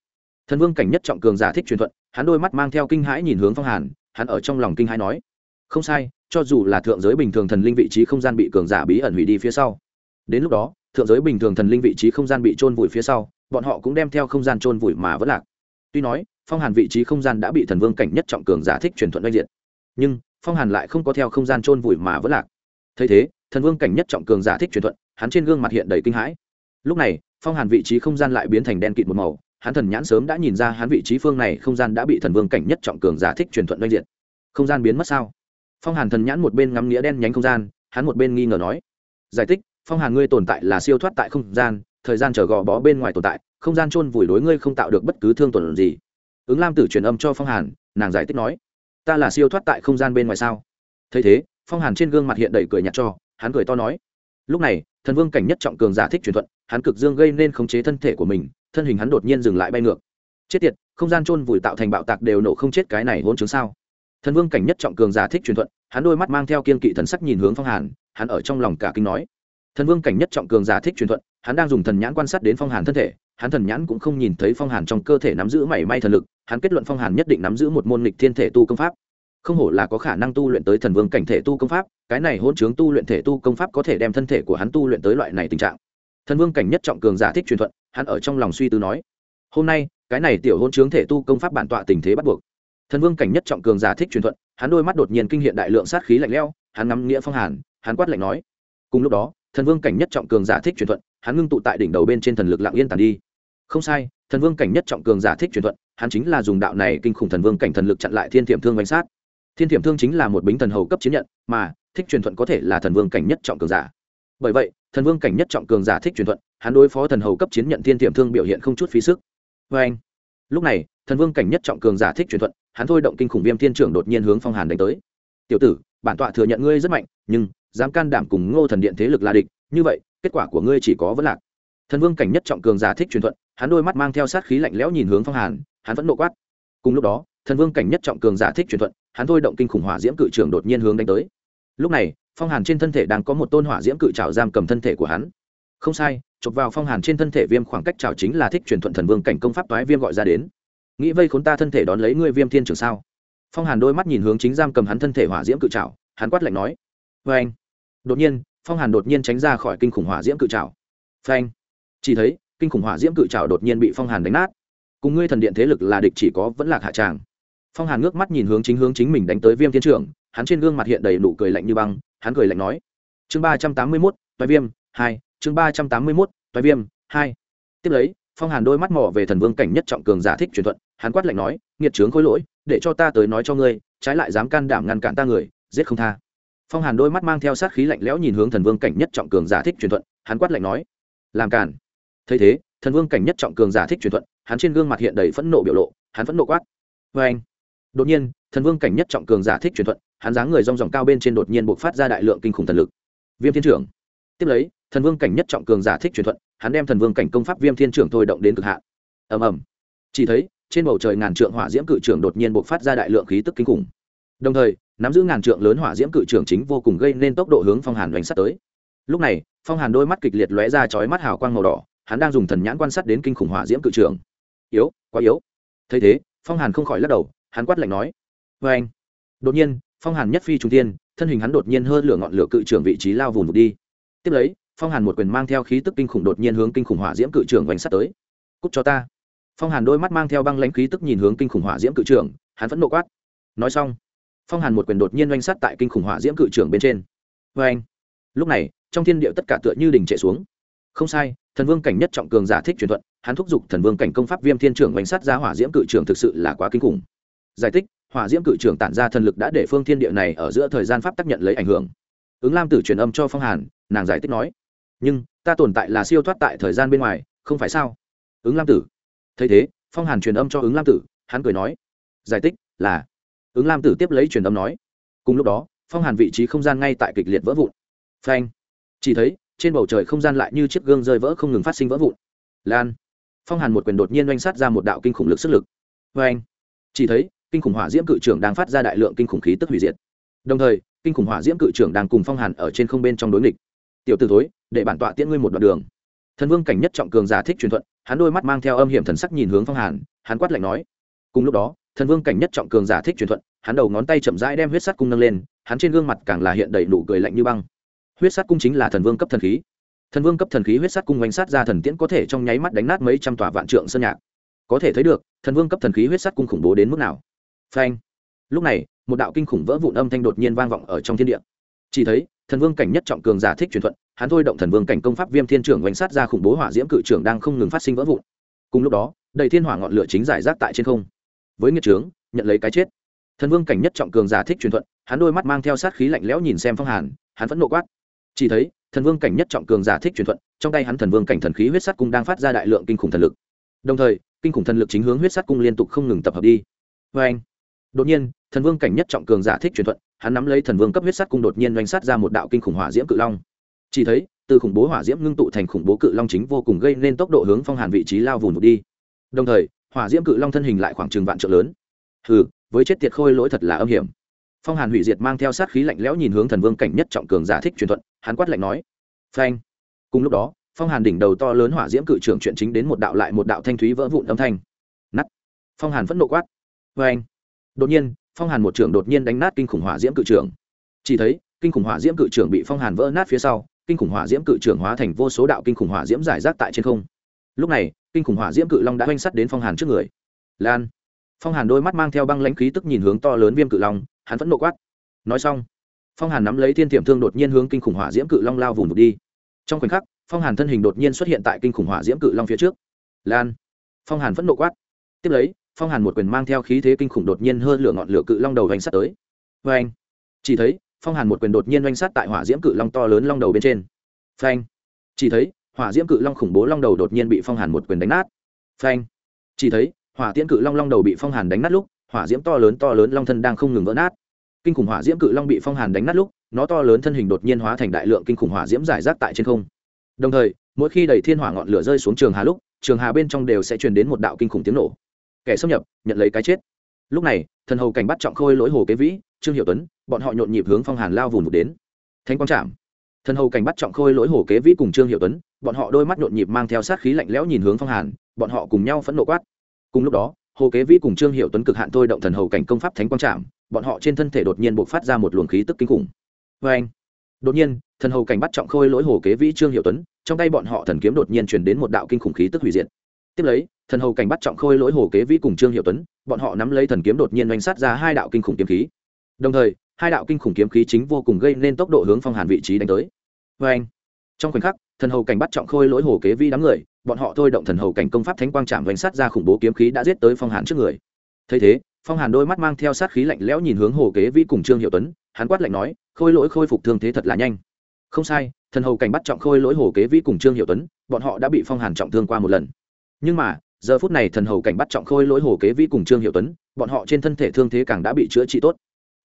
Thần vương cảnh nhất trọng cường giả thích truyền thuận, hắn đôi mắt mang theo kinh hãi nhìn hướng phong hàn, hắn ở trong lòng kinh hãi nói, không sai, cho dù là thượng giới bình thường thần linh vị trí không gian bị cường giả bí ẩn hủy đi phía sau, đến lúc đó, thượng giới bình thường thần linh vị trí không gian bị trôn vùi phía sau, bọn họ cũng đem theo không gian trôn vùi mà vẫn lạc. Tuy nói, phong hàn vị trí không gian đã bị thần vương cảnh nhất trọng cường giả thích truyền thuận oanh diện nhưng phong hàn lại không có theo không gian chôn vùi mà vẫn lạc. Thấy thế, thần vương cảnh nhất trọng cường giả thích truyền thuận, hắn trên gương mặt hiện đầy kinh hãi. Lúc này, phong hàn vị trí không gian lại biến thành đen kịt một màu, hắn thần nhãn sớm đã nhìn ra hắn vị trí phương này không gian đã bị thần vương cảnh nhất trọng cường giả thích truyền thuận doanh diện không gian biến mất sao? Phong hàn thần nhãn một bên ngắm nghĩa đen nhánh không gian, hắn một bên nghi ngờ nói. Giải thích, phong hàn ngươi tồn tại là siêu thoát tại không gian, thời gian chờ gò bó bên ngoài tồn tại, không gian chôn vùi đối ngươi không tạo được bất cứ thương tổn gì. Ứng lam tử truyền âm cho phong hàn, nàng giải thích nói ta là siêu thoát tại không gian bên ngoài sao? Thấy thế, phong hàn trên gương mặt hiện đầy cười nhạt cho, hắn cười to nói. Lúc này, thần vương cảnh nhất trọng cường giả thích truyền thuận, hắn cực dương gây nên khống chế thân thể của mình, thân hình hắn đột nhiên dừng lại bay ngược. Chết tiệt, không gian chôn vùi tạo thành bạo tạc đều nổ không chết cái này hôn chứng sao? Thần vương cảnh nhất trọng cường giả thích truyền thuận, hắn đôi mắt mang theo kiên kỵ thần sắc nhìn hướng phong hàn, hắn ở trong lòng cả kinh nói. Thần vương cảnh nhất trọng cường giả thích truyền thuận, hắn đang dùng thần nhãn quan sát đến phong hàn thân thể hắn thần nhãn cũng không nhìn thấy phong hàn trong cơ thể nắm giữ mảy may thần lực, hắn kết luận phong hàn nhất định nắm giữ một môn lịch thiên thể tu công pháp. Không hổ là có khả năng tu luyện tới thần vương cảnh thể tu công pháp, cái này hôn chướng tu luyện thể tu công pháp có thể đem thân thể của hắn tu luyện tới loại này tình trạng. Thần vương cảnh nhất trọng cường giả thích truyền thuận, hắn ở trong lòng suy tư nói, hôm nay, cái này tiểu hôn chướng thể tu công pháp bản tọa tình thế bắt buộc. Thần vương cảnh nhất trọng cường giả thích truyền thuận, hắn đôi mắt đột nhiên kinh hiện đại lượng sát khí lạnh lẽo, hắn ngắm nghĩa phong hàn, hắn quát lạnh nói, cùng lúc đó, thần vương cảnh nhất trọng cường giả thích truyền thuận hắn ngưng tụ tại đỉnh đầu bên trên thần lực lặng yên tàn đi. Không sai, thần vương cảnh nhất trọng cường giả thích truyền thuận, hắn chính là dùng đạo này kinh khủng thần vương cảnh thần lực chặn lại thiên thiểm thương bánh sát. Thiên thiểm thương chính là một bính thần hầu cấp chiến nhận, mà thích truyền thuận có thể là thần vương cảnh nhất trọng cường giả. Bởi vậy, thần vương cảnh nhất trọng cường giả thích truyền thuận, hắn đối phó thần hầu cấp chiến nhận thiên thiểm thương biểu hiện không chút phí sức. Vê anh, lúc này, thần vương cảnh nhất trọng cường giả thích truyền thuận, hắn thôi động kinh khủng viêm thiên trưởng đột nhiên hướng phong hàn đánh tới. Tiểu tử, bản tọa thừa nhận ngươi rất mạnh, nhưng dám can đảm cùng ngô thần điện thế lực là địch, như vậy kết quả của ngươi chỉ có vấn lạc. Thần vương cảnh nhất trọng cường giả thích truyền thuận, hắn đôi mắt mang theo sát khí lạnh lẽo nhìn hướng phong hàn, hắn vẫn nộ quát. Cùng lúc đó, thần vương cảnh nhất trọng cường giả thích truyền thuận, hắn thôi động kinh khủng hỏa diễm cự trường đột nhiên hướng đánh tới. Lúc này, phong hàn trên thân thể đang có một tôn hỏa diễm cự trào giam cầm thân thể của hắn. Không sai, chụp vào phong hàn trên thân thể viêm khoảng cách trào chính là thích truyền thuận thần vương cảnh công pháp toái viêm gọi ra đến. Nghĩ vây khốn ta thân thể đón lấy ngươi viêm thiên trường sao? Phong hàn đôi mắt nhìn hướng chính giam cầm hắn thân thể hỏa diễm cự trào hắn quát lạnh nói. Vê anh đột nhiên phong hàn đột nhiên tránh ra khỏi kinh khủng hỏa diễm cự trào phanh. Chỉ thấy, kinh khủng hỏa diễm cự trào đột nhiên bị phong hàn đánh nát. Cùng ngươi thần điện thế lực là địch chỉ có vẫn lạc hạ tràng. Phong hàn ngước mắt nhìn hướng chính hướng chính mình đánh tới viêm thiên trưởng, hắn trên gương mặt hiện đầy nụ cười lạnh như băng, hắn cười lạnh nói. Chương ba trăm tám mươi mốt, toái viêm, hai, chương ba trăm tám mươi mốt, toái viêm, hai. Tiếp lấy, phong hàn đôi mắt mỏ về thần vương cảnh nhất trọng cường giả thích truyền thuận, hắn quát lạnh nói, nghiệt trướng khối lỗi, để cho ta tới nói cho ngươi, trái lại dám can đảm ngăn cản ta người, giết không tha phong hàn đôi mắt mang theo sát khí lạnh lẽo nhìn hướng thần vương cảnh nhất trọng cường giả thích truyền thuận, hắn quát lạnh nói, làm cản thấy thế, thần vương cảnh nhất trọng cường giả thích truyền thuận, hắn trên gương mặt hiện đầy phẫn nộ biểu lộ, hắn phẫn nộ quát vê anh. Đột nhiên, thần vương cảnh nhất trọng cường giả thích truyền thuận, hắn dáng người rong ròng cao bên trên đột nhiên buộc phát ra đại lượng kinh khủng thần lực. Viêm thiên trưởng. Tiếp lấy, thần vương cảnh nhất trọng cường giả thích truyền thuận, hắn đem thần vương cảnh công pháp viêm thiên trưởng thôi động đến cực hạn. Ầm ầm. Chỉ thấy, trên bầu trời ngàn trượng hỏa diễm cự trưởng đột nhiên buộc phát ra đại lượng khí tức kinh khủng. Đồng thời nắm giữ ngàn trượng lớn hỏa diễm cự trưởng chính vô cùng gây nên tốc độ hướng phong hàn đánh sát tới. Lúc này, phong hàn đôi mắt kịch liệt lóe ra chói mắt hào quang màu đỏ, hắn đang dùng thần nhãn quan sát đến kinh khủng hỏa diễm cự trưởng. Yếu, quá yếu. Thấy thế, phong hàn không khỏi lắc đầu, hắn quát lạnh nói vê anh. Đột nhiên, phong hàn nhất phi trung tiên thân hình hắn đột nhiên hơn lửa ngọn lửa cự trưởng vị trí lao vùng đi. Tiếp lấy, phong hàn một quyền mang theo khí tức kinh khủng đột nhiên hướng kinh khủng hỏa diễm cự trưởng vành sát tới. Cúc cho ta. Phong hàn đôi mắt mang theo băng lãnh khí tức nhìn hướng kinh khủng hỏa diễm cự trưởng, hắn vẫn nộ quát, nói xong phong hàn một quyền đột nhiên oanh sát tại kinh khủng hỏa diễm cự trưởng bên trên. Vê anh, lúc này, trong thiên địa tất cả tựa như đỉnh trệ xuống. Không sai, thần vương cảnh nhất trọng cường giả thích truyền thuận, hắn thúc giục thần vương cảnh công pháp viêm thiên trưởng oanh sát ra hỏa diễm cự trưởng thực sự là quá kinh khủng. Giải thích, hỏa diễm cự trưởng tản ra thần lực đã để phương thiên địa này ở giữa thời gian pháp tác nhận lấy ảnh hưởng. Ứng lam tử truyền âm cho phong hàn, nàng giải thích nói, nhưng, ta tồn tại là siêu thoát tại thời gian bên ngoài, không phải sao? Ứng lam tử. Thấy thế, phong hàn truyền âm cho ứng lam tử, hắn cười nói, giải thích là ứng lam tử tiếp lấy truyền âm nói cùng lúc đó phong hàn vị trí không gian ngay tại kịch liệt vỡ vụn phanh chỉ thấy trên bầu trời không gian lại như chiếc gương rơi vỡ không ngừng phát sinh vỡ vụn lan phong hàn một quyền đột nhiên oanh sát ra một đạo kinh khủng lực sức lực phanh chỉ thấy kinh khủng hỏa diễm cự trưởng đang phát ra đại lượng kinh khủng khí tức hủy diệt đồng thời kinh khủng hỏa diễm cự trưởng đang cùng phong hàn ở trên không bên trong đối nghịch tiểu t ử thối để bản tọa tiễn ngươi một đoạn đường thần vương cảnh nhất trọng cường giả thích truyền thuận hắn đôi mắt mang theo âm hiểm thần sắc nhìn hướng phong hàn hắn quát lạnh nói cùng lúc đó thần vương cảnh nhất trọng cường giả thích truyền thuận, hắn đầu ngón tay chậm rãi đem huyết sắt cung nâng lên, hắn trên gương mặt càng là hiện đầy nụ cười lạnh như băng. Huyết sắt cung chính là thần vương cấp thần khí. Thần vương cấp thần khí huyết sắt cung oanh sát ra thần tiễn có thể trong nháy mắt đánh nát mấy trăm tòa vạn trượng sơn nhạc. Có thể thấy được, thần vương cấp thần khí huyết sắt cung khủng bố đến mức nào. Phanh. Lúc này, một đạo kinh khủng vỡ vụn âm thanh đột nhiên vang vọng ở trong thiên địa. Chỉ thấy, thần vương cảnh nhất trọng cường giả thích truyền thuận, hắn thôi động thần vương cảnh công pháp viêm thiên trưởng oanh sát ra khủng bố hỏa diễm cự trưởng đang không ngừng phát sinh vỡ vụn. Cùng lúc đó, đầy thiên hỏa ngọn lửa chính giải rác tại trên không với nghiệt trướng, nhận lấy cái chết. Thần vương cảnh nhất trọng cường giả thích truyền thuận, hắn đôi mắt mang theo sát khí lạnh lẽo nhìn xem phong hàn, hắn vẫn nộ quát. Chỉ thấy, thần vương cảnh nhất trọng cường giả thích truyền thuận, trong tay hắn thần vương cảnh thần khí huyết sắt cung đang phát ra đại lượng kinh khủng thần lực. Đồng thời, kinh khủng thần lực chính hướng huyết sắt cung liên tục không ngừng tập hợp đi. Vê anh đột nhiên, thần vương cảnh nhất trọng cường giả thích truyền thuận, hắn nắm lấy thần vương cấp huyết sắt cung đột nhiên doanh sát ra một đạo kinh khủng hỏa diễm cự long. Chỉ thấy, từ khủng bố hỏa diễm ngưng tụ thành khủng bố cự long chính vô cùng gây nên tốc độ hướng phong hàn vị trí lao vùng đi. Đồng thời hỏa diễm cự long thân hình lại khoảng chừng vạn trượng lớn. Hừ, với chết tiệt khôi lỗi thật là âm hiểm. Phong hàn hủy diệt mang theo sát khí lạnh lẽo nhìn hướng thần vương cảnh nhất trọng cường giả thích truyền thuận, hắn quát lạnh nói. Phanh. Cùng lúc đó, phong hàn đỉnh đầu to lớn hỏa diễm cự trưởng chuyện chính đến một đạo lại một đạo thanh thúy vỡ vụn âm thanh. Nắt phong hàn phẫn nộ quát. Phanh. Đột nhiên, phong hàn một trưởng đột nhiên đánh nát kinh khủng hỏa diễm cự trưởng. Chỉ thấy, kinh khủng hỏa diễm cự trưởng bị phong hàn vỡ nát phía sau, kinh khủng hỏa diễm cự trưởng hóa thành vô số đạo kinh khủng hỏa diễm giải rác tại trên không. Lúc này kinh khủng hỏa diễm cự long đã oanh sắt đến phong hàn trước người. Lan. Phong hàn đôi mắt mang theo băng lãnh khí tức nhìn hướng to lớn viêm cự long, hắn vẫn nộ quát. Nói xong, phong hàn nắm lấy thiên tiệm thương đột nhiên hướng kinh khủng hỏa diễm cự long lao vùng đi. Trong khoảnh khắc, phong hàn thân hình đột nhiên xuất hiện tại kinh khủng hỏa diễm cự long phía trước. Lan. Phong hàn vẫn nộ quát. Tiếp lấy, phong hàn một quyền mang theo khí thế kinh khủng đột nhiên hơn lửa ngọn lửa cự long đầu oanh sắt tới. Vê anh chỉ thấy, phong hàn một quyền đột nhiên oanh sắt tại hỏa diễm cự long to lớn long đầu bên trên. Phanh. Chỉ thấy hỏa diễm cự long khủng bố long đầu đột nhiên bị phong hàn một quyền đánh nát. Phanh. Chỉ thấy, hỏa tiễn cự long long đầu bị phong hàn đánh nát lúc, hỏa diễm to lớn to lớn long thân đang không ngừng vỡ nát. Kinh khủng hỏa diễm cự long bị phong hàn đánh nát lúc, nó to lớn thân hình đột nhiên hóa thành đại lượng kinh khủng hỏa diễm giải rác tại trên không. Đồng thời, mỗi khi đầy thiên hỏa ngọn lửa rơi xuống trường hà lúc, trường hà bên trong đều sẽ truyền đến một đạo kinh khủng tiếng nổ. Kẻ xâm nhập, nhận lấy cái chết. Lúc này, thần hầu cảnh bắt trọng khôi lỗi hồ kế vĩ, trương hiệu tuấn, bọn họ nhộn nhịp hướng phong hàn lao vùng một đến. Thánh quang trạm thần hầu cảnh bắt trọng khôi lỗi hồ kế vĩ cùng trương hiệu tuấn, bọn họ đôi mắt nhộn nhịp mang theo sát khí lạnh lẽo nhìn hướng phong hàn, bọn họ cùng nhau phẫn nộ quát. Cùng lúc đó, hồ kế vĩ cùng trương hiệu tuấn cực hạn thôi động thần hầu cảnh công pháp thánh quang trạm bọn họ trên thân thể đột nhiên buộc phát ra một luồng khí tức kinh khủng. Vê anh, đột nhiên, thần hầu cảnh bắt trọng khôi lỗi hồ kế vĩ trương hiệu tuấn, trong tay bọn họ thần kiếm đột nhiên chuyển đến một đạo kinh khủng khí tức hủy diệt. Tiếp lấy, thần hầu cảnh bắt trọng khôi lỗi hồ kế vĩ cùng trương hiệu tuấn, bọn họ nắm lấy thần kiếm đột nhiên oanh sát ra hai đạo kinh khủng kiếm khí. Đồng thời, hai đạo kinh khủng kiếm khí chính vô cùng gây nên tốc độ hướng phong hàn vị trí đánh tới vê anh. Trong khoảnh khắc, thần hầu cảnh bắt trọng khôi lỗi hồ kế vi đám người, bọn họ thôi động thần hầu cảnh công pháp thánh quang trạm vành sát ra khủng bố kiếm khí đã giết tới phong hàn trước người. Thấy thế, phong hàn đôi mắt mang theo sát khí lạnh lẽo nhìn hướng hồ kế vi cùng trương hiệu tuấn, hắn quát lạnh nói, khôi lỗi khôi phục thương thế thật là nhanh. Không sai, thần hầu cảnh bắt trọng khôi lỗi hồ kế vi cùng trương hiệu tuấn, bọn họ đã bị phong hàn trọng thương qua một lần. Nhưng mà, giờ phút này thần hầu cảnh bắt trọng khôi lỗi hồ kế vi cùng trương hiệu tuấn, bọn họ trên thân thể thương thế càng đã bị chữa trị tốt.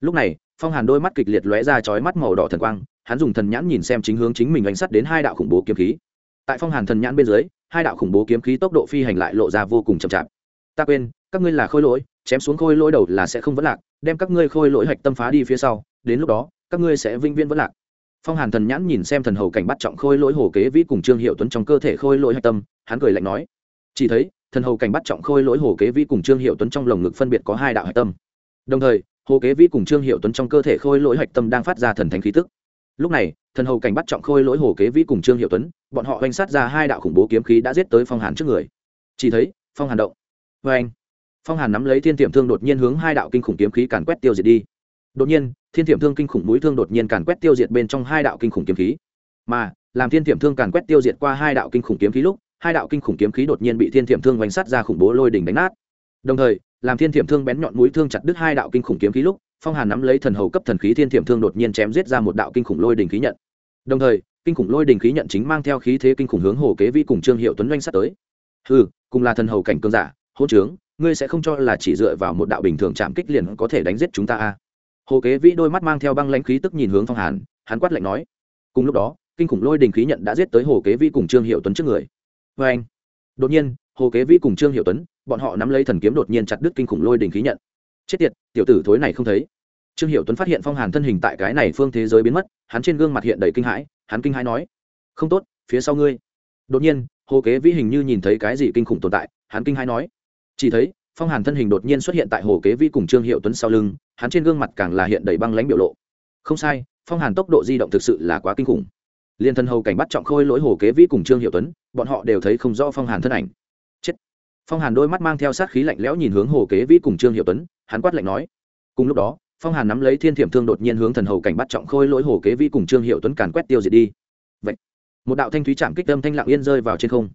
Lúc này, phong hàn đôi mắt kịch liệt lóe ra chói mắt màu đỏ thần quang hắn dùng thần nhãn nhìn xem chính hướng chính mình đánh sắt đến hai đạo khủng bố kiếm khí. Tại phong hàn thần nhãn bên dưới, hai đạo khủng bố kiếm khí tốc độ phi hành lại lộ ra vô cùng chậm chạp. Ta quên, các ngươi là khôi lỗi, chém xuống khôi lỗi đầu là sẽ không vấn lạc, đem các ngươi khôi lỗi hạch tâm phá đi phía sau, đến lúc đó, các ngươi sẽ vinh viên vấn lạc. Phong hàn thần nhãn nhìn xem thần hầu cảnh bắt trọng khôi lỗi hồ kế vĩ cùng trương hiệu tuấn trong cơ thể khôi lỗi hạch tâm, hắn cười lạnh nói, chỉ thấy, thần hầu cảnh bắt trọng khôi lỗi hồ kế vĩ cùng trương hiệu tuấn trong lồng ngực phân biệt có hai đạo hạch tâm. Đồng thời, hồ kế vĩ cùng trương hiệu tuấn trong cơ thể khôi lỗi hạch tâm đang phát ra thần thánh khí tức lúc này, thần hầu cảnh bắt trọng khôi lỗi hồ kế vĩ cùng trương hiệu tuấn, bọn họ oanh sát ra hai đạo khủng bố kiếm khí đã giết tới phong hàn trước người. Chỉ thấy, phong hàn động. Vê anh phong hàn nắm lấy thiên tiệm thương đột nhiên hướng hai đạo kinh khủng kiếm khí càn quét tiêu diệt đi. Đột nhiên, thiên tiệm thương kinh khủng mũi thương đột nhiên càn quét tiêu diệt bên trong hai đạo kinh khủng kiếm khí. Mà, làm thiên tiệm thương càn quét tiêu diệt qua hai đạo kinh khủng kiếm khí lúc, hai đạo kinh khủng kiếm khí đột nhiên bị thiên tiệm thương oanh sát ra khủng bố lôi đỉnh đánh nát. Đồng thời, làm thiên tiệm thương bén nhọn mũi thương chặt đứt hai đạo kinh khủng kiếm khí lúc phong hàn nắm lấy thần hầu cấp thần khí thiên thiểm thương đột nhiên chém giết ra một đạo kinh khủng lôi đình khí nhận đồng thời kinh khủng lôi đình khí nhận chính mang theo khí thế kinh khủng hướng hồ kế vi cùng trương hiệu tuấn doanh sát tới ừ cùng là thần hầu cảnh cương giả hỗ trướng ngươi sẽ không cho là chỉ dựa vào một đạo bình thường chạm kích liền có thể đánh giết chúng ta à? hồ kế vĩ đôi mắt mang theo băng lãnh khí tức nhìn hướng phong hàn hắn quát lạnh nói cùng lúc đó kinh khủng lôi đình khí nhận đã giết tới hồ kế vĩ cùng trương hiệu tuấn trước người vê anh đột nhiên hồ kế vĩ cùng trương hiệu tuấn bọn họ nắm lấy thần kiếm đột nhiên chặt đứt kinh khủng lôi đình khí nhận chết tiệt, tiểu tử thối này không thấy. Trương hiệu tuấn phát hiện phong hàn thân hình tại cái này phương thế giới biến mất, hắn trên gương mặt hiện đầy kinh hãi, hắn kinh hãi nói, không tốt, phía sau ngươi. Đột nhiên, hồ kế vĩ hình như nhìn thấy cái gì kinh khủng tồn tại, hắn kinh hãi nói, chỉ thấy, phong hàn thân hình đột nhiên xuất hiện tại hồ kế vĩ cùng trương hiệu tuấn sau lưng, hắn trên gương mặt càng là hiện đầy băng lãnh biểu lộ. Không sai, phong hàn tốc độ di động thực sự là quá kinh khủng. Liên thân hầu cảnh bắt trọng khôi lỗi hồ kế vĩ cùng trương hiệu tuấn, bọn họ đều thấy không rõ phong hàn thân ảnh phong hàn đôi mắt mang theo sát khí lạnh lẽo nhìn hướng hồ kế vĩ cùng trương hiệu tuấn, hắn quát lạnh nói. Cùng lúc đó, phong hàn nắm lấy thiên thiểm thương đột nhiên hướng thần hầu cảnh bắt trọng khôi lỗi hồ kế vĩ cùng trương hiệu tuấn càn quét tiêu diệt đi. Vậy, một đạo thanh thúy chạm kích tâm thanh lặng yên rơi vào trên không.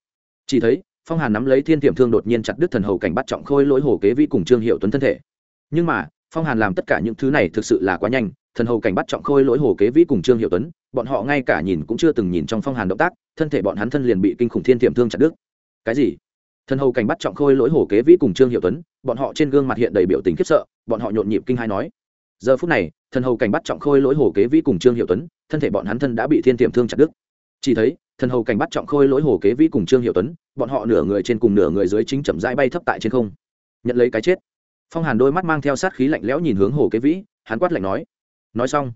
Chỉ thấy, phong hàn nắm lấy thiên thiểm thương đột nhiên chặt đứt thần hầu cảnh bắt trọng khôi lỗi hồ kế vĩ cùng trương hiệu tuấn thân thể. Nhưng mà, phong hàn làm tất cả những thứ này thực sự là quá nhanh, thần hầu cảnh bắt trọng khôi lỗi hồ kế vĩ cùng trương hiệu tuấn, bọn họ ngay cả nhìn cũng chưa từng nhìn trong phong hàn động tác, thân thể bọn hắn thân liền bị kinh khủng thiên thiểm thương chặt đứt. Cái gì? Thần hầu cảnh bắt trọng khôi lỗi hồ kế vĩ cùng trương hiệu tuấn, bọn họ trên gương mặt hiện đầy biểu tình khiếp sợ, bọn họ nhộn nhịp kinh hai nói. Giờ phút này, thần hầu cảnh bắt trọng khôi lỗi hồ kế vĩ cùng trương hiệu tuấn, thân thể bọn hắn thân đã bị thiên tiềm thương chặt đứt. Chỉ thấy, thần hầu cảnh bắt trọng khôi lỗi hồ kế vĩ cùng trương hiệu tuấn, bọn họ nửa người trên cùng nửa người dưới chính chậm rãi bay thấp tại trên không. Nhận lấy cái chết. Phong hàn đôi mắt mang theo sát khí lạnh lẽo nhìn hướng hồ kế vĩ, hắn quát lạnh nói. Nói xong,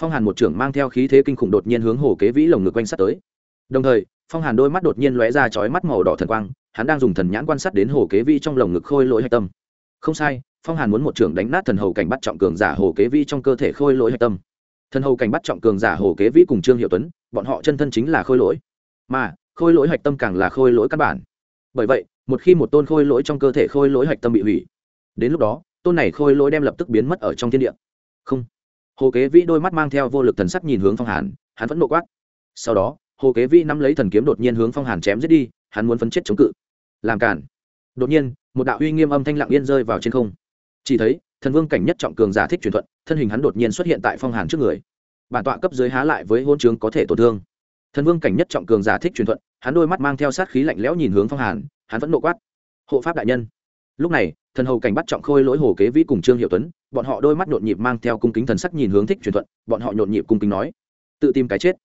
phong hàn một trưởng mang theo khí thế kinh khủng đột nhiên hướng hồ kế vĩ lồng ngực quanh sát tới. Đồng thời, phong hàn đôi mắt đột nhiên lóe ra chói mắt màu đỏ thần quang hắn đang dùng thần nhãn quan sát đến hồ kế vi trong lồng ngực khôi lỗi hạch tâm. Không sai, phong hàn muốn một trưởng đánh nát thần hầu cảnh bắt trọng cường giả hồ kế vi trong cơ thể khôi lỗi hạch tâm. Thần hầu cảnh bắt trọng cường giả hồ kế vi cùng trương hiệu tuấn, bọn họ chân thân chính là khôi lỗi. Mà, khôi lỗi hạch tâm càng là khôi lỗi căn bản. Bởi vậy, một khi một tôn khôi lỗi trong cơ thể khôi lỗi hạch tâm bị hủy, đến lúc đó, tôn này khôi lỗi đem lập tức biến mất ở trong thiên địa. Không. Hồ kế vĩ đôi mắt mang theo vô lực thần sắc nhìn hướng phong hàn, hắn vẫn nộ quát. Sau đó, hồ kế vĩ nắm lấy thần kiếm đột nhiên hướng phong hàn chém giết đi, hắn muốn phấn chết chống cự làm cản đột nhiên, một đạo uy nghiêm âm thanh lặng yên rơi vào trên không. Chỉ thấy, thần vương cảnh nhất trọng cường giả thích truyền thuận, thân hình hắn đột nhiên xuất hiện tại phong hàn trước người. Bản tọa cấp dưới há lại với hôn chướng có thể tổn thương. Thần vương cảnh nhất trọng cường giả thích truyền thuận, hắn đôi mắt mang theo sát khí lạnh lẽo nhìn hướng phong hàn, hắn vẫn nộ quát. Hộ pháp đại nhân. Lúc này, thần hầu cảnh bắt trọng khôi lỗi hồ kế vĩ cùng trương hiệu tuấn, bọn họ đôi mắt nhộn nhịp mang theo cung kính thần sắc nhìn hướng thích truyền thuận, bọn họ nhộn nhịp cung kính nói. Tự tìm cái chết.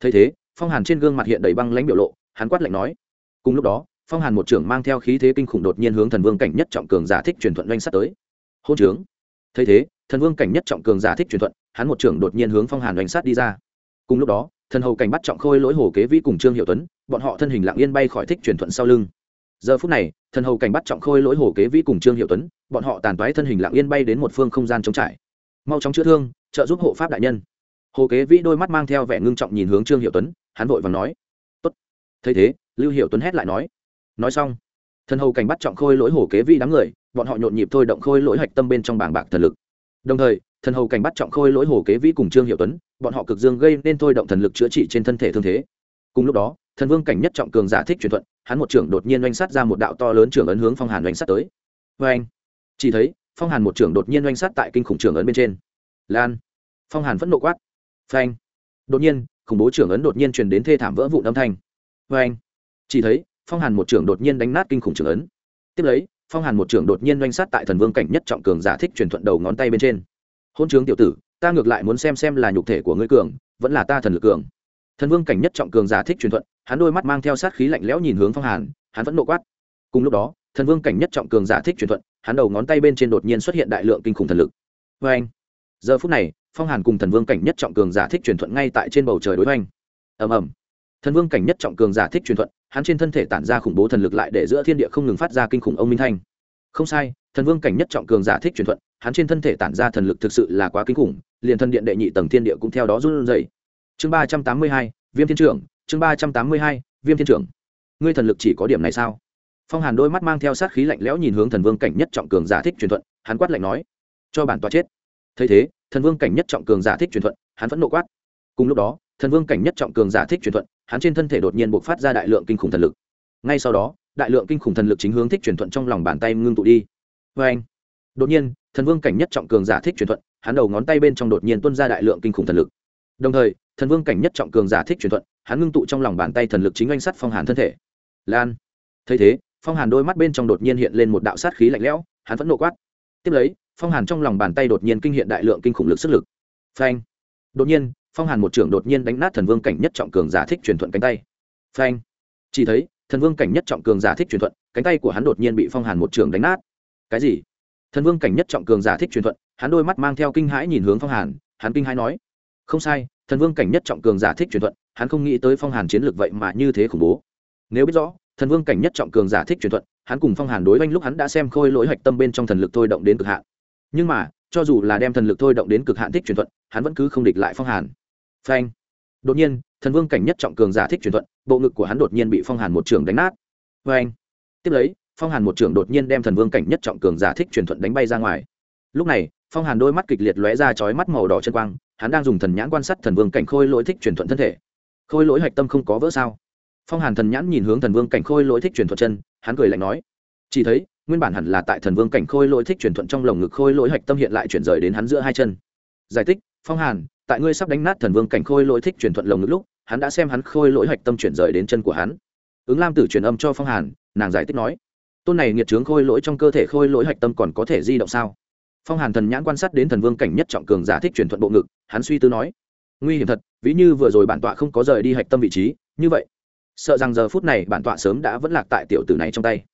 Thấy thế, phong hàn trên gương mặt hiện đầy băng lãnh biểu lộ, hắn quát lạnh nói. Cùng lúc đó phong hàn một trưởng mang theo khí thế kinh khủng đột nhiên hướng thần vương cảnh nhất trọng cường giả thích truyền thuận doanh sắt tới. Hôn trướng. Thấy thế, thần vương cảnh nhất trọng cường giả thích truyền thuận, hắn một trưởng đột nhiên hướng phong hàn doanh sát đi ra. Cùng lúc đó, thần hầu cảnh bắt trọng khôi lỗi hồ kế vĩ cùng trương hiệu tuấn, bọn họ thân hình lặng yên bay khỏi thích truyền thuận sau lưng. Giờ phút này, thần hầu cảnh bắt trọng khôi lỗi hồ kế vĩ cùng trương hiệu tuấn, bọn họ tàn toái thân hình lặng yên bay đến một phương không gian trống trải. Mau chóng chữa thương, trợ giúp hộ pháp đại nhân. Hồ kế vĩ đôi mắt mang theo vẻ ngưng trọng nhìn hướng trương hiệu tuấn, hắn vội và nói, tốt. Thấy thế, lưu hiệu tuấn hét lại nói nói xong, thần hầu cảnh bắt trọng khôi lỗi hồ kế vĩ đám người, bọn họ nhộn nhịp thôi động khôi lỗi hạch tâm bên trong bảng bạc thần lực. Đồng thời, thần hầu cảnh bắt trọng khôi lỗi hồ kế vĩ cùng trương hiệu tuấn, bọn họ cực dương gây nên thôi động thần lực chữa trị trên thân thể thương thế. Cùng lúc đó, thần vương cảnh nhất trọng cường giả thích truyền thuận, hắn một trưởng đột nhiên oanh sát ra một đạo to lớn trưởng ấn hướng phong hàn oanh sát tới. Vê anh chỉ thấy, phong hàn một trưởng đột nhiên oanh sát tại kinh khủng trưởng ấn bên trên. Lan! Phong hàn phẫn nộ quát. Phanh! Đột nhiên, khủng bố trưởng ấn đột nhiên truyền đến thê thảm vỡ vụn âm thanh. Vê anh chỉ thấy phong hàn một trưởng đột nhiên đánh nát kinh khủng trưởng ấn. Tiếp lấy, phong hàn một trưởng đột nhiên doanh sát tại thần vương cảnh nhất trọng cường giả thích truyền thuận đầu ngón tay bên trên. Hôn trướng tiểu tử, ta ngược lại muốn xem xem là nhục thể của ngươi cường, vẫn là ta thần lực cường. Thần vương cảnh nhất trọng cường giả thích truyền thuận, hắn đôi mắt mang theo sát khí lạnh lẽo nhìn hướng phong hàn, hắn vẫn nộ quát. Cùng lúc đó, thần vương cảnh nhất trọng cường giả thích truyền thuận, hắn đầu ngón tay bên trên đột nhiên xuất hiện đại lượng kinh khủng thần lực. Vê anh giờ phút này, phong hàn cùng thần vương cảnh nhất trọng cường giả thích truyền thuận ngay tại trên bầu trời đối với anh ầm ầm. Thần vương cảnh nhất trọng cường giả thích truyền thuận hắn trên thân thể tản ra khủng bố thần lực lại để giữa thiên địa không ngừng phát ra kinh khủng ông minh thanh. Không sai, thần vương cảnh nhất trọng cường giả thích truyền thuận hắn trên thân thể tản ra thần lực thực sự là quá kinh khủng, liền thân điện đệ nhị tầng thiên địa cũng theo đó run rẩy. Chương ba trăm tám mươi hai, viêm thiên trưởng, chương ba trăm tám mươi hai, viêm thiên trưởng. Ngươi thần lực chỉ có điểm này sao? Phong hàn đôi mắt mang theo sát khí lạnh lẽo nhìn hướng thần vương cảnh nhất trọng cường giả thích truyền thuận hắn quát lạnh nói, cho bản tòa chết. Thấy thế, thần vương cảnh nhất trọng cường giả thích truyền thuận hắn vẫn nộ quát. Cùng lúc đó, thần vương cảnh nhất trọng cường giả thích truyền thuận hắn trên thân thể đột nhiên bộc phát ra đại lượng kinh khủng thần lực. Ngay sau đó, đại lượng kinh khủng thần lực chính hướng thích truyền thuận trong lòng bàn tay ngưng tụ đi. Vê anh, đột nhiên, thần vương cảnh nhất trọng cường giả thích truyền thuận, hắn đầu ngón tay bên trong đột nhiên tuôn ra đại lượng kinh khủng thần lực. Đồng thời, thần vương cảnh nhất trọng cường giả thích truyền thuận, hắn ngưng tụ trong lòng bàn tay thần lực chính oanh sắt phong hàn thân thể. Lan. Thấy thế, phong hàn đôi mắt bên trong đột nhiên hiện lên một đạo sát khí lạnh lẽo, hắn vẫn nộ quát. Tiếp lấy, phong hàn trong lòng bàn tay đột nhiên kinh hiện đại lượng kinh khủng lực sức lực. Phanh. Đột nhiên phong hàn một trưởng đột nhiên đánh nát thần vương cảnh nhất trọng cường giả thích truyền thuận cánh tay. Phanh. Chỉ thấy, thần vương cảnh nhất trọng cường giả thích truyền thuận, cánh tay của hắn đột nhiên bị phong hàn một trưởng đánh nát. Cái gì? Thần vương cảnh nhất trọng cường giả thích truyền thuận, hắn đôi mắt mang theo kinh hãi nhìn hướng phong hàn, hắn kinh hãi nói, không sai, thần vương cảnh nhất trọng cường giả thích truyền thuận, hắn không nghĩ tới phong hàn chiến lược vậy mà như thế khủng bố. Nếu biết rõ, thần vương cảnh nhất trọng cường giả thích truyền thuận, hắn cùng phong hàn đối oanh lúc hắn đã xem khôi lỗi hạch tâm bên trong thần lực thôi động đến cực hạn. Nhưng mà, cho dù là đem thần lực thôi động đến cực hạn thích truyền thuận, hắn vẫn cứ không địch lại phong hàn phanh. Đột nhiên, thần vương cảnh nhất trọng cường giả thích truyền thuận, bộ ngực của hắn đột nhiên bị phong hàn một trường đánh nát. Phanh. Tiếp lấy, phong hàn một trường đột nhiên đem thần vương cảnh nhất trọng cường giả thích truyền thuận đánh bay ra ngoài. Lúc này, phong hàn đôi mắt kịch liệt lóe ra chói mắt màu đỏ chân quang, hắn đang dùng thần nhãn quan sát thần vương cảnh khôi lỗi thích truyền thuận thân thể. Khôi lỗi hạch tâm không có vỡ sao? Phong hàn thần nhãn nhìn hướng thần vương cảnh khôi lỗi thích truyền thuận chân, hắn cười lạnh nói, chỉ thấy, nguyên bản hẳn là tại thần vương cảnh khôi lỗi thích truyền thuận trong lồng ngực khôi lỗi hạch tâm hiện lại chuyển rời đến hắn giữa hai chân. Giải thích, phong hàn tại ngươi sắp đánh nát thần vương cảnh khôi lỗi thích truyền thuận lồng ngực lúc, hắn đã xem hắn khôi lỗi hạch tâm chuyển rời đến chân của hắn. Ứng lam tử truyền âm cho phong hàn, nàng giải thích nói, tôn này nghiệt trướng khôi lỗi trong cơ thể khôi lỗi hạch tâm còn có thể di động sao? Phong hàn thần nhãn quan sát đến thần vương cảnh nhất trọng cường giả thích truyền thuận bộ ngực, hắn suy tư nói, nguy hiểm thật, ví như vừa rồi bản tọa không có rời đi hạch tâm vị trí, như vậy, sợ rằng giờ phút này bản tọa sớm đã vẫn lạc tại tiểu tử này trong tay.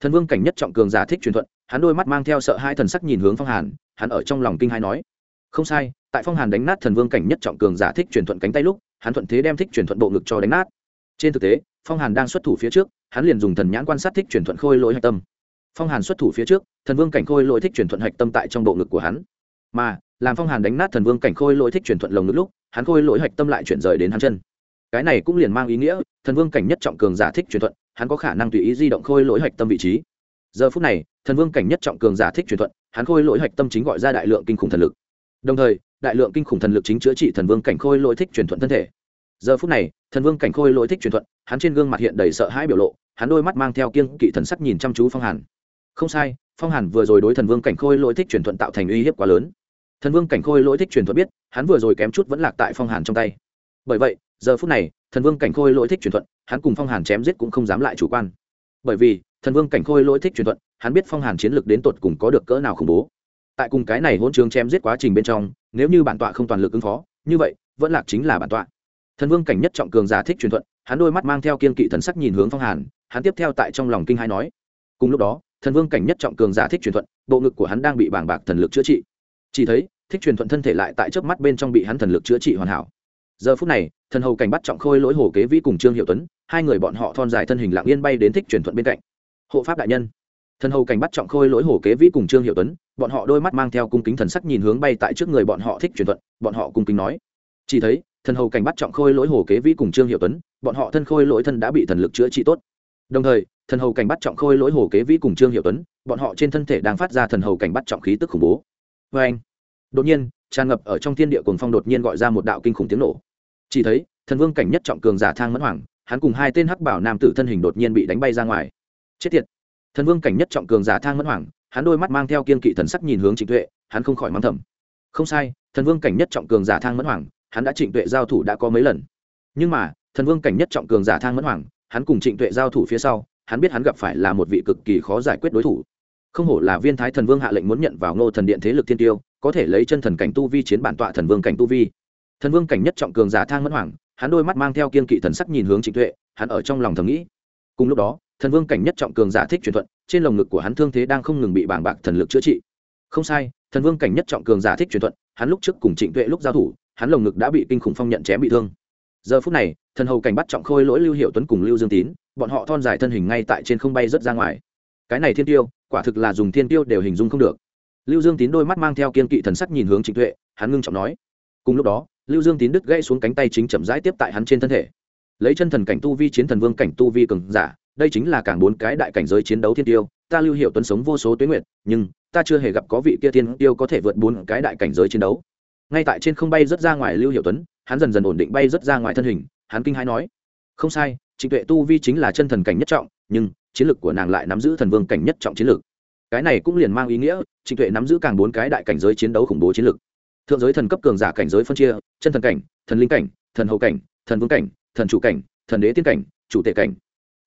Thần vương cảnh nhất trọng cường giả thích truyền thuận, hắn đôi mắt mang theo sợ hai thần sắc nhìn hướng phong hàn, hắn ở trong lòng kinh hai nói, không sai tại phong hàn đánh nát thần vương cảnh nhất trọng cường giả thích truyền thuận cánh tay lúc, hắn thuận thế đem thích truyền thuận bộ ngực cho đánh nát. Trên thực tế, phong hàn đang xuất thủ phía trước, hắn liền dùng thần nhãn quan sát thích truyền thuận khôi lỗi hạch tâm. Phong hàn xuất thủ phía trước, thần vương cảnh khôi lỗi thích truyền thuận hạch tâm tại trong bộ ngực của hắn. Mà, làm phong hàn đánh nát thần vương cảnh khôi lỗi thích truyền thuận lồng ngực lúc, hắn khôi lỗi hạch tâm lại chuyển rời đến hắn chân. Cái này cũng liền mang ý nghĩa, thần vương cảnh nhất trọng cường giả thích truyền thuận, hắn có khả năng tùy ý di động khôi lỗi hạch tâm vị trí. Giờ phút này, thần vương cảnh nhất trọng cường giả thích truyền thuận, hắn khôi lỗi hạch tâm chính gọi ra đại lượng kinh khủng thần lực. Đồng thời đại lượng kinh khủng thần lực chính chữa trị thần vương cảnh khôi lỗi thích truyền thuận thân thể. Giờ phút này, thần vương cảnh khôi lỗi thích truyền thuận, hắn trên gương mặt hiện đầy sợ hãi biểu lộ, hắn đôi mắt mang theo kiên kỵ thần sắc nhìn chăm chú phong hàn. Không sai, phong hàn vừa rồi đối thần vương cảnh khôi lỗi thích truyền thuận tạo thành uy hiếp quá lớn. Thần vương cảnh khôi lỗi thích truyền thuận biết, hắn vừa rồi kém chút vẫn lạc tại phong hàn trong tay. Bởi vậy, giờ phút này, thần vương cảnh khôi lỗi thích truyền thuận, hắn cùng phong hàn chém giết cũng không dám lại chủ quan. Bởi vì, thần vương cảnh khôi lỗi thích truyền thuận, hắn biết phong hàn chiến lược đến tột cùng có được cỡ nào khủng bố tại cùng cái này hỗn trường chém giết quá trình bên trong, nếu như bản tọa không toàn lực ứng phó, như vậy, vẫn lạc chính là bản tọa. Thần vương cảnh nhất trọng cường giả thích truyền thuận, hắn đôi mắt mang theo kiên kỵ thần sắc nhìn hướng phong hàn, hắn tiếp theo tại trong lòng kinh hai nói. Cùng lúc đó, thần vương cảnh nhất trọng cường giả thích truyền thuận, bộ ngực của hắn đang bị bảng bạc thần lực chữa trị. Chỉ thấy, thích truyền thuận thân thể lại tại trước mắt bên trong bị hắn thần lực chữa trị hoàn hảo. Giờ phút này, thần hầu cảnh bắt trọng khôi lỗi hồ kế vĩ cùng trương hiệu tuấn, hai người bọn họ thon dài thân hình lạng yên bay đến thích truyền thuận bên cạnh. Hộ pháp đại nhân. Thần hầu cảnh bắt trọng khôi lỗi hồ kế vĩ cùng trương hiệu tuấn bọn họ đôi mắt mang theo cung kính thần sắc nhìn hướng bay tại trước người bọn họ thích truyền thuận, bọn họ cung kính nói. Chỉ thấy, thần hầu cảnh bắt trọng khôi lỗi hồ kế vĩ cùng trương hiệu tuấn, bọn họ thân khôi lỗi thân đã bị thần lực chữa trị tốt. Đồng thời, thần hầu cảnh bắt trọng khôi lỗi hồ kế vĩ cùng trương hiệu tuấn, bọn họ trên thân thể đang phát ra thần hầu cảnh bắt trọng khí tức khủng bố. Vê anh, đột nhiên, tràn ngập ở trong thiên địa cồn phong đột nhiên gọi ra một đạo kinh khủng tiếng nổ. Chỉ thấy, thần vương cảnh nhất trọng cường giả thang mẫn hoàng, hắn cùng hai tên hắc bảo nam tử thân hình đột nhiên bị đánh bay ra ngoài. Chết tiệt! Thần vương cảnh nhất trọng cường giả thang mẫn hoàng hắn đôi mắt mang theo kiên kỵ thần sắc nhìn hướng trịnh tuệ, hắn không khỏi mắng thầm. Không sai, thần vương cảnh nhất trọng cường giả thang mẫn hoàng, hắn đã trịnh tuệ giao thủ đã có mấy lần. Nhưng mà, thần vương cảnh nhất trọng cường giả thang mẫn hoàng, hắn cùng trịnh tuệ giao thủ phía sau, hắn biết hắn gặp phải là một vị cực kỳ khó giải quyết đối thủ. Không hổ là viên thái thần vương hạ lệnh muốn nhận vào ngô thần điện thế lực thiên tiêu, có thể lấy chân thần cảnh tu vi chiến bản tọa thần vương cảnh tu vi. Thần vương cảnh nhất trọng cường giả thang mẫn hoàng, hắn đôi mắt mang theo kiên kỵ thần sắc nhìn hướng trịnh tuệ, hắn ở trong lòng thầm nghĩ. Cùng lúc đó thần vương cảnh nhất trọng cường giả thích truyền thuận, trên lồng ngực của hắn thương thế đang không ngừng bị bảng bạc thần lực chữa trị. Không sai, thần vương cảnh nhất trọng cường giả thích truyền thuận, hắn lúc trước cùng trịnh tuệ lúc giao thủ, hắn lồng ngực đã bị kinh khủng phong nhận chém bị thương. Giờ phút này, thần hầu cảnh bắt trọng khôi lỗi lưu hiệu tuấn cùng lưu dương tín, bọn họ thon dài thân hình ngay tại trên không bay rất ra ngoài. Cái này thiên tiêu, quả thực là dùng thiên tiêu đều hình dung không được. Lưu dương tín đôi mắt mang theo kiên kỵ thần sắc nhìn hướng trịnh tuệ, hắn ngưng trọng nói. Cùng lúc đó, lưu dương tín đứt gãy xuống cánh tay chính chậm rãi tiếp tại hắn trên thân thể. Lấy chân thần cảnh tu vi chiến thần vương cảnh tu vi cường giả đây chính là càng bốn cái đại cảnh giới chiến đấu thiên tiêu, ta lưu hiệu tuấn sống vô số tuyến nguyện nhưng ta chưa hề gặp có vị kia thiên tiêu có thể vượt bốn cái đại cảnh giới chiến đấu. Ngay tại trên không bay rất ra ngoài lưu hiệu tuấn, hắn dần dần ổn định bay rất ra ngoài thân hình, hắn kinh hãi nói, không sai, trịnh tuệ tu vi chính là chân thần cảnh nhất trọng, nhưng chiến lược của nàng lại nắm giữ thần vương cảnh nhất trọng chiến lược cái này cũng liền mang ý nghĩa, trịnh tuệ nắm giữ càng bốn cái đại cảnh giới chiến đấu khủng bố chiến lược thượng giới thần cấp cường giả cảnh giới phân chia, chân thần cảnh, thần linh cảnh, thần hậu cảnh, thần vương cảnh, thần chủ cảnh, thần đế tiên cảnh, chủ tệ cảnh.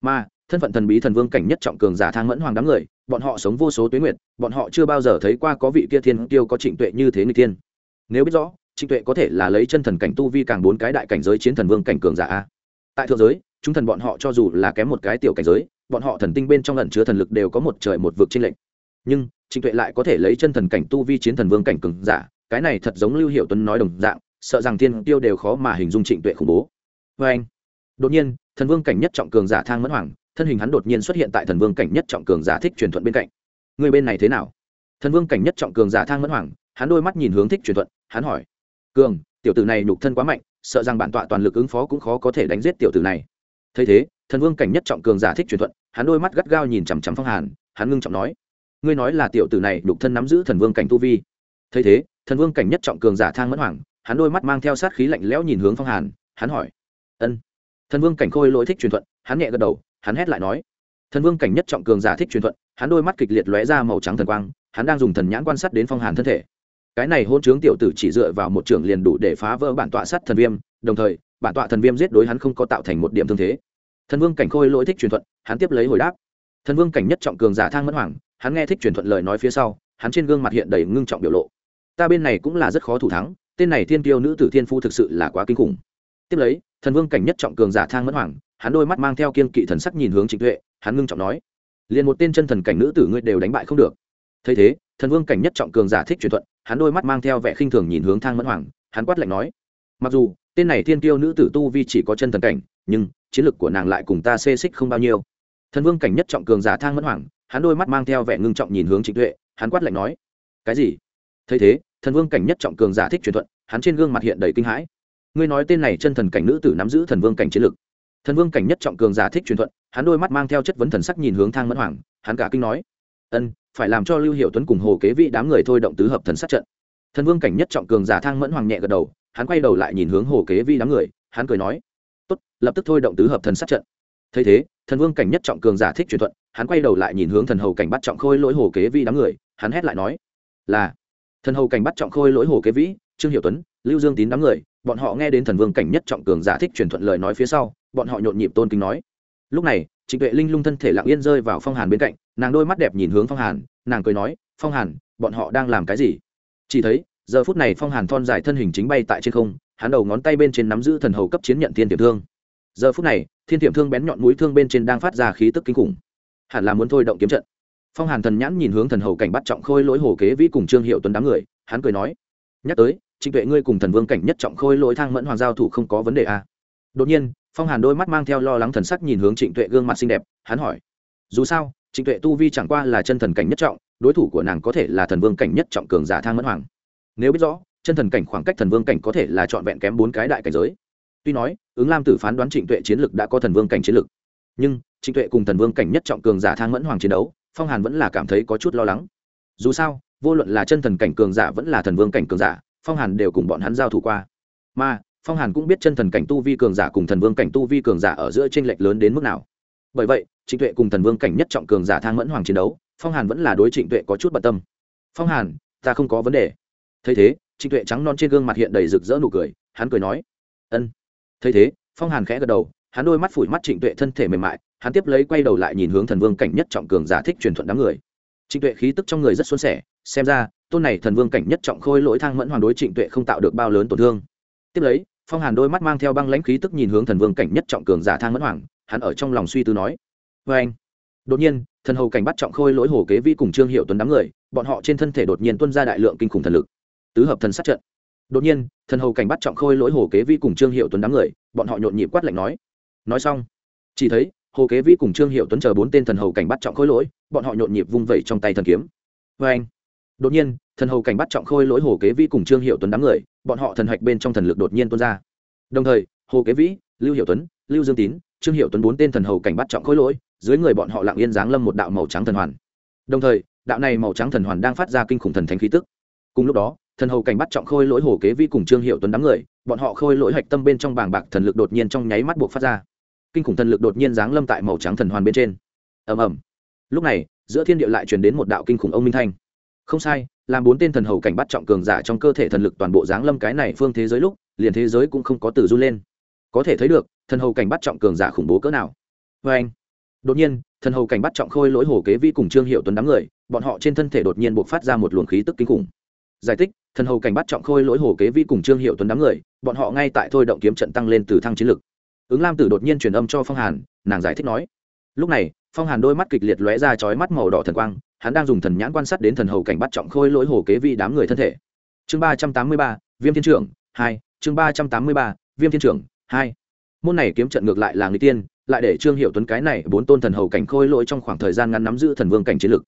Mà thân phận thần bí thần vương cảnh nhất trọng cường giả thang mẫn hoàng đám người, bọn họ sống vô số tuyến nguyệt, bọn họ chưa bao giờ thấy qua có vị kia thiên tiêu có trịnh tuệ như thế người tiên nếu biết rõ, trịnh tuệ có thể là lấy chân thần cảnh tu vi càng bốn cái đại cảnh giới chiến thần vương cảnh cường giả a. Tại thượng giới, chúng thần bọn họ cho dù là kém một cái tiểu cảnh giới, bọn họ thần tinh bên trong lần chứa thần lực đều có một trời một vực trên lệnh nhưng, trịnh tuệ lại có thể lấy chân thần cảnh tu vi chiến thần vương cảnh cường giả, cái này thật giống lưu hiệu tuấn nói đồng dạng, sợ rằng thiên tiêu đều khó mà hình dung trịnh tuệ khủng bố. Vê anh đột nhiên, thần vương cảnh nhất trọng cường giả thang mẫn hoàng thân hình hắn đột nhiên xuất hiện tại thần vương cảnh nhất trọng cường giả thích truyền thuận bên cạnh. Người bên này thế nào? Thần vương cảnh nhất trọng cường giả thang mẫn hoàng, hắn đôi mắt nhìn hướng thích truyền thuận, hắn hỏi. Cường, tiểu tử này nhục thân quá mạnh, sợ rằng bản tọa toàn lực ứng phó cũng khó có thể đánh giết tiểu tử này. Thấy thế, thần vương cảnh nhất trọng cường giả thích truyền thuận, hắn đôi mắt gắt gao nhìn chằm chằm phong hàn, hắn ngưng trọng nói. Ngươi nói là tiểu tử này nhục thân nắm giữ thần vương cảnh tu vi. Thấy thế, thần vương cảnh nhất trọng cường giả thang mẫn hoàng, hắn đôi mắt mang theo sát khí lạnh lẽo nhìn hướng phong hàn, hắn hỏi. Ân. Thần vương cảnh khôi lỗi thích truyền thuận, hắn nhẹ gật đầu hắn hét lại nói, thần vương cảnh nhất trọng cường giả thích truyền thuận, hắn đôi mắt kịch liệt lóe ra màu trắng thần quang, hắn đang dùng thần nhãn quan sát đến phong hàn thân thể. Cái này hôn chướng tiểu tử chỉ dựa vào một trường liền đủ để phá vỡ bản tọa sát thần viêm, đồng thời, bản tọa thần viêm giết đối hắn không có tạo thành một điểm thương thế. Thần vương cảnh khôi lỗi thích truyền thuận, hắn tiếp lấy hồi đáp. Thần vương cảnh nhất trọng cường giả thang mất hoàng, hắn nghe thích truyền thuận lời nói phía sau, hắn trên gương mặt hiện đầy ngưng trọng biểu lộ. Ta bên này cũng là rất khó thủ thắng, tên này thiên tiêu nữ tử thiên phu thực sự là quá kinh khủng. Tiếp lấy, thần vương cảnh nhất trọng cường giả thang mất hoàng hắn đôi mắt mang theo kiên kỵ thần sắc nhìn hướng trịnh tuệ, hắn ngưng trọng nói, liền một tên chân thần cảnh nữ tử ngươi đều đánh bại không được. Thấy thế, thần vương cảnh nhất trọng cường giả thích truyền thuận, hắn đôi mắt mang theo vẻ khinh thường nhìn hướng thang mẫn hoàng, hắn quát lạnh nói, mặc dù, tên này thiên tiêu nữ tử tu vi chỉ có chân thần cảnh, nhưng chiến lực của nàng lại cùng ta xê xích không bao nhiêu. Thần vương cảnh nhất trọng cường giả thang mẫn hoàng, hắn đôi mắt mang theo vẻ ngưng trọng nhìn hướng trịnh tuệ, hắn quát lạnh nói, cái gì? Thấy thế, thần vương cảnh nhất trọng cường giả thích truyền thuận, hắn trên gương mặt hiện đầy kinh hãi, ngươi nói tên này chân thần cảnh nữ tử nắm giữ thần vương cảnh chiến lực thần vương cảnh nhất trọng cường giả thích truyền thuận, hắn đôi mắt mang theo chất vấn thần sắc nhìn hướng thang mẫn hoàng, hắn cả kinh nói, ân, phải làm cho lưu hiệu tuấn cùng hồ kế vị đám người thôi động tứ hợp thần sát trận. Thần vương cảnh nhất trọng cường giả thang mẫn hoàng nhẹ gật đầu, hắn quay đầu lại nhìn hướng hồ kế vi đám người, hắn cười nói, tốt, lập tức thôi động tứ hợp thần sát trận. Thấy thế, thần vương cảnh nhất trọng cường giả thích truyền thuận, hắn quay đầu lại nhìn hướng thần hầu cảnh bắt trọng khôi lỗi hồ kế vi đám người, hắn hét lại nói, là, thần hầu cảnh bắt trọng khôi lỗi hồ kế vĩ, trương hiệu tuấn, lưu dương tín đám người, bọn họ nghe đến thần vương cảnh nhất trọng cường giả thích truyền thuận lời nói phía sau bọn họ nhộn nhịp tôn kính nói. Lúc này, trịnh tuệ linh lung thân thể lặng yên rơi vào phong hàn bên cạnh, nàng đôi mắt đẹp nhìn hướng phong hàn, nàng cười nói, phong hàn, bọn họ đang làm cái gì? Chỉ thấy, giờ phút này phong hàn thon dài thân hình chính bay tại trên không, hắn đầu ngón tay bên trên nắm giữ thần hầu cấp chiến nhận thiên tiệm thương. Giờ phút này, thiên tiệm thương bén nhọn mũi thương bên trên đang phát ra khí tức kinh khủng. Hẳn là muốn thôi động kiếm trận. Phong hàn thần nhãn nhìn hướng thần hầu cảnh bắt trọng khôi lỗi hồ kế vĩ cùng trương hiệu tuấn đám người, hắn cười nói, nhắc tới, trịnh tuệ ngươi cùng thần vương cảnh nhất trọng khôi lỗi thang mẫn hoàng giao thủ không có vấn đề à. đột nhiên phong hàn đôi mắt mang theo lo lắng thần sắc nhìn hướng trịnh tuệ gương mặt xinh đẹp hắn hỏi dù sao trịnh tuệ tu vi chẳng qua là chân thần cảnh nhất trọng đối thủ của nàng có thể là thần vương cảnh nhất trọng cường giả thang mẫn hoàng nếu biết rõ chân thần cảnh khoảng cách thần vương cảnh có thể là trọn vẹn kém bốn cái đại cảnh giới tuy nói ứng lam tử phán đoán trịnh tuệ chiến lực đã có thần vương cảnh chiến lực nhưng trịnh tuệ cùng thần vương cảnh nhất trọng cường giả thang mẫn hoàng chiến đấu phong hàn vẫn là cảm thấy có chút lo lắng dù sao vô luận là chân thần cảnh cường giả vẫn là thần vương cảnh cường giả phong hàn đều cùng bọn hắn giao thủ qua mà phong hàn cũng biết chân thần cảnh tu vi cường giả cùng thần vương cảnh tu vi cường giả ở giữa t r ê n lệch lớn đến mức nào. Bởi vậy, trịnh tuệ cùng thần vương cảnh nhất trọng cường giả thang mẫn hoàng chiến đấu, phong hàn vẫn là đối trịnh tuệ có chút bận tâm. Phong hàn, ta không có vấn đề. Thấy thế, trịnh tuệ trắng non trên gương mặt hiện đầy rực rỡ nụ cười, hắn cười nói, ân. Thấy thế, phong hàn khẽ gật đầu, hắn đôi mắt phủi mắt trịnh tuệ thân thể mềm mại, hắn tiếp lấy quay đầu lại nhìn hướng thần vương cảnh nhất trọng cường giả thích truyền thuận đám người. Trịnh tuệ khí tức trong người rất xuân sẻ, xem ra, tôn này thần vương cảnh nhất trọng khôi lỗi thang mẫn hoàng đối trịnh tuệ không tạo được bao lớn tổn thương. Tiếp lấy phong hàn đôi mắt mang theo băng lãnh khí tức nhìn hướng thần vương cảnh nhất trọng cường giả thang mẫn hoàng hắn ở trong lòng suy tư nói vê anh đột nhiên thần hầu cảnh bắt trọng khôi lỗi hồ kế vi cùng trương hiệu tuấn đám người bọn họ trên thân thể đột nhiên tuân ra đại lượng kinh khủng thần lực tứ hợp thần sát trận đột nhiên thần hầu cảnh bắt trọng khôi lỗi hồ kế vi cùng trương hiệu tuấn đám người bọn họ nhộn nhịp quát lạnh nói nói xong chỉ thấy hồ kế vi cùng trương hiệu tuấn chờ bốn tên thần hầu cảnh bắt trọng khôi lỗi bọn họ nhộn nhịp vung vẩy trong tay thần kiếm vê anh đột nhiên thần hầu cảnh bắt trọng khôi lỗi hồ kế vĩ cùng trương hiệu tuấn đám người, bọn họ thần hạch bên trong thần lực đột nhiên tuôn ra. Đồng thời, hồ kế vĩ, lưu hiệu tuấn, lưu dương tín, trương hiệu tuấn bốn tên thần hầu cảnh bắt trọng khôi lỗi, dưới người bọn họ lặng yên giáng lâm một đạo màu trắng thần hoàn. Đồng thời, đạo này màu trắng thần hoàn đang phát ra kinh khủng thần thánh khí tức. Cùng lúc đó, thần hầu cảnh bắt trọng khôi lỗi hồ kế vĩ cùng trương hiệu tuấn đám người, bọn họ khôi lỗi hạch tâm bên trong bàng bạc thần lực đột nhiên trong nháy mắt buộc phát ra. Kinh khủng thần lực đột nhiên giáng lâm tại màu trắng thần hoàn bên trên. Ầm ầm. Lúc này, giữa thiên địa lại truyền đến một đạo kinh khủng ông minh thanh. Không sai làm bốn tên thần hầu cảnh bắt trọng cường giả trong cơ thể thần lực toàn bộ giáng lâm cái này phương thế giới lúc, liền thế giới cũng không có từ run lên. Có thể thấy được, thần hầu cảnh bắt trọng cường giả khủng bố cỡ nào. Vê anh, đột nhiên, thần hầu cảnh bắt trọng khôi lỗi hồ kế vi cùng trương hiệu tuấn đám người, bọn họ trên thân thể đột nhiên buộc phát ra một luồng khí tức kinh khủng. Giải thích, thần hầu cảnh bắt trọng khôi lỗi hồ kế vi cùng trương hiệu tuấn đám người, bọn họ ngay tại thôi động kiếm trận tăng lên từ thăng chiến lực. Ứng lam tử đột nhiên truyền âm cho phong hàn, nàng giải thích nói. Lúc này, phong hàn đôi mắt kịch liệt lóe ra chói mắt màu đỏ thần quang hắn đang dùng thần nhãn quan sát đến thần hầu cảnh bắt trọng khôi lỗi hồ kế vi đám người thân thể. Chương ba trăm tám mươi ba, viêm thiên trưởng hai, chương ba trăm tám mươi ba, viêm thiên trưởng hai. Môn này kiếm trận ngược lại là người tiên, lại để trương hiệu tuấn cái này bốn tôn thần hầu cảnh khôi lỗi trong khoảng thời gian ngắn nắm giữ thần vương cảnh chiến lực.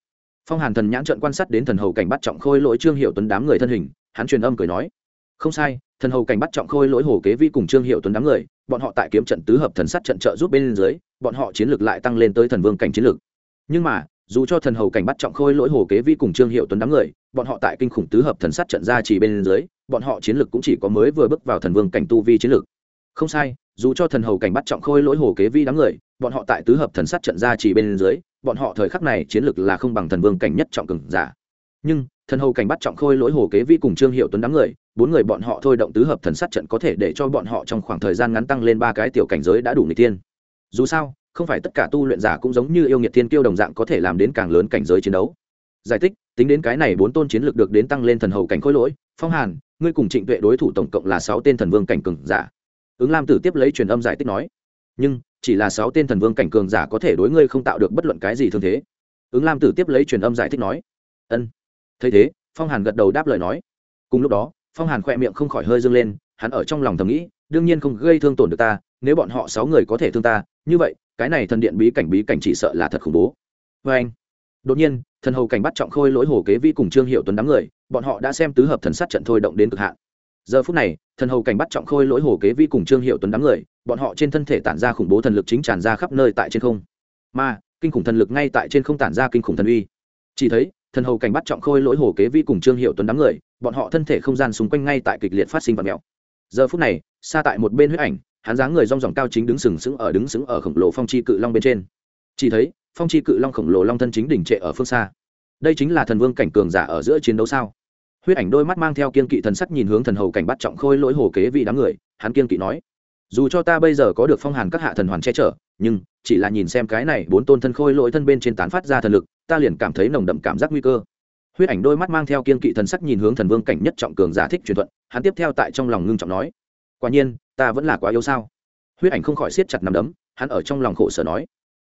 Phong hàn thần nhãn trận quan sát đến thần hầu cảnh bắt trọng khôi lỗi trương hiệu tuấn đám người thân hình, hắn truyền âm cười nói, không sai, thần hầu cảnh bắt trọng khôi lỗi hồ kế vi cùng trương hiệu tuấn đám người, bọn họ tại kiếm trận tứ hợp thần sát trận trợ giúp bên dưới, bọn họ chiến lược lại tăng lên tới thần vương cảnh chiến lược nhưng mà dù cho thần hầu cảnh bắt trọng khôi lỗi hồ kế vi cùng trương hiệu tuấn đám người, bọn họ tại kinh khủng tứ hợp thần sát trận ra chỉ bên dưới, bọn họ chiến lược cũng chỉ có mới vừa bước vào thần vương cảnh tu vi chiến lược. Không sai, dù cho thần hầu cảnh bắt trọng khôi lỗi hồ kế vi đám người, bọn họ tại tứ hợp thần sát trận ra chỉ bên dưới, bọn họ thời khắc này chiến lược là không bằng thần vương cảnh nhất trọng cường giả. Nhưng, thần hầu cảnh bắt trọng khôi lỗi hồ kế vi cùng trương hiệu tuấn đám người, bốn người bọn họ thôi động tứ hợp thần sát trận có thể để cho bọn họ trong khoảng thời gian ngắn tăng lên ba cái tiểu cảnh giới đã đủ người tiên dù sao không phải tất cả tu luyện giả cũng giống như yêu nghiệt thiên kiêu đồng dạng có thể làm đến càng lớn cảnh giới chiến đấu. Giải thích, tính đến cái này bốn tôn chiến lược được đến tăng lên thần hầu cảnh khối lỗi, phong hàn, ngươi cùng trịnh tuệ đối thủ tổng cộng là sáu tên thần vương cảnh cường giả. Ứng lam tử tiếp lấy truyền âm giải thích nói, nhưng, chỉ là sáu tên thần vương cảnh cường giả có thể đối ngươi không tạo được bất luận cái gì thương thế. Ứng lam tử tiếp lấy truyền âm giải thích nói, ân. Thấy thế, phong hàn gật đầu đáp lời nói. Cùng lúc đó, phong hàn khỏe miệng không khỏi hơi dâng lên, hắn ở trong lòng thầm nghĩ, đương nhiên không gây thương tổn được ta nếu bọn họ sáu người có thể thương ta, như vậy, cái này thần điện bí cảnh bí cảnh chỉ sợ là thật khủng bố. Vê anh, đột nhiên, thần hầu cảnh bắt trọng khôi lỗi hồ kế vi cùng trương hiệu tuấn đám người, bọn họ đã xem tứ hợp thần sát trận thôi động đến cực hạn. Giờ phút này, thần hầu cảnh bắt trọng khôi lỗi hồ kế vi cùng trương hiệu tuấn đám người, bọn họ trên thân thể tản ra khủng bố thần lực chính tràn ra khắp nơi tại trên không. Mà, kinh khủng thần lực ngay tại trên không tản ra kinh khủng thần uy. Chỉ thấy, thần hầu cảnh bắt trọng khôi lỗi hồ kế vi cùng trương hiệu tuấn đám người, bọn họ thân thể không gian xung quanh ngay tại kịch liệt phát sinh vật mèo. Giờ phút này, xa tại một bên huyết ảnh hắn dáng người rong ròng cao chính đứng sừng sững ở đứng sững ở khổng lồ phong chi cự long bên trên. Chỉ thấy, phong chi cự long khổng lồ long thân chính đỉnh trệ ở phương xa. Đây chính là thần vương cảnh cường giả ở giữa chiến đấu sao? Huyết ảnh đôi mắt mang theo kiên kỵ thần sắc nhìn hướng thần hầu cảnh bắt trọng khôi lỗi hồ kế vị đám người, hắn kiên kỵ nói, dù cho ta bây giờ có được phong hàn các hạ thần hoàn che chở, nhưng chỉ là nhìn xem cái này bốn tôn thân khôi lỗi thân bên trên tán phát ra thần lực, ta liền cảm thấy nồng đậm cảm giác nguy cơ. Huyết ảnh đôi mắt mang theo kiên kỵ thần sắc nhìn hướng thần vương cảnh nhất trọng cường giả thích truyền thuận, hắn tiếp theo tại trong lòng ngưng trọng nói, quả nhiên ta vẫn là quá yếu sao? Huyết ảnh không khỏi siết chặt nằm đấm, hắn ở trong lòng khổ sở nói.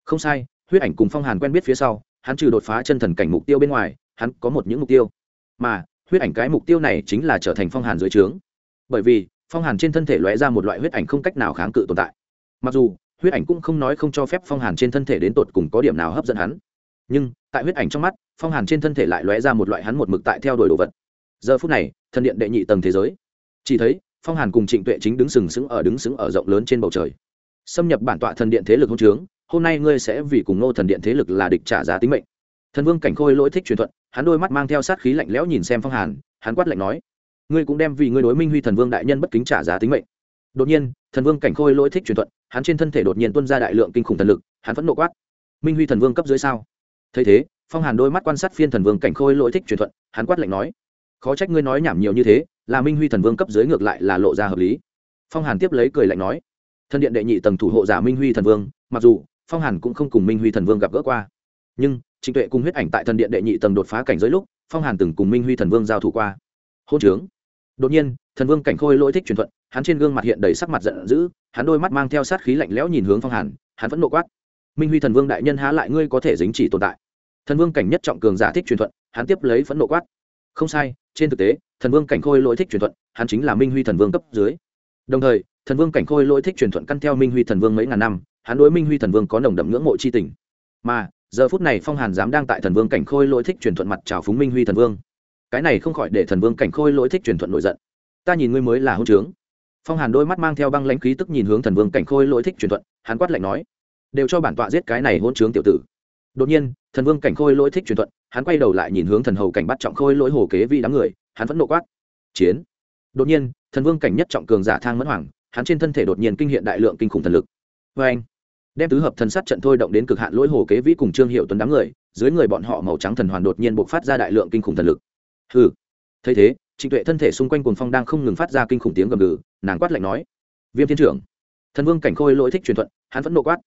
Không sai, huyết ảnh cùng phong hàn quen biết phía sau, hắn trừ đột phá chân thần cảnh mục tiêu bên ngoài, hắn có một những mục tiêu. Mà, huyết ảnh cái mục tiêu này chính là trở thành phong hàn dưới trướng. Bởi vì, phong hàn trên thân thể lóe ra một loại huyết ảnh không cách nào kháng cự tồn tại. Mặc dù, huyết ảnh cũng không nói không cho phép phong hàn trên thân thể đến tột cùng có điểm nào hấp dẫn hắn. Nhưng, tại huyết ảnh trong mắt, phong hàn trên thân thể lại lóe ra một loại hắn một mực tại theo đuổi đồ vật. Giờ phút này thân điện đệ nhị tầng thế giới. Chỉ thấy phong hàn cùng trịnh tuệ chính đứng sừng sững ở đứng sững ở rộng lớn trên bầu trời. Xâm nhập bản tọa thần điện thế lực hôn trướng, hôm nay ngươi sẽ vì cùng nô thần điện thế lực là địch trả giá tính mệnh. Thần vương cảnh khôi lỗi thích truyền thuận, hắn đôi mắt mang theo sát khí lạnh lẽo nhìn xem phong hàn, hắn quát lạnh nói, ngươi cũng đem vì ngươi đối minh huy thần vương đại nhân bất kính trả giá tính mệnh. Đột nhiên, thần vương cảnh khôi lỗi thích truyền thuận, hắn trên thân thể đột nhiên tuân ra đại lượng kinh khủng thần lực, hắn vẫn nộ quát, minh huy thần vương cấp dưới sao? Thấy thế, phong hàn đôi mắt quan sát phiên thần vương cảnh khôi lỗi thích truyền thuận, hắn quát lạnh nói, khó trách ngươi nói nhảm nhiều như thế là minh huy thần vương cấp dưới ngược lại là lộ ra hợp lý. Phong hàn tiếp lấy cười lạnh nói, thân điện đệ nhị tầng thủ hộ giả minh huy thần vương, mặc dù phong hàn cũng không cùng minh huy thần vương gặp gỡ qua, nhưng trịnh tuệ cùng huyết ảnh tại thần điện đệ nhị tầng đột phá cảnh giới lúc, phong hàn từng cùng minh huy thần vương giao thủ qua. Hôn trướng. Đột nhiên, thần vương cảnh khôi lỗi thích truyền thuận, hắn trên gương mặt hiện đầy sắc mặt giận dữ, hắn đôi mắt mang theo sát khí lạnh lẽo nhìn hướng phong hàn, hắn vẫn nộ quát, minh huy thần vương đại nhân há lại ngươi có thể dính chỉ tồn tại. Thần vương cảnh nhất trọng cường giả thích truyền thuận, hắn tiếp lấy phẫn nộ quát không sai, trên thực tế, thần vương cảnh khôi lỗi thích truyền thuận, hắn chính là minh huy thần vương cấp dưới. Đồng thời, thần vương cảnh khôi lỗi thích truyền thuận căn theo minh huy thần vương mấy ngàn năm, hắn đối minh huy thần vương có nồng đậm ngưỡng mộ c h i tình. Mà, giờ phút này phong hàn dám đang tại thần vương cảnh khôi lỗi thích truyền thuận mặt trào phúng minh huy thần vương. Cái này không khỏi để thần vương cảnh khôi lỗi thích truyền thuận nổi giận. Ta nhìn ngươi mới là hôn trướng. Phong hàn đôi mắt mang theo băng lãnh khí tức nhìn hướng thần vương cảnh khôi lỗi thích truyền thuận, hắn quát lạnh nói, đều cho bản tọa giết cái này hôn trướng tiểu tử. Đột nhiên thần vương cảnh khôi lỗi thích truyền thuận, hắn quay đầu lại nhìn hướng thần hầu cảnh bắt trọng khôi lỗi hồ kế vi đám người, hắn vẫn nộ quát. Chiến. Đột nhiên, thần vương cảnh nhất trọng cường giả thang mẫn hoàng, hắn trên thân thể đột nhiên kinh hiện đại lượng kinh khủng thần lực. Vê anh đem tứ hợp thần sát trận thôi động đến cực hạn lỗi hồ kế vĩ cùng trương hiệu tuấn đám người, dưới người bọn họ màu trắng thần hoàn đột nhiên bộc phát ra đại lượng kinh khủng thần lực. Hừ. Thấy thế, trịnh tuệ thân thể xung quanh cuồng phong đang không ngừng phát ra kinh khủng tiếng gầm gừ, nàng quát lạnh nói. Viêm thiên trưởng. Thần vương cảnh khôi lỗi thích truyền thuận, hắn vẫn nộ quát.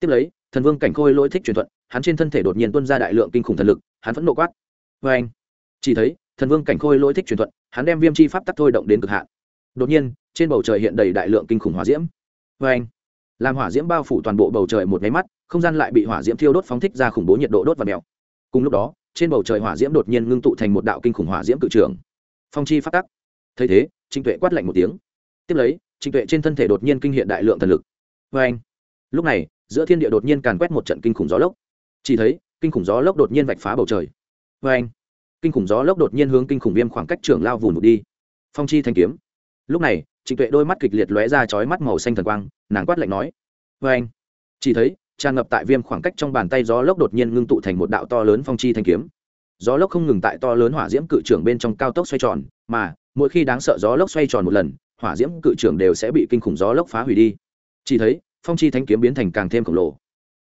Tiếp lấy thần vương cảnh khôi lỗi thích truyền thuận, hắn trên thân thể đột nhiên tuôn ra đại lượng kinh khủng thần lực, hắn vẫn nộ quát. Vê anh, chỉ thấy, thần vương cảnh khôi lỗi thích truyền thuận, hắn đem viêm chi pháp tắc thôi động đến cực hạn. Đột nhiên, trên bầu trời hiện đầy đại lượng kinh khủng hỏa diễm. Vê anh, làm hỏa diễm bao phủ toàn bộ bầu trời một máy mắt, không gian lại bị hỏa diễm thiêu đốt phóng thích ra khủng bố nhiệt độ đốt và mèo. Cùng lúc đó, trên bầu trời hỏa diễm đột nhiên ngưng tụ thành một đạo kinh khủng hỏa diễm cự trường. Phong chi phát tắc. Thấy thế trinh tuệ quát lạnh một tiếng. Tiếp lấy trinh tuệ trên thân thể đột nhiên kinh hiện đại lượng thần lực. Vê anh, lúc này giữa thiên địa đột nhiên càn quét một trận kinh khủng gió lốc. Chỉ thấy, kinh khủng gió lốc đột nhiên vạch phá bầu trời. Vê anh, kinh khủng gió lốc đột nhiên hướng kinh khủng viêm khoảng cách trường lao vùn một đi. Phong chi thanh kiếm. Lúc này, trịnh tuệ đôi mắt kịch liệt lóe ra chói mắt màu xanh thần quang, nàng quát lạnh nói vê anh. Chỉ thấy, tràn ngập tại viêm khoảng cách trong bàn tay gió lốc đột nhiên ngưng tụ thành một đạo to lớn phong chi thanh kiếm. Gió lốc không ngừng tại to lớn hỏa diễm cự trưởng bên trong cao tốc xoay tròn, mà, mỗi khi đáng sợ gió lốc xoay tròn một lần, hỏa diễm cự trưởng đều sẽ bị kinh khủng gió lốc phá hủy đi. Chỉ thấy phong chi thánh kiếm biến thành càng thêm khổng lồ.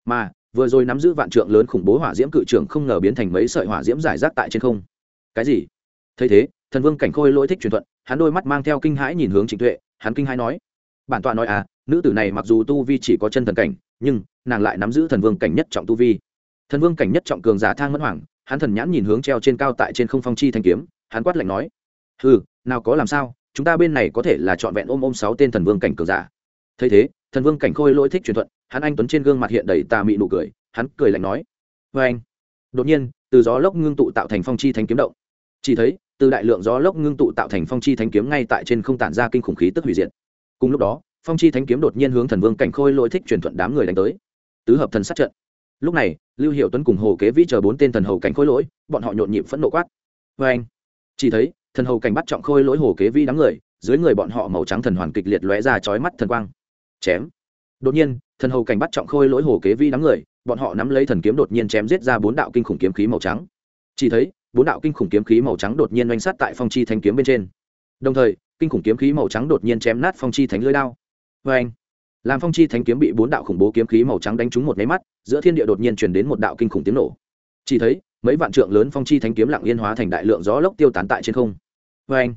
Mà, vừa rồi nắm giữ vạn trượng lớn khủng bố hỏa diễm cự trưởng không ngờ biến thành mấy sợi hỏa diễm giải rác tại trên không. Cái gì? Thấy thế, thần vương cảnh khôi lỗi thích truyền thuận, hắn đôi mắt mang theo kinh hãi nhìn hướng trịnh tuệ, hắn kinh hãi nói, bản tọa nói à nữ tử này mặc dù tu vi chỉ có chân thần cảnh, nhưng nàng lại nắm giữ thần vương cảnh nhất trọng tu vi. Thần vương cảnh nhất trọng cường giả thang mất hoàng, hắn thần nhãn nhìn hướng treo trên cao tại trên không phong chi thanh kiếm, hắn quát lạnh nói ừ nào có làm sao, chúng ta bên này có thể là trọn vẹn ôm ôm sáu tên thần vương cảnh cường giả. Thấy thế thần vương cảnh khôi lỗi thích truyền thuận, hắn anh tuấn trên gương mặt hiện đầy tà mị nụ cười, hắn cười lạnh nói vê anh đột nhiên, từ gió lốc ngưng tụ tạo thành phong chi thanh kiếm động. Chỉ thấy, từ đại lượng gió lốc ngưng tụ tạo thành phong chi thanh kiếm ngay tại trên không tản ra kinh khủng khí tức hủy diệt. Cùng lúc đó, phong chi thánh kiếm đột nhiên hướng thần vương cảnh khôi lỗi thích truyền thuận đám người đánh tới. Tứ hợp thần sát trận. Lúc này, lưu hiệu tuấn cùng hồ kế vĩ chờ bốn tên thần hầu cảnh khôi lỗi, bọn họ nhộn nhịp phẫn nộ quát. Vê anh chỉ thấy, thần hầu cảnh bắt trọng khôi lỗi hồ kế vĩ đám người, dưới người bọn họ màu trắng thần hoàn kịch liệt lóe ra chói mắt thần quang chém. Đột nhiên, thần hầu cảnh bắt trọng khôi lỗi hồ kế vi đám người, bọn họ nắm lấy thần kiếm đột nhiên chém giết ra bốn đạo kinh khủng kiếm khí màu trắng. Chỉ thấy, bốn đạo kinh khủng kiếm khí màu trắng đột nhiên oanh sát tại phong chi thanh kiếm bên trên. Đồng thời, kinh khủng kiếm khí màu trắng đột nhiên chém nát phong chi thánh lưới đao. Vê anh làm phong chi thánh kiếm bị bốn đạo khủng bố kiếm khí màu trắng đánh trúng một máy mắt, giữa thiên địa đột nhiên truyền đến một đạo kinh khủng tiếng nổ. Chỉ thấy, mấy vạn trượng lớn phong chi thánh kiếm lặng yên hóa thành đại lượng gió lốc tiêu tán tại trên không. Vê anh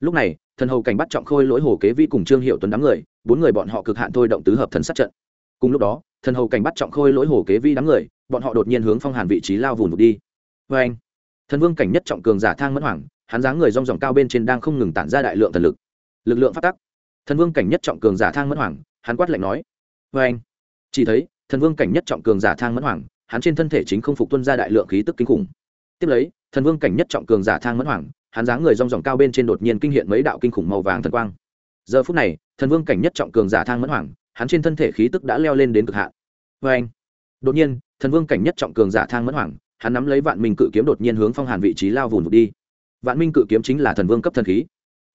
lúc này thần hầu cảnh bắt trọng khôi lỗi hồ kế vi cùng trương hiệu tuấn đám người, bốn người bọn họ cực hạn thôi động tứ hợp thần sát trận. Cùng lúc đó, thần hầu cảnh bắt trọng khôi lỗi hồ kế vi đám người, bọn họ đột nhiên hướng phong hàn vị trí lao vùn vụt đi. Vê anh thần vương cảnh nhất trọng cường giả thang mất hoảng hắn dáng người rong ròng cao bên trên đang không ngừng tản ra đại lượng thần lực. Lực lượng phát tắc. Thần vương cảnh nhất trọng cường giả thang mất hoàng, hắn quát lạnh nói. Vê anh chỉ thấy, thần vương cảnh nhất trọng cường giả thang mất hoàng, hắn trên thân thể chính không phục tuân ra đại lượng khí tức kinh khủng. Tiếp lấy thần vương cảnh nhất trọng cường giả thang mất hoàng, hắn dáng người rong ròng cao bên trên đột nhiên kinh hiện mấy đạo kinh khủng màu vàng thần quang. Giờ phút này, thần vương cảnh nhất trọng cường giả thang mất hoàng, hắn trên thân thể khí tức đã leo lên đến cực hạn. Vê anh, đột nhiên, thần vương cảnh nhất trọng cường giả thang mất hoàng, hắn nắm lấy vạn minh cự kiếm đột nhiên hướng phong hàn vị trí lao vùn vụt đi. Vạn minh cự kiếm chính là thần vương cấp thần khí.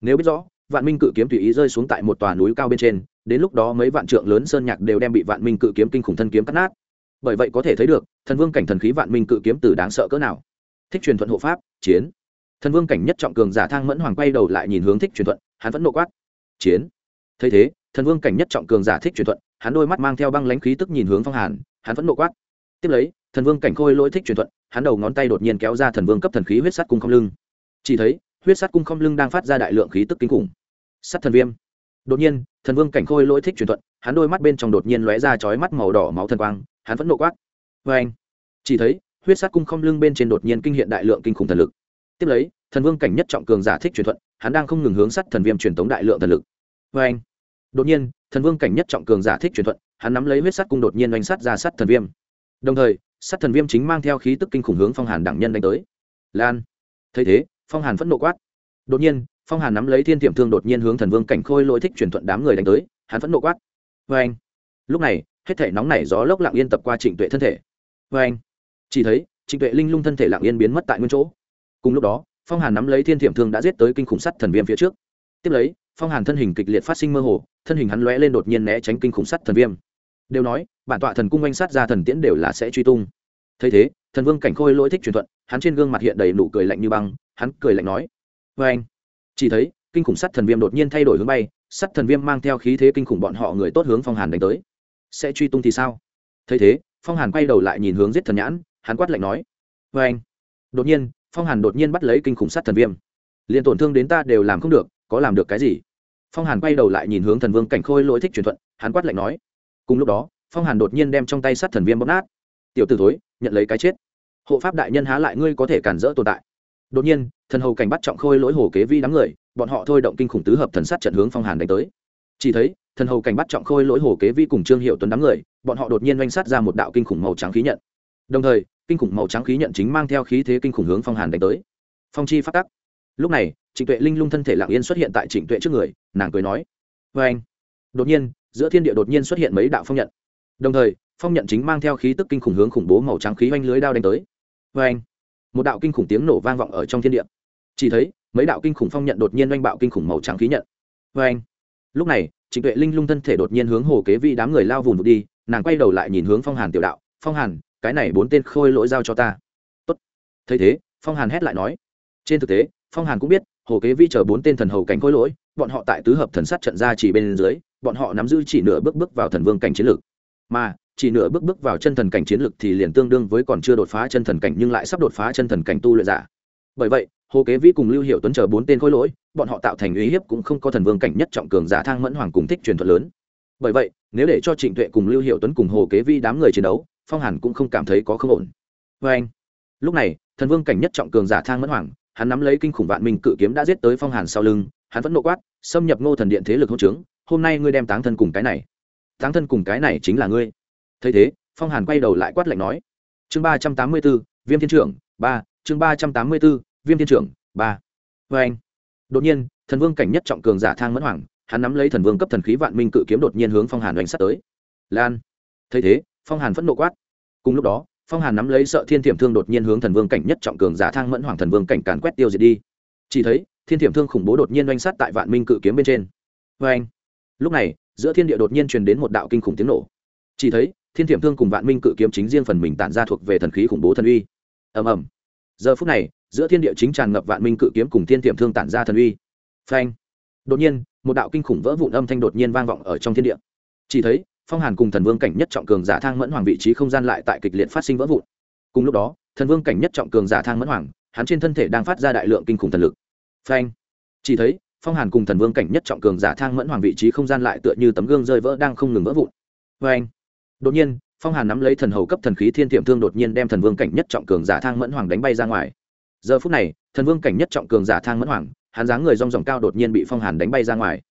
Nếu biết rõ, vạn minh cự kiếm tùy ý rơi xuống tại một tòa núi cao bên trên, đến lúc đó mấy vạn trượng lớn sơn nhạc đều đem bị vạn minh cự kiếm kinh khủng thân kiếm cắt nát. Bởi vậy có thể thấy được, thần vương cảnh thần khí vạn minh cự kiếm từ đáng sợ cỡ nào thích truyền thuận hộ pháp, chiến. Thần vương cảnh nhất trọng cường giả thang mẫn hoàng quay đầu lại nhìn hướng thích truyền thuận, hắn vẫn nộ quát. Chiến. Thấy thế, thần vương cảnh nhất trọng cường giả thích truyền thuận, hắn đôi mắt mang theo băng lãnh khí tức nhìn hướng phong hàn, hắn vẫn nộ quát. Tiếp lấy, thần vương cảnh khôi lỗi thích truyền thuận, hắn đầu ngón tay đột nhiên kéo ra thần vương cấp thần khí huyết sắt cung không lưng. Chỉ thấy, huyết sắt cung không lưng đang phát ra đại lượng khí tức kinh khủng. Sắt thần viêm. Đột nhiên, thần vương cảnh khôi lỗi thích truyền thuận, hắn đôi mắt bên trong đột nhiên lóe ra chói mắt màu đỏ máu thần quang, hắn vẫn nộ quát. Vê anh chỉ thấy huyết sát cung không lưng bên trên đột nhiên kinh hiện đại lượng kinh khủng thần lực. Tiếp lấy, thần vương cảnh nhất trọng cường giả thích truyền thuận hắn đang không ngừng hướng sắt thần viêm truyền tống đại lượng thần lực. Vê anh, đột nhiên, thần vương cảnh nhất trọng cường giả thích truyền thuận hắn nắm lấy huyết sắt cung đột nhiên oanh sắt ra sắt thần viêm. Đồng thời sắt thần viêm chính mang theo khí tức kinh khủng hướng phong hàn đẳng nhân đánh tới. Lan, thấy thế, phong hàn phẫn nộ quát. Đột nhiên, phong hàn nắm lấy thiên tiệm thương đột nhiên hướng thần vương cảnh khôi lỗi thích truyền thuận đám người đánh tới, hắn phẫn nộ quát. Vê anh, lúc này, hết thể nóng nảy gió lốc lặng yên tập qua trịnh tuệ thân thể. Vê anh chỉ thấy, trịnh tuệ linh lung thân thể lặng yên biến mất tại nguyên chỗ. Cùng lúc đó, phong hàn nắm lấy thiên thiểm thương đã giết tới kinh khủng sắt thần viêm phía trước. Tiếp lấy, phong hàn thân hình kịch liệt phát sinh mơ hồ, thân hình hắn lóe lên đột nhiên né tránh kinh khủng sắt thần viêm. Đều nói, bản tọa thần cung oanh sát ra thần tiễn đều là sẽ truy tung. Thấy thế, thần vương cảnh khôi lỗi thích truyền thuận, hắn trên gương mặt hiện đầy nụ cười lạnh như băng, hắn cười lạnh nói vê anh chỉ thấy, kinh khủng sắt thần viêm đột nhiên thay đổi hướng bay, sắt thần viêm mang theo khí thế kinh khủng bọn họ người tốt hướng phong hàn đánh tới. Sẽ truy tung thì sao? Thấy thế, phong hàn quay đầu lại nhìn hướng giết thần nhãn hắn quát lạnh nói vê anh. Đột nhiên, phong hàn đột nhiên bắt lấy kinh khủng sát thần viêm. Liền tổn thương đến ta đều làm không được, có làm được cái gì? Phong hàn quay đầu lại nhìn hướng thần vương cảnh khôi lỗi thích truyền thuận, hắn quát lạnh nói. Cùng lúc đó, phong hàn đột nhiên đem trong tay sát thần viêm bóp nát. Tiểu t ử thối, nhận lấy cái chết. Hộ pháp đại nhân há lại ngươi có thể cản rỡ tồn tại. Đột nhiên, thần hầu cảnh bắt trọng khôi lỗi hồ kế vi đám người, bọn họ thôi động kinh khủng tứ hợp thần sát trận hướng phong hàn đánh tới. Chỉ thấy, thần hầu cảnh bắt trọng khôi lỗi hồ kế vi cùng trương hiệu tuấn đám người, bọn họ đột nhiên oanh sát ra một đạo kinh khủng màu trắng khí nhận. Đồng thời kinh khủng màu trắng khí nhận chính mang theo khí thế kinh khủng hướng phong hàn đánh tới. Phong chi phát tắc. Lúc này, trịnh tuệ linh lung thân thể lạng yên xuất hiện tại trịnh tuệ trước người, nàng cười nói vê anh. Đột nhiên, giữa thiên địa đột nhiên xuất hiện mấy đạo phong nhận. Đồng thời, phong nhận chính mang theo khí tức kinh khủng hướng khủng bố màu trắng khí oanh lưới đao đánh tới. Vê anh. Một đạo kinh khủng tiếng nổ vang vọng ở trong thiên địa. Chỉ thấy, mấy đạo kinh khủng phong nhận đột nhiên oanh bạo kinh khủng màu trắng khí nhận. Vê anh. Lúc này, trịnh tuệ linh lung thân thể đột nhiên hướng hồ kế vị đám người lao vùng vụt đi, nàng quay đầu lại nhìn hướng phong hàn tiểu đạo. Phong hàn cái này bốn tên khôi lỗi giao cho ta. Tốt. Thấy thế, phong hàn hét lại nói. Trên thực tế, phong hàn cũng biết, hồ kế vi chờ bốn tên thần hầu cảnh khôi lỗi, bọn họ tại tứ hợp thần sát trận ra chỉ bên dưới, bọn họ nắm giữ chỉ nửa bước bước vào thần vương cảnh chiến lược. Mà, chỉ nửa bước bước vào chân thần cảnh chiến lược thì liền tương đương với còn chưa đột phá chân thần cảnh nhưng lại sắp đột phá chân thần cảnh tu luyện giả. Bởi vậy, hồ kế vi cùng lưu hiệu tuấn chờ bốn tên khôi lỗi, bọn họ tạo thành uy hiếp cũng không có thần vương cảnh nhất trọng cường giả thang mẫn hoàng cùng thích truyền thuật lớn. Bởi vậy, nếu để cho trịnh tuệ cùng lưu hiệu tuấn cùng hồ kế vi đám người chiến đấu phong hàn cũng không cảm thấy có không ổn. Vê anh. Lúc này, thần vương cảnh nhất trọng cường giả thang mẫn hoàng, hắn nắm lấy kinh khủng vạn minh cự kiếm đã giết tới phong hàn sau lưng, hắn vẫn nộ quát, xâm nhập ngô thần điện thế lực hỗ trướng, hôm nay ngươi đem táng thân cùng cái này. Táng thân cùng cái này chính là ngươi. Thấy thế, phong hàn quay đầu lại quát lạnh nói, chương ba trăm tám mươi b ố viêm thiên trưởng, ba, chương ba trăm tám mươi b ố viêm thiên trưởng, ba. Vê anh. Đột nhiên, thần vương cảnh nhất trọng cường giả thang mẫn hoàng, hắn nắm lấy thần vương cấp thần khí vạn minh cự kiếm đột nhiên hướng phong hàn đánh sát tới. Lan. Thấy thế phong hàn phẫn nộ quát. Cùng lúc đó, phong hàn nắm lấy sợ thiên thiểm thương đột nhiên hướng thần vương cảnh nhất trọng cường giả thang mẫn hoàng thần vương cảnh càn quét tiêu diệt đi. Chỉ thấy, thiên thiểm thương khủng bố đột nhiên oanh sát tại vạn minh cự kiếm bên trên. Vê anh lúc này, giữa thiên địa đột nhiên truyền đến một đạo kinh khủng tiếng nổ. Chỉ thấy, thiên thiểm thương cùng vạn minh cự kiếm chính riêng phần mình tản ra thuộc về thần khí khủng bố thần uy. Ầm ầm. Giờ phút này, giữa thiên địa chính tràn ngập vạn minh cự kiếm cùng thiên thiểm thương tản ra thần uy. Phanh! Đột nhiên, một đạo kinh khủng vỡ vụn âm thanh đột nhiên vang vọng ở trong thiên địa. Chỉ thấy phong hàn cùng thần vương cảnh nhất trọng cường giả thang mẫn hoàng vị trí không gian lại tại kịch liệt phát sinh vỡ vụn. Cùng lúc đó, thần vương cảnh nhất trọng cường giả thang mẫn hoàng, hắn trên thân thể đang phát ra đại lượng kinh khủng thần lực. Phanh! Chỉ thấy, phong hàn cùng thần vương cảnh nhất trọng cường giả thang mẫn hoàng vị trí không gian lại tựa như tấm gương rơi vỡ đang không ngừng vỡ vụn. Phanh! Đột nhiên, phong hàn nắm lấy thần hầu cấp thần khí thiên tiệm thương đột nhiên đem thần vương cảnh nhất trọng cường giả thang mẫn hoàng đánh bay ra ngoài. Giờ phút này, thần vương cảnh nhất trọng cường giả thang mẫn hoàng, hắn dáng người rong ròng cao đột nhiên bị phong hàn đánh bay ra ngoài.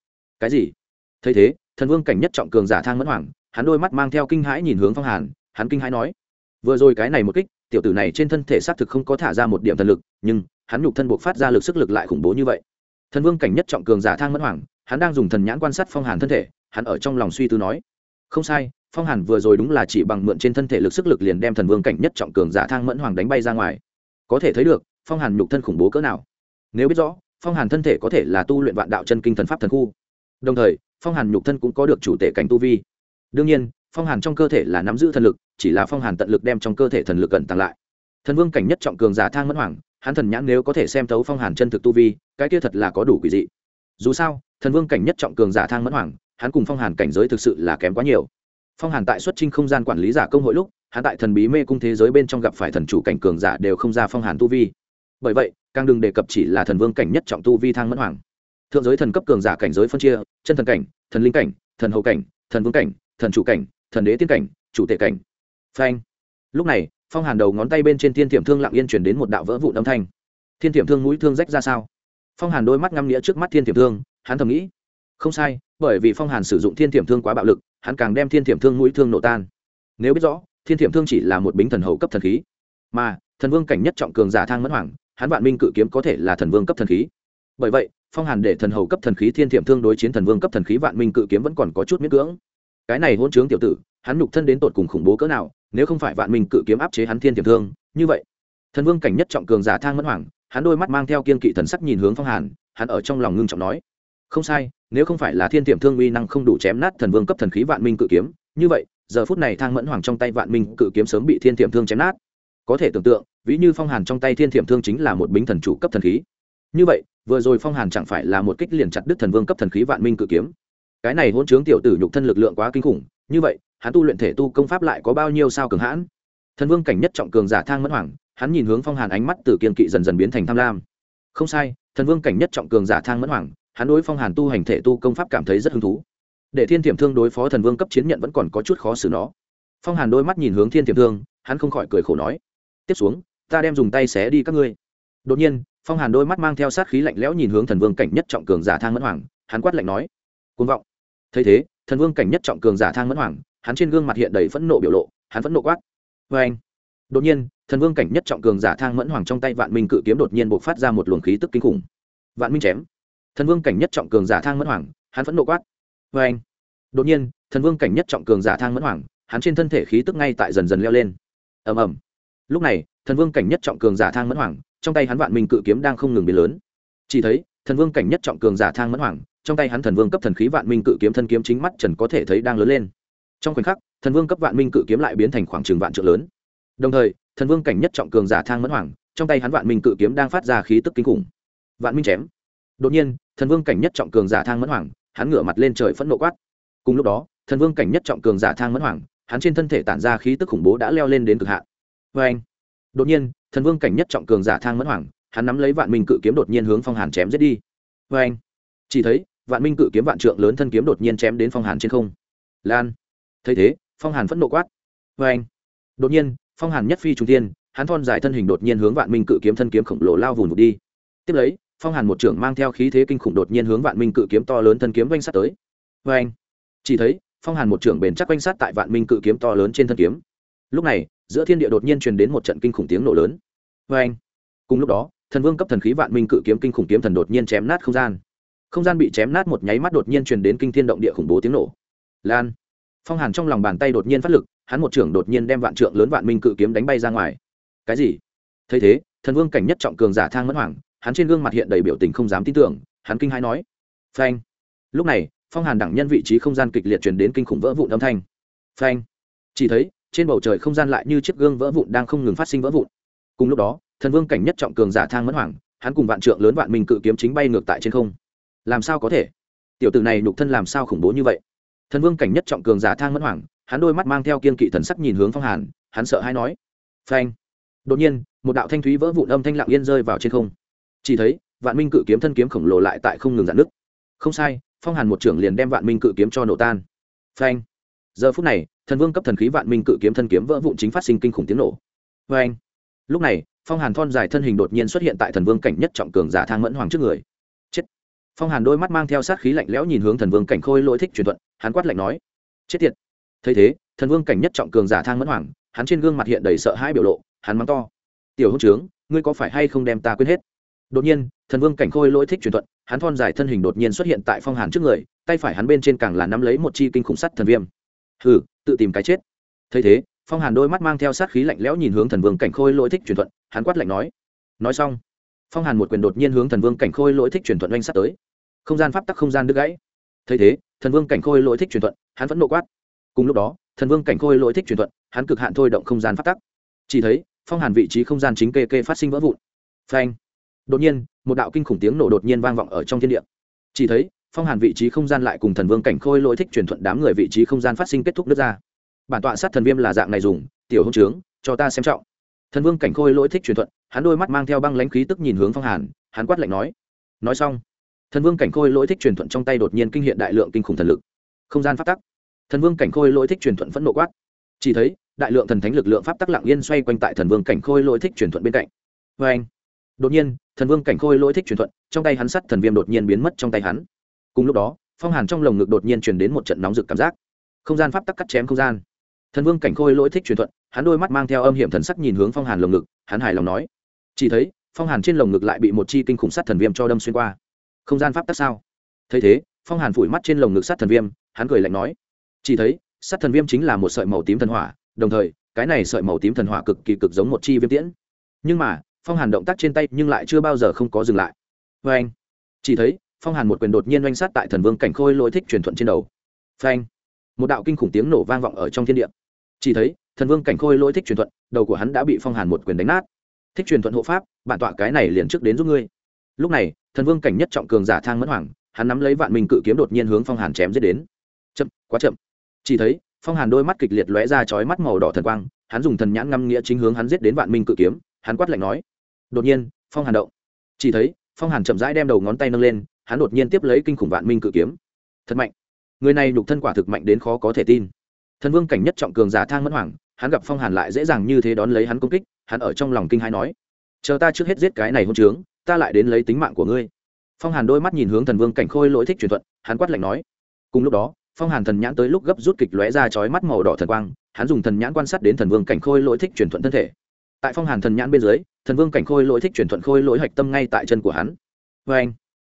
Cái gì? Thấy thế thần vương cảnh nhất trọng cường giả thang mẫn hoàng, hắn đôi mắt mang theo kinh hãi nhìn hướng phong hàn, hắn kinh hãi nói, vừa rồi cái này một kích, tiểu tử này trên thân thể xác thực không có thả ra một điểm thần lực, nhưng hắn nhục thân buộc phát ra lực sức lực lại khủng bố như vậy. Thần vương cảnh nhất trọng cường giả thang mẫn hoàng, hắn đang dùng thần nhãn quan sát phong hàn thân thể, hắn ở trong lòng suy tư nói, không sai, phong hàn vừa rồi đúng là chỉ bằng mượn trên thân thể lực sức lực liền đem thần vương cảnh nhất trọng cường giả thang mẫn hoàng đánh bay ra ngoài. Có thể thấy được, phong hàn nhục thân khủng bố cỡ nào. Nếu biết rõ, phong hàn thân thể có thể là tu luyện vạn đạo chân kinh thần pháp thần khu. Đồng thời phong hàn nhục thân cũng có được chủ tể cảnh tu vi. Đương nhiên, phong hàn trong cơ thể là nắm giữ thần lực, chỉ là phong hàn tận lực đem trong cơ thể thần lực cẩn tặng lại. Thần vương cảnh nhất trọng cường giả thang mẫn hoàng, hắn thần nhãn nếu có thể xem thấu phong hàn chân thực tu vi, cái kia thật là có đủ quỷ dị. Dù sao, thần vương cảnh nhất trọng cường giả thang mẫn hoàng, hắn cùng phong hàn cảnh giới thực sự là kém quá nhiều. Phong hàn tại xuất trinh không gian quản lý giả công hội lúc, hắn tại thần bí mê cung thế giới bên trong gặp phải thần chủ cảnh cường giả đều không ra phong hàn tu vi. Bởi vậy, càng đừng đề cập chỉ là thần vương cảnh nhất trọng tu vi thang mẫn hoàng thượng giới thần cấp cường giả cảnh giới phân chia, chân thần cảnh, thần linh cảnh, thần hậu cảnh, thần vương cảnh, thần chủ cảnh, thần đế tiên cảnh, chủ tệ cảnh. Phanh. Lúc này, phong hàn đầu ngón tay bên trên thiên thiểm thương lặng yên chuyển đến một đạo vỡ vụn âm thanh. Thiên thiểm thương mũi thương rách ra sao? Phong hàn đôi mắt ngăm nghĩa trước mắt thiên thiểm thương, hắn thầm nghĩ. Không sai, bởi vì phong hàn sử dụng thiên thiểm thương quá bạo lực, hắn càng đem thiên thiểm thương mũi thương nổ tan. Nếu biết rõ, thiên thiểm thương chỉ là một bính thần hậu cấp thần khí. Mà, thần vương cảnh nhất trọng cường giả thang mẫn hoàng, hắn vạn minh cự kiếm có thể là thần vương cấp thần khí. Bởi vậy phong hàn để thần hầu cấp thần khí thiên thiểm thương đối chiến thần vương cấp thần khí vạn minh cự kiếm vẫn còn có chút miễn cưỡng. Cái này hôn chướng tiểu tử, hắn nhục thân đến tột cùng khủng bố cỡ nào, nếu không phải vạn minh cự kiếm áp chế hắn thiên thiểm thương, như vậy, thần vương cảnh nhất trọng cường giả thang mẫn hoàng, hắn đôi mắt mang theo kiên kỵ thần sắc nhìn hướng phong hàn, hắn ở trong lòng ngưng trọng nói, không sai, nếu không phải là thiên tiệm thương uy năng không đủ chém nát thần vương cấp thần khí vạn minh cự kiếm, như vậy, giờ phút này thang mẫn hoàng trong tay vạn minh cự kiếm sớm bị thiên tiệm thương chém nát. Có thể tưởng tượng, ví như phong hàn trong tay thiên tiệm thương chính là một bính thần chủ cấp thần khí như vậy, vừa rồi phong hàn chẳng phải là một kích liền chặt đứt thần vương cấp thần khí vạn minh cự kiếm. Cái này hôn chướng tiểu tử nhục thân lực lượng quá kinh khủng, như vậy, hắn tu luyện thể tu công pháp lại có bao nhiêu sao cường hãn? Thần vương cảnh nhất trọng cường giả thang mẫn hoàng hắn nhìn hướng phong hàn ánh mắt từ kiên kỵ dần dần biến thành tham lam. Không sai, thần vương cảnh nhất trọng cường giả thang mẫn hoàng hắn đối phong hàn tu hành thể tu công pháp cảm thấy rất hứng thú. Để thiên thiểm thương đối phó thần vương cấp chiến nhận vẫn còn có chút khó xử nó. Phong hàn đôi mắt nhìn hướng thiên thiểm thương, hắn không khỏi cười khổ nói, tiếp xuống, ta đem dùng tay xé đi các ngươi. Đột nhiên phong hàn đôi mắt mang theo sát khí lạnh lẽo nhìn hướng thần vương cảnh nhất trọng cường giả thang mẫn hoàng, hắn quát lạnh nói côn vọng. Thấy thế, thần vương cảnh nhất trọng cường giả thang mẫn hoàng, hắn trên gương mặt hiện đầy phẫn nộ biểu lộ, hắn phẫn nộ quát vê anh đột nhiên, thần vương cảnh nhất trọng cường giả thang mẫn hoàng trong tay vạn minh cự kiếm đột nhiên b ộ c phát ra một luồng khí tức kinh khủng. Vạn minh chém. Thần vương cảnh nhất trọng cường giả thang mẫn hoàng, hắn phẫn nộ quát vê anh đột nhiên, thần vương cảnh nhất trọng cường giả thang mẫn hoàng, hắn trên thân thể khí tức ngay tại dần dần leo lên. Ầm ầm. Lúc này thần vương cảnh nhất trọng cường giả thang mẫn hoàng, trong tay hắn vạn minh cự kiếm đang không ngừng biến lớn. Chỉ thấy, thần vương cảnh nhất trọng cường giả thang mẫn hoàng, trong tay hắn thần vương cấp thần khí vạn minh cự kiếm thân kiếm chính mắt trần có thể thấy đang lớn lên. Trong khoảnh khắc, thần vương cấp vạn minh cự kiếm lại biến thành khoảng trường vạn trượng lớn. Đồng thời, thần vương cảnh nhất trọng cường giả thang mẫn hoàng, trong tay hắn vạn minh cự kiếm đang phát ra khí tức kinh khủng. Vạn minh chém. Đột nhiên, thần vương cảnh nhất trọng cường giả thang mẫn hoàng, hắn ngửa mặt lên trời phẫn nộ quát. Cùng lúc đó, thần vương cảnh nhất trọng cường giả thang mẫn hoàng, hắn trên thân thể tản ra khí tức khủng bố đã leo lên đến cực hạn. Vê anh đột nhiên, thần vương cảnh nhất trọng cường giả thang mẫn hoàng, hắn nắm lấy vạn minh cự kiếm đột nhiên hướng phong hàn chém giết đi. Vê anh, chỉ thấy, vạn minh cự kiếm vạn trượng lớn thân kiếm đột nhiên chém đến phong hàn trên không. Lan, thấy thế, phong hàn phẫn nộ quát. Vê anh, đột nhiên, phong hàn nhất phi trung tiên hắn thon dài thân hình đột nhiên hướng vạn minh cự kiếm thân kiếm khổng lồ lao vùn vụt đi. Tiếp lấy, phong hàn một trưởng mang theo khí thế kinh khủng đột nhiên hướng vạn minh cự kiếm to lớn thân kiếm quanh sát tới. Vê anh, chỉ thấy, phong hàn một trưởng bền chắc quanh sát tại vạn minh cự kiếm to lớn trên thân kiếm. Lúc này giữa thiên địa đột nhiên truyền đến một trận kinh khủng tiếng nổ lớn. Vê anh, cùng lúc đó, thần vương cấp thần khí vạn minh cự kiếm kinh khủng kiếm thần đột nhiên chém nát không gian. Không gian bị chém nát một nháy mắt đột nhiên truyền đến kinh thiên động địa khủng bố tiếng nổ. Lan, phong hàn trong lòng bàn tay đột nhiên phát lực, hắn một trưởng đột nhiên đem vạn trượng lớn vạn minh cự kiếm đánh bay ra ngoài. Cái gì? Thấy thế, thần vương cảnh nhất trọng cường giả thang mất hoàng hắn trên gương mặt hiện đầy biểu tình không dám tin tưởng, hắn kinh hãi nói. Phanh. Lúc này, phong hàn đẳng nhân vị trí không gian kịch liệt truyền đến kinh khủng vỡ vụn âm thanh. Phanh. Chỉ thấy trên bầu trời không gian lại như chiếc gương vỡ vụn đang không ngừng phát sinh vỡ vụn. Cùng lúc đó, thần vương cảnh nhất trọng cường giả thang mất hoàng, hắn cùng vạn trượng lớn vạn minh cự kiếm chính bay ngược tại trên không. Làm sao có thể? Tiểu tử này nhục thân làm sao khủng bố như vậy? Thần vương cảnh nhất trọng cường giả thang mất hoàng, hắn đôi mắt mang theo kiên kỵ thần sắc nhìn hướng phong hàn, hắn sợ hay nói. Phanh. Đột nhiên, một đạo thanh thúy vỡ vụn âm thanh lặng yên rơi vào trên không. Chỉ thấy, vạn minh cự kiếm thân kiếm khổng lồ lại tại không ngừng dạn nứt. Không sai, phong hàn một trưởng liền đem vạn minh cự kiếm cho nổ tan. Phanh giờ phút này, thần vương cấp thần khí vạn minh cự kiếm thân kiếm vỡ vụn chính phát sinh kinh khủng tiếng nổ. Phanh lúc này, phong hàn thon dài thân hình đột nhiên xuất hiện tại thần vương cảnh nhất trọng cường giả thang mẫn hoàng trước người. Chết. Phong hàn đôi mắt mang theo sát khí lạnh lẽo nhìn hướng thần vương cảnh khôi lỗi thích truyền thuận, hắn quát lạnh nói, chết tiệt. Thấy thế, thần vương cảnh nhất trọng cường giả thang mẫn hoàng, hắn trên gương mặt hiện đầy sợ hãi biểu lộ, hắn mắng to, tiểu hôn trướng, ngươi có phải hay không đem ta quên hết? Đột nhiên, thần vương cảnh khôi lỗi thích truyền thuận, hắn thon dài thân hình đột nhiên xuất hiện tại phong hàn trước người, tay phải hắn bên trên càng là nắm lấy một chi kinh khủng sắt thần viêm hừ, tự tìm cái chết. Thấy thế, phong hàn đôi mắt mang theo sát khí lạnh lẽo nhìn hướng thần vương cảnh khôi lỗi thích truyền thuận, hắn quát lạnh nói. Nói xong, phong hàn một quyền đột nhiên hướng thần vương cảnh khôi lỗi thích truyền thuận oanh sát tới. Không gian pháp tắc không gian đứt gãy. Thấy thế, thần vương cảnh khôi lỗi thích truyền thuận, hắn vẫn nộ quát. Cùng lúc đó, thần vương cảnh khôi lỗi thích truyền thuận, hắn cực hạn thôi động không gian pháp tắc. Chỉ thấy, phong hàn vị trí không gian chính kê kê phát sinh vỡ vụn. Phanh. Đột nhiên, một đạo kinh khủng tiếng nổ đột nhiên vang vọng ở trong thiên địa. Chỉ thấy phong hàn vị trí không gian lại cùng thần vương cảnh khôi lỗi thích truyền thuận đám người vị trí không gian phát sinh kết thúc nước ra. Bản tọa sát thần viêm là dạng này dùng, tiểu hôn trướng, cho ta xem trọng. Thần vương cảnh khôi lỗi thích truyền thuận, hắn đôi mắt mang theo băng lãnh khí tức nhìn hướng phong hàn, hắn quát lạnh nói. Nói xong, thần vương cảnh khôi lỗi thích truyền thuận trong tay đột nhiên kinh hiện đại lượng kinh khủng thần lực. Không gian phát tắc. Thần vương cảnh khôi lỗi thích truyền thuận phẫn nộ quát. Chỉ thấy, đại lượng thần thánh lực lượng pháp tắc lặng yên xoay quanh tại thần vương cảnh khôi lỗi thích truyền thuận bên cạnh. Vê anh đột nhiên, thần vương cảnh khôi lỗi thích truyền thuận, trong tay hắn sắt thần viêm đột nhiên biến mất trong tay hắn cùng lúc đó, phong hàn trong lồng ngực đột nhiên truyền đến một trận nóng rực cảm giác. Không gian pháp tắc cắt chém không gian. Thần vương cảnh khôi lỗi thích truyền thuận, hắn đôi mắt mang theo âm hiểm thần sắc nhìn hướng phong hàn lồng ngực, hắn hài lòng nói. Chỉ thấy, phong hàn trên lồng ngực lại bị một chi kinh khủng sát thần viêm cho đâm xuyên qua. Không gian pháp tắc sao? Thấy thế, phong hàn phủi mắt trên lồng ngực sát thần viêm, hắn cười lạnh nói. Chỉ thấy, sát thần viêm chính là một sợi màu tím thần hỏa, đồng thời, cái này sợi màu tím thần hỏa cực kỳ cực giống một chi viêm tiễn. Nhưng mà, phong hàn động tác trên tay nhưng lại chưa bao giờ không có dừng lại. Vê anh chỉ thấy phong hàn một quyền đột nhiên oanh sát tại thần vương cảnh khôi lỗi thích truyền thuận trên đầu. Phanh! Một đạo kinh khủng tiếng nổ vang vọng ở trong thiên địa. Chỉ thấy, thần vương cảnh khôi lỗi thích truyền thuận, đầu của hắn đã bị phong hàn một quyền đánh nát. Thích truyền thuận hộ pháp, bản tọa cái này liền trước đến giúp ngươi. Lúc này, thần vương cảnh nhất trọng cường giả thang mẫn hoàng, hắn nắm lấy vạn minh cự kiếm đột nhiên hướng phong hàn chém giết đến. Chậm, quá chậm. Chỉ thấy, phong hàn đôi mắt kịch liệt lóe ra chói mắt màu đỏ thần quang, hắn dùng thần nhãn ngâm nghĩa chính hướng hắn giết đến vạn minh cự kiếm, hắn quát lạnh nói. Đột nhiên, phong hàn động. Chỉ thấy, phong hàn chậm rãi đem đầu ngón tay nâng lên hắn đột nhiên tiếp lấy kinh khủng vạn minh cự kiếm. Thật mạnh. Người này nhục thân quả thực mạnh đến khó có thể tin. Thần vương cảnh nhất trọng cường giả thang mẫn hoàng, hắn gặp phong hàn lại dễ dàng như thế đón lấy hắn công kích, hắn ở trong lòng kinh hai nói, chờ ta trước hết giết cái này hôn trướng, ta lại đến lấy tính mạng của ngươi. Phong hàn đôi mắt nhìn hướng thần vương cảnh khôi lỗi thích truyền thuận hắn quát lạnh nói, cùng lúc đó, phong hàn thần nhãn tới lúc gấp rút kịch lóe ra chói mắt màu đỏ thần quang, hắn dùng thần nhãn quan sát đến thần vương cảnh khôi lỗi thích truyền thuận thân thể. Tại phong hàn thần nhãn bên dưới, thần vương cảnh khôi lỗi thích truyền thuận khôi lỗi hạch tâm ngay tại chân của hắn. Vê anh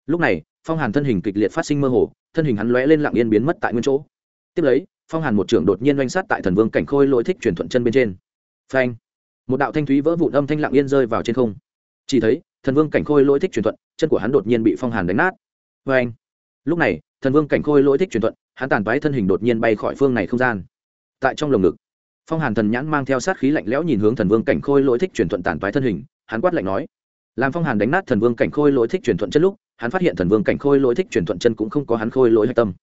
lúc này phong hàn thân hình kịch liệt phát sinh mơ hồ thân hình hắn lóe lên lặng yên biến mất tại nguyên chỗ. Tiếp lấy phong hàn một trưởng đột nhiên oanh sát tại thần vương cảnh khôi lỗi thích truyền thuận chân bên trên. Phanh! Một đạo thanh thúy vỡ vụn âm thanh lặng yên rơi vào trên không. Chỉ thấy thần vương cảnh khôi lỗi thích truyền thuận chân của hắn đột nhiên bị phong hàn đánh nát. Phanh, lúc này thần vương cảnh khôi lỗi thích truyền thuận hắn tàn toái thân hình đột nhiên bay khỏi phương này không gian. Tại trong lồng ngực phong hàn thần nhãn mang theo sát khí lạnh lẽo nhìn hướng thần vương cảnh khôi lỗi thích truyền thuận tàn toái thân hình hắn quát lạnh nói làm phong hàn đánh nát thần vương cảnh khôi lỗi thích truyền thuận chân lúc hắn phát hiện thần vương cảnh khôi lỗi thích truyền thuận chân cũng không có hắn khôi lỗi hạch tâm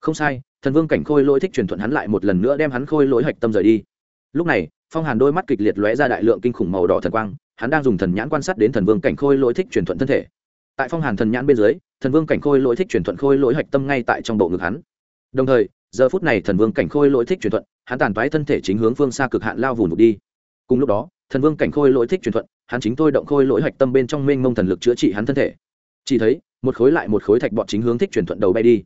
không sai thần vương cảnh khôi lỗi thích truyền thuận hắn lại một lần nữa đem hắn khôi lỗi hạch tâm rời đi lúc này phong hàn đôi mắt kịch liệt lóe ra đại lượng kinh khủng màu đỏ thần quang hắn đang dùng thần nhãn quan sát đến thần vương cảnh khôi lỗi thích truyền thuận thân thể tại phong hàn thần nhãn bên dưới thần vương cảnh khôi lỗi thích truyền thuận khôi lỗi hạch tâm ngay tại trong bộ ngực hắn đồng thời giờ phút này thần vương cảnh khôi lỗi thích truyền thuận hắn tàn toái thân thể chính hướng phương xa cực hạn lao vùn đi cùng lúc đó thần vương cảnh khôi lỗi thích truyền thuận hắn chính thôi động khôi lỗi hạch tâm bên trong mênh mông thần lực chữa trị hắn thân thể chỉ thấy một khối lại một khối thạch bọt chính hướng thích truyền thuận đầu bay đi.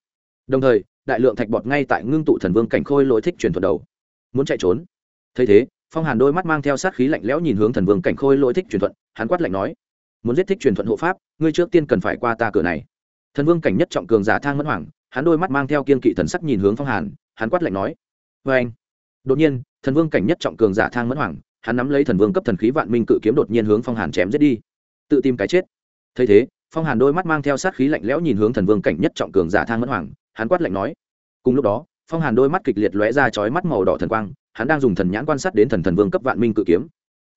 Đồng thời, đại lượng thạch bọt ngay tại ngưng tụ thần vương cảnh khôi lỗi thích truyền thuận đầu. Muốn chạy trốn? Thấy thế, phong hàn đôi mắt mang theo sát khí lạnh lẽo nhìn hướng thần vương cảnh khôi lỗi thích truyền thuận, hắn quát lạnh nói, muốn giết thích truyền thuận hộ pháp, ngươi trước tiên cần phải qua ta cửa này. Thần vương cảnh nhất trọng cường giả thang mẫn hoàng hắn đôi mắt mang theo kiên kỵ thần sắc nhìn hướng phong hàn, hắn quát lạnh nói vê anh. Đột nhiên, thần vương cảnh nhất trọng cường giả thang mẫn hoàng hắn nắm lấy thần vương cấp thần khí vạn minh cự kiếm đột nhiên hướng phong hàn chém giết đi. Tự tìm cái chết. Thấy thế phong hàn đôi mắt mang theo sát khí lạnh lẽo nhìn hướng thần vương cảnh nhất trọng cường giả thang mẫn hoàng hắn quát lạnh nói cùng lúc đó phong hàn đôi mắt kịch liệt lóe ra chói mắt màu đỏ thần quang hắn đang dùng thần nhãn quan sát đến thần thần vương cấp vạn minh cự kiếm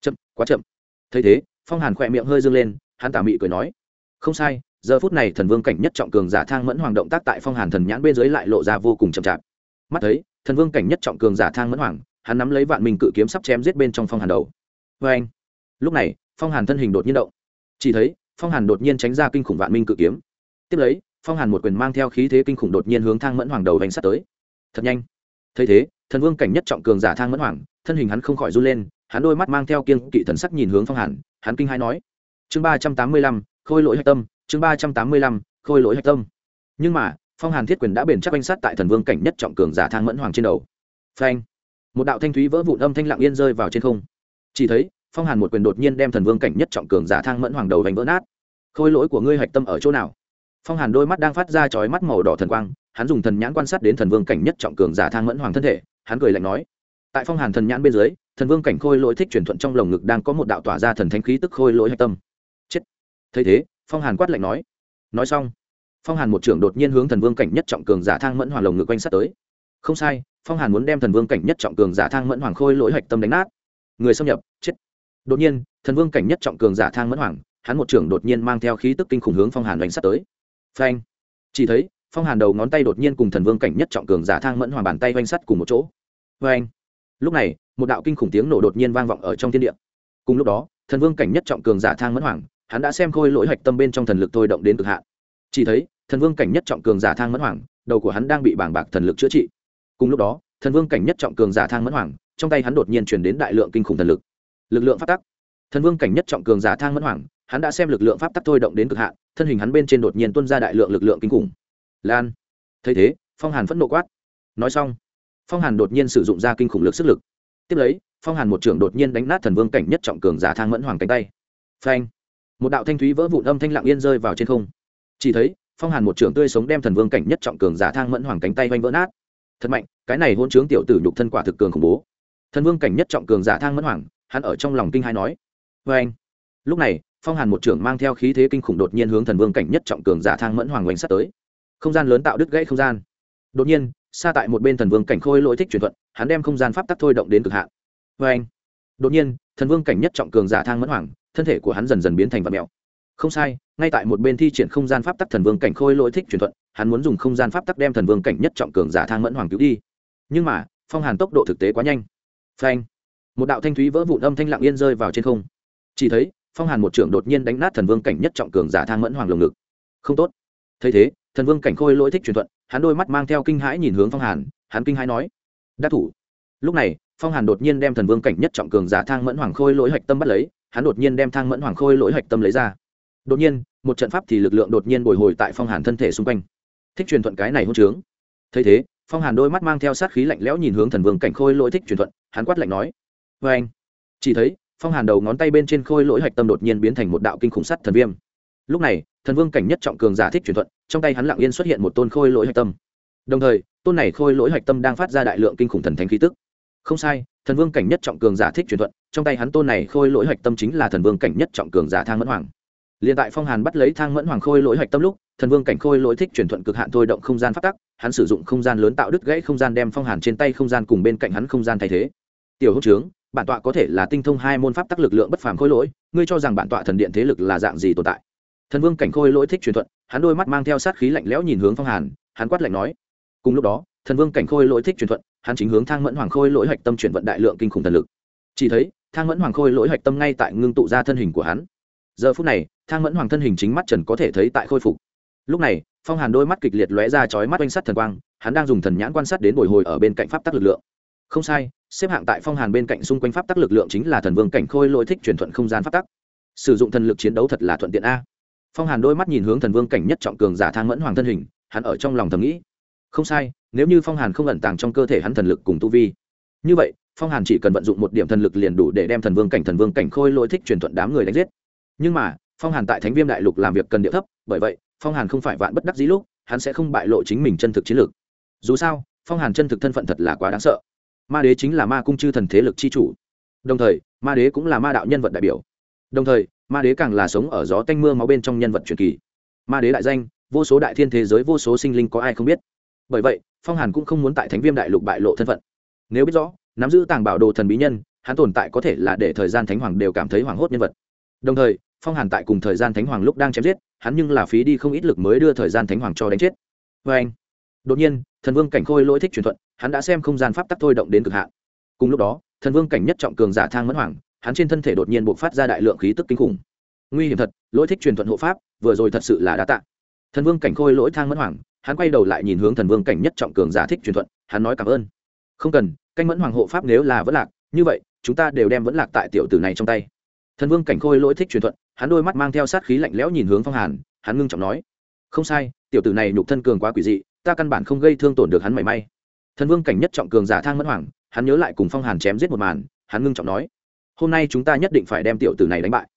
chậm quá chậm thấy thế phong hàn khỏe miệng hơi dâng lên hắn tà mị cười nói không sai giờ phút này thần vương cảnh nhất trọng cường giả thang mẫn hoàng động tác tại phong hàn thần nhãn bên dưới lại lộ ra vô cùng chậm chạp mắt thấy thần vương cảnh nhất trọng cường giả thang mẫn hoàng hắn nắm lấy vạn minh cự kiếm sắp chém giết bên trong phong hàn đầu vê anh lúc này phong hàn thân hình đột nhiên động chỉ thấy phong hàn đột nhiên tránh ra kinh khủng vạn minh cự kiếm tiếp lấy phong hàn một quyền mang theo khí thế kinh khủng đột nhiên hướng thang mẫn hoàng đầu đánh sát tới thật nhanh thấy thế thần vương cảnh nhất trọng cường giả thang mẫn hoàng thân hình hắn không khỏi run lên hắn đôi mắt mang theo kiên kỵ thần sắc nhìn hướng phong hàn hắn kinh hai nói chương ba trăm tám mươi lăm khôi lỗi hạch tâm chương ba trăm tám mươi lăm khôi lỗi hạch tâm nhưng mà phong hàn thiết quyền đã bền chắc oanh sát tại thần vương cảnh nhất trọng cường giả thang mẫn hoàng trên đầu phanh một đạo thanh thúy vỡ vụn âm thanh lặng yên rơi vào trên không chỉ thấy phong hàn một quyền đột nhiên đem thần vương cảnh nhất trọng cường giả thang mẫn hoàng đầu đánh vỡ nát. Khôi lỗi của ngươi hạch tâm ở chỗ nào? Phong hàn đôi mắt đang phát ra chói mắt màu đỏ thần quang, hắn dùng thần nhãn quan sát đến thần vương cảnh nhất trọng cường giả thang mẫn hoàng thân thể, hắn cười lạnh nói. Tại phong hàn thần nhãn bên dưới, thần vương cảnh khôi lỗi thích chuyển thuận trong lồng ngực đang có một đạo tỏa ra thần thánh khí tức khôi lỗi hạch tâm. Chết. Thấy thế, phong hàn quát lạnh nói. Nói xong, phong hàn một trưởng đột nhiên hướng thần vương cảnh nhất trọng cường giả thang mẫn hoàng lồng ngực quanh sát tới. Không sai, phong hàn muốn đem thần vương cảnh nhất trọng cường giả thang mẫn hoàng khôi lỗi hạch tâm đánh nát. Người xâm nhập, chết đột nhiên, thần vương cảnh nhất trọng cường giả thang mẫn hoàng, hắn một trưởng đột nhiên mang theo khí tức kinh khủng hướng phong hàn đánh sắt tới. Phanh! Chỉ thấy, phong hàn đầu ngón tay đột nhiên cùng thần vương cảnh nhất trọng cường giả thang mẫn hoàng bàn tay oanh sắt cùng một chỗ. Phanh! Lúc này, một đạo kinh khủng tiếng nổ đột nhiên vang vọng ở trong thiên địa. Cùng lúc đó, thần vương cảnh nhất trọng cường giả thang mẫn hoàng, hắn đã xem khôi lỗi hạch tâm bên trong thần lực thôi động đến cực hạn. Chỉ thấy, thần vương cảnh nhất trọng cường giả thang mẫn hoàng, đầu của hắn đang bị bảng bạc thần lực chữa trị. Cùng lúc đó, thần vương cảnh nhất trọng cường giả thang mẫn hoàng, trong tay hắn đột nhiên chuyển đến đại lượng kinh khủng thần lực lực lượng pháp tắc. Thần vương cảnh nhất trọng cường giả thang mẫn hoàng, hắn đã xem lực lượng pháp tắc thôi động đến cực hạn, thân hình hắn bên trên đột nhiên tuân ra đại lượng lực lượng kinh khủng. Lan. Thấy thế, phong hàn phẫn nộ quát. Nói xong, phong hàn đột nhiên sử dụng ra kinh khủng lực sức lực. Tiếp lấy, phong hàn một trưởng đột nhiên đánh nát thần vương cảnh nhất trọng cường giả thang mẫn hoàng cánh tay. Phanh. Một đạo thanh thúy vỡ vụn âm thanh lặng yên rơi vào trên không. Chỉ thấy, phong hàn một trưởng tươi sống đem thần vương cảnh nhất trọng cường giả thang mẫn hoàng cánh tay oanh vỡ nát. Thật mạnh, cái này hôn chướng tiểu tử nhục thân quả thực cường khủng bố. Thần vương cảnh nhất trọng cường giả thang mẫn hoàng hắn ở trong lòng kinh hai nói vê anh. Lúc này, phong hàn một trưởng mang theo khí thế kinh khủng đột nhiên hướng thần vương cảnh nhất trọng cường giả thang mẫn hoàng oanh sắt tới. Không gian lớn tạo đứt gãy không gian. Đột nhiên, xa tại một bên thần vương cảnh khôi lỗi thích truyền thuận, hắn đem không gian pháp tắc thôi động đến cực hạn. Vê anh. Đột nhiên, thần vương cảnh nhất trọng cường giả thang mẫn hoàng, thân thể của hắn dần dần biến thành vật mèo. Không sai, ngay tại một bên thi triển không gian pháp tắc thần vương cảnh khôi lỗi thích truyền thuận, hắn muốn dùng không gian pháp tắc đem thần vương cảnh nhất trọng cường giả thang mẫn hoàng cứu đi. Nhưng mà, phong hàn tốc độ thực tế quá nhanh. Phanh một đạo thanh thúy vỡ vụn âm thanh lặng yên rơi vào trên không. Chỉ thấy, phong hàn một trưởng đột nhiên đánh nát thần vương cảnh nhất trọng cường giả thang mẫn hoàng lồng ngực. Không tốt. Thấy thế, thần vương cảnh khôi lỗi thích truyền thuận, hắn đôi mắt mang theo kinh hãi nhìn hướng phong hàn, hắn kinh hãi nói, đắc thủ. Lúc này, phong hàn đột nhiên đem thần vương cảnh nhất trọng cường giả thang mẫn hoàng khôi lỗi hạch tâm bắt lấy, hắn đột nhiên đem thang mẫn hoàng khôi lỗi hạch tâm lấy ra. Đột nhiên, một trận pháp thì lực lượng đột nhiên bồi hồi tại phong hàn thân thể xung quanh. Thích truyền thuận cái này hôn trướng. Thấy thế, phong hàn đôi mắt mang theo sát khí lạnh lẽo nhìn hướng thần vương cảnh khôi lỗi thích truyền thuận, hắn quát lạnh nói vê anh. Chỉ thấy, phong hàn đầu ngón tay bên trên khôi lỗi hạch tâm đột nhiên biến thành một đạo kinh khủng sắt thần viêm. Lúc này, thần vương cảnh nhất trọng cường giả thích truyền thuận, trong tay hắn lặng yên xuất hiện một tôn khôi lỗi hạch tâm. Đồng thời, tôn này khôi lỗi hạch tâm đang phát ra đại lượng kinh khủng thần thánh khí tức. Không sai, thần vương cảnh nhất trọng cường giả thích truyền thuận, trong tay hắn tôn này khôi lỗi hạch tâm chính là thần vương cảnh nhất trọng cường giả thang mẫn hoàng. Liền tại phong hàn bắt lấy thang mẫn hoàng khôi lỗi hạch tâm lúc, thần vương cảnh khôi lỗi thích truyền thuận cực hạn thôi động không gian phát tắc, hắn sử dụng không gian lớn tạo đứt gãy không gian đem phong hàn trên tay không gian cùng bên cạnh hắn không gian thay thế. Tiểu hữu trướng bản tọa có thể là tinh thông hai môn pháp tắc lực lượng bất phàm khôi lỗi, ngươi cho rằng bản tọa thần điện thế lực là dạng gì tồn tại? Thần vương cảnh khôi lỗi thích truyền thuận, hắn đôi mắt mang theo sát khí lạnh lẽo nhìn hướng phong hàn, hắn quát lạnh nói. Cùng lúc đó, thần vương cảnh khôi lỗi thích truyền thuận, hắn chính hướng thang mẫn hoàng khôi lỗi hạch tâm chuyển vận đại lượng kinh khủng thần lực. Chỉ thấy, thang mẫn hoàng khôi lỗi hạch tâm ngay tại ngưng tụ ra thân hình của hắn. Giờ phút này, thang mẫn hoàng thân hình chính mắt trần có thể thấy tại khôi phục. Lúc này, phong hàn đôi mắt kịch liệt lóe ra chói mắt oanh sắt thần quang, hắn đang dùng thần nhãn quan sát đến bồi hồi ở bên cạnh pháp tắc lực lượng không sai, xếp hạng tại phong hàn bên cạnh xung quanh pháp tắc lực lượng chính là thần vương cảnh khôi lỗi thích truyền thuận không gian pháp tắc. Sử dụng thần lực chiến đấu thật là thuận tiện a. Phong hàn đôi mắt nhìn hướng thần vương cảnh nhất trọng cường giả thang mẫn hoàng thân hình, hắn ở trong lòng thầm nghĩ. Không sai, nếu như phong hàn không ẩn tàng trong cơ thể hắn thần lực cùng tu vi. Như vậy, phong hàn chỉ cần vận dụng một điểm thần lực liền đủ để đem thần vương cảnh thần vương cảnh khôi lỗi thích truyền thuận đám người đánh giết. Nhưng mà, phong hàn tại thánh viêm đại lục làm việc cần địa thấp, bởi vậy, phong hàn không phải vạn bất đắc dĩ lúc, hắn sẽ không bại lộ chính mình chân thực chiến lược. Dù sao, phong hàn chân thực thân phận thật là quá đáng sợ ma đế chính là ma cung chư thần thế lực chi chủ. Đồng thời, ma đế cũng là ma đạo nhân vật đại biểu. Đồng thời, ma đế càng là sống ở gió tanh mưa máu bên trong nhân vật truyền kỳ. Ma đế đại danh, vô số đại thiên thế giới, vô số sinh linh có ai không biết. Bởi vậy, phong hàn cũng không muốn tại thánh viêm đại lục bại lộ thân phận. Nếu biết rõ, nắm giữ tàng bảo đồ thần bí nhân, hắn tồn tại có thể là để thời gian thánh hoàng đều cảm thấy hoảng hốt nhân vật. Đồng thời, phong hàn tại cùng thời gian thánh hoàng lúc đang chém giết, hắn nhưng là phí đi không ít lực mới đưa thời gian thánh hoàng cho đánh chết. Vê anh đột nhiên, thần vương cảnh khôi lỗi thích truyền thuận hắn đã xem không gian pháp tắc thôi động đến cực hạn. Cùng lúc đó, thần vương cảnh nhất trọng cường giả thang mẫn hoàng, hắn trên thân thể đột nhiên bộc phát ra đại lượng khí tức kinh khủng. Nguy hiểm thật, lỗi thích truyền thuận hộ pháp, vừa rồi thật sự là đã tạ. Thần vương cảnh khôi lỗi thang mẫn hoàng, hắn quay đầu lại nhìn hướng thần vương cảnh nhất trọng cường giả thích truyền thuận, hắn nói cảm ơn. Không cần, canh mẫn hoàng hộ pháp nếu là vẫn lạc, như vậy, chúng ta đều đem vẫn lạc tại tiểu tử này trong tay. Thần vương cảnh khôi lỗi thích truyền thuận, hắn đôi mắt mang theo sát khí lạnh lẽo nhìn hướng phong hàn, hắn ngưng trọng nói. Không sai, tiểu tử này nhục thân cường quá quỷ dị, ta căn bản không gây thương tổn được hắn mảy may thần vương cảnh nhất trọng cường giả thang mẫn hoàng, hắn nhớ lại cùng phong hàn chém giết một màn, hắn ngưng trọng nói, hôm nay chúng ta nhất định phải đem tiểu tử này đánh bại.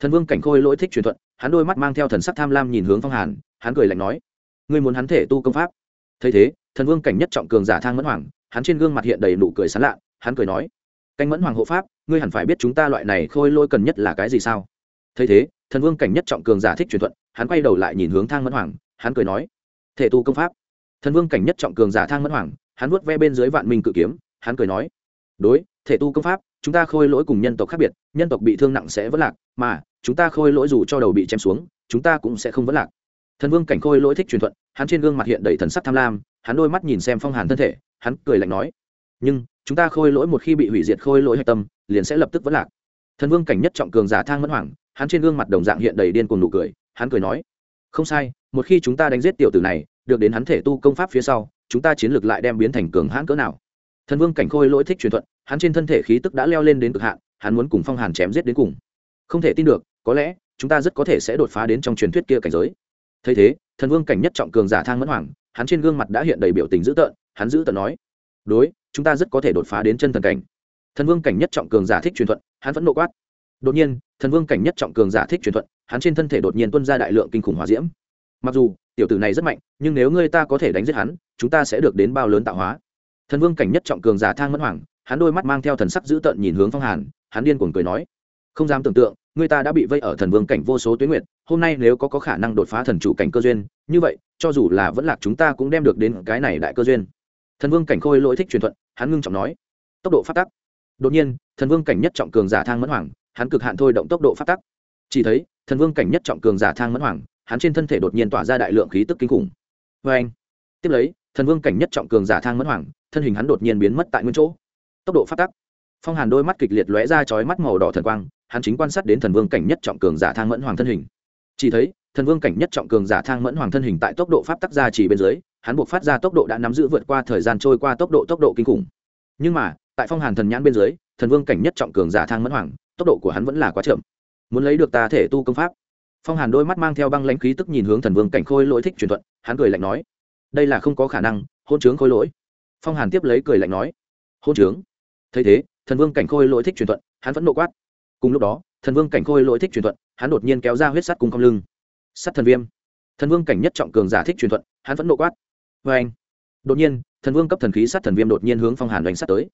Thần vương cảnh khôi lỗi thích truyền thuận, hắn đôi mắt mang theo thần sắc tham lam nhìn hướng phong hàn, hắn cười lạnh nói, ngươi muốn hắn thể tu công pháp? Thấy thế, thần vương cảnh nhất trọng cường giả thang mẫn hoàng, hắn trên gương mặt hiện đầy nụ cười sán lạ, hắn cười nói, canh mẫn hoàng hộ pháp, ngươi hẳn phải biết chúng ta loại này khôi lôi cần nhất là cái gì sao? Thấy thế, thần vương cảnh nhất trọng cường giả thích truyền thuận, hắn quay đầu lại nhìn hướng thang mẫn hoàng, hắn cười nói, thể tu công pháp. Thần vương cảnh nhất trọng cường giả thang mẫn hoàng hắn vuốt ve bên dưới vạn minh cự kiếm, hắn cười nói, đối, thể tu công pháp, chúng ta khôi lỗi cùng nhân tộc khác biệt, nhân tộc bị thương nặng sẽ vẫn lạc, mà chúng ta khôi lỗi dù cho đầu bị chém xuống, chúng ta cũng sẽ không vẫn lạc. Thần vương cảnh khôi lỗi thích truyền thuận, hắn trên gương mặt hiện đầy thần sắc tham lam, hắn đôi mắt nhìn xem phong hàn thân thể, hắn cười lạnh nói, nhưng, chúng ta khôi lỗi một khi bị hủy diệt khôi lỗi hạch tâm, liền sẽ lập tức vẫn lạc. Thần vương cảnh nhất trọng cường giả thang mẫn hoàng, hắn trên gương mặt đồng dạng hiện đầy điên cùng nụ cười, hắn cười nói, không sai, một khi chúng ta đánh giết tiểu tử này, được đến hắn thể tu công pháp phía sau chúng ta chiến lược lại đem biến thành cường hãn cỡ nào. Thần vương cảnh khôi lỗi thích truyền thuận, hắn trên thân thể khí tức đã leo lên đến cực hạn, hắn muốn cùng phong hàn chém giết đến cùng. Không thể tin được, có lẽ, chúng ta rất có thể sẽ đột phá đến trong truyền thuyết kia cảnh giới. Thấy thế, thần vương cảnh nhất trọng cường giả thang mẫn hoàng, hắn trên gương mặt đã hiện đầy biểu tình dữ tợn, hắn dữ tợn nói, đối, chúng ta rất có thể đột phá đến chân thần cảnh. Thần vương cảnh nhất trọng cường giả thích truyền thuận, hắn vẫn nộ quát. Đột nhiên, thần vương cảnh nhất trọng cường giả thích truyền thuận, hắn trên thân thể đột nhiên tuân ra đại lượng kinh khủng hòa diễm. Mặc dù tiểu tử này rất mạnh nhưng nếu ngươi ta có thể đánh giết hắn chúng ta sẽ được đến bao lớn tạo hóa. Thần vương cảnh nhất trọng cường giả thang mẫn hoàng hắn đôi mắt mang theo thần sắc dữ tợn nhìn hướng phong hàn hắn điên cuồng cười nói không dám tưởng tượng người ta đã bị vây ở thần vương cảnh vô số tuyến nguyệt hôm nay nếu có, có khả năng đột phá thần chủ cảnh cơ duyên như vậy cho dù là vẫn lạc chúng ta cũng đem được đến cái này đại cơ duyên. Thần vương cảnh khôi lỗi thích truyền thuận hắn ngưng trọng nói tốc độ phát tắc. Đột nhiên thần vương cảnh nhất trọng cường giả thang mẫn hoàng hắn cực hạn thôi động tốc độ phát tắc. Chỉ thấy thần vương cảnh nhất trọng cường giả thang mẫn hoàng hắn trên thân thể đột nhiên tỏa ra đại lượng khí tức kinh khủng. Vê anh, tiếp lấy, thần vương cảnh nhất trọng cường giả thang mẫn hoàng, thân hình hắn đột nhiên biến mất tại nguyên chỗ. Tốc độ phát tắc. Phong hàn đôi mắt kịch liệt lóe ra chói mắt màu đỏ thần quang, hắn chính quan sát đến thần vương cảnh nhất trọng cường giả thang mẫn hoàng thân hình. Chỉ thấy, thần vương cảnh nhất trọng cường giả thang mẫn hoàng thân hình tại tốc độ pháp tắc gia chỉ bên dưới, hắn buộc phát ra tốc độ đã nắm giữ vượt qua thời gian trôi qua tốc độ tốc độ kinh khủng. Nhưng mà, tại phong hàn thần nhãn bên dưới, thần vương cảnh nhất trọng cường giả thang mẫn hoàng, tốc độ của hắn vẫn là quá chậm. Muốn lấy được ta thể tu công pháp phong hàn đôi mắt mang theo băng lãnh khí tức nhìn hướng thần vương cảnh khôi lỗi thích truyền thuận, hắn cười lạnh nói, đây là không có khả năng, hôn trướng khôi lỗi. Phong hàn tiếp lấy cười lạnh nói, hôn trướng? Thấy thế, thần vương cảnh khôi lỗi thích truyền thuận, hắn vẫn nộ quát. Cùng lúc đó, thần vương cảnh khôi lỗi thích truyền thuận, hắn đột nhiên kéo ra huyết sắt cùng không lưng. Sắt thần viêm. Thần vương cảnh nhất trọng cường giả thích truyền thuận, hắn vẫn nộ quát. Vê anh đột nhiên, thần vương cấp thần khí sắt thần viêm đột nhiên hướng phong hàn đánh sắt tới.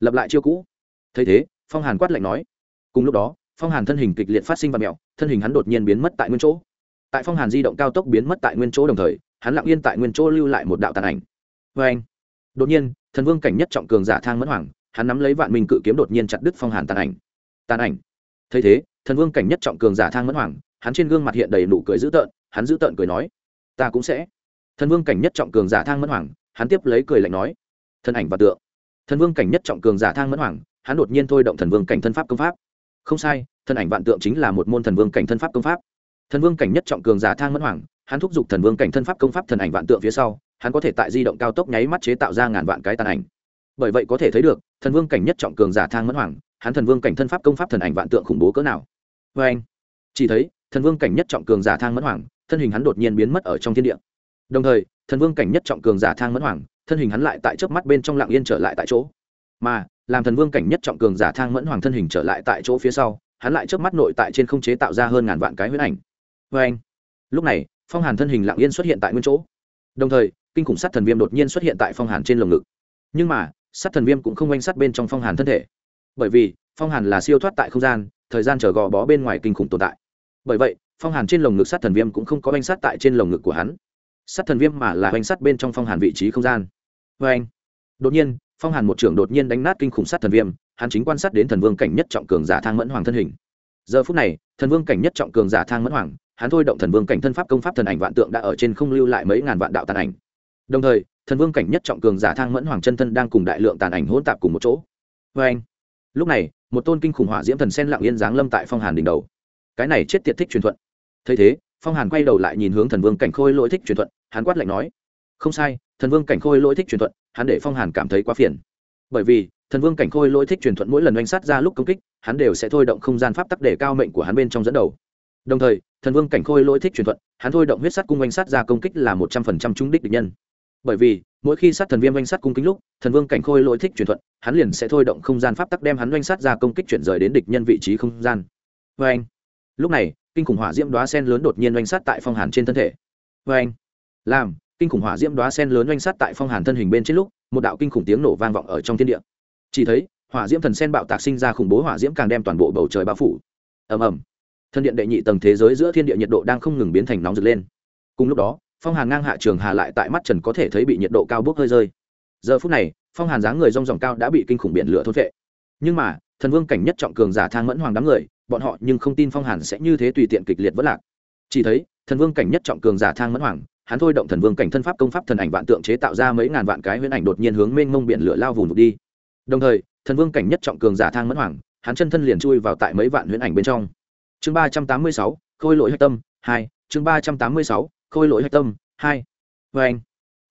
Lập lại chiêu cũ. Thấy thế, phong hàn quát lạnh nói, cùng lúc đó phong hàn thân hình kịch liệt phát sinh và mẹo, thân hình hắn đột nhiên biến mất tại nguyên chỗ. Tại phong hàn di động cao tốc biến mất tại nguyên chỗ đồng thời, hắn lặng yên tại nguyên chỗ lưu lại một đạo tàn ảnh. Vê anh, đột nhiên, thần vương cảnh nhất trọng cường giả thang mất hoàng, hắn nắm lấy vạn minh cự kiếm đột nhiên chặt đứt phong hàn tàn ảnh. Tàn ảnh. Thấy thế, thần vương cảnh nhất trọng cường giả thang mất hoàng, hắn trên gương mặt hiện đầy nụ cười dữ tợn, hắn dữ tợn cười nói, ta cũng sẽ. Thần vương cảnh nhất trọng cường giả thang mất hoàng, hắn tiếp lấy cười lạnh nói, thân ảnh và tượng. Thần vương cảnh nhất trọng cường giả thang mất hoàng, hắn đột nhiên thôi động thần vương cảnh thân pháp công pháp không sai, thân ảnh vạn tượng chính là một môn thần vương cảnh thân pháp công pháp. Thần vương cảnh nhất trọng cường giả thang mất hoàng, hắn thúc giục thần vương cảnh thân pháp công pháp thần ảnh vạn tượng phía sau, hắn có thể tại di động cao tốc nháy mắt chế tạo ra ngàn vạn cái tàn ảnh. Bởi vậy có thể thấy được, thần vương cảnh nhất trọng cường giả thang mất hoàng, hắn thần vương cảnh thân pháp công pháp thần ảnh vạn tượng khủng bố cỡ nào. Vê anh, chỉ thấy, thần vương cảnh nhất trọng cường giả thang mất hoàng, thân hình hắn đột nhiên biến mất ở trong thiên địa. Đồng thời, thần vương cảnh nhất trọng cường giả thang mất hoàng, thân hình hắn lại tại chớp mắt bên trong lạng yên trở lại tại chỗ. Mà làm thần vương cảnh nhất trọng cường giả thang mẫn hoàng thân hình trở lại tại chỗ phía sau, hắn lại trước mắt nội tại trên không chế tạo ra hơn ngàn vạn cái huyết ảnh. Vê anh, lúc này, phong hàn thân hình lạng yên xuất hiện tại nguyên chỗ. Đồng thời, kinh khủng sát thần viêm đột nhiên xuất hiện tại phong hàn trên lồng ngực. Nhưng mà, sát thần viêm cũng không oanh sát bên trong phong hàn thân thể. Bởi vì, phong hàn là siêu thoát tại không gian, thời gian chờ gò bó bên ngoài kinh khủng tồn tại. Bởi vậy, phong hàn trên lồng ngực sát thần viêm cũng không có oanh sát tại trên lồng ngực của hắn. Sát thần viêm mà là oanh sát bên trong phong hàn vị trí không gian. Vê anh, đột nhiên phong hàn một trưởng đột nhiên đánh nát kinh khủng sát thần viêm, hắn chính quan sát đến thần vương cảnh nhất trọng cường giả thang mẫn hoàng thân hình. Giờ phút này, thần vương cảnh nhất trọng cường giả thang mẫn hoàng, hắn thôi động thần vương cảnh thân pháp công pháp thần ảnh vạn tượng đã ở trên không lưu lại mấy ngàn vạn đạo tàn ảnh. Đồng thời, thần vương cảnh nhất trọng cường giả thang mẫn hoàng chân thân đang cùng đại lượng tàn ảnh hỗn tạp cùng một chỗ. Vê anh, lúc này, một tôn kinh khủng hỏa diễm thần sen lặng yên giáng lâm tại phong hàn đỉnh đầu. Cái này chết tiệt thích truyền thuận. Thấy thế, phong hàn quay đầu lại nhìn hướng thần vương cảnh khôi lỗi thích truyền thuận, hắn quát lạnh nói không sai, thần vương cảnh khôi lỗi thích truyền thuận, hắn để phong hàn cảm thấy quá phiền. Bởi vì, thần vương cảnh khôi lỗi thích truyền thuận mỗi lần oanh sát ra lúc công kích, hắn đều sẽ thôi động không gian pháp tắc để cao mệnh của hắn bên trong dẫn đầu. Đồng thời, thần vương cảnh khôi lỗi thích truyền thuận, hắn thôi động huyết sắt cung oanh sát ra công kích là một trăm phần trăm trúng đích địch nhân. Bởi vì, mỗi khi sát thần viêm oanh sát cung kính lúc, thần vương cảnh khôi lỗi thích truyền thuận, hắn liền sẽ thôi động không gian pháp tắc đem hắn oanh sát ra công kích chuyển rời đến địch nhân vị trí không gian. Vê anh. Lúc này, kinh khủng hỏa diễm đoá sen lớn đột nhiên oanh sát tại phong hàn trên thân thể. Vê anh. Làm kinh khủng hỏa diễm đoá sen lớn oanh sát tại phong hàn thân hình bên trên lúc, một đạo kinh khủng tiếng nổ vang vọng ở trong thiên địa. Chỉ thấy, hỏa diễm thần sen bạo tạc sinh ra khủng bố hỏa diễm càng đem toàn bộ bầu trời bao phủ. Ầm ầm. Thân điện đệ nhị tầng thế giới giữa thiên địa nhiệt độ đang không ngừng biến thành nóng rực lên. Cùng lúc đó, phong hàn ngang hạ trường hà lại tại mắt trần có thể thấy bị nhiệt độ cao bốc hơi rơi. Giờ phút này, phong hàn dáng người rong ròng cao đã bị kinh khủng biển lửa thốt vệ nhưng mà, thần vương cảnh nhất trọng cường giả thang mẫn hoàng đám người, bọn họ nhưng không tin phong hàn sẽ như thế tùy tiện kịch liệt vất lạc. Chỉ thấy, thần vương cảnh nhất trọng cường giả thang mẫn hoàng hắn thôi động thần vương cảnh thân pháp công pháp thần ảnh vạn tượng chế tạo ra mấy ngàn vạn cái huyễn ảnh đột nhiên hướng mênh mông biển lửa lao vùng đi. Đồng thời, thần vương cảnh nhất trọng cường giả thang mẫn hoàng, hắn chân thân liền chui vào tại mấy vạn huyễn ảnh bên trong. Chương ba trăm tám mươi sáu, khôi lỗi hạch tâm, hai. Chương ba trăm tám mươi sáu, khôi lỗi hạch tâm, hai. Vê anh.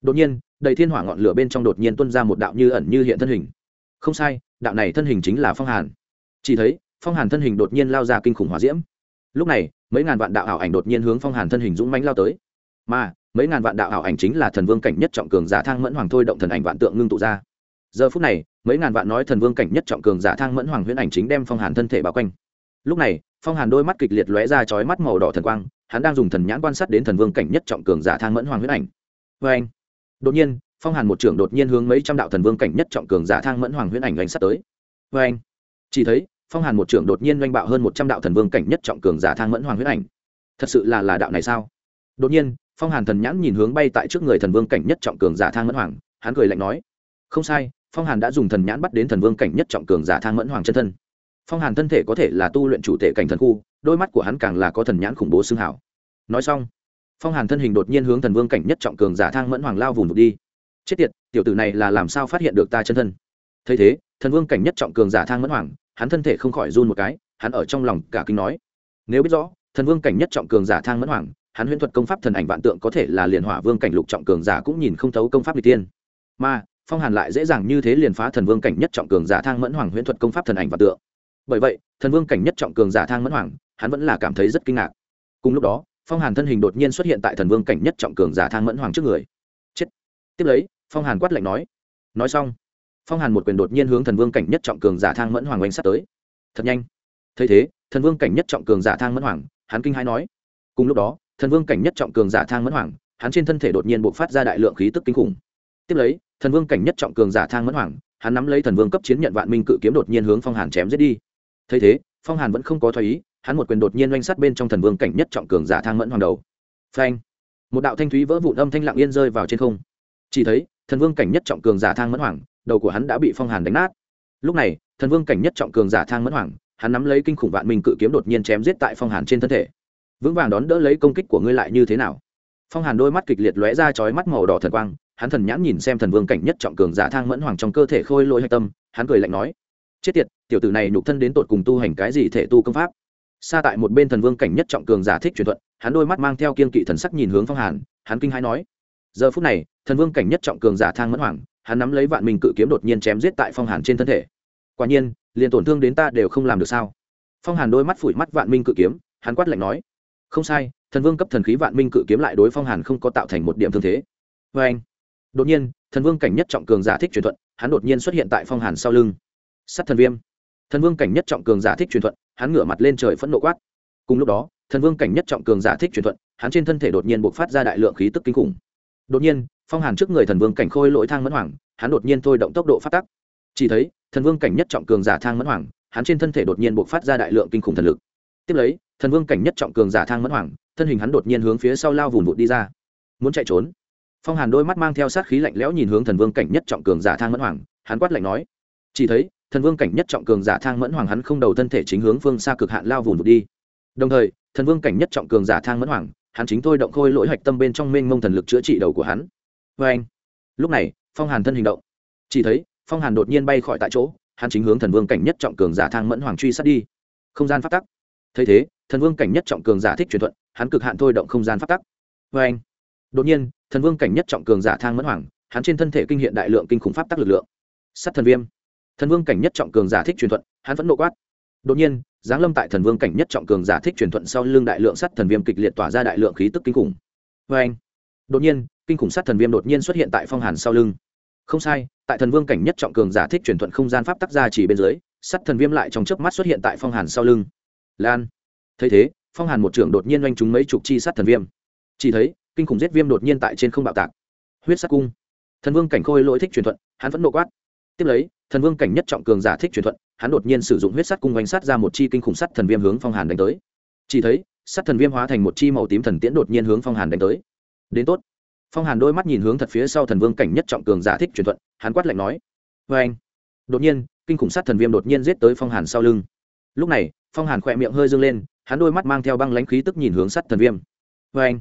Đột nhiên, đầy thiên hỏa ngọn lửa bên trong đột nhiên tuân ra một đạo như ẩn như hiện thân hình. Không sai, đạo này thân hình chính là phong hàn. Chỉ thấy, phong hàn thân hình đột nhiên lao ra kinh khủng hỏa diễm. Lúc này, mấy ngàn vạn đạo ảo ảnh đột nhiên hướng phong hàn thân hình dũng mánh lao tới. Mà mấy ngàn vạn đạo ảo ảnh chính là thần vương cảnh nhất trọng cường giả thang mẫn hoàng thôi động thần ảnh vạn tượng ngưng tụ ra. Giờ phút này, mấy ngàn vạn nói thần vương cảnh nhất trọng cường giả thang mẫn hoàng huyễn ảnh chính đem phong hàn thân thể bao quanh. Lúc này, phong hàn đôi mắt kịch liệt lóe ra chói mắt màu đỏ thần quang, hắn đang dùng thần nhãn quan sát đến thần vương cảnh nhất trọng cường giả thang mẫn hoàng huyễn ảnh. Vê anh, đột nhiên, phong hàn một trưởng đột nhiên hướng mấy trăm đạo thần vương cảnh nhất trọng cường giả thang mẫn hoàng huyễn ảnh đánh sát tới. Vê anh, chỉ thấy, phong hàn một trưởng đột nhiên oanh bạo hơn một trăm đạo thần vương cảnh nhất trọng cường giả thang mẫn hoàng huyễn ảnh. Thật sự là là đạo này sao? Đột nhiên phong hàn thần nhãn nhìn hướng bay tại trước người thần vương cảnh nhất trọng cường giả thang mẫn hoàng hắn cười lạnh nói không sai phong hàn đã dùng thần nhãn bắt đến thần vương cảnh nhất trọng cường giả thang mẫn hoàng chân thân phong hàn thân thể có thể là tu luyện chủ tể cảnh thần khu đôi mắt của hắn càng là có thần nhãn khủng bố xương hảo nói xong phong hàn thân hình đột nhiên hướng thần vương cảnh nhất trọng cường giả thang mẫn hoàng lao vùng đi chết tiệt tiểu tử này là làm sao phát hiện được ta chân thân thấy thế thần vương cảnh nhất trọng cường giả thang mẫn hoàng hắn thân thể không khỏi run một cái hắn ở trong lòng cả kinh nói nếu biết rõ thần vương cảnh nhất trọng cường giả thang mẫn hoàng hắn huyễn thuật công pháp thần ảnh vạn tượng có thể là liền hỏa vương cảnh lục trọng cường giả cũng nhìn không thấu công pháp n tiên. Mà, phong hàn lại dễ dàng như thế liền phá thần vương cảnh nhất trọng cường giả thang mẫn hoàng huyễn thuật công pháp thần ảnh vạn tượng. Bởi vậy, thần vương cảnh nhất trọng cường giả thang mẫn hoàng, hắn vẫn là cảm thấy rất kinh ngạc. Cùng lúc đó, phong hàn thân hình đột nhiên xuất hiện tại thần vương cảnh nhất trọng cường giả thang mẫn hoàng trước người. Chết. Tiếp lấy, phong hàn quát lạnh nói. Nói xong, phong hàn một quyền đột nhiên hướng thần vương cảnh nhất trọng cường giả thang mẫn hoàng oanh sắt tới. Thật nhanh. Thấy thế, thần vương cảnh nhất trọng cường giả thang mẫn hoàng, hắn kinh hãi nói. Cùng lúc đó thần vương cảnh nhất trọng cường giả thang mẫn hoàng, hắn trên thân thể đột nhiên b phát ra đại lượng khí tức kinh khủng. Tiếp lấy, thần vương cảnh nhất trọng cường giả thang mẫn hoàng, hắn nắm lấy thần vương cấp chiến nhận vạn minh cự kiếm đột nhiên hướng phong hàn chém giết đi. Thấy thế, phong hàn vẫn không có thoái ý, hắn một quyền đột nhiên oanh sát bên trong thần vương cảnh nhất trọng cường giả thang mẫn hoàng đầu. Phanh! Một đạo thanh thúy vỡ vụn âm thanh lặng yên rơi vào trên không. Chỉ thấy, thần vương cảnh nhất trọng cường giả thang mẫn hoàng, đầu của hắn đã bị phong hàn đánh nát. Lúc này, thần vương cảnh nhất trọng cường giả thang mẫn hoàng, hắn nắm lấy kinh khủng vạn minh cự kiếm đột nhiên chém giết tại phong hàn trên thân thể vững vàng đón đỡ lấy công kích của ngươi lại như thế nào? Phong hàn đôi mắt kịch liệt lóe ra chói mắt màu đỏ thần quang, hắn thần nhãn nhìn xem thần vương cảnh nhất trọng cường giả thang mẫn hoàng trong cơ thể khôi lỗi hạch tâm, hắn cười lạnh nói, chết tiệt, tiểu tử này nhục thân đến tột cùng tu hành cái gì thể tu công pháp? Xa tại một bên thần vương cảnh nhất trọng cường giả thích truyền thuận, hắn đôi mắt mang theo kiên kỵ thần sắc nhìn hướng phong hàn, hắn kinh hãi nói, giờ phút này, thần vương cảnh nhất trọng cường giả thang mẫn hoàng, hắn nắm lấy vạn minh cự kiếm đột nhiên chém giết tại phong hàn trên thân thể. Quả nhiên, liền tổn thương đến ta đều không làm được sao? Phong hàn đôi mắt phủi mắt vạn minh cự kiếm, hắn quát lạnh nói không sai, thần vương cấp thần khí vạn minh cự kiếm lại đối phong hàn không có tạo thành một điểm thương thế. Vê anh, đột nhiên, thần vương cảnh nhất trọng cường giả thích truyền thuận, hắn đột nhiên xuất hiện tại phong hàn sau lưng. Sắt thần viêm. Thần vương cảnh nhất trọng cường giả thích truyền thuận, hắn ngửa mặt lên trời phẫn nộ quát. Cùng lúc đó, thần vương cảnh nhất trọng cường giả thích truyền thuận, hắn trên thân thể đột nhiên buộc phát ra đại lượng khí tức kinh khủng. Đột nhiên, phong hàn trước người thần vương cảnh khôi lỗi thang mẫn hoàng, hắn đột nhiên thôi động tốc độ phát tắc. Chỉ thấy, thần vương cảnh nhất trọng cường giả thang mẫn hoàng, hắn trên thân thể đột nhiên buộc phát ra đại lượng kinh khủng thần lực. Tiếp lấy thần vương cảnh nhất trọng cường giả thang mẫn hoàng, thân hình hắn đột nhiên hướng phía sau lao vùn vụt đi ra. Muốn chạy trốn? Phong hàn đôi mắt mang theo sát khí lạnh lẽo nhìn hướng thần vương cảnh nhất trọng cường giả thang mẫn hoàng, hắn quát lạnh nói, chỉ thấy, thần vương cảnh nhất trọng cường giả thang mẫn hoàng hắn không đầu thân thể chính hướng phương xa cực hạn lao vùn vụt đi. Đồng thời, thần vương cảnh nhất trọng cường giả thang mẫn hoàng, hắn chính thôi động khôi lỗi hạch tâm bên trong mênh mông thần lực chữa trị đầu của hắn. Vê anh, lúc này, phong hàn thân hình động. Chỉ thấy, phong hàn đột nhiên bay khỏi tại chỗ, hắn chính hướng thần vương cảnh nhất trọng cường giả thang mẫn hoàng truy sát đi. Không gian phát tắc. Thấy thế thần vương cảnh nhất trọng cường giả thích truyền thuận, hắn cực hạn thôi động không gian phát tắc. Vê anh, đột nhiên, thần vương cảnh nhất trọng cường giả thang mẫn hoàng, hắn trên thân thể kinh hiện đại lượng kinh khủng pháp tắc lực lượng. Sắt thần viêm. Thần vương cảnh nhất trọng cường giả thích truyền thuận, hắn vẫn nộ quát. Đột nhiên, giáng lâm tại thần vương cảnh nhất trọng cường giả thích truyền thuận sau lưng đại lượng sắt thần viêm kịch liệt tỏa ra đại lượng khí tức kinh khủng. Vê anh, đột nhiên, kinh khủng sắt thần viêm đột nhiên xuất hiện tại phong hàn sau lưng. Không sai, tại thần vương cảnh nhất trọng cường giả thích truyền thuận không gian pháp tắc ra chỉ bên dưới sắt thần viêm lại trong chớp mắt xuất hiện tại phong hàn sau lưng. Lan thấy thế, phong hàn một trưởng đột nhiên oanh trúng mấy chục chi sát thần viêm. Chỉ thấy, kinh khủng giết viêm đột nhiên tại trên không bạo tạc. Huyết sắc cung. Thần vương cảnh khôi lỗi thích truyền thuận, hắn vẫn nộ quát. Tiếp lấy, thần vương cảnh nhất trọng cường giả thích truyền thuận, hắn đột nhiên sử dụng huyết sắt cung oanh sát ra một chi kinh khủng sắt thần viêm hướng phong hàn đánh tới. Chỉ thấy sắt thần viêm hóa thành một chi màu tím thần tiễn đột nhiên hướng phong hàn đánh tới. Đến tốt. Phong hàn đôi mắt nhìn hướng thật phía sau thần vương cảnh nhất trọng cường giả thích truyền thuận, hắn quát lạnh nói. Vê anh đột nhiên, kinh khủng sát thần viêm đột nhiên giết tới phong hàn sau lưng. Lúc này, phong hàn khỏe miệng hơi dâng lên hắn đôi mắt mang theo băng lãnh khí tức nhìn hướng sát thần viêm. Vê anh,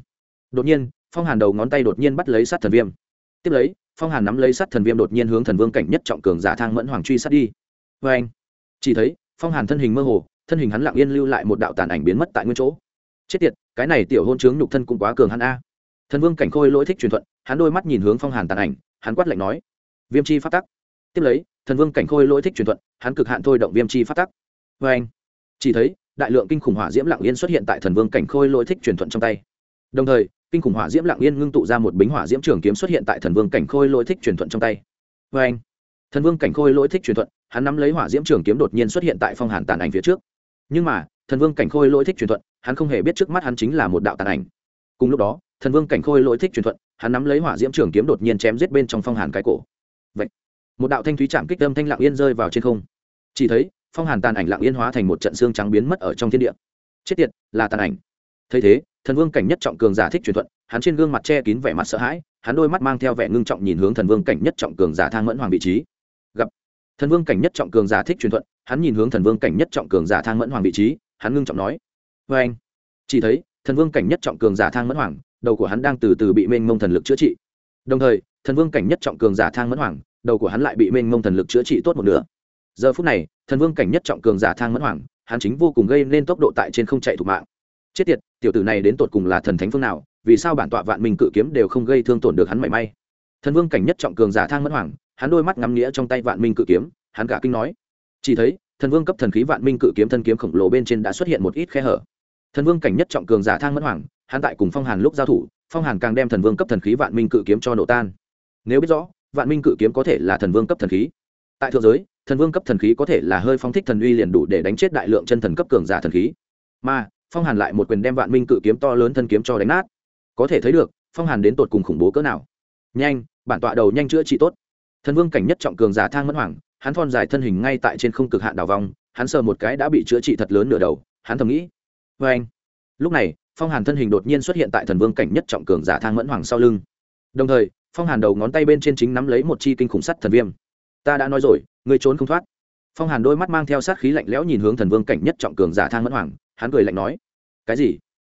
đột nhiên, phong hàn đầu ngón tay đột nhiên bắt lấy sát thần viêm. Tiếp lấy, phong hàn nắm lấy sát thần viêm đột nhiên hướng thần vương cảnh nhất trọng cường giả thang mẫn hoàng truy sát đi. Vê anh, chỉ thấy, phong hàn thân hình mơ hồ, thân hình hắn lặng yên lưu lại một đạo tàn ảnh biến mất tại nguyên chỗ. Chết tiệt, cái này tiểu hôn chướng nhục thân cũng quá cường hắn a. Thần vương cảnh khôi lỗi thích truyền thuận, hắn đôi mắt nhìn hướng phong hàn tàn ảnh, hắn quát lạnh nói, viêm chi phát tắc. Tiếp lấy, thần vương cảnh khôi lỗi thích truyền thuận, hắn cực hạn thôi động viêm chi phát tắc. Vê anh, chỉ thấy đại lượng kinh khủng hỏa diễm lặng yên xuất hiện tại thần vương cảnh khôi lỗi thích truyền thuận trong tay. Đồng thời, kinh khủng hỏa diễm lặng yên ngưng tụ ra một bính hỏa diễm trường kiếm xuất hiện tại thần vương cảnh khôi lỗi thích truyền thuận trong tay. Vê anh, thần vương cảnh khôi lỗi thích truyền thuận, hắn nắm lấy hỏa diễm trường kiếm đột nhiên xuất hiện tại phong hàn tàn ảnh phía trước. Nhưng mà, thần vương cảnh khôi lỗi thích truyền thuận, hắn không hề biết trước mắt hắn chính là một đạo tàn ảnh. Cùng lúc đó, thần vương cảnh khôi lỗi thích truyền thuận, hắn nắm lấy hỏa diễm trường kiếm đột nhiên chém giết bên trong phong hàn cái cổ. Vậy, một đạo thanh thúy chạm kích đâm thanh lặng yên rơi vào trên không. Chỉ thấy phong hàn tàn ảnh lặng yên hóa thành một trận xương trắng biến mất ở trong thiên địa. Chết tiệt, là tàn ảnh. Thấy thế, thần vương cảnh nhất trọng cường giả thích truyền thuận, hắn trên gương mặt che kín vẻ mặt sợ hãi, hắn đôi mắt mang theo vẻ ngưng trọng nhìn hướng thần vương cảnh nhất trọng cường giả thang mẫn hoàng vị trí. Gặp, thần vương cảnh nhất trọng cường giả thích truyền thuận, hắn nhìn hướng thần vương cảnh nhất trọng cường giả thang mẫn hoàng vị trí, hắn ngưng trọng nói vê anh. Chỉ thấy, thần vương cảnh nhất trọng cường giả thang mẫn hoàng, đầu của hắn đang từ từ bị mênh mông thần lực chữa trị. Đồng thời, thần vương cảnh nhất trọng cường giả thang mẫn hoàng, đầu của hắn lại bị mênh mông thần lực chữa trị tốt một nửa. Giờ phút này thần vương cảnh nhất trọng cường giả thang mẫn hoàng, hắn chính vô cùng gây nên tốc độ tại trên không chạy thủ mạng. Chết tiệt, tiểu tử này đến tột cùng là thần thánh phương nào, vì sao bản tọa vạn minh cự kiếm đều không gây thương tổn được hắn mảy may? Thần vương cảnh nhất trọng cường giả thang mất hoàng, hắn đôi mắt ngắm nghĩa trong tay vạn minh cự kiếm, hắn cả kinh nói. Chỉ thấy, thần vương cấp thần khí vạn minh cự kiếm thân kiếm khổng lồ bên trên đã xuất hiện một ít khe hở. Thần vương cảnh nhất trọng cường giả thang mất hoàng, hắn tại cùng phong hàn lúc giao thủ, phong hàn càng đem thần vương cấp thần khí vạn minh cự kiếm cho nổ tan. Nếu biết rõ, vạn minh cự kiếm có thể là thần vương cấp thần khí. Tại thượng giới thần vương cấp thần khí có thể là hơi phóng thích thần uy liền đủ để đánh chết đại lượng chân thần cấp cường giả thần khí. Mà, phong hàn lại một quyền đem vạn minh cự kiếm to lớn thân kiếm cho đánh nát. Có thể thấy được, phong hàn đến tột cùng khủng bố cỡ nào. Nhanh, bản tọa đầu nhanh chữa trị tốt. Thần vương cảnh nhất trọng cường giả thang mất hoàng, hắn thon dài thân hình ngay tại trên không cực hạn đào vong hắn sờ một cái đã bị chữa trị thật lớn nửa đầu, hắn thầm nghĩ vê anh lúc này, phong hàn thân hình đột nhiên xuất hiện tại thần vương cảnh nhất trọng cường giả thang mẫn hoàng sau lưng. Đồng thời, phong hàn đầu ngón tay bên trên chính nắm lấy một chi kinh khủng sắt thần viêm. Ta đã nói rồi người trốn không thoát. Phong hàn đôi mắt mang theo sát khí lạnh lẽo nhìn hướng thần vương cảnh nhất trọng cường giả thang mẫn hoàng, hắn cười lạnh nói, cái gì?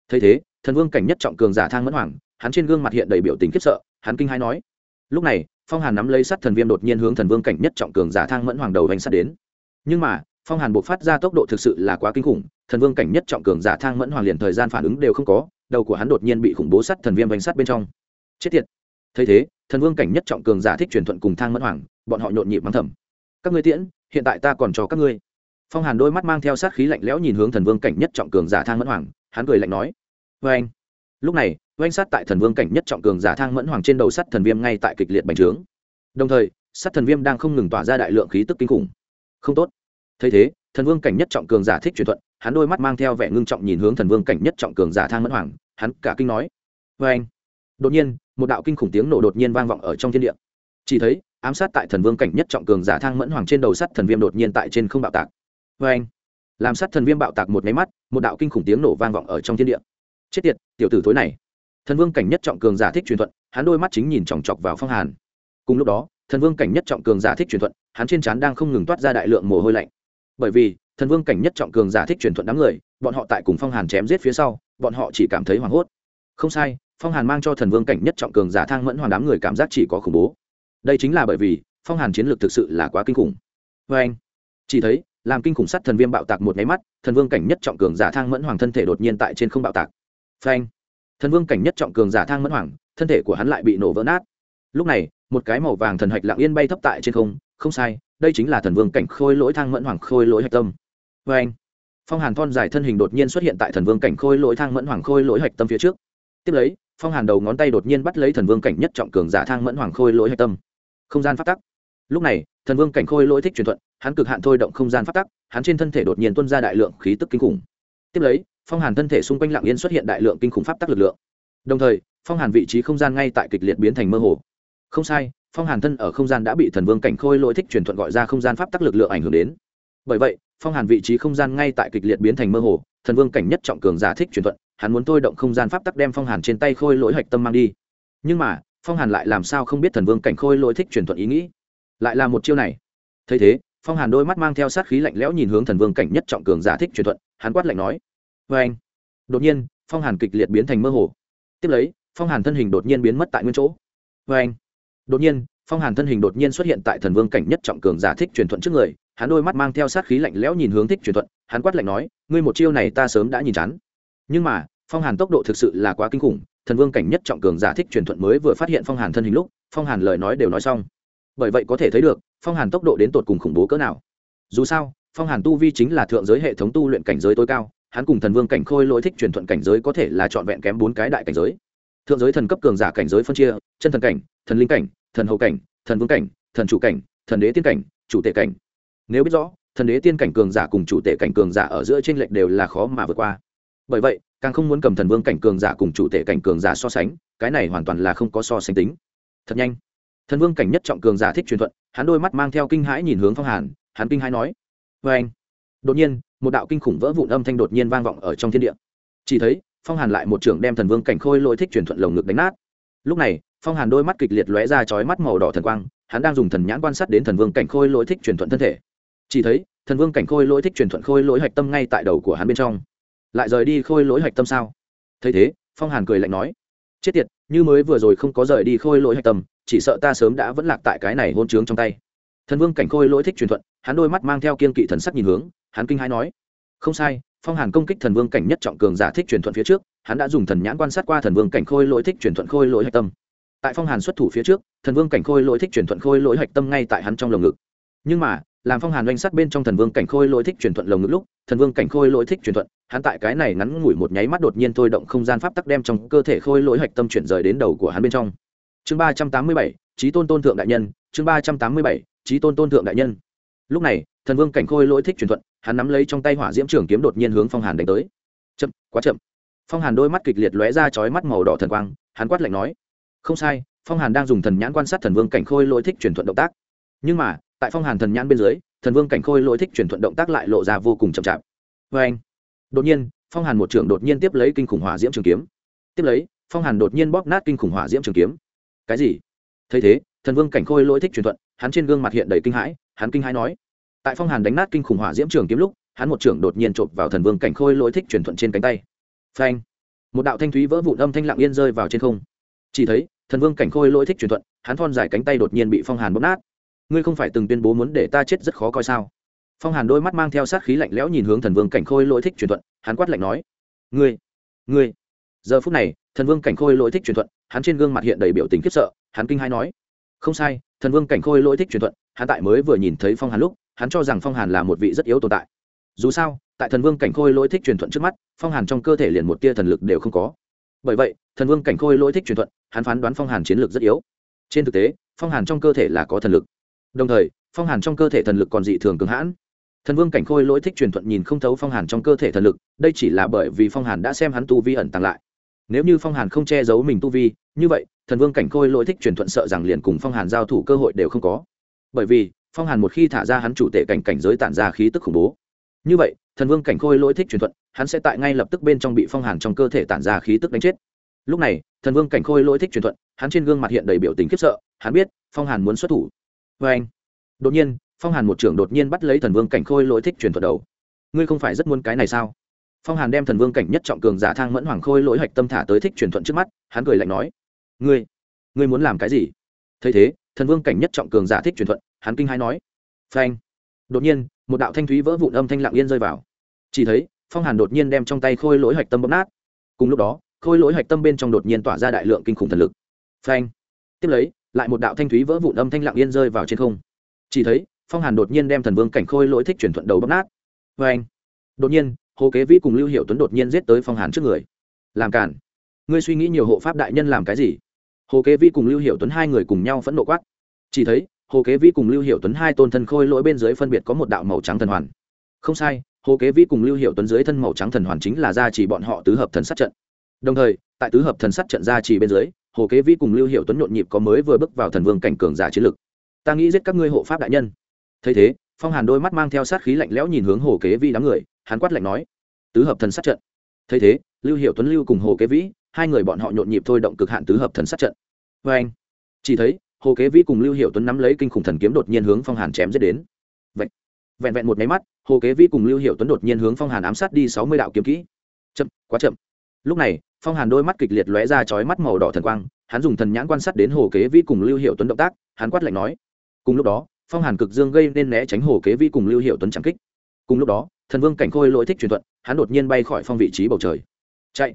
Thấy thế, thần vương cảnh nhất trọng cường giả thang mẫn hoàng, hắn trên gương mặt hiện đầy biểu tình khiếp sợ, hắn kinh hãi nói, lúc này, phong hàn nắm lấy sắt thần viêm đột nhiên hướng thần vương cảnh nhất trọng cường giả thang mẫn hoàng đầu hành sát đến. Nhưng mà, phong hàn buộc phát ra tốc độ thực sự là quá kinh khủng, thần vương cảnh nhất trọng cường giả thang mẫn hoàng liền thời gian phản ứng đều không có, đầu của hắn đột nhiên bị khủng bố sắt thần viêm vành sắt bên trong. Chết tiệt. Thấy thế, thần vương cảnh nhất trọng cường giả thích truyền thuận cùng thang mẫn hoàng, bọn họ nhộn nhịp mắng thầm các ngươi tiễn, hiện tại ta còn cho các ngươi. Phong hàn đôi mắt mang theo sát khí lạnh lẽo nhìn hướng thần vương cảnh nhất trọng cường giả thang mẫn hoàng, hắn cười lạnh nói vê anh. Lúc này oanh sát tại thần vương cảnh nhất trọng cường giả thang mẫn hoàng trên đầu sắt thần viêm ngay tại kịch liệt bành trướng. Đồng thời sắt thần viêm đang không ngừng tỏa ra đại lượng khí tức kinh khủng. Không tốt. Thấy thế, thần vương cảnh nhất trọng cường giả thích truyền thuận, hắn đôi mắt mang theo vẻ ngưng trọng nhìn hướng thần vương cảnh nhất trọng cường giả thang mẫn hoàng, hắn cả kinh nói vê anh. Đột nhiên, một đạo kinh khủng tiếng nổ đột nhiên vang vọng ở trong thiên địa. Chỉ thấy ám sát tại thần vương cảnh nhất trọng cường giả thang mẫn hoàng trên đầu sắt thần viêm đột nhiên tại trên không bạo tạc. Vê anh. Làm sát thần viêm bạo tạc một máy mắt, một đạo kinh khủng tiếng nổ vang vọng ở trong thiên địa. Chết tiệt, tiểu tử thối này. Thần vương cảnh nhất trọng cường giả thích truyền thuận, hắn đôi mắt chính nhìn chòng chọc vào phong hàn. Cùng lúc đó, thần vương cảnh nhất trọng cường giả thích truyền thuận, hắn trên trán đang không ngừng toát ra đại lượng mồ hôi lạnh. Bởi vì, thần vương cảnh nhất trọng cường giả thích truyền thuận đám người, bọn họ tại cùng phong hàn chém giết phía sau, bọn họ chỉ cảm thấy hoảng hốt. Không sai, phong hàn mang cho thần vương cảnh nhất trọng cường giả thang mẫn hoàng đám người cảm giác chỉ có khủng bố đây chính là bởi vì phong hàn chiến lược thực sự là quá kinh khủng. Vê anh, chỉ thấy, làm kinh khủng sắt thần viêm bạo tạc một nháy mắt, thần vương cảnh nhất trọng cường giả thang mẫn hoàng thân thể đột nhiên tại trên không bạo tạc. Phanh thần vương cảnh nhất trọng cường giả thang mẫn hoàng, thân thể của hắn lại bị nổ vỡ nát. Lúc này, một cái màu vàng thần hạch lặng yên bay thấp tại trên không không sai, đây chính là thần vương cảnh khôi lỗi thang mẫn hoàng khôi lỗi hạch tâm. Vê anh, phong hàn thon dài thân hình đột nhiên xuất hiện tại thần vương cảnh khôi lỗi thang mẫn hoàng khôi lỗi hạch tâm phía trước. Tiếp lấy, phong hàn đầu ngón tay đột nhiên bắt lấy thần vương cảnh nhất trọng cường giả thang mẫn hoàng khôi lỗi hạch tâm không gian phát tắc. Lúc này, thần vương cảnh khôi lỗi thích truyền thuận, hắn cực hạn thôi động không gian phát tắc, hắn trên thân thể đột nhiên tuân ra đại lượng khí tức kinh khủng. Tiếp lấy, phong hàn thân thể xung quanh lạng yên xuất hiện đại lượng kinh khủng pháp tắc lực lượng. Đồng thời, phong hàn vị trí không gian ngay tại kịch liệt biến thành mơ hồ. Không sai, phong hàn thân ở không gian đã bị thần vương cảnh khôi lỗi thích truyền thuận gọi ra không gian pháp tắc lực lượng ảnh hưởng đến. Bởi vậy, phong hàn vị trí không gian ngay tại kịch liệt biến thành mơ hồ, thần vương cảnh nhất trọng cường giả thích truyền thuận, hắn muốn thôi động không gian pháp tắc đem phong hàn trên tay khôi lỗi hạch tâm mang đi. Nhưng mà phong hàn lại làm sao không biết thần vương cảnh khôi lỗi thích truyền thuận ý nghĩ? Lại là một chiêu này. Thấy thế, phong hàn đôi mắt mang theo sát khí lạnh lẽo nhìn hướng thần vương cảnh nhất trọng cường giả thích truyền thuận, hắn quát lạnh nói vê anh. Đột nhiên, phong hàn kịch liệt biến thành mơ hồ. Tiếp lấy, phong hàn thân hình đột nhiên biến mất tại nguyên chỗ. Vê anh. Đột nhiên, phong hàn thân hình đột nhiên xuất hiện tại thần vương cảnh nhất trọng cường giả thích truyền thuận trước người, hắn đôi mắt mang theo sát khí lạnh lẽo nhìn hướng thích truyền thuận, hắn quát lạnh nói, ngươi một chiêu này ta sớm đã nhìn chán. Nhưng mà, phong hàn tốc độ thực sự là quá kinh khủng thần vương cảnh nhất trọng cường giả thích truyền thuận mới vừa phát hiện phong hàn thân hình lúc, phong hàn lời nói đều nói xong. Bởi vậy có thể thấy được, phong hàn tốc độ đến tột cùng khủng bố cỡ nào. Dù sao, phong hàn tu vi chính là thượng giới hệ thống tu luyện cảnh giới tối cao, hắn cùng thần vương cảnh khôi lỗi thích truyền thuận cảnh giới có thể là trọn vẹn kém bốn cái đại cảnh giới. Thượng giới thần cấp cường giả cảnh giới phân chia, chân thần cảnh, thần linh cảnh, thần hậu cảnh, thần vương cảnh, thần chủ cảnh, thần đế tiên cảnh, chủ tệ cảnh. Nếu biết rõ, thần đế tiên cảnh cường giả cùng chủ tệ cảnh cường giả ở giữa trên lệch đều là khó mà vượt qua. Bởi vậy càng không muốn cầm thần vương cảnh cường giả cùng chủ tệ cảnh cường giả so sánh, cái này hoàn toàn là không có so sánh tính. Thật nhanh. Thần vương cảnh nhất trọng cường giả thích truyền thuận, hắn đôi mắt mang theo kinh hãi nhìn hướng phong hàn, hắn kinh hãi nói vê anh. Đột nhiên, một đạo kinh khủng vỡ vụn âm thanh đột nhiên vang vọng ở trong thiên địa. Chỉ thấy, phong hàn lại một trưởng đem thần vương cảnh khôi lỗi thích truyền thuận lồng ngực đánh nát. Lúc này, phong hàn đôi mắt kịch liệt lóe ra chói mắt màu đỏ thần quang, hắn đang dùng thần nhãn quan sát đến thần vương cảnh khôi lỗi thích truyền thuận thân thể. Chỉ thấy, thần vương cảnh khôi lỗi thích truyền thuận khôi lỗi hạch tâm ngay tại đầu của hắn bên trong lại rời đi khôi lỗi hạch tâm sao? Thấy thế, phong hàn cười lạnh nói, chết tiệt, như mới vừa rồi không có rời đi khôi lỗi hạch tâm, chỉ sợ ta sớm đã vẫn lạc tại cái này hôn trướng trong tay. Thần vương cảnh khôi lỗi thích truyền thuận, hắn đôi mắt mang theo kiên kỵ thần sắc nhìn hướng, hắn kinh hãi nói, không sai, phong hàn công kích thần vương cảnh nhất trọng cường giả thích truyền thuận phía trước, hắn đã dùng thần nhãn quan sát qua thần vương cảnh khôi lỗi thích truyền thuận khôi lỗi hạch tâm. Tại phong hàn xuất thủ phía trước, thần vương cảnh khôi lỗi thích truyền thuận khôi lỗi hạch tâm ngay tại hắn trong lồng ngực. Nhưng mà, làm phong hàn oanh sát bên trong thần vương cảnh khôi lỗi thích truyền thuận lồng ngực lúc, thần vương cảnh khôi lỗi thích truyền thuận hắn tại cái này ngắn ngủi một nháy mắt đột nhiên thôi động không gian pháp tắc đem trong cơ thể khôi lỗi hạch tâm chuyển rời đến đầu của hắn bên trong. Chương ba trăm tám mươi bảy trí tôn tôn thượng đại nhân, chương ba trăm tám mươi bảy trí tôn tôn thượng đại nhân. Lúc này, thần vương cảnh khôi lỗi thích truyền thuận, hắn nắm lấy trong tay hỏa diễm trường kiếm đột nhiên hướng phong hàn đánh tới. Chậm, quá chậm. Phong hàn đôi mắt kịch liệt lóe ra chói mắt màu đỏ thần quang, hắn quát lạnh nói, không sai, phong hàn đang dùng thần nhãn quan sát thần vương cảnh khôi lỗi thích truyền thuận động tác. Nhưng mà, tại phong hàn thần nhãn bên dưới, thần vương cảnh khôi lỗi thích truyền thuận động tác lại lộ ra vô cùng chậm chạp. Vê anh đột nhiên, phong hàn một trưởng đột nhiên tiếp lấy kinh khủng hỏa diễm trường kiếm. Tiếp lấy, phong hàn đột nhiên bóp nát kinh khủng hỏa diễm trường kiếm. Cái gì? Thấy thế, thần vương cảnh khôi lỗi thích truyền thuận, hắn trên gương mặt hiện đầy kinh hãi, hắn kinh hãi nói. Tại phong hàn đánh nát kinh khủng hỏa diễm trường kiếm lúc, hắn một trưởng đột nhiên chộp vào thần vương cảnh khôi lỗi thích truyền thuận trên cánh tay. Phanh! Một đạo thanh thúy vỡ vụn âm thanh lặng yên rơi vào trên không. Chỉ thấy, thần vương cảnh khôi lỗi thích truyền thuận, hắn thon dài cánh tay đột nhiên bị phong hàn bóp nát. Ngươi không phải từng tuyên bố muốn để ta chết rất khó coi sao? Phong hàn đôi mắt mang theo sát khí lạnh lẽo nhìn hướng thần vương cảnh khôi lỗi thích truyền thuận, hắn quát lạnh nói, ngươi ngươi. Giờ phút này, thần vương cảnh khôi lỗi thích truyền thuận, hắn trên gương mặt hiện đầy biểu tình khiếp sợ, hắn kinh hai nói, không sai, thần vương cảnh khôi lỗi thích truyền thuận, hắn tại mới vừa nhìn thấy phong hàn lúc, hắn cho rằng phong hàn là một vị rất yếu tồn tại. Dù sao, tại thần vương cảnh khôi lỗi thích truyền thuận trước mắt, phong hàn trong cơ thể liền một tia thần lực đều không có. Bởi vậy, thần vương cảnh khôi lỗi thích truyền thuận, hắn phán đoán phong hàn chiến lược rất yếu. Trên thực tế, phong hàn trong cơ thể là có thần lực. Đồng thời, phong hàn trong cơ thể thần lực còn dị thường cường hãn thần vương cảnh khôi lỗi thích truyền thuận nhìn không thấu phong hàn trong cơ thể thần lực, đây chỉ là bởi vì phong hàn đã xem hắn tu vi ẩn tàng lại. Nếu như phong hàn không che giấu mình tu vi, như vậy, thần vương cảnh khôi lỗi thích truyền thuận sợ rằng liền cùng phong hàn giao thủ cơ hội đều không có. Bởi vì, phong hàn một khi thả ra hắn chủ tệ cảnh cảnh giới tản ra khí tức khủng bố. Như vậy, thần vương cảnh khôi lỗi thích truyền thuận, hắn sẽ tại ngay lập tức bên trong bị phong hàn trong cơ thể tản ra khí tức đánh chết. Lúc này, thần vương cảnh khôi lỗi thích truyền thuận, hắn trên gương mặt hiện đầy biểu tình khiếp sợ, hắn biết, phong hàn muốn xuất thủ. Vê anh đột nhiên phong hàn một trưởng đột nhiên bắt lấy thần vương cảnh khôi lỗi thích truyền thuật đầu ngươi không phải rất muốn cái này sao phong hàn đem thần vương cảnh nhất trọng cường giả thang mẫn hoàng khôi lỗi hạch tâm thả tới thích truyền thuận trước mắt hắn cười lạnh nói ngươi ngươi muốn làm cái gì thấy thế thần vương cảnh nhất trọng cường giả thích truyền thuận hắn kinh hai nói phanh đột nhiên một đạo thanh thúy vỡ vụn âm thanh lặng yên rơi vào chỉ thấy phong hàn đột nhiên đem trong tay khôi lỗi hạch tâm bấm nát cùng lúc đó khôi lỗi hạch tâm bên trong đột nhiên tỏa ra đại lượng kinh khủng thần lực phanh tiếp lấy lại một đạo thanh thúy vỡ vụn âm thanh lặng yên rơi vào trên không chỉ thấy phong hàn đột nhiên đem thần vương cảnh khôi lỗi thích chuyển thuận đầu bóc nát. Vê anh, đột nhiên, hồ kế vĩ cùng lưu hiệu tuấn đột nhiên giết tới phong hàn trước người. Làm cản. Ngươi suy nghĩ nhiều hộ pháp đại nhân làm cái gì? Hồ kế vĩ cùng lưu hiệu tuấn hai người cùng nhau phẫn nộ quát. Chỉ thấy, hồ kế vĩ cùng lưu hiệu tuấn hai tôn thân khôi lỗi bên dưới phân biệt có một đạo màu trắng thần hoàn. Không sai, hồ kế vĩ cùng lưu hiệu tuấn dưới thân màu trắng thần hoàn chính là gia trì bọn họ tứ hợp thần sát trận. Đồng thời, tại tứ hợp thần sát trận gia trì bên dưới, hồ kế vĩ cùng lưu hiệu tuấn nhộn nhịp có mới vừa bước vào thần vương cảnh cường giả chiến lực. Ta nghĩ giết các ngươi hộ pháp đại nhân thấy thế, phong hàn đôi mắt mang theo sát khí lạnh lẽo nhìn hướng hồ kế vi đám người, hắn quát lạnh nói, tứ hợp thần sát trận. Thấy thế, lưu hiệu tuấn lưu cùng hồ kế vĩ, hai người bọn họ nhộn nhịp thôi động cực hạn tứ hợp thần sát trận. Vê anh chỉ thấy, hồ kế vĩ cùng lưu hiệu tuấn nắm lấy kinh khủng thần kiếm đột nhiên hướng phong hàn chém dứt đến. Vậy vẹn vẹn một máy mắt, hồ kế vĩ cùng lưu hiệu tuấn đột nhiên hướng phong hàn ám sát đi sáu mươi đạo kiếm kỹ. Chậm, quá chậm. Lúc này, phong hàn đôi mắt kịch liệt lóe ra chói mắt màu đỏ thần quang, hắn dùng thần nhãn quan sát đến hồ kế vĩ cùng lưu hiệu tuấn động tác, hắn quát lạnh nói, cùng lúc đó phong hàn cực dương gây nên né tránh hồ kế vi cùng lưu hiệu tuấn trảm kích. Cùng lúc đó, thần vương cảnh khôi lỗi thích truyền thuận, hắn đột nhiên bay khỏi phong vị trí bầu trời. Chạy.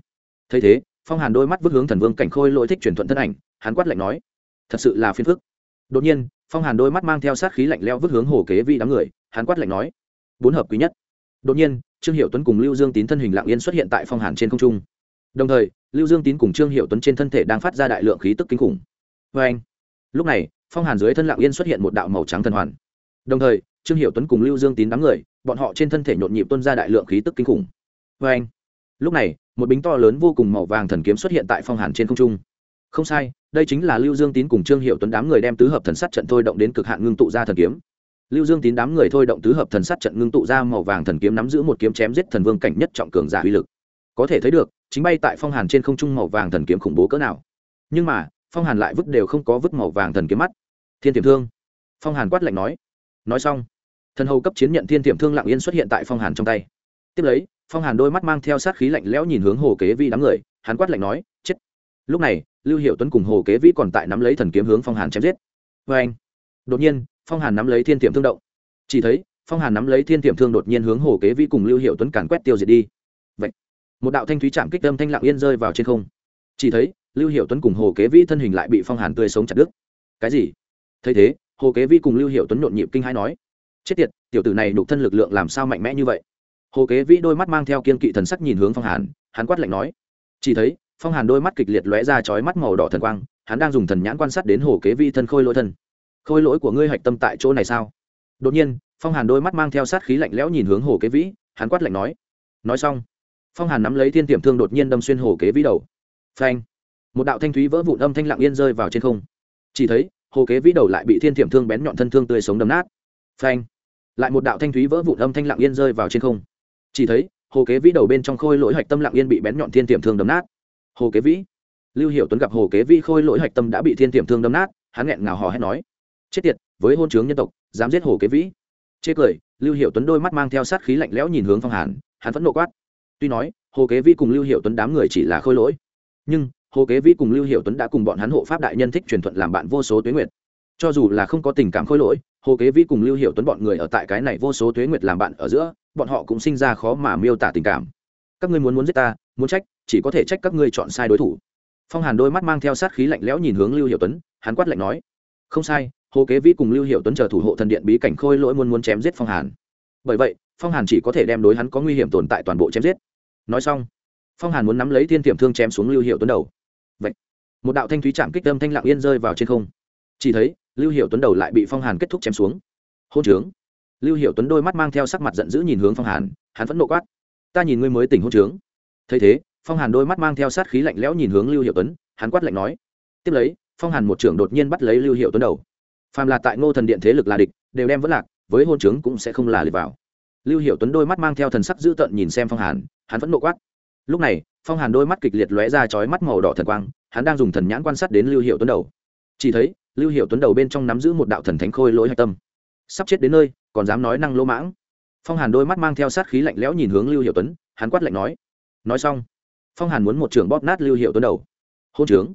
Thấy thế, phong hàn đôi mắt vứt hướng thần vương cảnh khôi lỗi thích truyền thuận thân ảnh, hắn quát lạnh nói, thật sự là phiền phức. Đột nhiên, phong hàn đôi mắt mang theo sát khí lạnh leo vứt hướng hồ kế vi đám người, hắn quát lạnh nói, bốn hợp quý nhất. Đột nhiên, trương hiệu tuấn cùng lưu dương tín thân hình lạng yên xuất hiện tại phong hàn trên không trung. Đồng thời, lưu dương tín cùng trương hiệu tuấn trên thân thể đang phát ra đại lượng khí tức kinh khủng. Vê anh lúc này phong hàn dưới thân lạng yên xuất hiện một đạo màu trắng thần hoàn. Đồng thời, trương hiệu tuấn cùng lưu dương tín đám người, bọn họ trên thân thể nhộn nhịp tuân ra đại lượng khí tức kinh khủng. Vê anh, lúc này, một bính to lớn vô cùng màu vàng thần kiếm xuất hiện tại phong hàn trên không trung. Không sai, đây chính là lưu dương tín cùng trương hiệu tuấn đám người đem tứ hợp thần sắt trận thôi động đến cực hạn ngưng tụ ra thần kiếm. Lưu dương tín đám người thôi động tứ hợp thần sắt trận ngưng tụ ra màu vàng thần kiếm nắm giữ một kiếm chém giết thần vương cảnh nhất trọng cường giả uy lực. Có thể thấy được, chính bay tại phong hàn trên không trung màu vàng thần kiếm khủng bố cỡ nào. Nhưng mà, phong hàn lại vứt đều không có vứt màu vàng thần kiếm mắt thiên tiềm thương. Phong hàn quát lạnh nói. Nói xong, thần hầu cấp chiến nhận thiên tiềm thương lặng yên xuất hiện tại phong hàn trong tay. Tiếp lấy, phong hàn đôi mắt mang theo sát khí lạnh lẽo nhìn hướng hồ kế vi đám người, hắn quát lạnh nói, chết. Lúc này, lưu hiệu tuấn cùng hồ kế vi còn tại nắm lấy thần kiếm hướng phong hàn chém giết. Vê anh, đột nhiên, phong hàn nắm lấy thiên tiềm thương động. Chỉ thấy, phong hàn nắm lấy thiên tiệm thương đột nhiên hướng hồ kế vĩ cùng lưu hiệu tuấn càn quét tiêu diệt đi. Vậy, một đạo thanh thúy chạm kích tâm thanh lặng yên rơi vào trên không. Chỉ thấy, lưu hiệu tuấn cùng hồ kế vĩ thân hình lại bị phong hàn tươi sống chặt đứt. Cái gì? Thấy thế, hồ kế vĩ cùng lưu hiệu tuấn nhộn nhịp kinh hãi nói, chết tiệt, tiểu tử này đục thân lực lượng làm sao mạnh mẽ như vậy? Hồ kế vĩ đôi mắt mang theo kiên kỵ thần sắc nhìn hướng phong hàn, hắn quát lạnh nói, chỉ thấy, phong hàn đôi mắt kịch liệt lóe ra chói mắt màu đỏ thần quang, hắn đang dùng thần nhãn quan sát đến hồ kế vĩ thân khôi lỗi thân. Khôi lỗi của ngươi hạch tâm tại chỗ này sao? Đột nhiên, phong hàn đôi mắt mang theo sát khí lạnh lẽo nhìn hướng hồ kế vĩ hắn quát lạnh nói nói xong. Phong hàn nắm lấy thiên tiềm thương đột nhiên đâm xuyên hồ kế vĩ đầu. Phanh! Một đạo thanh thúy vỡ vụn âm thanh lặng yên rơi vào trên không. Chỉ thấy hồ kế vĩ đầu lại bị thiên Thiểm thương bén nhọn thân thương tươi sống đấm nát. Phanh. Lại một đạo thanh thúy vỡ vụn âm thanh lặng yên rơi vào trên không. Chỉ thấy, hồ kế vĩ đầu bên trong khôi lỗi hạch tâm lặng yên bị bén nhọn thiên tiệm thương đấm nát. Hồ kế vĩ. Lưu hiểu tuấn gặp hồ kế vĩ khôi lỗi hạch tâm đã bị thiên tiệm thương đấm nát, hắn nghẹn ngào hò hét nói chết tiệt, với hôn chướng nhân tộc, dám giết hồ kế vĩ. Chê cười, lưu hiệu tuấn đôi mắt mang theo sát khí lạnh lẽo nhìn hướng phong hàn, hắn vẫn nộ quát. Tuy nói, hồ kế vĩ cùng lưu hiệu tuấn đám người chỉ là khôi lỗi, nhưng hồ kế vĩ cùng lưu hiệu tuấn đã cùng bọn hắn hộ pháp đại nhân thích truyền thuận làm bạn vô số tuế nguyệt. Cho dù là không có tình cảm khôi lỗi, hồ kế vĩ cùng lưu hiệu tuấn bọn người ở tại cái này vô số tuế nguyệt làm bạn ở giữa, bọn họ cũng sinh ra khó mà miêu tả tình cảm. Các ngươi muốn muốn giết ta, muốn trách, chỉ có thể trách các ngươi chọn sai đối thủ. Phong hàn đôi mắt mang theo sát khí lạnh lẽo nhìn hướng lưu hiệu tuấn, hắn quát lạnh nói, không sai, hồ kế vĩ cùng lưu hiệu tuấn chờ thủ hộ thần điện bí cảnh khôi lỗi muốn muốn chém giết phong hàn. Bởi vậy, phong hàn chỉ có thể đem đối hắn có nguy hiểm tồn tại toàn bộ chém giết. Nói xong, phong hàn muốn nắm lấy thiên tiệm thương chém xuống lưu hiệu tuấn đầu vậy một đạo thanh thúy chạm kích tâm thanh lặng yên rơi vào trên không. Chỉ thấy, lưu hiệu tuấn đầu lại bị phong hàn kết thúc chém xuống. Hôn trướng. Lưu hiệu tuấn đôi mắt mang theo sắc mặt giận dữ nhìn hướng phong hàn, hắn vẫn nộ quát. Ta nhìn ngươi mới tỉnh hôn trướng. Thấy thế, phong hàn đôi mắt mang theo sát khí lạnh lẽo nhìn hướng lưu hiệu tuấn, hắn quát lạnh nói. Tiếp lấy, phong hàn một trưởng đột nhiên bắt lấy lưu hiệu tuấn đầu. Phàm là tại ngô thần điện thế lực là địch, đều đem vẫn lạc, với hôn trướng cũng sẽ không là liệt vào. Lưu hiệu tuấn đôi mắt mang theo thần sắc dữ tợn nhìn xem phong hàn, hắn vẫn nộ quát lúc này, phong hàn đôi mắt kịch liệt lóe ra chói mắt màu đỏ thần quang, hắn đang dùng thần nhãn quan sát đến lưu hiệu tuấn đầu. Chỉ thấy, lưu hiệu tuấn đầu bên trong nắm giữ một đạo thần thánh khôi lỗi hạch tâm. Sắp chết đến nơi, còn dám nói năng lỗ mãng. Phong hàn đôi mắt mang theo sát khí lạnh lẽo nhìn hướng lưu hiệu tuấn, hắn quát lạnh nói. Nói xong, phong hàn muốn một trường bóp nát lưu hiệu tuấn đầu. Hôn trướng.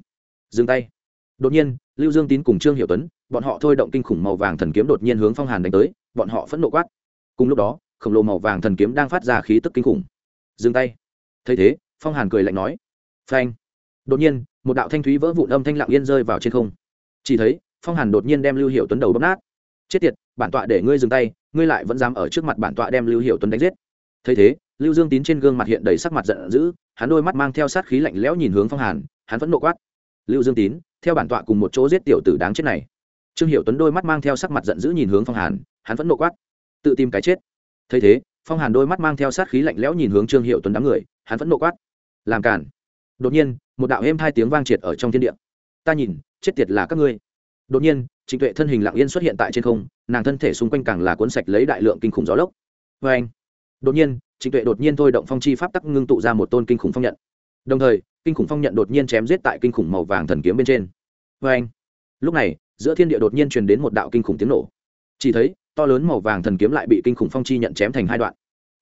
Dừng tay. Đột nhiên, lưu dương tín cùng trương hiệu tuấn, bọn họ thôi động kinh khủng màu vàng thần kiếm đột nhiên hướng phong hàn đánh tới, bọn họ phẫn nộ quát. Cùng lúc đó, khổng lồ màu vàng thần kiếm đang phát ra khí tức kinh khủng. Dừng tay thấy thế, phong hàn cười lạnh nói, phanh. Đột nhiên, một đạo thanh thúy vỡ vụn âm thanh lặng yên rơi vào trên không. Chỉ thấy, phong hàn đột nhiên đem lưu hiệu tuấn đầu bóp nát. Chết tiệt, bản tọa để ngươi dừng tay, ngươi lại vẫn dám ở trước mặt bản tọa đem lưu hiệu tuấn đánh giết. Thấy thế, lưu dương tín trên gương mặt hiện đầy sắc mặt giận dữ, hắn đôi mắt mang theo sát khí lạnh lẽo nhìn hướng phong hàn, hắn vẫn nộ quát. Lưu dương tín, theo bản tọa cùng một chỗ giết tiểu tử đáng chết này. Trương hiệu tuấn đôi mắt mang theo sắc mặt giận dữ nhìn hướng phong hàn, hắn vẫn nộ quát. Tự tìm cái chết. Thấy thế, phong hàn đôi mắt mang theo sát khí lạnh lẽo nhìn hướng trương hiệu tuấn đám người hắn vẫn nộ quát. Làm cản đột nhiên, một đạo êm hai tiếng vang triệt ở trong thiên địa. Ta nhìn, chết tiệt là các ngươi. Đột nhiên, trịnh tuệ thân hình lặng yên xuất hiện tại trên không, nàng thân thể xung quanh càng là cuốn sạch lấy đại lượng kinh khủng gió lốc. Vê anh. Đột nhiên, trịnh tuệ đột nhiên thôi động phong chi pháp tắc ngưng tụ ra một tôn kinh khủng phong nhận. Đồng thời, kinh khủng phong nhận đột nhiên chém giết tại kinh khủng màu vàng thần kiếm bên trên. Vê anh. Lúc này, giữa thiên địa đột nhiên truyền đến một đạo kinh khủng tiếng nổ. Chỉ thấy, to lớn màu vàng thần kiếm lại bị kinh khủng phong chi nhận chém thành hai đoạn.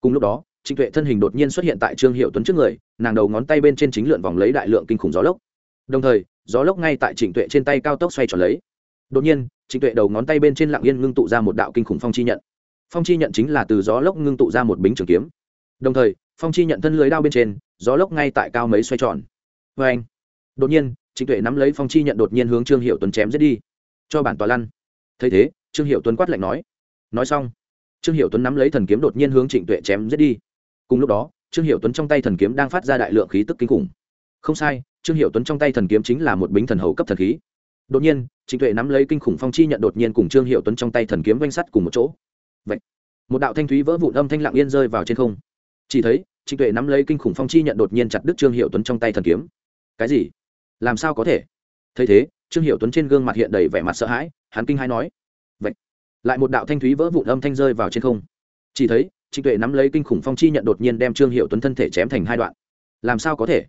Cùng lúc đó trịnh tuệ thân hình đột nhiên xuất hiện tại trương hiệu tuấn trước người, nàng đầu ngón tay bên trên chính lượn vòng lấy đại lượng kinh khủng gió lốc. Đồng thời, gió lốc ngay tại trịnh tuệ trên tay cao tốc xoay tròn lấy. Đột nhiên, trịnh tuệ đầu ngón tay bên trên lặng yên ngưng tụ ra một đạo kinh khủng phong chi nhận. Phong chi nhận chính là từ gió lốc ngưng tụ ra một bính trường kiếm. Đồng thời, phong chi nhận thân lưới đao bên trên, gió lốc ngay tại cao mấy xoay tròn. Vê anh đột nhiên, trịnh tuệ nắm lấy phong chi nhận đột nhiên hướng trương hiệu tuấn chém giết đi. Cho bản tòa lăn. Thấy thế, trương hiệu tuấn quát lạnh nói. Nói xong, trương hiệu tuấn nắm lấy thần kiếm đột nhiên hướng trịnh tuệ chém giết đi cùng lúc đó, trương hiệu tuấn trong tay thần kiếm đang phát ra đại lượng khí tức kinh khủng. Không sai, trương hiệu tuấn trong tay thần kiếm chính là một bính thần hầu cấp thần khí. Đột nhiên, trịnh tuệ nắm lấy kinh khủng phong chi nhận đột nhiên cùng trương hiệu tuấn trong tay thần kiếm vanh sắt cùng một chỗ. Vậy, một đạo thanh thúy vỡ vụn âm thanh lặng yên rơi vào trên không. Chỉ thấy, trịnh tuệ nắm lấy kinh khủng phong chi nhận đột nhiên chặt đứt trương hiệu tuấn trong tay thần kiếm. Cái gì? Làm sao có thể? Thấy thế, trương hiệu tuấn trên gương mặt hiện đầy vẻ mặt sợ hãi, hắn kinh hãi nói. Vậy, lại một đạo thanh thúy vỡ vụn âm thanh rơi vào trên không. Chỉ thấy trịnh tuệ nắm lấy kinh khủng phong chi nhận đột nhiên đem trương hiệu tuấn thân thể chém thành hai đoạn. Làm sao có thể?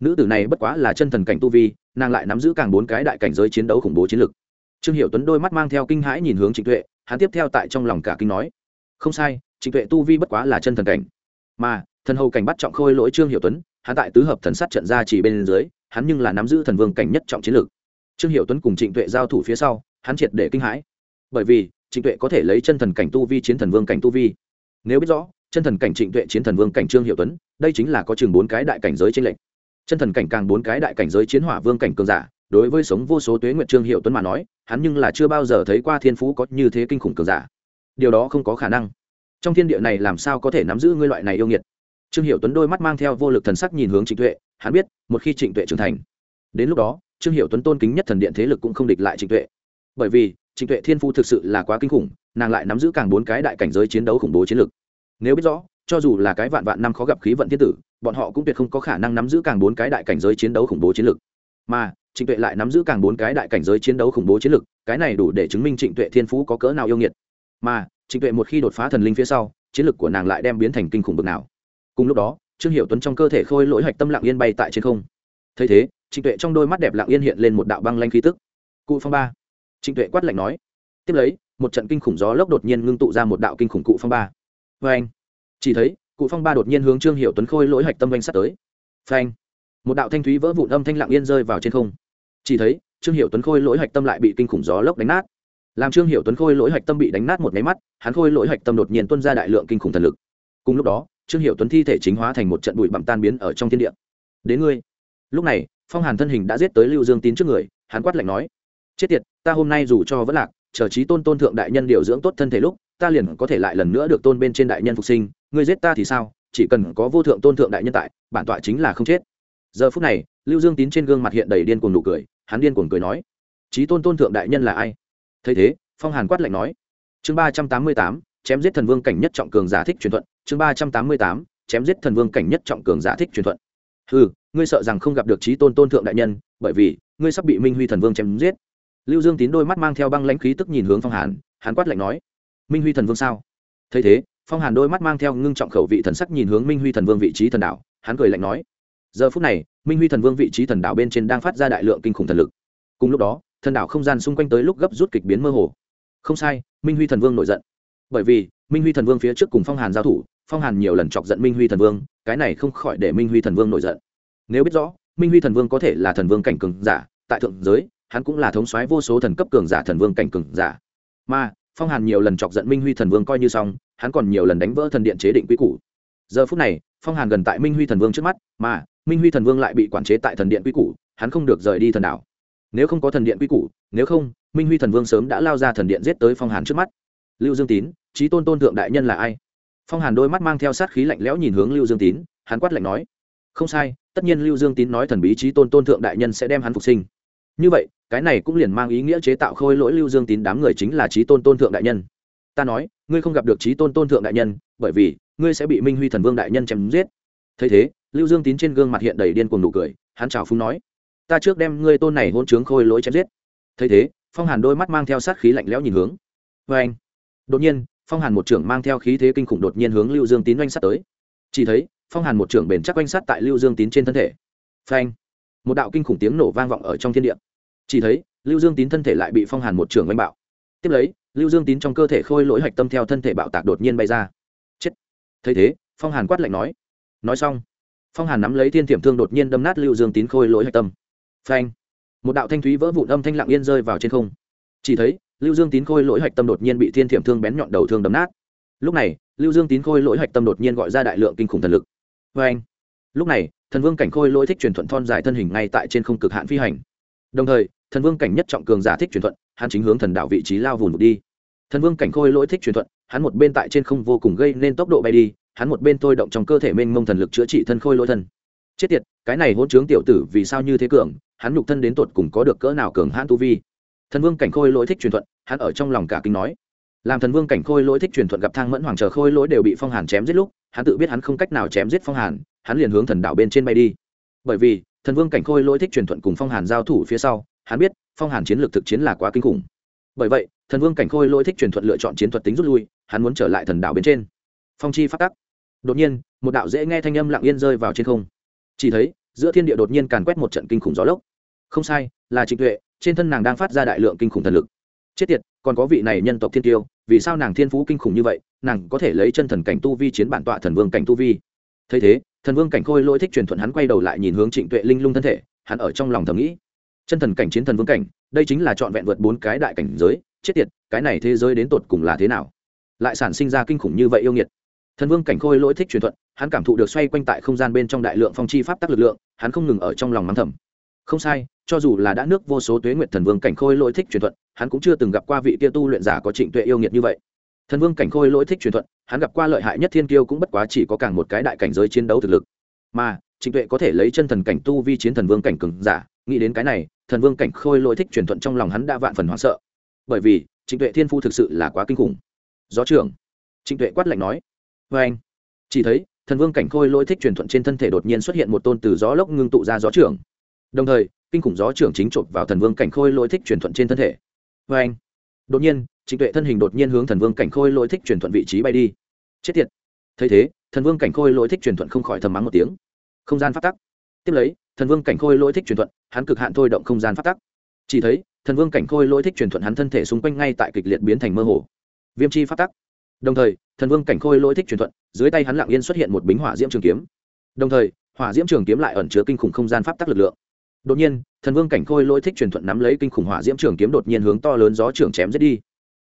Nữ tử này bất quá là chân thần cảnh tu vi, nàng lại nắm giữ càng bốn cái đại cảnh giới chiến đấu khủng bố chiến lực. Trương hiệu tuấn đôi mắt mang theo kinh hãi nhìn hướng trịnh tuệ, hắn tiếp theo tại trong lòng cả kinh nói, không sai, trịnh tuệ tu vi bất quá là chân thần cảnh. Mà, thần hầu cảnh bắt trọng khôi lỗi trương hiệu tuấn, hắn tại tứ hợp thần sát trận ra chỉ bên dưới, hắn nhưng là nắm giữ thần vương cảnh nhất trọng chiến lược trương hiệu tuấn cùng trịnh tuệ giao thủ phía sau, hắn triệt để kinh hãi. Bởi vì, trịnh tuệ có thể lấy chân thần cảnh tu vi chiến thần vương cảnh tu vi nếu biết rõ, chân thần cảnh trịnh tuệ, chiến thần vương cảnh trương hiệu tuấn, đây chính là có chừng bốn cái đại cảnh giới trên lệnh chân thần cảnh càng bốn cái đại cảnh giới chiến hỏa vương cảnh cường giả, đối với sống vô số tuế nguyện trương hiệu tuấn mà nói, hắn nhưng là chưa bao giờ thấy qua thiên phú có như thế kinh khủng cường giả. Điều đó không có khả năng. Trong thiên địa này làm sao có thể nắm giữ ngươi loại này yêu nghiệt? Trương hiệu tuấn đôi mắt mang theo vô lực thần sắc nhìn hướng trịnh tuệ, hắn biết, một khi trịnh tuệ trưởng thành, đến lúc đó, trương hiệu tuấn tôn kính nhất thần điện thế lực cũng không địch lại trịnh tuệ bởi vì trịnh tuệ thiên phu thực sự là quá kinh khủng nàng lại nắm giữ càng bốn cái đại cảnh giới chiến đấu khủng bố chiến lược. nếu biết rõ cho dù là cái vạn vạn năm khó gặp khí vận thiên tử bọn họ cũng tuyệt không có khả năng nắm giữ càng bốn cái đại cảnh giới chiến đấu khủng bố chiến lược. mà trịnh tuệ lại nắm giữ càng bốn cái đại cảnh giới chiến đấu khủng bố chiến lược, cái này đủ để chứng minh trịnh tuệ thiên phú có cỡ nào yêu nghiệt. Mà trịnh tuệ một khi đột phá thần linh phía sau chiến lược của nàng lại đem biến thành kinh khủng bực nào. Cùng lúc đó trương hiệu tuấn trong cơ thể khôi lỗi hạch tâm lặng yên bay tại trên không. Thấy thế trịnh tuệ trong đôi mắt đẹp lặng yên hiện lên một đạo băng lanh khí tức. Cụ phong ba trịnh tuệ quát lạnh nói. Tiếp lấy, một trận kinh khủng gió lốc đột nhiên ngưng tụ ra một đạo kinh khủng cụ phong ba. Vê anh chỉ thấy, cụ phong ba đột nhiên hướng trương hiệu tuấn khôi lỗi hạch tâm anh sắt tới. Phanh. Một đạo thanh thúy vỡ vụn âm thanh lặng yên rơi vào trên không. Chỉ thấy, trương hiệu tuấn khôi lỗi hạch tâm lại bị kinh khủng gió lốc đánh nát. Làm trương hiệu tuấn khôi lỗi hạch tâm bị đánh nát một máy mắt, hắn khôi lỗi hạch tâm đột nhiên tuân ra đại lượng kinh khủng thần lực. Cùng lúc đó, trương hiệu tuấn thi thể chính hóa thành một trận bụi bặm tan biến ở trong thiên địa. Đến ngươi. Lúc này, phong hàn thân hình đã giết tới lưu dương tín trước người, hắn quát lạnh nói. Chết tiệt ta hôm nay dù cho vẫn lạc, chờ trí tôn tôn thượng đại nhân điều dưỡng tốt thân thể lúc, ta liền có thể lại lần nữa được tôn bên trên đại nhân phục sinh, ngươi giết ta thì sao? Chỉ cần có vô thượng tôn thượng đại nhân tại, bản tọa chính là không chết. Giờ phút này, lưu dương tín trên gương mặt hiện đầy điên cuồng nụ cười, hắn điên cuồng cười nói, trí tôn tôn thượng đại nhân là ai? Thấy thế, phong hàn quát lạnh nói, chương ba trăm tám mươi tám, chém giết thần vương cảnh nhất trọng cường giả thích truyền thuận, chương ba trăm tám mươi tám, chém giết thần vương cảnh nhất trọng cường giả thích truyền thuận. Ừ ngươi sợ rằng không gặp được trí tôn tôn thượng đại nhân, bởi vì ngươi sắp bị minh huy thần vương chém giết lưu dương tín đôi mắt mang theo băng lãnh khí tức nhìn hướng phong hàn, hắn quát lạnh nói, minh huy thần vương sao? Thấy thế, phong hàn đôi mắt mang theo ngưng trọng khẩu vị thần sắc nhìn hướng minh huy thần vương vị trí thần đạo hắn cười lạnh nói, giờ phút này, minh huy thần vương vị trí thần đạo bên trên đang phát ra đại lượng kinh khủng thần lực. Cùng lúc đó, thần đạo không gian xung quanh tới lúc gấp rút kịch biến mơ hồ. Không sai, minh huy thần vương nổi giận. Bởi vì, minh huy thần vương phía trước cùng phong hàn giao thủ, phong hàn nhiều lần chọc giận minh huy thần vương, cái này không khỏi để minh huy thần vương nổi giận. Nếu biết rõ, minh huy thần vương có thể là thần vương cảnh cường giả, tại thượng giới hắn cũng là thống soái vô số thần cấp cường giả, thần vương cảnh cường giả. Mà, phong hàn nhiều lần chọc giận minh huy thần vương coi như xong, hắn còn nhiều lần đánh vỡ thần điện chế định quy củ. Giờ phút này, phong hàn gần tại minh huy thần vương trước mắt, mà, minh huy thần vương lại bị quản chế tại thần điện quy củ, hắn không được rời đi thần đảo. Nếu không có thần điện quy củ, nếu không, minh huy thần vương sớm đã lao ra thần điện giết tới phong hàn trước mắt. Lưu dương tín trí tôn tôn thượng đại nhân là ai? Phong hàn đôi mắt mang theo sát khí lạnh lẽo nhìn hướng lưu dương tín, hắn quát lạnh nói. Không sai, tất nhiên lưu dương tín nói thần bí trí tôn tôn thượng đại nhân sẽ đem hắn phục sinh như vậy, cái này cũng liền mang ý nghĩa chế tạo khôi lỗi lưu dương tín đám người chính là trí tôn tôn thượng đại nhân. Ta nói, ngươi không gặp được trí tôn tôn thượng đại nhân, bởi vì, ngươi sẽ bị minh huy thần vương đại nhân chém giết. Thấy thế, lưu dương tín trên gương mặt hiện đầy điên cuồng nụ cười, hắn chào phúng nói, ta trước đem ngươi tôn này hôn trướng khôi lỗi chém giết. Thấy thế, phong hàn đôi mắt mang theo sát khí lạnh lẽo nhìn hướng. Vê anh. Đột nhiên, phong hàn một trưởng mang theo khí thế kinh khủng đột nhiên hướng lưu dương tín oanh sát tới. Chỉ thấy, phong hàn một trưởng bền chắc oanh sát tại lưu dương tín trên thân thể. Phanh! Một đạo kinh khủng tiếng nổ vang vọng ở trong thiên địa chỉ thấy, lưu dương tín thân thể lại bị phong hàn một trường oanh bạo. Tiếp lấy, lưu dương tín trong cơ thể khôi lỗi hạch tâm theo thân thể bạo tạc đột nhiên bay ra. Chết. Thấy thế, phong hàn quát lạnh nói. Nói xong, phong hàn nắm lấy thiên thiểm thương đột nhiên đâm nát lưu dương tín khôi lỗi hạch tâm. Phanh. Một đạo thanh thúy vỡ vụn âm thanh lặng yên rơi vào trên không. Chỉ thấy, lưu dương tín khôi lỗi hạch tâm đột nhiên bị thiên thiểm thương bén nhọn đầu thương đấm nát. Lúc này, lưu dương tín khôi lỗi hạch tâm đột nhiên gọi ra đại lượng kinh khủng thần lực. Vê anh lúc này, thần vương cảnh khôi lỗi thích truyền thuận thon dài thân hình ngay tại trên không cực hạn phi hành. Đồng thời thần vương cảnh nhất trọng cường giả thích truyền thuận, hắn chính hướng thần đạo vị trí lao vùn một đi. Thần vương cảnh khôi lỗi thích truyền thuận, hắn một bên tại trên không vô cùng gây nên tốc độ bay đi, hắn một bên thôi động trong cơ thể mênh mông thần lực chữa trị thân khôi lỗi thân. Chết tiệt, cái này hôn chướng tiểu tử vì sao như thế cường, hắn nhục thân đến tột cùng có được cỡ nào cường hãn tu vi? Thần vương cảnh khôi lỗi thích truyền thuận, hắn ở trong lòng cả kinh nói. Làm thần vương cảnh khôi lỗi thích truyền thuận gặp thang mẫn hoàng chờ khôi lỗi đều bị phong hàn chém giết lúc, hắn tự biết hắn không cách nào chém giết phong hàn, hắn liền hướng thần đạo bên trên bay đi. Bởi vì, thần vương cảnh khôi lỗi thích truyền thuận cùng phong hàn giao thủ phía sau hắn biết, phong hàn chiến lược thực chiến là quá kinh khủng. Bởi vậy, thần vương cảnh khôi lỗi thích truyền thuật lựa chọn chiến thuật tính rút lui, hắn muốn trở lại thần đạo bên trên. Phong chi phát tắc. Đột nhiên, một đạo dễ nghe thanh âm lặng yên rơi vào trên không. Chỉ thấy, giữa thiên địa đột nhiên càn quét một trận kinh khủng gió lốc. Không sai, là trịnh tuệ, trên thân nàng đang phát ra đại lượng kinh khủng thần lực. Chết tiệt, còn có vị này nhân tộc thiên tiêu, vì sao nàng thiên phú kinh khủng như vậy, nàng có thể lấy chân thần cảnh tu vi chiến bản tọa thần vương cảnh tu vi? Thấy thế, thần vương cảnh khôi lỗi thích truyền thuận hắn quay đầu lại nhìn hướng trịnh tuệ linh lung thân thể, hắn ở trong lòng thầm nghĩ chân thần cảnh chiến thần vương cảnh, đây chính là trọn vẹn vượt bốn cái đại cảnh giới, chết tiệt, cái này thế giới đến tột cùng là thế nào? Lại sản sinh ra kinh khủng như vậy yêu nghiệt. Thần vương cảnh khôi lỗi thích truyền thuận, hắn cảm thụ được xoay quanh tại không gian bên trong đại lượng phong chi pháp tắc lực lượng, hắn không ngừng ở trong lòng mắng thầm. Không sai, cho dù là đã nước vô số tuế nguyện thần vương cảnh khôi lỗi thích truyền thuận, hắn cũng chưa từng gặp qua vị kia tu luyện giả có trịnh tuệ yêu nghiệt như vậy. Thần vương cảnh khôi lỗi thích truyền thuận, hắn gặp qua lợi hại nhất thiên kiêu cũng bất quá chỉ có càng một cái đại cảnh giới chiến đấu thực lực. Mà, trịnh tuệ có thể lấy chân thần cảnh tu vi chiến thần vương cảnh cường giả, nghĩ đến cái này thần vương cảnh khôi lỗi thích truyền thuận trong lòng hắn đã vạn phần hoảng sợ. Bởi vì, trịnh tuệ thiên phu thực sự là quá kinh khủng. Gió trưởng, trịnh tuệ quát lạnh nói vê anh. Chỉ thấy, thần vương cảnh khôi lỗi thích truyền thuận trên thân thể đột nhiên xuất hiện một tôn từ gió lốc ngưng tụ ra gió trưởng. Đồng thời, kinh khủng gió trưởng chính chộp vào thần vương cảnh khôi lỗi thích truyền thuận trên thân thể. Vê anh. Đột nhiên, trịnh tuệ thân hình đột nhiên hướng thần vương cảnh khôi lỗi thích truyền thuận vị trí bay đi. Chết tiệt. Thấy thế, thần vương cảnh khôi lỗi thích truyền thuận không khỏi thầm mắng một tiếng. Không gian phát tắc. Tiếp lấy thần vương cảnh khôi lỗi thích truyền thuận, hắn cực hạn thôi động không gian phát tắc. Chỉ thấy, thần vương cảnh khôi lỗi thích truyền thuận hắn thân thể xung quanh ngay tại kịch liệt biến thành mơ hồ. Viêm chi phát tắc. Đồng thời, thần vương cảnh khôi lỗi thích truyền thuận, dưới tay hắn lặng yên xuất hiện một bính hỏa diễm trường kiếm. Đồng thời, hỏa diễm trường kiếm lại ẩn chứa kinh khủng không gian pháp tắc lực lượng. Đột nhiên, thần vương cảnh khôi lỗi thích truyền thuận nắm lấy kinh khủng hỏa diễm trường kiếm đột nhiên hướng to lớn gió trường chém giết đi.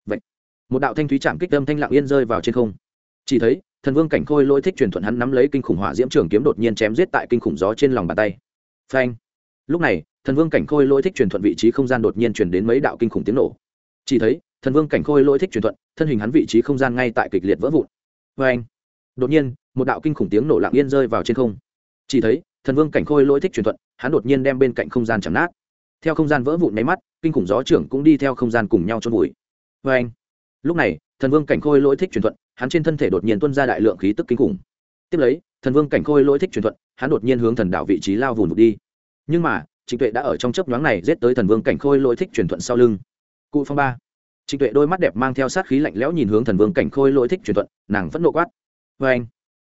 Vậy một đạo thanh thúy chạm kích âm thanh lặng yên rơi vào trên không. Chỉ thấy, thần vương cảnh khôi lỗi thích truyền thuận hắn nắm lấy kinh khủng hỏa diễm trường kiếm đột nhiên chém giết tại kinh khủng gió trên lòng bàn tay phanh. Lúc này, thần vương cảnh khôi lỗi thích truyền thuận vị trí không gian đột nhiên chuyển đến mấy đạo kinh khủng tiếng nổ. Chỉ thấy, thần vương cảnh khôi lỗi thích truyền thuận, thân hình hắn vị trí không gian ngay tại kịch liệt vỡ vụn. Phanh. Đột nhiên, một đạo kinh khủng tiếng nổ lặng yên rơi vào trên không. Chỉ thấy, thần vương cảnh khôi lỗi thích truyền thuận, hắn đột nhiên đem bên cạnh không gian chẳng nát. Theo không gian vỡ vụn máy mắt, kinh khủng gió trưởng cũng đi theo không gian cùng nhau trôn vùi. Phanh. Lúc này, thần vương cảnh khôi lỗi thích truyền thuận, hắn trên thân thể đột nhiên tuân ra đại lượng khí tức kinh khủng. Tiếp lấy thần vương cảnh khôi lỗi thích truyền thuận, hắn đột nhiên hướng thần đạo vị trí lao vùn vụt đi. Nhưng mà, trịnh tuệ đã ở trong chấp nhoáng này giết tới thần vương cảnh khôi lỗi thích truyền thuận sau lưng. Cụ phong ba. Trịnh tuệ đôi mắt đẹp mang theo sát khí lạnh lẽo nhìn hướng thần vương cảnh khôi lỗi thích truyền thuận, nàng vẫn nộ quát. Vê anh.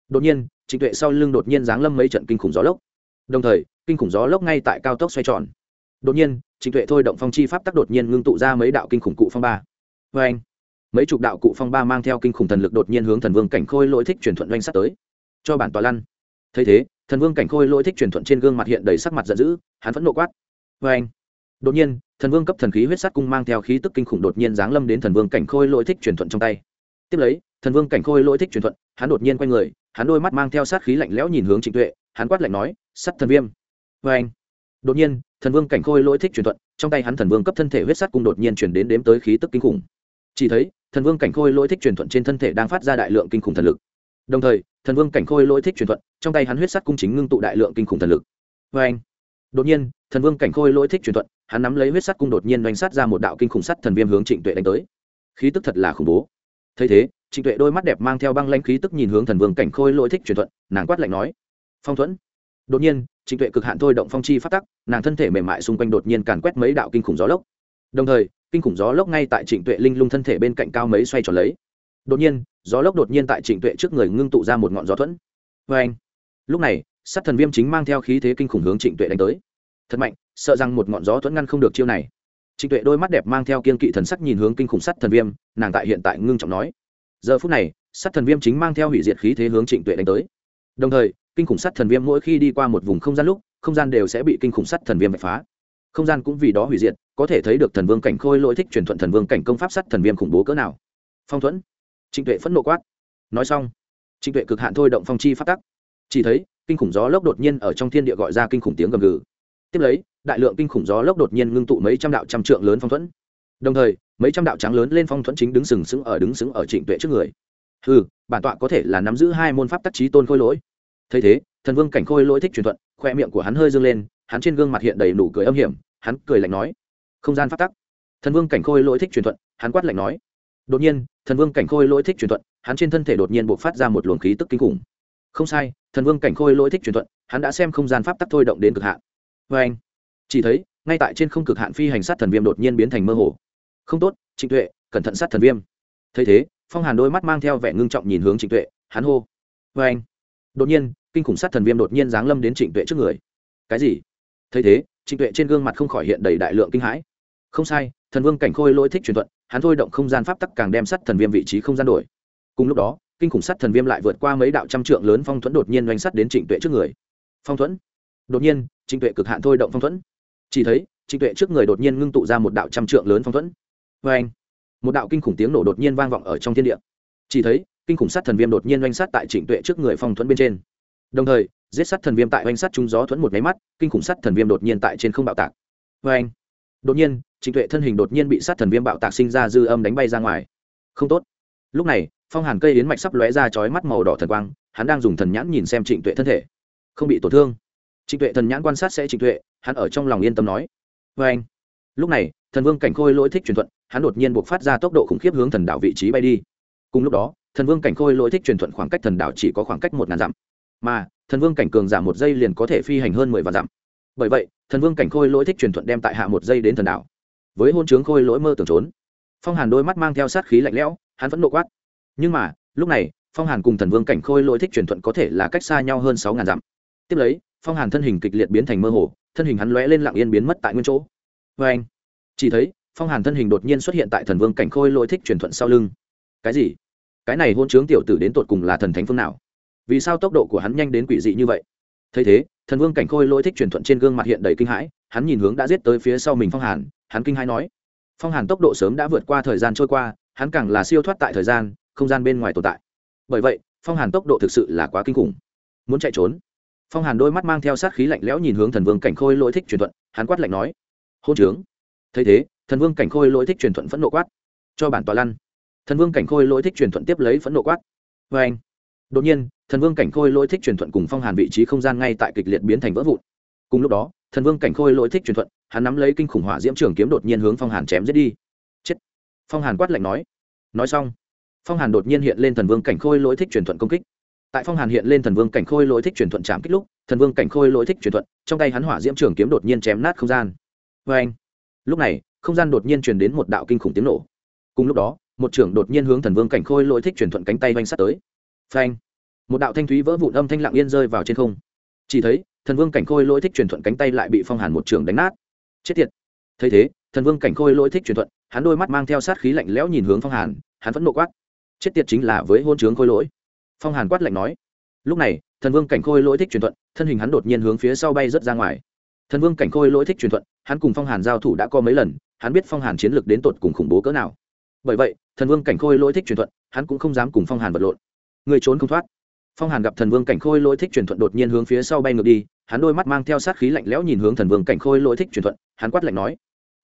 Đột nhiên, trịnh tuệ sau lưng đột nhiên giáng lâm mấy trận kinh khủng gió lốc. Đồng thời, kinh khủng gió lốc ngay tại cao tốc xoay tròn. Đột nhiên, trịnh tuệ thôi động phong chi pháp tắc đột nhiên ngưng tụ ra mấy đạo kinh khủng cụ phong ba. Vê anh. Mấy chục đạo cụ phong ba mang theo kinh khủng thần lực đột nhiên hướng thần vương cảnh khôi lỗi thích truyền thuận doanh sắt tới cho bản tòa lăn. Thấy thế, thần vương cảnh khôi lỗi thích truyền thuận trên gương mặt hiện đầy sắc mặt giận dữ, hắn vẫn nộ quát. Vê anh. Đột nhiên, thần vương cấp thần khí huyết sắt cung mang theo khí tức kinh khủng đột nhiên giáng lâm đến thần vương cảnh khôi lỗi thích truyền thuận trong tay. Tiếp lấy, thần vương cảnh khôi lỗi thích truyền thuận, hắn đột nhiên quay người, hắn đôi mắt mang theo sát khí lạnh lẽo nhìn hướng trịnh tuệ, hắn quát lạnh nói, sắt thần viêm. Vê anh. Đột nhiên, thần vương cảnh khôi lỗi thích truyền thuận, trong tay hắn thần vương cấp thân thể huyết sắt cung đột nhiên chuyển đến đếm tới khí tức kinh khủng. Chỉ thấy, thần vương cảnh khôi lỗi thích truyền thuận trên thân thể đang phát ra đại lượng kinh khủng thần lực đồng thời, thần vương cảnh khôi lỗi thích truyền thuận, trong tay hắn huyết sắt cung chính ngưng tụ đại lượng kinh khủng thần lực. Vê anh, đột nhiên, thần vương cảnh khôi lỗi thích truyền thuận, hắn nắm lấy huyết sắt cung đột nhiên đánh sát ra một đạo kinh khủng sắt thần viêm hướng trịnh tuệ đánh tới. Khí tức thật là khủng bố. Thấy thế, trịnh tuệ đôi mắt đẹp mang theo băng lanh khí tức nhìn hướng thần vương cảnh khôi lỗi thích truyền thuận, nàng quát lạnh nói, phong thuẫn. Đột nhiên, trịnh tuệ cực hạn thôi động phong chi phát tắc, nàng thân thể mềm mại xung quanh đột nhiên càn quét mấy đạo kinh khủng gió lốc. Đồng thời, kinh khủng gió lốc ngay tại trịnh tuệ linh lung thân thể bên cạnh cao mấy xoay tròn lấy đột nhiên, gió lốc đột nhiên tại trịnh tuệ trước người ngưng tụ ra một ngọn gió thuẫn. Vê anh, lúc này, sát thần viêm chính mang theo khí thế kinh khủng hướng trịnh tuệ đánh tới. Thật mạnh, sợ rằng một ngọn gió thuẫn ngăn không được chiêu này. Trịnh tuệ đôi mắt đẹp mang theo kiên kỵ thần sắc nhìn hướng kinh khủng sắt thần viêm, nàng tại hiện tại ngưng trọng nói. Giờ phút này sắt thần viêm chính mang theo hủy diệt khí thế hướng trịnh tuệ đánh tới. Đồng thời, kinh khủng sắt thần viêm mỗi khi đi qua một vùng không gian lúc, không gian đều sẽ bị kinh khủng sắt thần viêm vạch phá. Không gian cũng vì đó hủy diệt, có thể thấy được thần vương cảnh khôi lỗi thích truyền thuận thần vương cảnh công pháp sắt thần viêm khủng bố cỡ nào. Phong thuẫn trịnh tuệ phẫn nộ quát. Nói xong, trịnh tuệ cực hạn thôi động phong chi phát tắc. Chỉ thấy, kinh khủng gió lốc đột nhiên ở trong thiên địa gọi ra kinh khủng tiếng gầm gừ. Tiếp lấy, đại lượng kinh khủng gió lốc đột nhiên ngưng tụ mấy trăm đạo trăm trượng lớn phong thuẫn. Đồng thời, mấy trăm đạo trắng lớn lên phong thuẫn chính đứng sừng sững ở đứng sững ở trịnh tuệ trước người. Ừ bản tọa có thể là nắm giữ hai môn pháp tác trí tôn khôi lỗi. Thấy thế, thần vương cảnh khôi lỗi thích truyền thuận, khoe miệng của hắn hơi dâng lên, hắn trên gương mặt hiện đầy nụ cười âm hiểm, hắn cười lạnh nói, không gian pháp tắc. Thần vương cảnh khôi lỗi thích truyền thuận, hắn quát lạnh nói, đột nhiên thần vương cảnh khôi lỗi thích truyền thuận, hắn trên thân thể đột nhiên buộc phát ra một luồng khí tức kinh khủng. Không sai, thần vương cảnh khôi lỗi thích truyền thuận, hắn đã xem không gian pháp tắc thôi động đến cực hạn. Vê anh, chỉ thấy, ngay tại trên không cực hạn phi hành sát thần viêm đột nhiên biến thành mơ hồ. Không tốt, trịnh tuệ, cẩn thận sát thần viêm. Thấy thế, phong hàn đôi mắt mang theo vẻ ngưng trọng nhìn hướng trịnh tuệ, hắn hô. Vê anh, đột nhiên, kinh khủng sát thần viêm đột nhiên giáng lâm đến trịnh tuệ trước người. Cái gì? Thấy thế, trịnh tuệ trên gương mặt không khỏi hiện đầy đại lượng kinh hãi. Không sai, thần vương cảnh khôi lỗi thích truyền thuận hắn thôi động không gian pháp tắc càng đem sắt thần viêm vị trí không gian đổi. Cùng lúc đó, kinh khủng sắt thần viêm lại vượt qua mấy đạo trăm trượng lớn phong thuẫn đột nhiên doanh sắt đến trịnh tuệ trước người. Phong thuẫn? Đột nhiên, trịnh tuệ cực hạn thôi động phong thuẫn. Chỉ thấy, trịnh tuệ trước người đột nhiên ngưng tụ ra một đạo trăm trượng lớn phong thuẫn. Vê anh một đạo kinh khủng tiếng nổ đột nhiên vang vọng ở trong thiên địa. Chỉ thấy, kinh khủng sắt thần viêm đột nhiên doanh sát tại trịnh tuệ trước người phong thuẫn bên trên. Đồng thời, giết sắt thần viêm tại oanh sát trung gió thuẫn một máy mắt, kinh khủng sắt thần viêm đột nhiên tại trên không bạo tạc. Vê anh đột nhiên trịnh tuệ thân hình đột nhiên bị sát thần viêm bạo tạc sinh ra dư âm đánh bay ra ngoài. Không tốt. Lúc này, phong hàn cây yến mạch sắp lóe ra chói mắt màu đỏ thần quang, hắn đang dùng thần nhãn nhìn xem trịnh tuệ thân thể. Không bị tổn thương. Trịnh tuệ thần nhãn quan sát sẽ trịnh tuệ, hắn ở trong lòng yên tâm nói. Vê anh. Lúc này, thần vương cảnh khôi lỗi thích truyền thuận, hắn đột nhiên buộc phát ra tốc độ khủng khiếp hướng thần đảo vị trí bay đi. Cùng lúc đó, thần vương cảnh khôi lỗi thích truyền thuận khoảng cách thần đảo chỉ có khoảng cách một ngàn dặm. Mà, thần vương cảnh cường giảm một giây liền có thể phi hành hơn mười vạn dặm. Bởi vậy, thần vương cảnh khôi lỗi thích truyền thuận đem tại hạ một giây đến thần đảo với hôn chướng khôi lỗi mơ tưởng trốn. Phong hàn đôi mắt mang theo sát khí lạnh lẽo, hắn vẫn nộ quát. Nhưng mà, lúc này, phong hàn cùng thần vương cảnh khôi lỗi thích truyền thuận có thể là cách xa nhau hơn sáu ngàn dặm. Tiếp lấy, phong hàn thân hình kịch liệt biến thành mơ hồ, thân hình hắn lóe lên lặng yên biến mất tại nguyên chỗ. Vê anh, chỉ thấy, phong hàn thân hình đột nhiên xuất hiện tại thần vương cảnh khôi lỗi thích truyền thuận sau lưng. Cái gì? Cái này hôn chướng tiểu tử đến tột cùng là thần thánh phương nào? Vì sao tốc độ của hắn nhanh đến quỷ dị như vậy? Thấy thế, thần vương cảnh khôi lỗi thích truyền thuận trên gương mặt hiện đầy kinh hãi, hắn nhìn hướng đã giết tới phía sau mình phong hàn hắn kinh hãi nói, phong hàn tốc độ sớm đã vượt qua thời gian trôi qua, hắn càng là siêu thoát tại thời gian, không gian bên ngoài tồn tại. Bởi vậy, phong hàn tốc độ thực sự là quá kinh khủng. Muốn chạy trốn. Phong hàn đôi mắt mang theo sát khí lạnh lẽo nhìn hướng thần vương cảnh khôi lỗi thích truyền thuận, hắn quát lạnh nói, hôn trướng. Thấy thế, thần vương cảnh khôi lỗi thích truyền thuận phẫn nộ quát, cho bản tòa lăn. Thần vương cảnh khôi lỗi thích truyền thuận tiếp lấy phẫn nộ quát vê anh. Đột nhiên, thần vương cảnh khôi lỗi thích truyền thuận cùng phong hàn vị trí không gian ngay tại kịch liệt biến thành vỡ vụn. Cùng lúc đó thần vương cảnh khôi lỗi thích truyền thuận, hắn nắm lấy kinh khủng hỏa diễm trường kiếm đột nhiên hướng phong hàn chém giết đi. Chết. Phong hàn quát lạnh nói. Nói xong, phong hàn đột nhiên hiện lên thần vương cảnh khôi lỗi thích truyền thuận công kích. Tại phong hàn hiện lên thần vương cảnh khôi lỗi thích truyền thuận chạm kích lúc, thần vương cảnh khôi lỗi thích truyền thuận, trong tay hắn hỏa diễm trường kiếm đột nhiên chém nát không gian. Vê anh lúc này, không gian đột nhiên truyền đến một đạo kinh khủng tiếng nổ. Cùng lúc đó, một trưởng đột nhiên hướng thần vương cảnh khôi lỗi thích truyền thuận cánh tay oanh sát tới. Phanh. Một đạo thanh thúy vỡ vụn âm thanh lặng yên rơi vào trên không. Chỉ thấy thần vương cảnh khôi lỗi thích truyền thuận cánh tay lại bị phong hàn một trường đánh nát. Chết tiệt. Thấy thế, thần vương cảnh khôi lỗi thích truyền thuận, hắn đôi mắt mang theo sát khí lạnh lẽo nhìn hướng phong hàn, hắn vẫn nộ quát. Chết tiệt chính là với hôn trướng khôi lỗi. Phong hàn quát lạnh nói. Lúc này, thần vương cảnh khôi lỗi thích truyền thuận, thân hình hắn đột nhiên hướng phía sau bay rớt ra ngoài. Thần vương cảnh khôi lỗi thích truyền thuận, hắn cùng phong hàn giao thủ đã có mấy lần, hắn biết phong hàn chiến lược đến tột cùng khủng bố cỡ nào. Bởi vậy, thần vương cảnh khôi lỗi thích truyền thuận, hắn cũng không dám cùng phong hàn vật lộn. Người trốn không thoát phong hàn gặp thần vương cảnh khôi lỗi thích truyền thuận đột nhiên hướng phía sau bay ngược đi, hắn đôi mắt mang theo sát khí lạnh lẽo nhìn hướng thần vương cảnh khôi lỗi thích truyền thuận, hắn quát lạnh nói.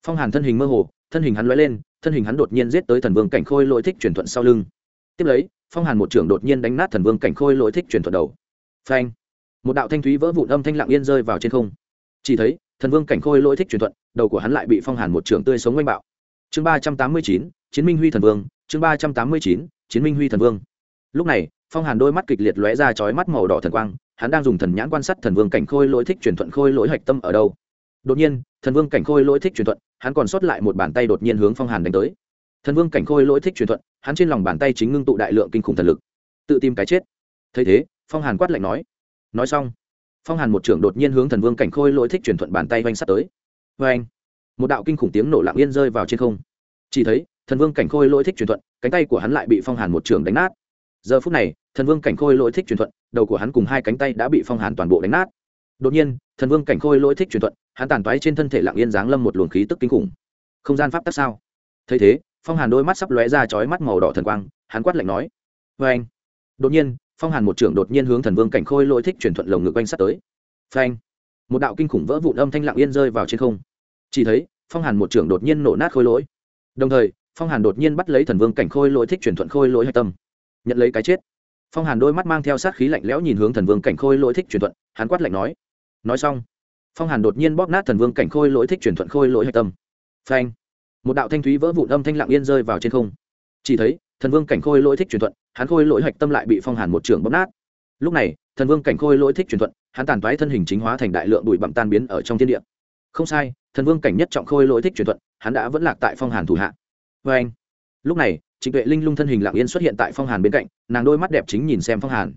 Phong hàn thân hình mơ hồ, thân hình hắn l lên, thân hình hắn đột nhiên giết tới thần vương cảnh khôi lỗi thích truyền thuận sau lưng. Tiếp lấy, phong hàn một trưởng đột nhiên đánh nát thần vương cảnh khôi lỗi thích truyền thuận đầu. Phanh! Một đạo thanh thúy vỡ vụn âm thanh lặng yên rơi vào trên không. Chỉ thấy, thần vương cảnh khôi lỗi thích truyền thuận, đầu của hắn lại bị phong hàn một trưởng tươi sống oanh bạo. Chương ba trăm tám mươi chín, chiến minh huy thần vương, chương ba trăm tám mươi chín, chiến minh huy thần vương. Lúc này phong hàn đôi mắt kịch liệt lóe ra chói mắt màu đỏ thần quang, hắn đang dùng thần nhãn quan sát thần vương cảnh khôi lỗi thích truyền thuận khôi lỗi hạch tâm ở đâu. Đột nhiên, thần vương cảnh khôi lỗi thích truyền thuận, hắn còn sót lại một bàn tay đột nhiên hướng phong hàn đánh tới. Thần vương cảnh khôi lỗi thích truyền thuận, hắn trên lòng bàn tay chính ngưng tụ đại lượng kinh khủng thần lực. Tự tìm cái chết. Thấy thế, phong hàn quát lạnh nói. Nói xong, phong hàn một trưởng đột nhiên hướng thần vương cảnh khôi lỗi thích truyền thuận bàn tay oanh sắt tới. Vê anh một đạo kinh khủng tiếng nổ lặng yên rơi vào trên không. Chỉ thấy, thần vương cảnh khôi lỗi thích truyền thuận, cánh tay của hắn lại bị phong hàn một trưởng đánh nát giờ phút này, thần vương cảnh khôi lỗi thích truyền thuận, đầu của hắn cùng hai cánh tay đã bị phong hàn toàn bộ đánh nát. Đột nhiên, thần vương cảnh khôi lỗi thích truyền thuận, hắn tàn toái trên thân thể lặng yên giáng lâm một luồng khí tức kinh khủng. Không gian pháp tắc sao? Thấy thế, phong hàn đôi mắt sắp lóe ra chói mắt màu đỏ thần quang, hắn quát lạnh nói vê anh đột nhiên, phong hàn một trưởng đột nhiên hướng thần vương cảnh khôi lỗi thích truyền thuận lồng ngực quanh sắt tới. Phanh! Một đạo kinh khủng vỡ vụn âm thanh lặng yên rơi vào trên không. Chỉ thấy, phong hàn một trưởng đột nhiên nổ nát khôi lỗi. Đồng thời, phong hàn đột nhiên bắt lấy thần vương cảnh khôi lỗi thích truyền thuận khôi lỗi hạch tâm nhận lấy cái chết. Phong hàn đôi mắt mang theo sát khí lạnh lẽo nhìn hướng thần vương cảnh khôi lỗi thích truyền thuận, hắn quát lạnh nói. Nói xong, phong hàn đột nhiên bóp nát thần vương cảnh khôi lỗi thích truyền thuận khôi lỗi hạch tâm. Phanh! Một đạo thanh thúy vỡ vụn âm thanh lặng yên rơi vào trên không. Chỉ thấy, thần vương cảnh khôi lỗi thích truyền thuận, hắn khôi lỗi hạch tâm lại bị phong hàn một trường bóp nát. Lúc này, thần vương cảnh khôi lỗi thích truyền thuận, hắn tàn toái thân hình chính hóa thành đại lượng bụi bặm tan biến ở trong thiên địa. Không sai, thần vương cảnh nhất trọng khôi lỗi thích truyền thuận, hắn đã vẫn lạc tại phong hàn thủ hạ. Vê anh lúc này, trịnh tuệ linh lung thân hình lặng yên xuất hiện tại phong hàn bên cạnh, nàng đôi mắt đẹp chính nhìn xem phong hàn.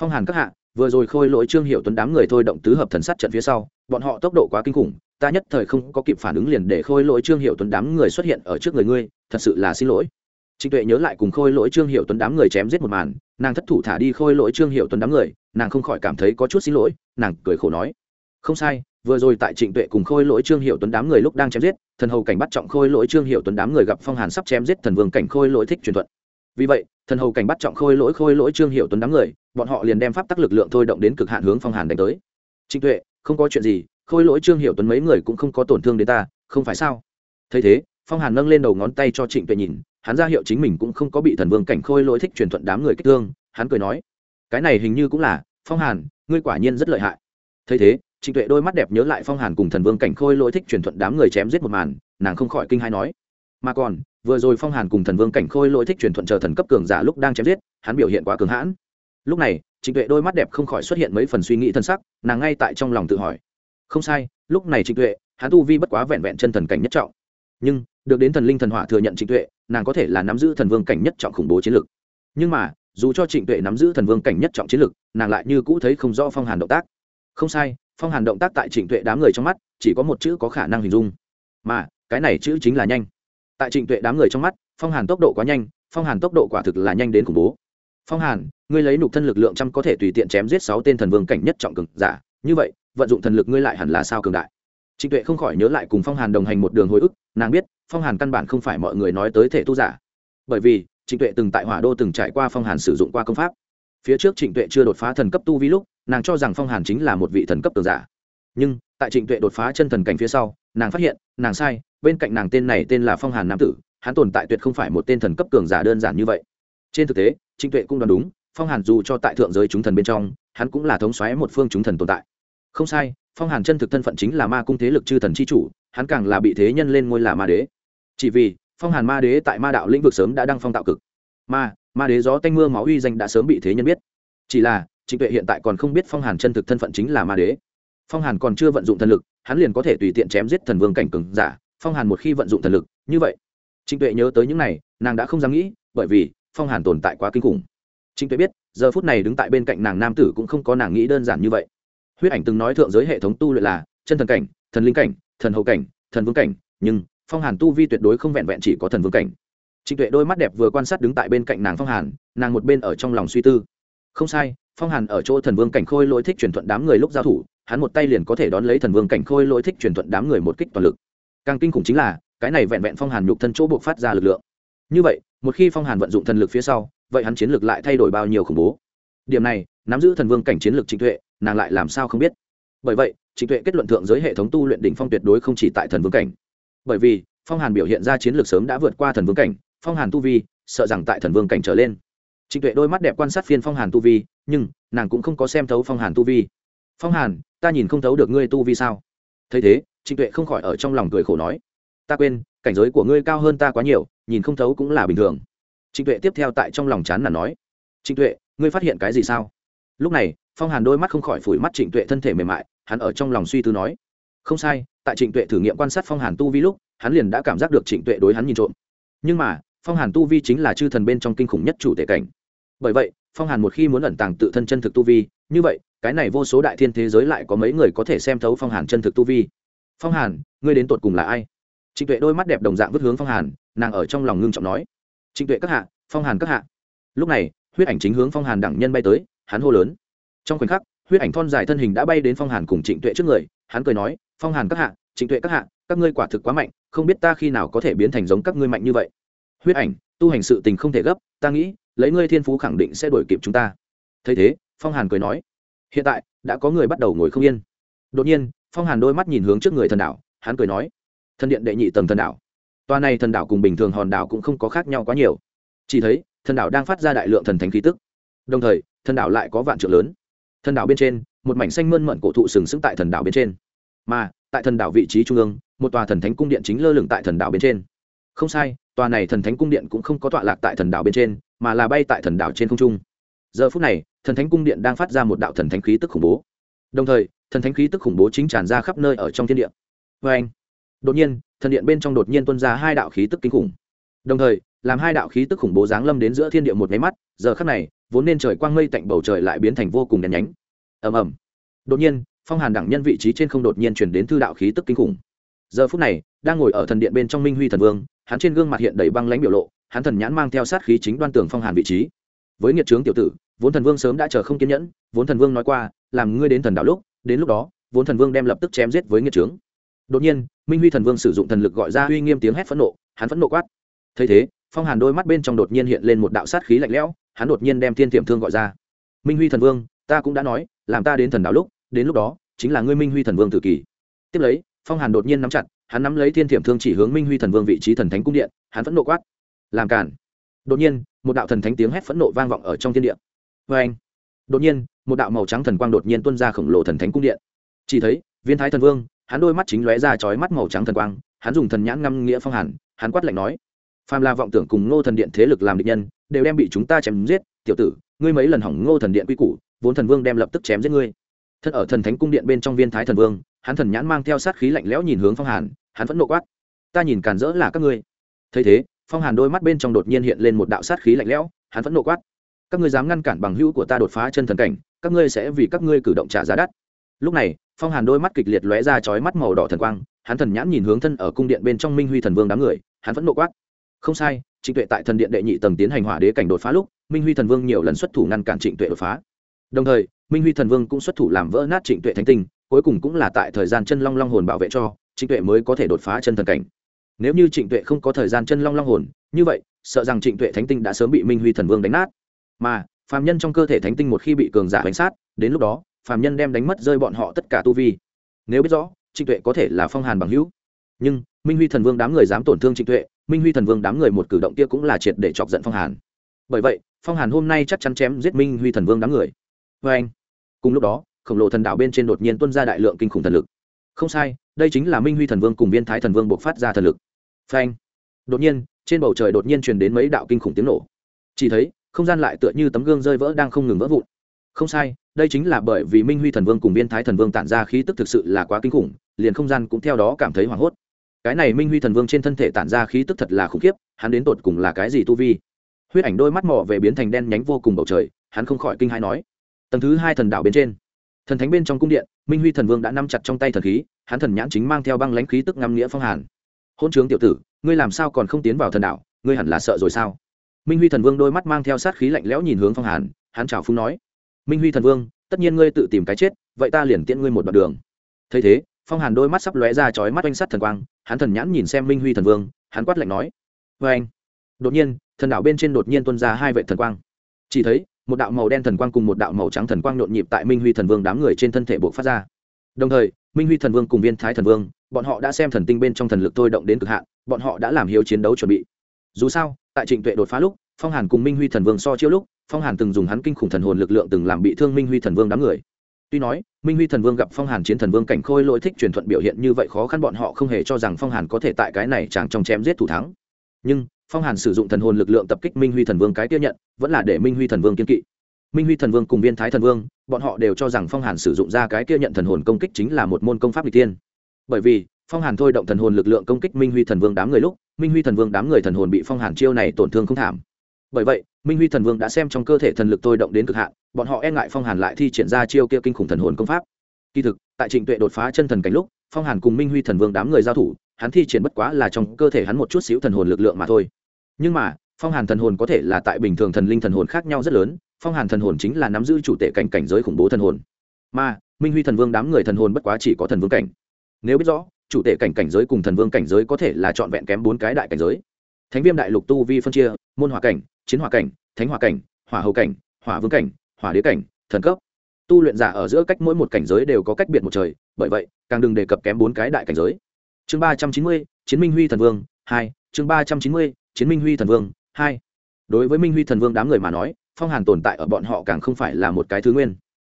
Phong hàn các hạ, vừa rồi khôi lỗi trương hiệu tuấn đám người thôi động tứ hợp thần sát trận phía sau, bọn họ tốc độ quá kinh khủng, ta nhất thời không có kịp phản ứng liền để khôi lỗi trương hiệu tuấn đám người xuất hiện ở trước người ngươi, thật sự là xin lỗi. Trịnh tuệ nhớ lại cùng khôi lỗi trương hiệu tuấn đám người chém giết một màn, nàng thất thủ thả đi khôi lỗi trương hiệu tuấn đám người, nàng không khỏi cảm thấy có chút xin lỗi, nàng cười khổ nói. Không sai vừa rồi tại trịnh tuệ cùng khôi lỗi trương hiệu tuấn đám người lúc đang chém giết, thần hầu cảnh bắt trọng khôi lỗi trương hiệu tuấn đám người gặp phong hàn sắp chém giết thần vương cảnh khôi lỗi thích truyền thuận. Vì vậy, thần hầu cảnh bắt trọng khôi lỗi khôi lỗi trương hiệu tuấn đám người, bọn họ liền đem pháp tắc lực lượng thôi động đến cực hạn hướng phong hàn đánh tới. Trịnh tuệ, không có chuyện gì, khôi lỗi trương hiệu tuấn mấy người cũng không có tổn thương đến ta, không phải sao? Thấy thế, phong hàn nâng lên đầu ngón tay cho trịnh tuệ nhìn, hắn ra hiệu chính mình cũng không có bị thần vương cảnh khôi lỗi thích truyền thuận đám người kích thương, hắn cười nói, cái này hình như cũng là, phong hàn, ngươi quả nhiên rất lợi hại. Thấy thế trịnh tuệ đôi mắt đẹp nhớ lại phong hàn cùng thần vương cảnh khôi lỗi thích truyền thuận đám người chém giết một màn, nàng không khỏi kinh hai nói. Mà còn, vừa rồi phong hàn cùng thần vương cảnh khôi lỗi thích truyền thuận chờ thần cấp cường giả lúc đang chém giết, hắn biểu hiện quá cường hãn. Lúc này, trịnh tuệ đôi mắt đẹp không khỏi xuất hiện mấy phần suy nghĩ thân sắc, nàng ngay tại trong lòng tự hỏi. Không sai, lúc này trịnh tuệ, hắn tu vi bất quá vẹn vẹn chân thần cảnh nhất trọng. Nhưng, được đến thần linh thần hỏa thừa nhận trịnh tuệ, nàng có thể là nắm giữ thần vương cảnh nhất trọng khủng bố chiến lực. Nhưng mà, dù cho trịnh tuệ nắm giữ thần vương cảnh nhất trọng chiến lực, nàng lại như cũ thấy không rõ phong hàn động tác. Không sai phong hàn động tác tại trịnh tuệ đám người trong mắt, chỉ có một chữ có khả năng hình dung. Mà, cái này chữ chính là nhanh. Tại trịnh tuệ đám người trong mắt, phong hàn tốc độ quá nhanh, phong hàn tốc độ quả thực là nhanh đến khủng bố. Phong hàn, ngươi lấy nục thân lực lượng trăm có thể tùy tiện chém giết sáu tên thần vương cảnh nhất trọng cường giả. Như vậy, vận dụng thần lực ngươi lại hẳn là sao cường đại? Trịnh tuệ không khỏi nhớ lại cùng phong hàn đồng hành một đường hồi ức, nàng biết, phong hàn căn bản không phải mọi người nói tới thể tu giả. Bởi vì, trịnh tuệ từng tại hỏa đô từng trải qua phong hàn sử dụng qua công pháp. Phía trước trịnh tuệ chưa đột phá thần cấp tu vi lúc nàng cho rằng phong hàn chính là một vị thần cấp tường giả nhưng tại trịnh tuệ đột phá chân thần cảnh phía sau nàng phát hiện nàng sai bên cạnh nàng tên này tên là phong hàn nam tử hắn tồn tại tuyệt không phải một tên thần cấp cường giả đơn giản như vậy trên thực tế trịnh tuệ cũng đoán đúng phong hàn dù cho tại thượng giới chúng thần bên trong hắn cũng là thống xoáy một phương chúng thần tồn tại không sai phong hàn chân thực thân phận chính là ma cung thế lực chư thần c h i chủ hắn càng là bị thế nhân lên ngôi là ma đế chỉ vì phong hàn ma đế tại ma đạo lĩnh vực sớm đã đăng phong tạo cực ma ma đế gió tanh mưa máu uy danh đã sớm bị thế nhân biết chỉ là trịnh tuệ hiện tại còn không biết phong hàn chân thực thân phận chính là ma đế. Phong hàn còn chưa vận dụng thần lực, hắn liền có thể tùy tiện chém giết thần vương cảnh cừng giả. Phong hàn một khi vận dụng thần lực, như vậy, trịnh tuệ nhớ tới những này, nàng đã không dám nghĩ, bởi vì phong hàn tồn tại quá kinh khủng. Trịnh tuệ biết, giờ phút này đứng tại bên cạnh nàng nam tử cũng không có nàng nghĩ đơn giản như vậy. Huyết ảnh từng nói thượng giới hệ thống tu luyện là chân thần cảnh, thần linh cảnh, thần hậu cảnh, thần vương cảnh, nhưng phong hàn tu vi tuyệt đối không vẹn vẹn chỉ có thần vương cảnh. Trịnh tuệ đôi mắt đẹp vừa quan sát đứng tại bên cạnh nàng phong hàn, nàng một bên ở trong lòng suy tư. Không sai phong hàn ở chỗ thần vương cảnh khôi lỗi thích truyền thuận đám người lúc giao thủ, hắn một tay liền có thể đón lấy thần vương cảnh khôi lỗi thích truyền thuận đám người một kích toàn lực. Càng kinh khủng chính là, cái này vẹn vẹn phong hàn nhục thân chỗ buộc phát ra lực lượng. Như vậy, một khi phong hàn vận dụng thần lực phía sau, vậy hắn chiến lược lại thay đổi bao nhiêu khủng bố? Điểm này, nắm giữ thần vương cảnh chiến lược trịnh tuệ, nàng lại làm sao không biết? Bởi vậy, trịnh tuệ kết luận thượng giới hệ thống tu luyện đỉnh phong tuyệt đối không chỉ tại thần vương cảnh. Bởi vì, phong hàn biểu hiện ra chiến lược sớm đã vượt qua thần vương cảnh, phong hàn tu vi, sợ rằng tại thần vương cảnh trở lên trịnh tuệ đôi mắt đẹp quan sát phiên phong hàn tu vi, nhưng nàng cũng không có xem thấu phong hàn tu vi. Phong hàn, ta nhìn không thấu được ngươi tu vi sao? Thấy thế, trịnh tuệ không khỏi ở trong lòng cười khổ nói, ta quên, cảnh giới của ngươi cao hơn ta quá nhiều, nhìn không thấu cũng là bình thường. Trịnh tuệ tiếp theo tại trong lòng chán là nói, trịnh tuệ, ngươi phát hiện cái gì sao? Lúc này, phong hàn đôi mắt không khỏi phủi mắt trịnh tuệ thân thể mềm mại, hắn ở trong lòng suy tư nói, không sai, tại trịnh tuệ thử nghiệm quan sát phong hàn tu vi lúc, hắn liền đã cảm giác được trịnh tuệ đối hắn nhìn trộm. Nhưng mà, phong hàn tu vi chính là chư thần bên trong kinh khủng nhất chủ tể cảnh bởi vậy, phong hàn một khi muốn ẩn tàng tự thân chân thực tu vi, như vậy, cái này vô số đại thiên thế giới lại có mấy người có thể xem thấu phong hàn chân thực tu vi. Phong hàn, ngươi đến tột cùng là ai? Trịnh tuệ đôi mắt đẹp đồng dạng vứt hướng phong hàn, nàng ở trong lòng ngưng trọng nói. Trịnh tuệ các hạ, phong hàn các hạ. Lúc này, huyết ảnh chính hướng phong hàn đẳng nhân bay tới, hắn hô lớn. Trong khoảnh khắc, huyết ảnh thon dài thân hình đã bay đến phong hàn cùng trịnh tuệ trước người, hắn cười nói, phong hàn các hạ, trịnh tuệ các hạ, các ngươi quả thực quá mạnh, không biết ta khi nào có thể biến thành giống các ngươi mạnh như vậy. Huyết ảnh, tu hành sự tình không thể gấp, ta nghĩ lấy ngươi thiên phú khẳng định sẽ đổi kịp chúng ta. Thấy thế, phong hàn cười nói, hiện tại, đã có người bắt đầu ngồi không yên. Đột nhiên, phong hàn đôi mắt nhìn hướng trước người thần đảo, hắn cười nói, thần điện đệ nhị tầng thần đảo. Toa này thần đảo cùng bình thường hòn đảo cũng không có khác nhau quá nhiều. Chỉ thấy, thần đảo đang phát ra đại lượng thần thánh khí tức. Đồng thời, thần đảo lại có vạn trượng lớn. Thần đảo bên trên, một mảnh xanh mơn mận cổ thụ sừng sững tại thần đảo bên trên. Mà, tại thần đảo vị trí trung ương, một tòa thần thánh cung điện chính lơ lửng tại thần đảo bên trên. Không sai, tòa này thần thánh cung điện cũng không có tọa lạc tại thần đảo bên trên mà là bay tại thần đảo trên không trung. Giờ phút này, thần thánh cung điện đang phát ra một đạo thần thánh khí tức khủng bố. Đồng thời, thần thánh khí tức khủng bố chính tràn ra khắp nơi ở trong thiên địa. Vê anh, đột nhiên, thần điện bên trong đột nhiên tuân ra hai đạo khí tức kinh khủng. Đồng thời, làm hai đạo khí tức khủng bố giáng lâm đến giữa thiên địa một máy mắt, giờ khắc này, vốn nên trời quang mây tạnh bầu trời lại biến thành vô cùng đèn nhánh. Ầm ầm. Đột nhiên, phong hàn đẳng nhân vị trí trên không đột nhiên chuyển đến thư đạo khí tức kinh khủng. Giờ phút này, đang ngồi ở thần điện bên trong minh huy thần vương, hắn trên gương mặt hiện đầy băng lãnh biểu lộ hắn thần nhãn mang theo sát khí chính đoan tường phong hàn vị trí. Với nghiệt trướng tiểu tử, vốn thần vương sớm đã chờ không kiên nhẫn, vốn thần vương nói qua, làm ngươi đến thần đạo lúc, đến lúc đó, vốn thần vương đem lập tức chém giết với nghiệt trướng. Đột nhiên, minh huy thần vương sử dụng thần lực gọi ra uy nghiêm tiếng hét phẫn nộ, hắn phẫn nộ quát. Thấy thế, phong hàn đôi mắt bên trong đột nhiên hiện lên một đạo sát khí lạnh lẽo, hắn đột nhiên đem thiên tiệm thương gọi ra. Minh huy thần vương, ta cũng đã nói, làm ta đến thần đạo lúc, đến lúc đó, chính là ngươi minh huy thần vương tự kỷ tiếp lấy, phong hàn đột nhiên nắm chặt, hắn nắm lấy thiên tiệm thương chỉ hướng minh huy thần vương vị trí thần thánh cung điện, hắn phẫn nộ quát làm cản đột nhiên, một đạo thần thánh tiếng hét phẫn nộ vang vọng ở trong thiên địa. Vê anh. Đột nhiên, một đạo màu trắng thần quang đột nhiên tuôn ra khổng lồ thần thánh cung điện. Chỉ thấy, viên thái thần vương, hắn đôi mắt chính lóe ra chói mắt màu trắng thần quang, hắn dùng thần nhãn ngâm nghĩa phong hàn, hắn quát lạnh nói, phàm là vọng tưởng cùng ngô thần điện thế lực làm địch nhân, đều đem bị chúng ta chém giết, tiểu tử, ngươi mấy lần hỏng ngô thần điện quy củ, vốn thần vương đem lập tức chém giết ngươi. Thân ở thần thánh cung điện bên trong viên thái thần vương, hắn thần nhãn mang theo sát khí lạnh lẽo nhìn hướng phong hàn, hắn vẫn nộ quát, ta nhìn càn rỡ là các ngươi. Thấy thế phong hàn đôi mắt bên trong đột nhiên hiện lên một đạo sát khí lạnh lẽo, hắn vẫn nộ quát, các ngươi dám ngăn cản bằng hữu của ta đột phá chân thần cảnh, các ngươi sẽ vì các ngươi cử động trả giá đắt. Lúc này, phong hàn đôi mắt kịch liệt lóe ra chói mắt màu đỏ thần quang, hắn thần nhãn nhìn hướng thân ở cung điện bên trong minh huy thần vương đám người, hắn vẫn nộ quát, không sai, trịnh tuệ tại thần điện đệ nhị tầng tiến hành hỏa đế cảnh đột phá lúc, minh huy thần vương nhiều lần xuất thủ ngăn cản trịnh tuệ đột phá. Đồng thời, minh huy thần vương cũng xuất thủ làm vỡ nát trịnh tuệ thánh tinh, cuối cùng cũng là tại thời gian chân long long hồn bảo vệ cho trịnh tuệ mới có thể đột phá chân thần cảnh nếu như trịnh tuệ không có thời gian chân long long hồn, như vậy, sợ rằng trịnh tuệ thánh tinh đã sớm bị minh huy thần vương đánh nát. Mà, phàm nhân trong cơ thể thánh tinh một khi bị cường giả bánh sát, đến lúc đó, phàm nhân đem đánh mất rơi bọn họ tất cả tu vi. Nếu biết rõ, trịnh tuệ có thể là phong hàn bằng hữu. Nhưng, minh huy thần vương đám người dám tổn thương trịnh tuệ, minh huy thần vương đám người một cử động kia cũng là triệt để chọc giận phong hàn. Bởi vậy, phong hàn hôm nay chắc chắn chém giết minh huy thần vương đám người. Vê anh, cùng lúc đó, khổng lồ thần đạo bên trên đột nhiên tuân ra đại lượng kinh khủng thần lực. Không sai, đây chính là minh huy thần vương cùng viên thái thần vương buộc phát ra thần lực phanh. Đột nhiên, trên bầu trời đột nhiên truyền đến mấy đạo kinh khủng tiếng nổ. Chỉ thấy, không gian lại tựa như tấm gương rơi vỡ đang không ngừng vỡ vụn. Không sai, đây chính là bởi vì minh huy thần vương cùng viên thái thần vương tản ra khí tức thực sự là quá kinh khủng, liền không gian cũng theo đó cảm thấy hoảng hốt. Cái này minh huy thần vương trên thân thể tản ra khí tức thật là khủng khiếp, hắn đến tột cùng là cái gì tu vi? Huyết ảnh đôi mắt mỏ về biến thành đen nhánh vô cùng bầu trời, hắn không khỏi kinh hai nói. Tầng thứ hai thần đạo bên trên. Thần thánh bên trong cung điện, minh huy thần vương đã nắm chặt trong tay thần khí, hắn thần nhãn chính mang theo băng lãnh khí tức ngăm nghĩa phong hàn hôn trướng tiểu tử, ngươi làm sao còn không tiến vào thần đạo, ngươi hẳn là sợ rồi sao? Minh huy thần vương đôi mắt mang theo sát khí lạnh lẽo nhìn hướng phong hàn, hắn chào phúng nói, minh huy thần vương, tất nhiên ngươi tự tìm cái chết, vậy ta liền tiễn ngươi một đoạn đường. Thấy thế, phong hàn đôi mắt sắp lóe ra chói mắt oanh sắt thần quang, hắn thần nhãn nhìn xem minh huy thần vương, hắn quát lạnh nói vê anh. Đột nhiên, thần đạo bên trên đột nhiên tuân ra hai vệ thần quang. Chỉ thấy, một đạo màu đen thần quang cùng một đạo màu trắng thần quang nhộn nhịp tại minh huy thần vương đám người trên thân thể buộc phát ra. Đồng thời minh huy thần vương cùng viên thái thần vương, bọn họ đã xem thần tinh bên trong thần lực thôi động đến cực hạn, bọn họ đã làm hiếu chiến đấu chuẩn bị. Dù sao, tại trịnh tuệ đột phá lúc, phong hàn cùng minh huy thần vương so chiêu lúc, phong hàn từng dùng hắn kinh khủng thần hồn lực lượng từng làm bị thương minh huy thần vương đám người. Tuy nói, minh huy thần vương gặp phong hàn chiến thần vương cảnh khôi lỗi thích truyền thuận biểu hiện như vậy khó khăn bọn họ không hề cho rằng phong hàn có thể tại cái này chẳng trong chém giết thủ thắng. Nhưng, phong hàn sử dụng thần hồn lực lượng tập kích minh huy thần vương cái tiêu nhận, vẫn là để minh huy thần vương kiên kỵ minh huy thần vương cùng viên thái thần vương, bọn họ đều cho rằng phong hàn sử dụng ra cái kia nhận thần hồn công kích chính là một môn công pháp lịch tiên bởi vì, phong hàn thôi động thần hồn lực lượng công kích minh huy thần vương đám người lúc, minh huy thần vương đám người thần hồn bị phong hàn chiêu này tổn thương không thảm. Bởi vậy, minh huy thần vương đã xem trong cơ thể thần lực tôi động đến cực hạn, bọn họ e ngại phong hàn lại thi triển ra chiêu kia kinh khủng thần hồn công pháp. Kỳ thực, tại trịnh tuệ đột phá chân thần cảnh lúc, phong hàn cùng minh huy thần vương đám người giao thủ, hắn thi triển bất quá là trong cơ thể hắn một chút xíu thần hồn lực lượng mà thôi. Nhưng mà, phong hàn thần hồn có thể là tại bình thường thần linh thần hồn khác nhau rất lớn phong hàn thần hồn chính là nắm giữ chủ tệ cảnh cảnh giới khủng bố thần hồn. Mà, minh huy thần vương đám người thần hồn bất quá chỉ có thần vương cảnh. Nếu biết rõ, chủ tệ cảnh cảnh giới cùng thần vương cảnh giới có thể là trọn vẹn kém bốn cái đại cảnh giới. Thánh viêm đại lục tu vi phân chia, môn hỏa cảnh, chiến hỏa cảnh, thánh hỏa cảnh, hỏa hầu cảnh, hỏa vương cảnh, hỏa đế cảnh, thần cấp. Tu luyện giả ở giữa cách mỗi một cảnh giới đều có cách biệt một trời, bởi vậy, càng đừng đề cập kém bốn cái đại cảnh giới. Chương ba trăm chín mươi, chiến minh huy thần vương, hai. Chương ba trăm chín mươi, chiến minh huy thần vương, hai. Đối với minh huy thần vương đám người mà nói phong hàn tồn tại ở bọn họ càng không phải là một cái thứ nguyên.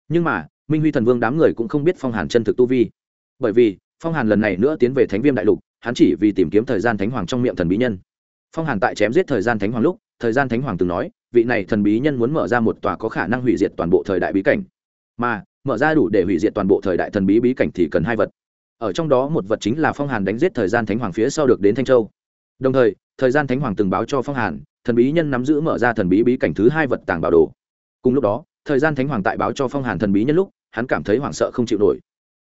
Nhưng mà, minh huy thần vương đám người cũng không biết phong hàn chân thực tu vi. Bởi vì, phong hàn lần này nữa tiến về thánh viêm đại lục, hắn chỉ vì tìm kiếm thời gian thánh hoàng trong miệng thần bí nhân. Phong hàn tại chém giết thời gian thánh hoàng lúc, thời gian thánh hoàng từng nói, vị này thần bí nhân muốn mở ra một tòa có khả năng hủy diệt toàn bộ thời đại bí cảnh. Mà, mở ra đủ để hủy diệt toàn bộ thời đại thần bí bí cảnh thì cần hai vật. Ở trong đó một vật chính là phong hàn đánh giết thời gian thánh hoàng phía sau được đến thanh châu. Đồng thời thời gian thánh hoàng từng báo cho phong hàn thần bí nhân nắm giữ mở ra thần bí bí cảnh thứ hai vật tàng bảo đồ. Cùng lúc đó, thời gian thánh hoàng tại báo cho phong hàn thần bí nhân lúc, hắn cảm thấy hoảng sợ không chịu nổi.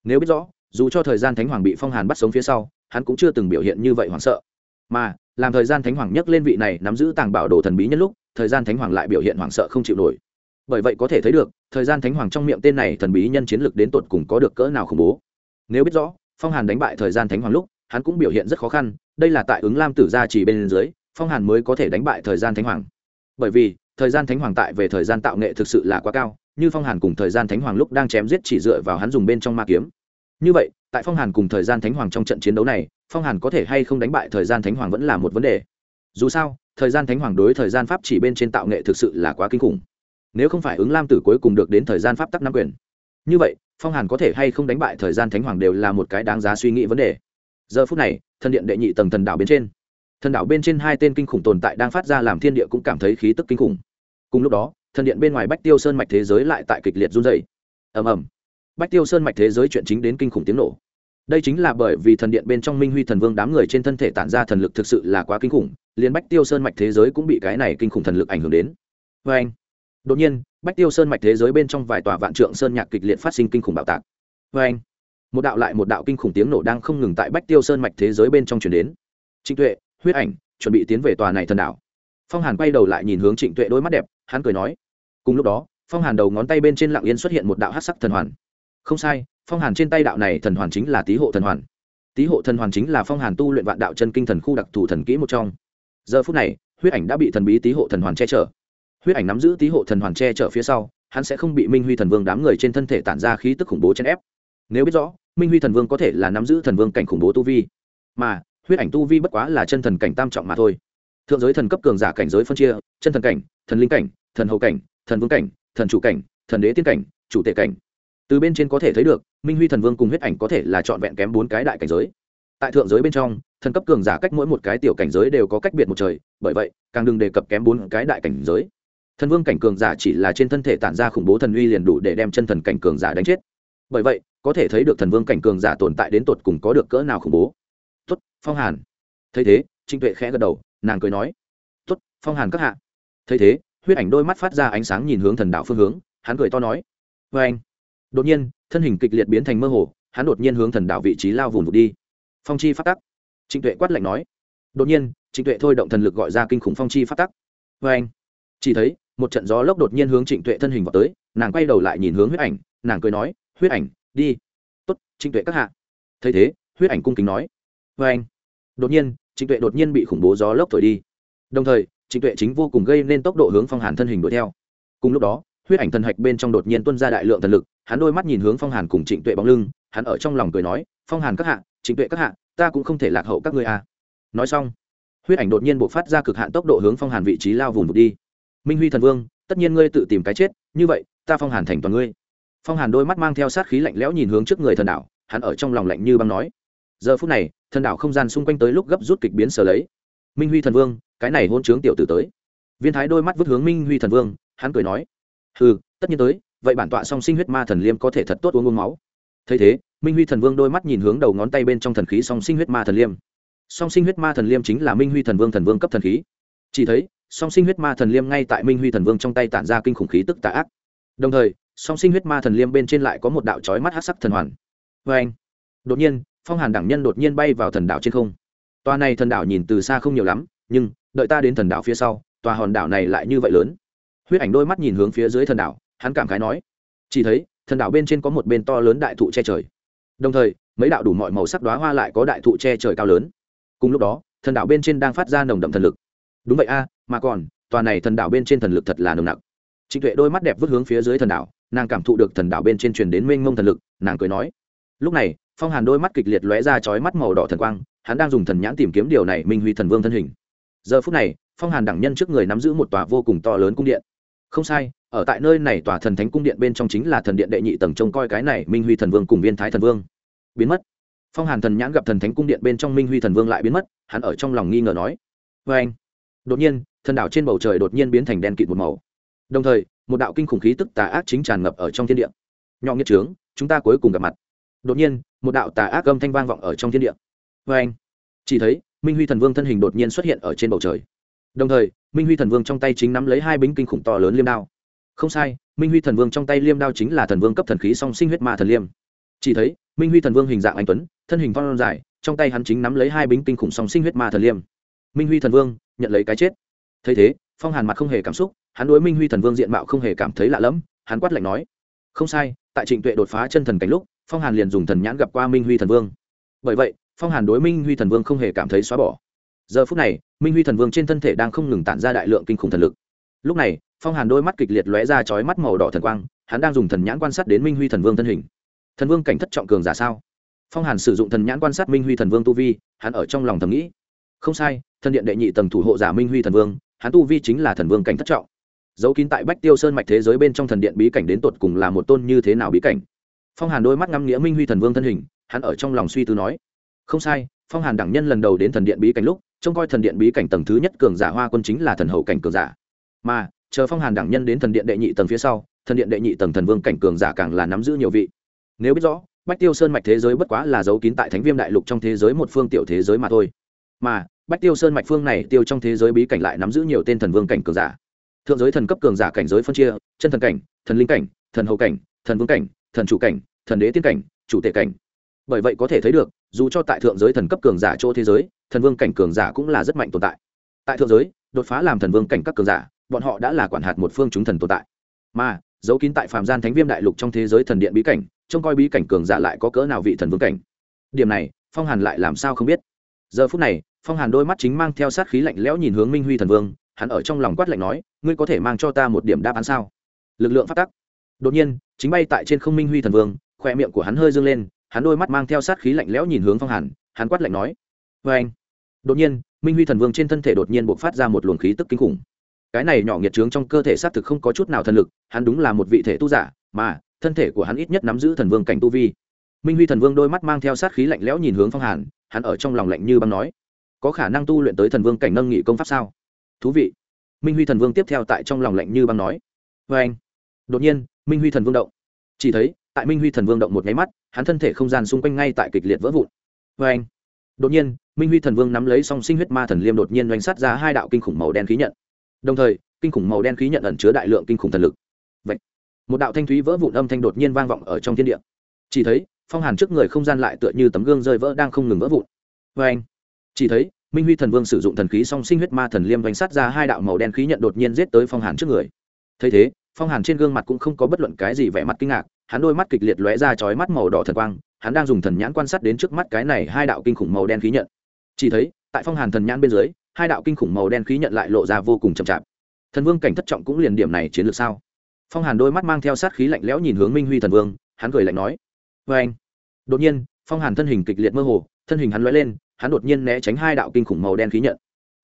Nếu biết rõ, dù cho thời gian thánh hoàng bị phong hàn bắt sống phía sau, hắn cũng chưa từng biểu hiện như vậy hoảng sợ. Mà, làm thời gian thánh hoàng nhắc lên vị này nắm giữ tàng bảo đồ thần bí nhân lúc, thời gian thánh hoàng lại biểu hiện hoảng sợ không chịu nổi. Bởi vậy có thể thấy được, thời gian thánh hoàng trong miệng tên này thần bí nhân chiến lược đến tột cùng có được cỡ nào khủng bố. Nếu biết rõ, phong hàn đánh bại thời gian thánh hoàng lúc, hắn cũng biểu hiện rất khó khăn, đây là tại ứng lam tử gia chỉ bên dưới phong hàn mới có thể đánh bại thời gian thánh hoàng bởi vì thời gian thánh hoàng tại về thời gian tạo nghệ thực sự là quá cao như phong hàn cùng thời gian thánh hoàng lúc đang chém giết chỉ dựa vào hắn dùng bên trong ma kiếm như vậy tại phong hàn cùng thời gian thánh hoàng trong trận chiến đấu này phong hàn có thể hay không đánh bại thời gian thánh hoàng vẫn là một vấn đề dù sao thời gian thánh hoàng đối thời gian pháp chỉ bên trên tạo nghệ thực sự là quá kinh khủng nếu không phải ứng lam tử cuối cùng được đến thời gian pháp tắc nắm quyền như vậy phong hàn có thể hay không đánh bại thời gian thánh hoàng đều là một cái đáng giá suy nghĩ vấn đề giờ phút này thần điện đệ nhị tầng thần đảo bên trên thần đảo bên trên hai tên kinh khủng tồn tại đang phát ra làm thiên địa cũng cảm thấy khí tức kinh khủng. Cùng lúc đó, thần điện bên ngoài bách tiêu sơn mạch thế giới lại tại kịch liệt run dày ầm ầm. Bách tiêu sơn mạch thế giới chuyện chính đến kinh khủng tiếng nổ. Đây chính là bởi vì thần điện bên trong minh huy thần vương đám người trên thân thể tản ra thần lực thực sự là quá kinh khủng, liền bách tiêu sơn mạch thế giới cũng bị cái này kinh khủng thần lực ảnh hưởng đến. Vê anh đột nhiên, bách tiêu sơn mạch thế giới bên trong vài tòa vạn trượng sơn nhạc kịch liệt phát sinh kinh khủng bạo tạc. Vê anh một đạo lại một đạo kinh khủng tiếng nổ đang không ngừng tại bách tiêu sơn mạch thế giới bên trong chuyển đến. Trịnh tuệ huyết ảnh, chuẩn bị tiến về tòa này thần đảo. Phong hàn quay đầu lại nhìn hướng trịnh tuệ đôi mắt đẹp, hắn cười nói, cùng lúc đó, phong hàn đầu ngón tay bên trên lạng yên xuất hiện một đạo hát sắc thần hoàn. Không sai, phong hàn trên tay đạo này thần hoàn chính là tý hộ thần hoàn. Tý hộ thần hoàn chính là phong hàn tu luyện vạn đạo chân kinh thần khu đặc thù thần kỹ một trong. Giờ phút này, huyết ảnh đã bị thần bí tý hộ thần hoàn che chở. Huyết ảnh nắm giữ tý hộ thần hoàn che chở phía sau, hắn sẽ không bị minh huy thần vương đám người trên thân thể tản ra khí tức khủng bố chèn ép. Nếu biết rõ, minh huy thần vương có thể là nắm giữ thần vương cảnh khủng bố tu vi. Mà huyết ảnh tu vi bất quá là chân thần cảnh tam trọng mà thôi. Thượng giới thần cấp cường giả cảnh giới phân chia, chân thần cảnh, thần linh cảnh, thần hậu cảnh, thần vương cảnh, thần chủ cảnh, thần đế tiên cảnh, chủ tệ cảnh. Từ bên trên có thể thấy được, minh huy thần vương cùng huyết ảnh có thể là trọn vẹn kém bốn cái đại cảnh giới. Tại thượng giới bên trong, thần cấp cường giả cách mỗi một cái tiểu cảnh giới đều có cách biệt một trời, bởi vậy, càng đừng đề cập kém bốn cái đại cảnh giới. Thần vương cảnh cường giả chỉ là trên thân thể tản ra khủng bố thần uy liền đủ để đem chân thần cảnh cường giả đánh chết. Bởi vậy, có thể thấy được thần vương cảnh cường giả tồn tại đến tột cùng có được cỡ nào khủng bố tuất phong hàn. Thấy thế trinh tuệ khẽ gật đầu, nàng cười nói tuất phong hàn các hạ. Thấy thế, huyết ảnh đôi mắt phát ra ánh sáng nhìn hướng thần đạo phương hướng, hắn cười to nói vê anh. Đột nhiên, thân hình kịch liệt biến thành mơ hồ, hắn đột nhiên hướng thần đạo vị trí lao vùng vụt đi. Phong chi phát tắc. Trịnh tuệ quát lạnh nói. Đột nhiên, trịnh tuệ thôi động thần lực gọi ra kinh khủng phong chi phát tắc. Vê anh. Chỉ thấy, một trận gió lốc đột nhiên hướng trịnh tuệ thân hình vào tới, nàng quay đầu lại nhìn hướng huyết ảnh, nàng cười nói, huyết ảnh, đi. Tốt, trịnh tuệ các hạ. Thấy thế, huyết ảnh cung kính nói vê anh. Đột nhiên, trịnh tuệ đột nhiên bị khủng bố gió lốc thổi đi. Đồng thời, trịnh tuệ chính vô cùng gây nên tốc độ hướng phong hàn thân hình đuổi theo. Cùng lúc đó, huyết ảnh thần hạch bên trong đột nhiên tuân ra đại lượng thần lực, hắn đôi mắt nhìn hướng phong hàn cùng trịnh tuệ bóng lưng, hắn ở trong lòng cười nói, phong hàn các hạ, trịnh tuệ các hạ, ta cũng không thể lạc hậu các ngươi à. nói xong, huyết ảnh đột nhiên buộc phát ra cực hạn tốc độ hướng phong hàn vị trí lao vùng vụt đi. Minh huy thần vương, tất nhiên ngươi tự tìm cái chết, như vậy, ta phong hàn thành toàn ngươi. Phong hàn đôi mắt mang theo sát khí lạnh lẽo nhìn hướng trước người thần đạo, hắn ở trong lòng lạnh như băng nói giờ phút này, thần đảo không gian xung quanh tới lúc gấp rút kịch biến sở lấy. Minh huy thần vương, cái này hôn chướng tiểu tử tới. Viên thái đôi mắt vứt hướng minh huy thần vương, hắn cười nói ừ tất nhiên tới, vậy bản tọa song sinh huyết ma thần liêm có thể thật tốt uống uống máu. Thấy thế, minh huy thần vương đôi mắt nhìn hướng đầu ngón tay bên trong thần khí song sinh huyết ma thần liêm. Song sinh huyết ma thần liêm chính là minh huy thần vương thần vương cấp thần khí. Chỉ thấy, song sinh huyết ma thần liêm ngay tại minh huy thần vương trong tay tản ra kinh khủng khí tức tà ác. Đồng thời, song sinh huyết ma thần liêm bên trên lại có một đạo trói mắt hát sắc thần hoàn. Vê anh đột nhiên phong hàn đẳng nhân đột nhiên bay vào thần đảo trên không. Tòa này thần đảo nhìn từ xa không nhiều lắm, nhưng, đợi ta đến thần đảo phía sau, tòa hòn đảo này lại như vậy lớn. Huyết ảnh đôi mắt nhìn hướng phía dưới thần đảo, hắn cảm khái nói, chỉ thấy, thần đảo bên trên có một bên to lớn đại thụ che trời. Đồng thời, mấy đạo đủ mọi màu sắc đoá hoa lại có đại thụ che trời cao lớn. Cùng lúc đó, thần đảo bên trên đang phát ra nồng đậm thần lực. Đúng vậy a, mà còn, tòa này thần đảo bên trên thần lực thật là nồng nặc. Trịnh tuệ đôi mắt đẹp vứt hướng phía dưới thần đảo, nàng cảm thụ được thần đảo bên trên truyền đến mênh mông thần lực, nàng cười nói, lúc này phong hàn đôi mắt kịch liệt lóe ra chói mắt màu đỏ thần quang, hắn đang dùng thần nhãn tìm kiếm điều này minh huy thần vương thân hình. Giờ phút này, phong hàn đẳng nhân trước người nắm giữ một tòa vô cùng to lớn cung điện. Không sai, ở tại nơi này tòa thần thánh cung điện bên trong chính là thần điện đệ nhị tầng trông coi cái này minh huy thần vương cùng viên thái thần vương. Biến mất. Phong hàn thần nhãn gặp thần thánh cung điện bên trong minh huy thần vương lại biến mất, hắn ở trong lòng nghi ngờ nói vê anh. Đột nhiên, thần đảo trên bầu trời đột nhiên biến thành đen kịt một màu. Đồng thời, một đạo kinh khủng khí tức tà ác chính tràn ngập ở trong thiên địa. Nhỏ nghiệt trướng, chúng ta cuối cùng gặp mặt. Đột nhiên một đạo tà ác âm thanh vang vọng ở trong thiên địa. Vê anh, chỉ thấy, minh huy thần vương thân hình đột nhiên xuất hiện ở trên bầu trời. Đồng thời, minh huy thần vương trong tay chính nắm lấy hai bính kinh khủng to lớn liêm đao. Không sai, minh huy thần vương trong tay liêm đao chính là thần vương cấp thần khí song sinh huyết ma thần liêm. Chỉ thấy, minh huy thần vương hình dạng anh tuấn, thân hình phong dài, trong tay hắn chính nắm lấy hai bính kinh khủng song sinh huyết ma thần liêm. Minh huy thần vương, nhận lấy cái chết. Thấy thế, phong hàn mặt không hề cảm xúc, hắn đối minh huy thần vương diện mạo không hề cảm thấy lạ lẫm, hắn quát lạnh nói, không sai, tại trịnh tuệ đột phá chân thần cảnh lúc phong hàn liền dùng thần nhãn gặp qua minh huy thần vương bởi vậy phong hàn đối minh huy thần vương không hề cảm thấy xóa bỏ giờ phút này minh huy thần vương trên thân thể đang không ngừng tản ra đại lượng kinh khủng thần lực lúc này phong hàn đôi mắt kịch liệt lóe ra chói mắt màu đỏ thần quang hắn đang dùng thần nhãn quan sát đến minh huy thần vương thân hình thần vương cảnh thất trọng cường giả sao phong hàn sử dụng thần nhãn quan sát minh huy thần vương tu vi hắn ở trong lòng thầm nghĩ không sai thần điện đệ nhị tầng thủ hộ giả minh huy thần vương hắn tu vi chính là thần vương cảnh thất trọng dấu kín tại bách tiêu sơn mạch thế giới bên trong thần điện bí cảnh đến tột cùng là một tôn như thế nào bí cảnh phong hàn đôi mắt ngắm nghĩa minh huy thần vương thân hình, hắn ở trong lòng suy tư nói, không sai, phong hàn đẳng nhân lần đầu đến thần điện bí cảnh lúc, trông coi thần điện bí cảnh tầng thứ nhất cường giả hoa quân chính là thần hậu cảnh cường giả. Mà, chờ phong hàn đẳng nhân đến thần điện đệ nhị tầng phía sau, thần điện đệ nhị tầng thần vương cảnh cường giả càng là nắm giữ nhiều vị. Nếu biết rõ, bách tiêu sơn mạch thế giới bất quá là dấu kín tại thánh viêm đại lục trong thế giới một phương tiểu thế giới mà thôi. Mà, bách tiêu sơn mạch phương này tiêu trong thế giới bí cảnh lại nắm giữ nhiều tên thần vương cảnh cường giả. Thượng giới thần cấp cường giả cảnh giới phân chia, chân thần cảnh, thần linh cảnh, thần hậu cảnh, thần vương cảnh thần chủ cảnh, thần đế tiên cảnh, chủ tệ cảnh. Bởi vậy có thể thấy được, dù cho tại thượng giới thần cấp cường giả chỗ thế giới, thần vương cảnh cường giả cũng là rất mạnh tồn tại. Tại thượng giới, đột phá làm thần vương cảnh các cường giả, bọn họ đã là quản hạt một phương chúng thần tồn tại. Mà dấu kín tại phàm gian thánh viêm đại lục trong thế giới thần điện bí cảnh, trông coi bí cảnh cường giả lại có cỡ nào vị thần vương cảnh. Điểm này, phong hàn lại làm sao không biết? Giờ phút này, phong hàn đôi mắt chính mang theo sát khí lạnh lẽo nhìn hướng minh huy thần vương, hắn ở trong lòng quát lạnh nói, ngươi có thể mang cho ta một điểm đáp án sao? Lực lượng phát tắc. Đột nhiên chính bay tại trên không minh huy thần vương, khoe miệng của hắn hơi dâng lên, hắn đôi mắt mang theo sát khí lạnh lẽo nhìn hướng phong hàn, hắn quát lạnh nói vê anh đột nhiên, minh huy thần vương trên thân thể đột nhiên b ộ c phát ra một luồng khí tức kinh khủng. Cái này nhỏ nghiệt trướng trong cơ thể xác thực không có chút nào thần lực, hắn đúng là một vị thể tu giả, mà thân thể của hắn ít nhất nắm giữ thần vương cảnh tu vi. Minh huy thần vương đôi mắt mang theo sát khí lạnh lẽo nhìn hướng phong hàn, hắn ở trong lòng lạnh như băng nói, có khả năng tu luyện tới thần vương cảnh nâng nghị công pháp sao? Thú vị. Minh huy thần vương tiếp theo tại trong lòng lạnh như băng nói vê anh đột nhiên minh huy thần vương động. Chỉ thấy, tại minh huy thần vương động một nháy mắt, hắn thân thể không gian xung quanh ngay tại kịch liệt vỡ vụn. Vê anh, đột nhiên, minh huy thần vương nắm lấy song sinh huyết ma thần liêm đột nhiên doanh sát ra hai đạo kinh khủng màu đen khí nhận. Đồng thời, kinh khủng màu đen khí nhận ẩn chứa đại lượng kinh khủng thần lực. Vậy, một đạo thanh thúy vỡ vụn âm thanh đột nhiên vang vọng ở trong thiên địa. Chỉ thấy, phong hàn trước người không gian lại tựa như tấm gương rơi vỡ đang không ngừng vỡ vụn. Vê anh, chỉ thấy, minh huy thần vương sử dụng thần khí song sinh huyết ma thần liêm vánh sát ra hai đạo màu đen khí nhận đột nhiên giết tới phong hàn trước người. Thấy thế phong hàn trên gương mặt cũng không có bất luận cái gì vẻ mặt kinh ngạc, hắn đôi mắt kịch liệt lóe ra chói mắt màu đỏ thần quang, hắn đang dùng thần nhãn quan sát đến trước mắt cái này hai đạo kinh khủng màu đen khí nhận. Chỉ thấy, tại phong hàn thần nhãn bên dưới, hai đạo kinh khủng màu đen khí nhận lại lộ ra vô cùng chậm chạp. Thần vương cảnh thất trọng cũng liền điểm này chiến lược sao? Phong hàn đôi mắt mang theo sát khí lạnh lẽo nhìn hướng minh huy thần vương, hắn cười lạnh nói vê anh. Đột nhiên, phong hàn thân hình kịch liệt mơ hồ, thân hình hắn lóe lên, hắn đột nhiên né tránh hai đạo kinh khủng màu đen khí nhận.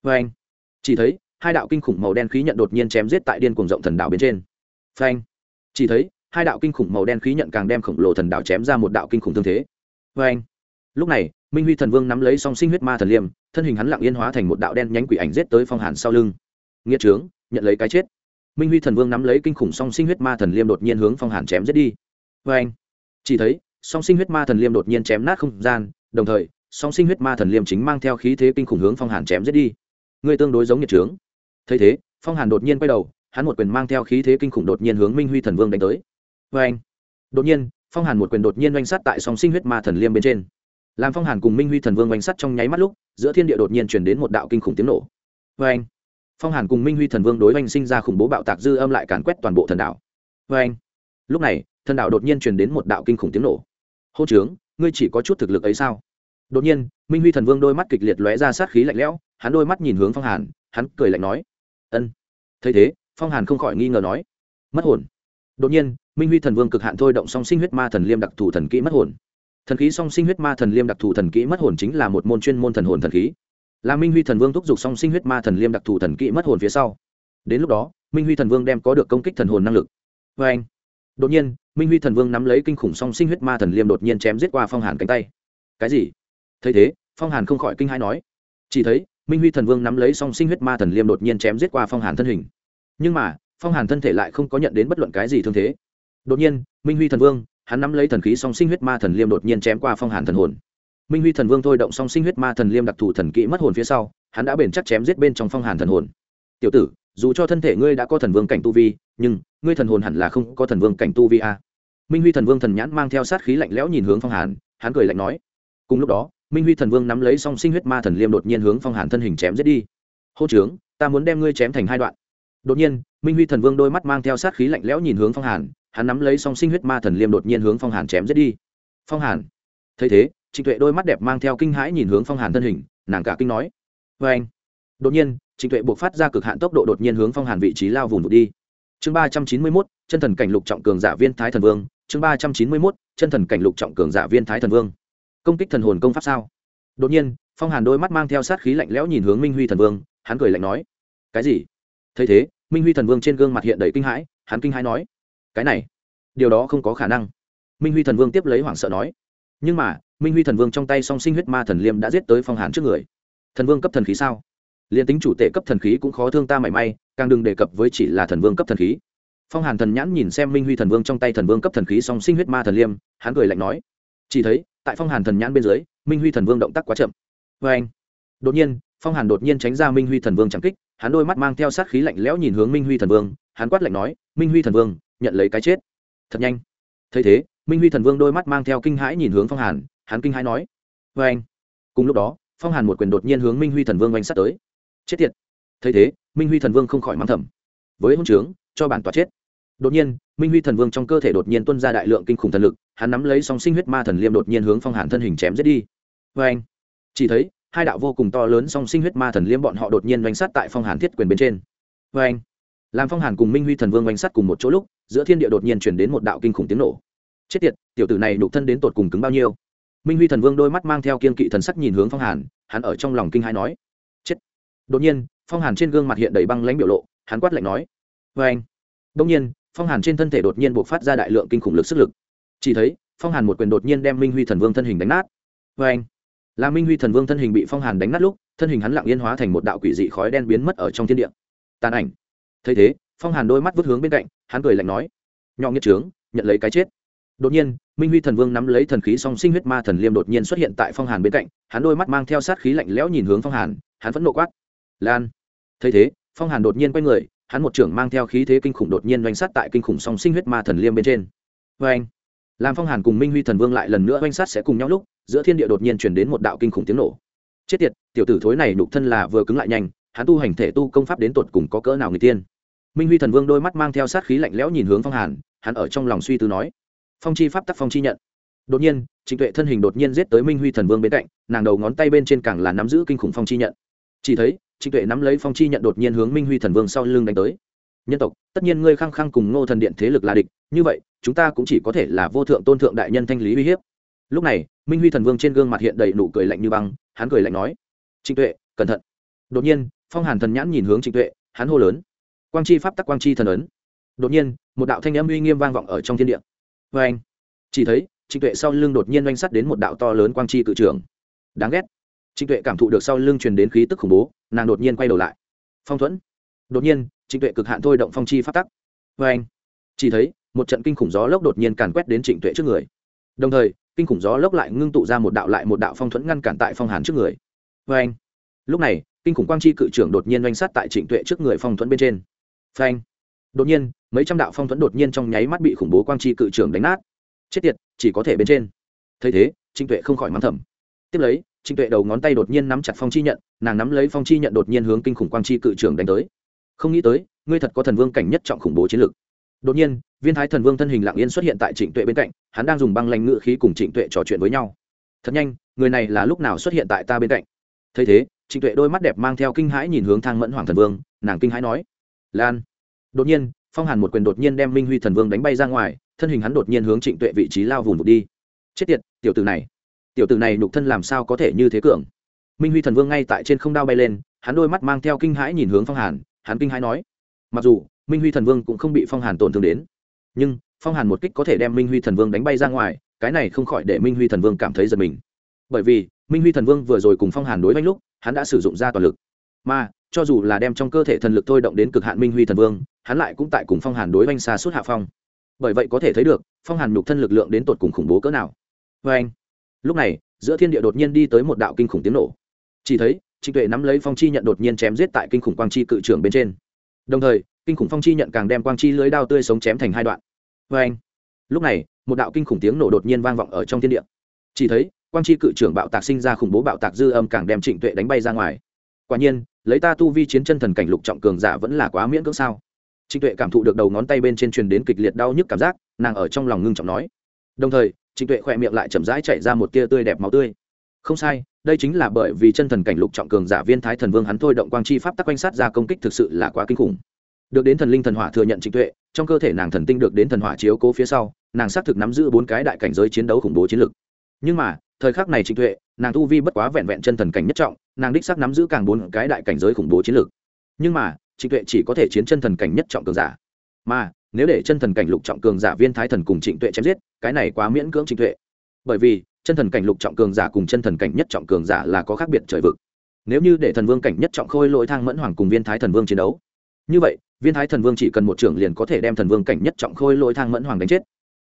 Vê anh. Chỉ thấy, hai đạo kinh khủng màu đen khí nhận đột nhiên chém giết tại điên cuồng rộng thần đạo bên trên phanh. Chỉ thấy, hai đạo kinh khủng màu đen khí nhận càng đem khổng lồ thần đạo chém ra một đạo kinh khủng thương thế. Phanh. Lúc này, minh huy thần vương nắm lấy song sinh huyết ma thần liêm thân hình hắn lặng yên hóa thành một đạo đen nhánh quỷ ảnh giết tới phong hàn sau lưng. Nghĩa trướng, nhận lấy cái chết. Minh huy thần vương nắm lấy kinh khủng song sinh huyết ma thần liêm đột nhiên hướng phong hàn chém giết đi. Vê anh chỉ thấy, song sinh huyết ma thần liêm đột nhiên chém nát không gian, đồng thời, song sinh huyết ma thần liêm chính mang theo khí thế kinh khủng hướng phong hàn chém giết đi. Người tương đối giống nhiệt trướng. Thấy thế, phong hàn đột nhiên quay đầu hắn một quyền mang theo khí thế kinh khủng đột nhiên hướng minh huy thần vương đánh tới. Vê anh, đột nhiên, phong hàn một quyền đột nhiên oanh sắt tại sóng sinh huyết ma thần liêm bên trên. Làm phong hàn cùng minh huy thần vương oanh sắt trong nháy mắt lúc, giữa thiên địa đột nhiên chuyển đến một đạo kinh khủng tiếng nổ. Vê anh, phong hàn cùng minh huy thần vương đối oanh sinh ra khủng bố bạo tạc dư âm lại càn quét toàn bộ thần đảo vê anh, lúc này, thần đảo đột nhiên truyền đến một đạo kinh khủng tiếng nổ. Hô trướng ngươi chỉ có chút thực lực ấy sao? Đột nhiên, minh huy thần vương đôi mắt kịch liệt lóe ra sát khí lạnh lẽo, hắn đôi mắt nhìn hướng phong hàn, hắn cười lạnh nói, ân, thấy thế phong hàn không khỏi nghi ngờ nói, mất hồn. Đột nhiên, minh huy thần vương cực hạn thôi động song sinh huyết ma thần liêm đặc thù thần kỹ mất hồn. Thần khí song sinh huyết ma thần liêm đặc thù thần kỹ mất hồn chính là một môn chuyên môn thần hồn thần khí. Là minh huy thần vương thúc giục song sinh huyết ma thần liêm đặc thù thần kỹ mất hồn phía sau. Đến lúc đó, minh huy thần vương đem có được công kích thần hồn năng lực. Vê anh, đột nhiên, minh huy thần vương nắm lấy kinh khủng song sinh huyết ma thần liêm đột nhiên chém giết qua phong hàn cánh tay. Cái gì? Thấy thế, phong hàn không khỏi kinh hãi nói. Chỉ thấy, minh huy thần vương nắm lấy song sinh huyết ma thần liêm đột nhiên chém giết qua phong hàn thân hình nhưng mà, phong hàn thân thể lại không có nhận đến bất luận cái gì thương thế. Đột nhiên, minh huy thần vương, hắn nắm lấy thần khí song sinh huyết ma thần liêm đột nhiên chém qua phong hàn thần hồn. Minh huy thần vương thôi động song sinh huyết ma thần liêm đặc thù thần kỹ mất hồn phía sau, hắn đã bền chắc chém giết bên trong phong hàn thần hồn. Tiểu tử, dù cho thân thể ngươi đã có thần vương cảnh tu vi, nhưng ngươi thần hồn hẳn là không có thần vương cảnh tu vi a. À. minh huy thần vương thần nhãn mang theo sát khí lạnh lẽo nhìn hướng phong hàn, hắn cười lạnh nói. Cùng lúc đó, minh huy thần vương nắm lấy song sinh huyết ma thần liêm đột nhiên hướng phong hàn thân hình chém giết đi. Hô trướng ta muốn đem ngươi chém thành hai đoạn đột nhiên, minh huy thần vương đôi mắt mang theo sát khí lạnh lẽo nhìn hướng phong hàn, hắn nắm lấy song sinh huyết ma thần liêm đột nhiên hướng phong hàn chém giết đi. Phong hàn. Thấy thế, trịnh tuệ đôi mắt đẹp mang theo kinh hãi nhìn hướng phong hàn thân hình, nàng cả kinh nói. Vê anh. Đột nhiên, trịnh tuệ buộc phát ra cực hạn tốc độ đột nhiên hướng phong hàn vị trí lao vùng vụt đi. Chương ba trăm chín mươi mốt, chân thần cảnh lục trọng cường giả viên thái thần vương. Chương ba trăm chín mươi mốt, chân thần cảnh lục trọng cường giả viên thái thần vương. Công kích thần hồn công pháp sao? Đột nhiên, phong hàn đôi mắt mang theo sát khí lạnh lẽo nhìn hướng minh huy thần vương, hắn cười lạnh nói. Cái gì? Thấy thế, minh huy thần vương trên gương mặt hiện đầy kinh hãi, hắn kinh hãi nói, cái này, điều đó không có khả năng. Minh huy thần vương tiếp lấy hoảng sợ nói, nhưng mà, minh huy thần vương trong tay song sinh huyết ma thần liêm đã giết tới phong hàn trước người. Thần vương cấp thần khí sao? Liền tính chủ tệ cấp thần khí cũng khó thương ta mảy may, càng đừng đề cập với chỉ là thần vương cấp thần khí. Phong hàn thần nhãn nhìn xem minh huy thần vương trong tay thần vương cấp thần khí song sinh huyết ma thần liêm, hắn cười lạnh nói, chỉ thấy, tại phong hàn thần nhãn bên dưới, minh huy thần vương động tác quá chậm. Vê anh đột nhiên phong hàn đột nhiên tránh ra minh huy thần vương chẳng kích, hắn đôi mắt mang theo sát khí lạnh lẽo nhìn hướng minh huy thần vương, hắn quát lạnh nói, minh huy thần vương, nhận lấy cái chết. Thật nhanh. Thấy thế, minh huy thần vương đôi mắt mang theo kinh hãi nhìn hướng phong hàn, hắn kinh hãi nói vê anh. Cùng lúc đó, phong hàn một quyền đột nhiên hướng minh huy thần vương oanh s tới. Chết tiệt. Thấy thế, minh huy thần vương không khỏi mắng thầm. Với hôn trướng, cho bản tỏa chết. Đột nhiên, minh huy thần vương trong cơ thể đột nhiên tuân ra đại lượng kinh khủng thần lực, hắn nắm lấy song sinh huyết ma thần liêm đột nhiên hướng phong hàn thân hình chém giết đi. Vê anh. Chỉ thấy hai đạo vô cùng to lớn song sinh huyết ma thần liêm bọn họ đột nhiên oanh sát tại phong hàn thiết quyền bên trên. Vê anh, làm phong hàn cùng minh huy thần vương oanh sát cùng một chỗ lúc, giữa thiên địa đột nhiên chuyển đến một đạo kinh khủng tiếng nổ. Chết tiệt, tiểu tử này đục thân đến tột cùng cứng bao nhiêu? Minh huy thần vương đôi mắt mang theo kiên kỵ thần sắc nhìn hướng phong hàn, hắn ở trong lòng kinh hãi nói. Chết. Đột nhiên, phong hàn trên gương mặt hiện đầy băng lãnh biểu lộ, hắn quát lạnh nói. Vê anh đông nhiên, phong hàn trên thân thể đột nhiên buộc phát ra đại lượng kinh khủng lực sức lực. Chỉ thấy, phong hàn một quyền đột nhiên đem minh huy thần vương thân hình đánh nát. Vê anh là minh huy thần vương thân hình bị phong hàn đánh nát lúc, thân hình hắn lặng yên hóa thành một đạo quỷ dị khói đen biến mất ở trong thiên địa. Tàn ảnh. Thấy thế, phong hàn đôi mắt vứt hướng bên cạnh, hắn cười lạnh nói, Nhỏ nghiệt trướng, nhận lấy cái chết. Đột nhiên, minh huy thần vương nắm lấy thần khí song sinh huyết ma thần liêm đột nhiên xuất hiện tại phong hàn bên cạnh, hắn đôi mắt mang theo sát khí lạnh lẽo nhìn hướng phong hàn, hắn vẫn nộ quát, lan. Thấy thế, phong hàn đột nhiên quay người, hắn một trưởng mang theo khí thế kinh khủng đột nhiên doanh sát tại kinh khủng song sinh huyết ma thần liêm bên trên. Vê anh làm phong hàn cùng minh huy thần vương lại lần nữa oanh sát sẽ cùng nhau lúc, giữa thiên địa đột nhiên chuyển đến một đạo kinh khủng tiếng nổ. Chết tiệt, tiểu tử thối này nhục thân là vừa cứng lại nhanh, hắn tu hành thể tu công pháp đến tột cùng có cỡ nào người tiên. Minh huy thần vương đôi mắt mang theo sát khí lạnh lẽo nhìn hướng phong hàn, hắn ở trong lòng suy tư nói, phong chi pháp tắc phong chi nhận. Đột nhiên, trịnh tuệ thân hình đột nhiên giết tới minh huy thần vương bên cạnh, nàng đầu ngón tay bên trên càng là nắm giữ kinh khủng phong chi nhận. Chỉ thấy, trịnh tuệ nắm lấy phong chi nhận đột nhiên hướng minh huy thần vương sau lưng đánh tới nhân tộc, tất nhiên ngươi khăng khăng cùng ngô thần điện thế lực là địch, như vậy, chúng ta cũng chỉ có thể là vô thượng tôn thượng đại nhân thanh lý uy hiếp. Lúc này, minh huy thần vương trên gương mặt hiện đầy nụ cười lạnh như băng, hắn cười lạnh nói, trịnh tuệ, cẩn thận. Đột nhiên, phong hàn thần nhãn nhìn hướng trịnh tuệ, hắn hô lớn, quang chi pháp tắc, quang chi thần ấn. Đột nhiên, một đạo thanh âm uy nghiêm vang vọng ở trong thiên địa. Vê anh, chỉ thấy, trịnh tuệ sau lưng đột nhiên oanh sắt đến một đạo to lớn quang chi cự trưởng đáng ghét. Trịnh tuệ cảm thụ được sau lưng truyền đến khí tức khủng bố, nàng đột nhiên quay đầu lại. Phong thuẫn. Đột nhiên trịnh tuệ cực hạn thôi động phong chi phát tắc. Vê anh, chỉ thấy, một trận kinh khủng gió lốc đột nhiên càn quét đến trịnh tuệ trước người. Đồng thời, kinh khủng gió lốc lại ngưng tụ ra một đạo lại một đạo phong thuẫn ngăn cản tại phong hàn trước người. Vê anh, lúc này, kinh khủng quang chi cự trưởng đột nhiên oanh sát tại trịnh tuệ trước người phong thuẫn bên trên. Phanh đột nhiên, mấy trăm đạo phong thuẫn đột nhiên trong nháy mắt bị khủng bố quang chi cự trưởng đánh nát. Chết tiệt, chỉ có thể bên trên. Thấy thế, trịnh tuệ không khỏi mắng thầm. Tiếp lấy, trịnh tuệ đầu ngón tay đột nhiên nắm chặt phong chi nhận, nàng nắm lấy phong chi nhận đột nhiên hướng kinh khủng quang chi cự trưởng đánh tới không nghĩ tới, ngươi thật có thần vương cảnh nhất trọng khủng bố chiến lược. Đột nhiên, viên thái thần vương thân hình lặng yên xuất hiện tại trịnh tuệ bên cạnh, hắn đang dùng băng lanh ngự khí cùng trịnh tuệ trò chuyện với nhau. Thật nhanh, người này là lúc nào xuất hiện tại ta bên cạnh? Thấy thế, trịnh tuệ đôi mắt đẹp mang theo kinh hãi nhìn hướng thang mẫn hoàng thần vương, nàng kinh hãi nói, lan. Đột nhiên, phong hàn một quyền đột nhiên đem minh huy thần vương đánh bay ra ngoài, thân hình hắn đột nhiên hướng trịnh tuệ vị trí lao vùng vụt đi. Chết tiệt, tiểu tử này. Tiểu tử này nhục thân làm sao có thể như thế cường? Minh huy thần vương ngay tại trên không đao bay lên, hắn đôi mắt mang theo kinh hãi nhìn hướng phong hàn hắn kinh hãi nói. Mặc dù, minh huy thần vương cũng không bị phong hàn tổn thương đến, nhưng phong hàn một kích có thể đem minh huy thần vương đánh bay ra ngoài, cái này không khỏi để minh huy thần vương cảm thấy giật mình. Bởi vì, minh huy thần vương vừa rồi cùng phong hàn đối với lúc, hắn đã sử dụng ra toàn lực. Mà, cho dù là đem trong cơ thể thần lực thôi động đến cực hạn minh huy thần vương, hắn lại cũng tại cùng phong hàn đối oanh xa suốt hạ phong. Bởi vậy có thể thấy được, phong hàn nhục thân lực lượng đến tột cùng khủng bố cỡ nào. Vê anh lúc này, giữa thiên địa đột nhiên đi tới một đạo kinh khủng tiếng nổ. Chỉ thấy trịnh tuệ nắm lấy phong chi nhận đột nhiên chém giết tại kinh khủng quang chi cự trưởng bên trên. Đồng thời, kinh khủng phong chi nhận càng đem quang chi lưới đao tươi sống chém thành hai đoạn. Vê anh, lúc này, một đạo kinh khủng tiếng nổ đột nhiên vang vọng ở trong thiên địa. Chỉ thấy, quang chi cự trưởng bạo tạc sinh ra khủng bố bạo tạc dư âm càng đem trịnh tuệ đánh bay ra ngoài. Quả nhiên, lấy ta tu vi chiến chân thần cảnh lục trọng cường giả vẫn là quá miễn cưỡng sao? Trịnh tuệ cảm thụ được đầu ngón tay bên trên truyền đến kịch liệt đau nhức cảm giác, nàng ở trong lòng ngưng trọng nói. Đồng thời, trịnh tuệ khỏe miệng lại chậm rãi chạy ra một tia tươi đẹp máu tươi không sai, đây chính là bởi vì chân thần cảnh lục trọng cường giả viên thái thần vương hắn thôi động quang chi pháp tắc quanh sát ra công kích thực sự là quá kinh khủng. Được đến thần linh thần hỏa thừa nhận trịnh tuệ, trong cơ thể nàng thần tinh được đến thần hỏa chiếu cố phía sau, nàng xác thực nắm giữ bốn cái đại cảnh giới chiến đấu khủng bố chiến lực. Nhưng mà, thời khắc này trịnh tuệ, nàng tu vi bất quá vẹn vẹn chân thần cảnh nhất trọng, nàng đích xác nắm giữ càng bốn cái đại cảnh giới khủng bố chiến lực. Nhưng mà, trịnh tuệ chỉ có thể chiến chân thần cảnh nhất trọng cường giả. Mà, nếu để chân thần cảnh lục trọng cường giả viên thái thần cùng trịnh tuệ chém giết, cái này quá miễn cưỡng trịnh tuệ. Bởi vì chân thần cảnh lục trọng cường giả cùng chân thần cảnh nhất trọng cường giả là có khác biệt trời vực. Nếu như để thần vương cảnh nhất trọng khôi lỗi thang mẫn hoàng cùng viên thái thần vương chiến đấu, như vậy, viên thái thần vương chỉ cần một trưởng liền có thể đem thần vương cảnh nhất trọng khôi lỗi thang mẫn hoàng đánh chết.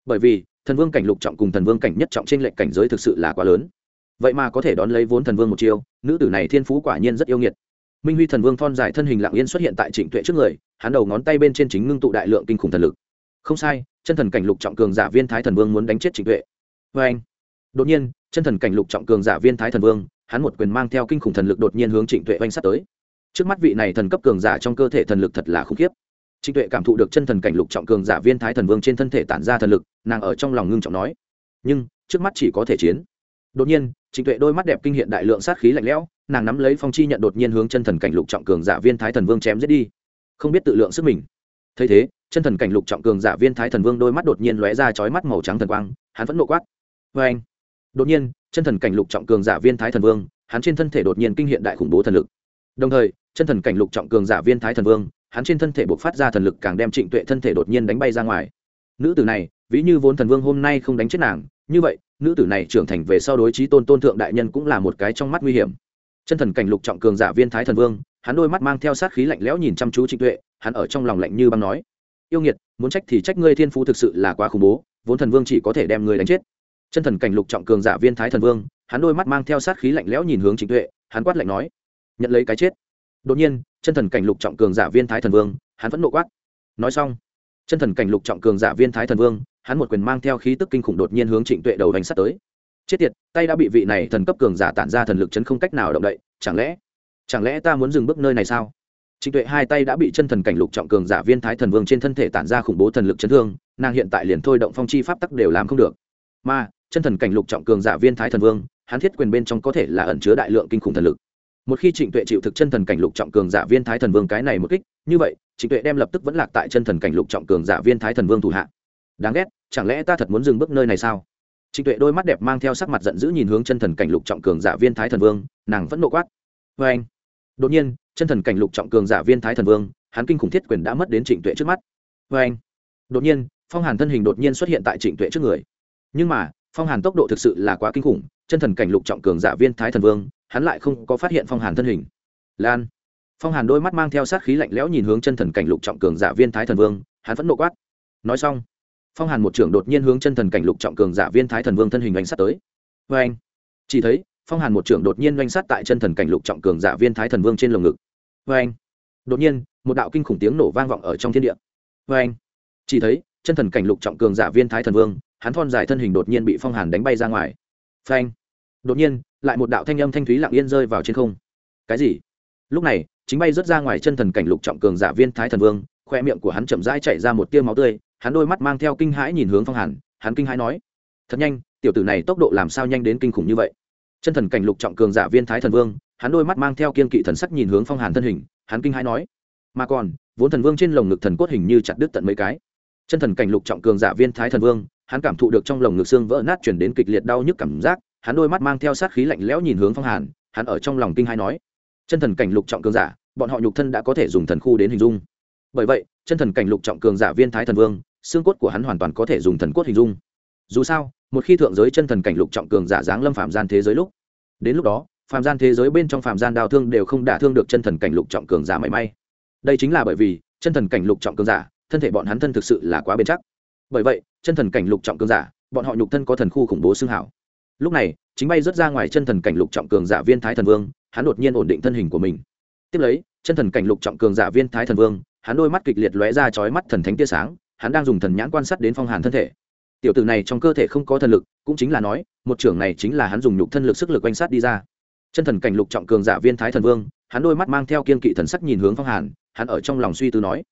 Bởi vì, thần vương cảnh lục trọng cùng thần vương cảnh nhất trọng trên lệnh cảnh giới thực sự là quá lớn. Vậy mà có thể đón lấy vốn thần vương một chiêu, nữ tử này thiên phú quả nhiên rất yêu nghiệt. Minh huy thần vương thon dài thân hình lặng yên xuất hiện tại trịnh tuệ trước người, hắn đầu ngón tay bên trên chính ngưng tụ đại lượng kinh khủng thần lực. Không sai, chân thần cảnh lục trọng cường giả viên thái thần vương muốn đánh chết trịnh tuệ. Vê anh đột nhiên, chân thần cảnh lục trọng cường giả viên thái thần vương, hắn một quyền mang theo kinh khủng thần lực đột nhiên hướng trịnh tuệ oanh sắt tới. Trước mắt vị này thần cấp cường giả trong cơ thể thần lực thật là khủng khiếp. Trịnh tuệ cảm thụ được chân thần cảnh lục trọng cường giả viên thái thần vương trên thân thể tản ra thần lực, nàng ở trong lòng ngưng trọng nói, nhưng, trước mắt chỉ có thể chiến. Đột nhiên, trịnh tuệ đôi mắt đẹp kinh hiện đại lượng sát khí lạnh lẽo, nàng nắm lấy phong chi nhận đột nhiên hướng chân thần cảnh lục trọng cường giả viên thái thần vương chém giết đi. Không biết tự lượng sức mình. Thấy thế, chân thần cảnh lục trọng cường giả viên thái thần vương đôi mắt đột nhiên lóe ra chói mắt màu trắng thần quang, hắn vẫn nộ quát vê anh đột nhiên, chân thần cảnh lục trọng cường giả viên thái thần vương, hắn trên thân thể đột nhiên kinh hiện đại khủng bố thần lực. Đồng thời, chân thần cảnh lục trọng cường giả viên thái thần vương, hắn trên thân thể buộc phát ra thần lực càng đem trịnh tuệ thân thể đột nhiên đánh bay ra ngoài. Nữ tử này, ví như vốn thần vương hôm nay không đánh chết nàng, như vậy, nữ tử này trưởng thành về sau đối trí tôn tôn thượng đại nhân cũng là một cái trong mắt nguy hiểm. Chân thần cảnh lục trọng cường giả viên thái thần vương, hắn đôi mắt mang theo sát khí lạnh lẽo nhìn chăm chú trịnh tuệ, hắn ở trong lòng lạnh như băng nói, yêu nghiệt, muốn trách thì trách ngươi thiên phú thực sự là quá khủng bố, vốn thần vương chỉ có thể đem ngươi đánh chết chân thần cảnh lục trọng cường giả viên thái thần vương, hắn đôi mắt mang theo sát khí lạnh lẽo nhìn hướng trịnh tuệ, hắn quát lạnh nói, nhận lấy cái chết. Đột nhiên, chân thần cảnh lục trọng cường giả viên thái thần vương, hắn vẫn nộ quát. Nói xong, chân thần cảnh lục trọng cường giả viên thái thần vương, hắn một quyền mang theo khí tức kinh khủng đột nhiên hướng trịnh tuệ đầu hành sắt tới. Chết tiệt, tay đã bị vị này thần cấp cường giả tản ra thần lực chấn không cách nào động đậy, chẳng lẽ chẳng lẽ ta muốn dừng bước nơi này sao? Trịnh tuệ hai tay đã bị chân thần cảnh lục trọng cường giả viên thái thần vương trên thân thể tản ra khủng bố thần lực chấn thương, nàng hiện tại liền thôi động phong chi pháp tắc đều làm không được. Mà chân thần cảnh lục trọng cường giả viên thái thần vương, hắn thiết quyền bên trong có thể là ẩn chứa đại lượng kinh khủng thần lực. Một khi trịnh tuệ chịu thực chân thần cảnh lục trọng cường giả viên thái thần vương cái này một kích, như vậy, trịnh tuệ đem lập tức vẫn lạc tại chân thần cảnh lục trọng cường giả viên thái thần vương thủ hạ. Đáng ghét, chẳng lẽ ta thật muốn dừng bước nơi này sao? Trịnh tuệ đôi mắt đẹp mang theo sắc mặt giận dữ nhìn hướng chân thần cảnh lục trọng cường giả viên thái thần vương, nàng vẫn nộ quát. Vê anh. Đột nhiên, chân thần cảnh lục trọng cường giả viên thái thần vương, hắn kinh khủng thiết quyền đã mất đến trịnh tuệ trước mắt. Vê anh. Đột nhiên, phong hàn thân hình đột nhiên xuất hiện tại trịnh tuệ trước người. Nhưng mà phong hàn tốc độ thực sự là quá kinh khủng, chân thần cảnh lục trọng cường giả viên thái thần vương, hắn lại không có phát hiện phong hàn thân hình. Lan. Phong hàn đôi mắt mang theo sát khí lạnh lẽo nhìn hướng chân thần cảnh lục trọng cường giả viên thái thần vương, hắn vẫn nộ quát. Nói xong, phong hàn một trưởng đột nhiên hướng chân thần cảnh lục trọng cường giả viên thái thần vương thân hình đánh sát tới. Vê anh chỉ thấy, phong hàn một trưởng đột nhiên oanh sát tại chân thần cảnh lục trọng cường giả viên thái thần vương trên lồng ngực. Vê anh đột nhiên, một đạo kinh khủng tiếng nổ vang vọng ở trong thiên địa. Vê anh chỉ thấy, chân thần cảnh lục trọng cường giả viên thái thần vương hắn thon dài thân hình đột nhiên bị phong hàn đánh bay ra ngoài. Phanh. Đột nhiên, lại một đạo thanh âm thanh thúy lặng yên rơi vào trên không. Cái gì? Lúc này, chính bay rớt ra ngoài chân thần cảnh lục trọng cường giả viên thái thần vương, khoe miệng của hắn chậm rãi chạy ra một tia máu tươi, hắn đôi mắt mang theo kinh hãi nhìn hướng phong hàn, hắn kinh hãi nói, thật nhanh, tiểu tử này tốc độ làm sao nhanh đến kinh khủng như vậy? Chân thần cảnh lục trọng cường giả viên thái thần vương, hắn đôi mắt mang theo kiên kỵ thần sắc nhìn hướng phong hàn thân hình, hắn kinh hãi nói, mà còn, vốn thần vương trên lồng ngực thần cốt hình như chặt đứt tận mấy cái. Chân thần cảnh lục trọng cường giả viên thái thần vương hắn cảm thụ được trong lồng ngực xương vỡ nát chuyển đến kịch liệt đau nhức cảm giác, hắn đôi mắt mang theo sát khí lạnh lẽo nhìn hướng phong hàn, hắn ở trong lòng kinh hãi nói, chân thần cảnh lục trọng cường giả, bọn họ nhục thân đã có thể dùng thần khu đến hình dung. Bởi vậy, chân thần cảnh lục trọng cường giả viên thái thần vương, xương cốt của hắn hoàn toàn có thể dùng thần cốt hình dung. Dù sao, một khi thượng giới chân thần cảnh lục trọng cường giả giáng lâm phạm gian thế giới lúc, đến lúc đó, phạm gian thế giới bên trong phạm gian đào thương đều không đả thương được chân thần cảnh lục trọng cường giả mảy may. Đây chính là bởi vì, chân thần cảnh lục trọng cường giả, thân thể bọn hắn thân thực sự là quá bền chắc bởi vậy, chân thần cảnh lục trọng cường giả, bọn họ nhục thân có thần khu khủng bố xương hảo. Lúc này, chính bay rớt ra ngoài chân thần cảnh lục trọng cường giả viên thái thần vương, hắn đột nhiên ổn định thân hình của mình. Tiếp lấy, chân thần cảnh lục trọng cường giả viên thái thần vương, hắn đôi mắt kịch liệt lóe ra chói mắt thần thánh tia sáng, hắn đang dùng thần nhãn quan sát đến phong hàn thân thể. Tiểu tử này trong cơ thể không có thần lực, cũng chính là nói, một trưởng này chính là hắn dùng nhục thân lực sức lực quanh sát đi ra. Chân thần cảnh lục trọng cường giả viên thái thần vương, hắn đôi mắt mang theo kiên kỵ thần sắc nhìn hướng phong hàn, hắn ở trong lòng suy tư nói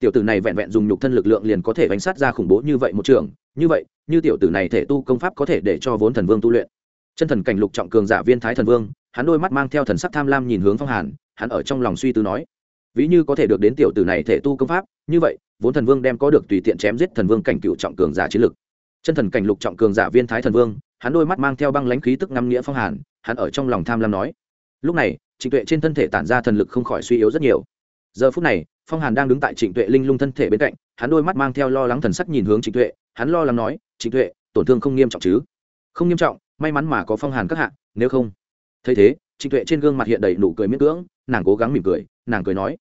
tiểu tử này vẹn vẹn dùng nhục thân lực lượng liền có thể bánh sát ra khủng bố như vậy một trường. Như vậy, như tiểu tử này thể tu công pháp có thể để cho vốn thần vương tu luyện. Chân thần cảnh lục trọng cường giả viên thái thần vương, hắn đôi mắt mang theo thần sắc tham lam nhìn hướng phong hàn, hắn ở trong lòng suy tư nói, ví như có thể được đến tiểu tử này thể tu công pháp, như vậy, vốn thần vương đem có được tùy tiện chém giết thần vương cảnh cựu trọng cường giả chiến lực. Chân thần cảnh lục trọng cường giả viên thái thần vương, hắn đôi mắt mang theo băng lãnh khí tức ngăm nghĩa phong hàn, hắn ở trong lòng tham lam nói, lúc này, trịnh tuệ trên thân thể tản ra thần lực không khỏi suy yếu rất nhiều giờ phút này, phong hàn đang đứng tại trịnh tuệ linh lung thân thể bên cạnh, hắn đôi mắt mang theo lo lắng thần sắc nhìn hướng trịnh tuệ, hắn lo lắng nói, trịnh tuệ, tổn thương không nghiêm trọng chứ? Không nghiêm trọng, may mắn mà có phong hàn các hạ, nếu không. Thấy thế, trịnh tuệ trên gương mặt hiện đầy nụ cười miễn cưỡng, nàng cố gắng mỉm cười, nàng cười nói,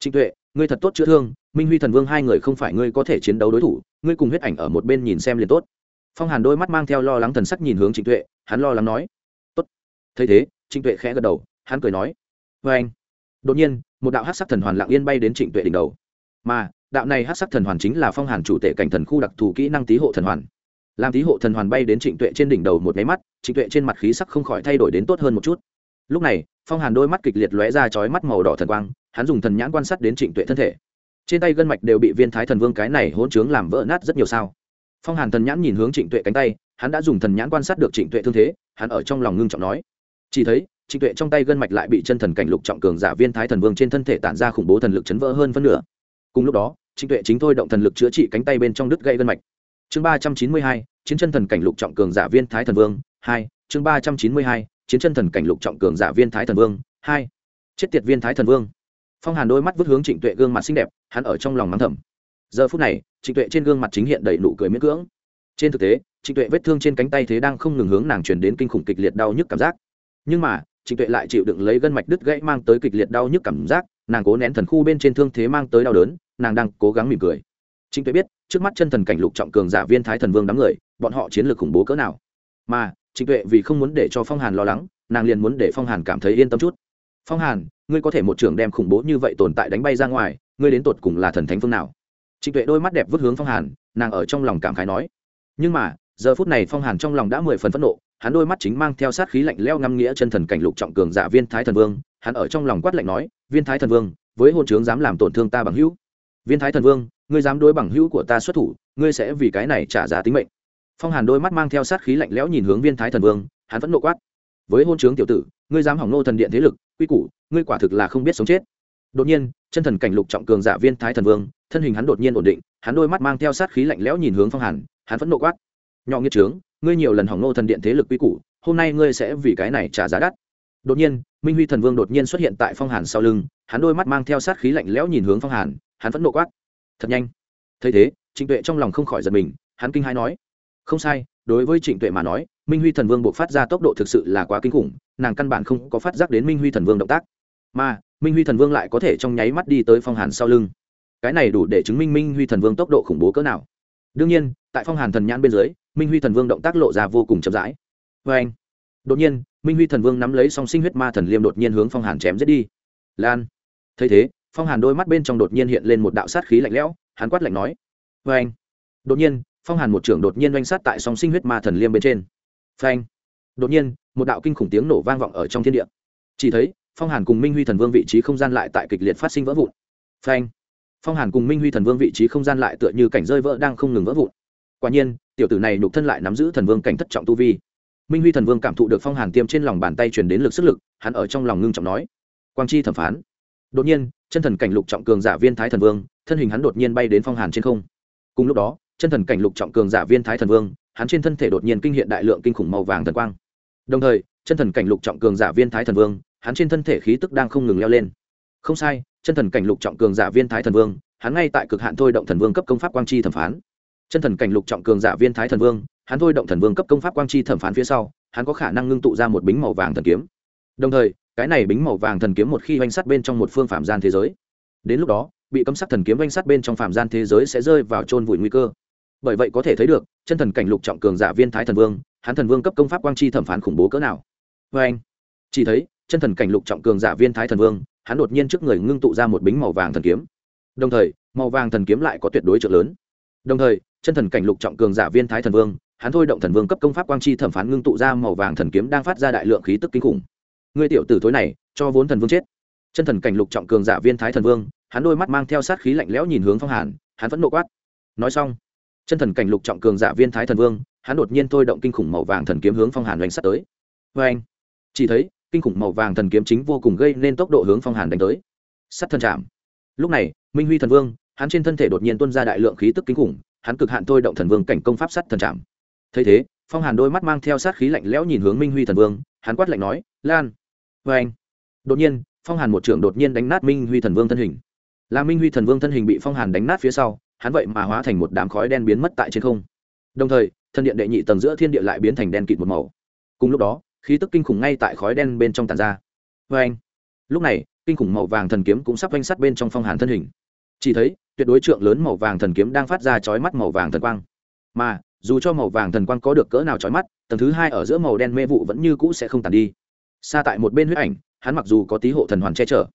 trịnh tuệ, ngươi thật tốt chữa thương, minh huy thần vương hai người không phải ngươi có thể chiến đấu đối thủ, ngươi cùng huyết ảnh ở một bên nhìn xem liền tốt. Phong hàn đôi mắt mang theo lo lắng thần sắc nhìn hướng trịnh tuệ, hắn lo lắng nói, tốt. Thấy thế, trịnh tuệ khẽ gật đầu, hắn cười nói vê anh đột nhiên một đạo hát sắc thần hoàn lặng yên bay đến trịnh tuệ đỉnh đầu. Mà, đạo này hát sắc thần hoàn chính là phong hàn chủ tệ cảnh thần khu đặc thù kỹ năng tý hộ thần hoàn. Làm tý hộ thần hoàn bay đến trịnh tuệ trên đỉnh đầu một máy mắt, trịnh tuệ trên mặt khí sắc không khỏi thay đổi đến tốt hơn một chút. Lúc này, phong hàn đôi mắt kịch liệt lóe ra chói mắt màu đỏ thần quang, hắn dùng thần nhãn quan sát đến trịnh tuệ thân thể. Trên tay gân mạch đều bị viên thái thần vương cái này hỗn trướng làm vỡ nát rất nhiều sao. Phong hàn thần nhãn nhìn hướng trịnh tuệ cánh tay, hắn đã dùng thần nhãn quan sát được trịnh tuệ thương thế, hắn ở trong lòng ngưng trọng nói. Chỉ thấy trịnh tuệ trong tay gân mạch lại bị chân thần cảnh lục trọng cường giả viên thái thần vương trên thân thể tản ra khủng bố thần lực chấn vỡ hơn phân nửa. Cùng lúc đó, trịnh tuệ chính thôi động thần lực chữa trị cánh tay bên trong đứt gây gân mạch. Chương ba trăm chín mươi hai, chiến chân thần cảnh lục trọng cường giả viên thái thần vương, hai, chương ba trăm chín mươi hai, chiến chân thần cảnh lục trọng cường giả viên thái thần vương, hai. Chết tiệt viên thái thần vương. Phong hàn đôi mắt vứt hướng trịnh tuệ gương mặt xinh đẹp, hắn ở trong lòng mắng thầm. Giờ phút này, trịnh tuệ trên gương mặt chính hiện đầy nụ cười miễn cưỡng. Trên thực tế, trịnh tuệ vết thương trên cánh tay thế đang không ngừng hướng nàng truyền đến kinh khủng kịch liệt đau nhức cảm giác. Nhưng mà trịnh tuệ lại chịu đựng lấy gân mạch đứt gãy mang tới kịch liệt đau nhức cảm giác, nàng cố nén thần khu bên trên thương thế mang tới đau đớn, nàng đang cố gắng mỉm cười. Trịnh tuệ biết, trước mắt chân thần cảnh lục trọng cường giả viên thái thần vương đám người, bọn họ chiến lược khủng bố cỡ nào. Mà trịnh tuệ vì không muốn để cho phong hàn lo lắng, nàng liền muốn để phong hàn cảm thấy yên tâm chút. Phong hàn, ngươi có thể một trưởng đem khủng bố như vậy tồn tại đánh bay ra ngoài, ngươi đến tột cùng là thần thánh phương nào? Trịnh tuệ đôi mắt đẹp vứt hướng phong hàn, nàng ở trong lòng cảm khái nói. Nhưng mà, giờ phút này phong hàn trong lòng đã mười phần phẫn nộ hắn đôi mắt chính mang theo sát khí lạnh leo ngăm nghĩa chân thần cảnh lục trọng cường giả viên thái thần vương, hắn ở trong lòng quát lạnh nói, viên thái thần vương, với hôn trướng dám làm tổn thương ta bằng hữu. Viên thái thần vương, ngươi dám đối bằng hữu của ta xuất thủ, ngươi sẽ vì cái này trả giá tính mệnh. Phong hàn đôi mắt mang theo sát khí lạnh lẽo nhìn hướng viên thái thần vương, hắn vẫn nộ quát, với hôn trướng tiểu tử, ngươi dám hỏng nô thần điện thế lực, quy củ, ngươi quả thực là không biết sống chết. Đột nhiên, chân thần cảnh lục trọng cường giả viên thái thần vương, thân hình hắn đột nhiên ổn định, hắn đôi mắt mang theo sát khí lạnh lẽo nhìn hướng phong hàn, hắn vẫn nộ quát, nhỏ nghiệt trướng ngươi nhiều lần hỏng nô thần điện thế lực quy củ, hôm nay ngươi sẽ vì cái này trả giá đắt. Đột nhiên, minh huy thần vương đột nhiên xuất hiện tại phong hàn sau lưng, hắn đôi mắt mang theo sát khí lạnh lẽo nhìn hướng phong hàn, hắn vẫn nộ quát. Thật nhanh. Thấy thế, trịnh tuệ trong lòng không khỏi giật mình, hắn kinh hai nói, không sai, đối với trịnh tuệ mà nói, minh huy thần vương buộc phát ra tốc độ thực sự là quá kinh khủng, nàng căn bản không có phát giác đến minh huy thần vương động tác. Mà, minh huy thần vương lại có thể trong nháy mắt đi tới phong hàn sau lưng. Cái này đủ để chứng minh minh huy thần vương tốc độ khủng bố cỡ nào. Đương nhiên, tại phong hàn thần nhãn bên dưới minh huy thần vương động tác lộ ra vô cùng chậm rãi. Vê anh, đột nhiên, minh huy thần vương nắm lấy song sinh huyết ma thần liêm đột nhiên hướng phong hàn chém giết đi. Lan, thấy thế, phong hàn đôi mắt bên trong đột nhiên hiện lên một đạo sát khí lạnh lẽo, hắn quát lạnh nói. Vê anh, đột nhiên, phong hàn một trưởng đột nhiên oanh sát tại song sinh huyết ma thần liêm bên trên. Phanh đột nhiên, một đạo kinh khủng tiếng nổ vang vọng ở trong thiên địa. Chỉ thấy, phong hàn cùng minh huy thần vương vị trí không gian lại tại kịch liệt phát sinh vỡ vụn. Phanh phong hàn cùng minh huy thần vương vị trí không gian lại tựa như cảnh rơi vỡ đang không ngừng vỡ vụn quả nhiên, tiểu tử này nhục thân lại nắm giữ thần vương cảnh thất trọng tu vi. Minh huy thần vương cảm thụ được phong hàn tiêm trên lòng bàn tay truyền đến lực sức lực, hắn ở trong lòng ngưng trọng nói. Quang chi thẩm phán. Đột nhiên, chân thần cảnh lục trọng cường giả viên thái thần vương, thân hình hắn đột nhiên bay đến phong hàn trên không. Cùng lúc đó, chân thần cảnh lục trọng cường giả viên thái thần vương, hắn trên thân thể đột nhiên kinh hiện đại lượng kinh khủng màu vàng thần quang. Đồng thời, chân thần cảnh lục trọng cường giả viên thái thần vương, hắn trên thân thể khí tức đang không ngừng leo lên. Không sai, chân thần cảnh lục trọng cường giả viên thái thần vương, hắn ngay tại cực hạn thôi động thần vương cấp công pháp quang chi thẩm phán chân thần cảnh lục trọng cường giả viên thái thần vương, hắn thôi động thần vương cấp công pháp quang chi thẩm phán phía sau, hắn có khả năng ngưng tụ ra một bính màu vàng thần kiếm. Đồng thời, cái này bính màu vàng thần kiếm một khi oanh sắt bên trong một phương phạm gian thế giới, đến lúc đó, bị cấm sắc thần kiếm oanh sắt bên trong phạm gian thế giới sẽ rơi vào trôn vùi nguy cơ. Bởi vậy có thể thấy được, chân thần cảnh lục trọng cường giả viên thái thần vương, hắn thần vương cấp công pháp quang chi thẩm phán khủng bố cỡ nào. Vê anh chỉ thấy, chân thần cảnh lục trọng cường giả viên thái thần vương, hắn đột nhiên trước người ngưng tụ ra một bính màu vàng thần kiếm. Đồng thời, màu vàng thần kiếm lại có tuyệt đối trợ lớn. Đồng thời chân thần cảnh lục trọng cường giả viên thái thần vương, hắn thôi động thần vương cấp công pháp quang chi thẩm phán ngưng tụ ra màu vàng thần kiếm đang phát ra đại lượng khí tức kinh khủng. Người tiểu tử thối này, cho vốn thần vương chết. Chân thần cảnh lục trọng cường giả viên thái thần vương, hắn đôi mắt mang theo sát khí lạnh lẽo nhìn hướng phong hàn, hắn vẫn nộ quát. Nói xong, chân thần cảnh lục trọng cường giả viên thái thần vương, hắn đột nhiên thôi động kinh khủng màu vàng thần kiếm hướng phong hàn đánh sát tới. Vê anh chỉ thấy, kinh khủng màu vàng thần kiếm chính vô cùng gây nên tốc độ hướng phong hàn đánh tới. Sắt thần chạm. Lúc này, minh huy thần vương, hắn trên thân thể đột nhiên tuôn ra đại lượng khí tức kinh khủng hắn cực hạn thôi động thần vương cảnh công pháp sắt thần trạm thấy thế, phong hàn đôi mắt mang theo sát khí lạnh lẽo nhìn hướng minh huy thần vương, hắn quát lạnh nói, lan! Vê anh đột nhiên, phong hàn một trưởng đột nhiên đánh nát minh huy thần vương thân hình. Là minh huy thần vương thân hình bị phong hàn đánh nát phía sau, hắn vậy mà hóa thành một đám khói đen biến mất tại trên không. Đồng thời, thân điện đệ nhị tầng giữa thiên địa lại biến thành đen kịt một màu. Cùng lúc đó, khí tức kinh khủng ngay tại khói đen bên trong tàn ra. Vê anh lúc này, kinh khủng màu vàng thần kiếm cũng sắp oanh sát bên trong phong hàn thân hình. Chỉ thấy tuyệt đối trượng lớn màu vàng thần kiếm đang phát ra chói mắt màu vàng thần quang. Mà, dù cho màu vàng thần quang có được cỡ nào chói mắt, tầng thứ hai ở giữa màu đen mê vụ vẫn như cũ sẽ không tàn đi. Xa tại một bên huyết ảnh, hắn mặc dù có tí hộ thần hoàn che chở,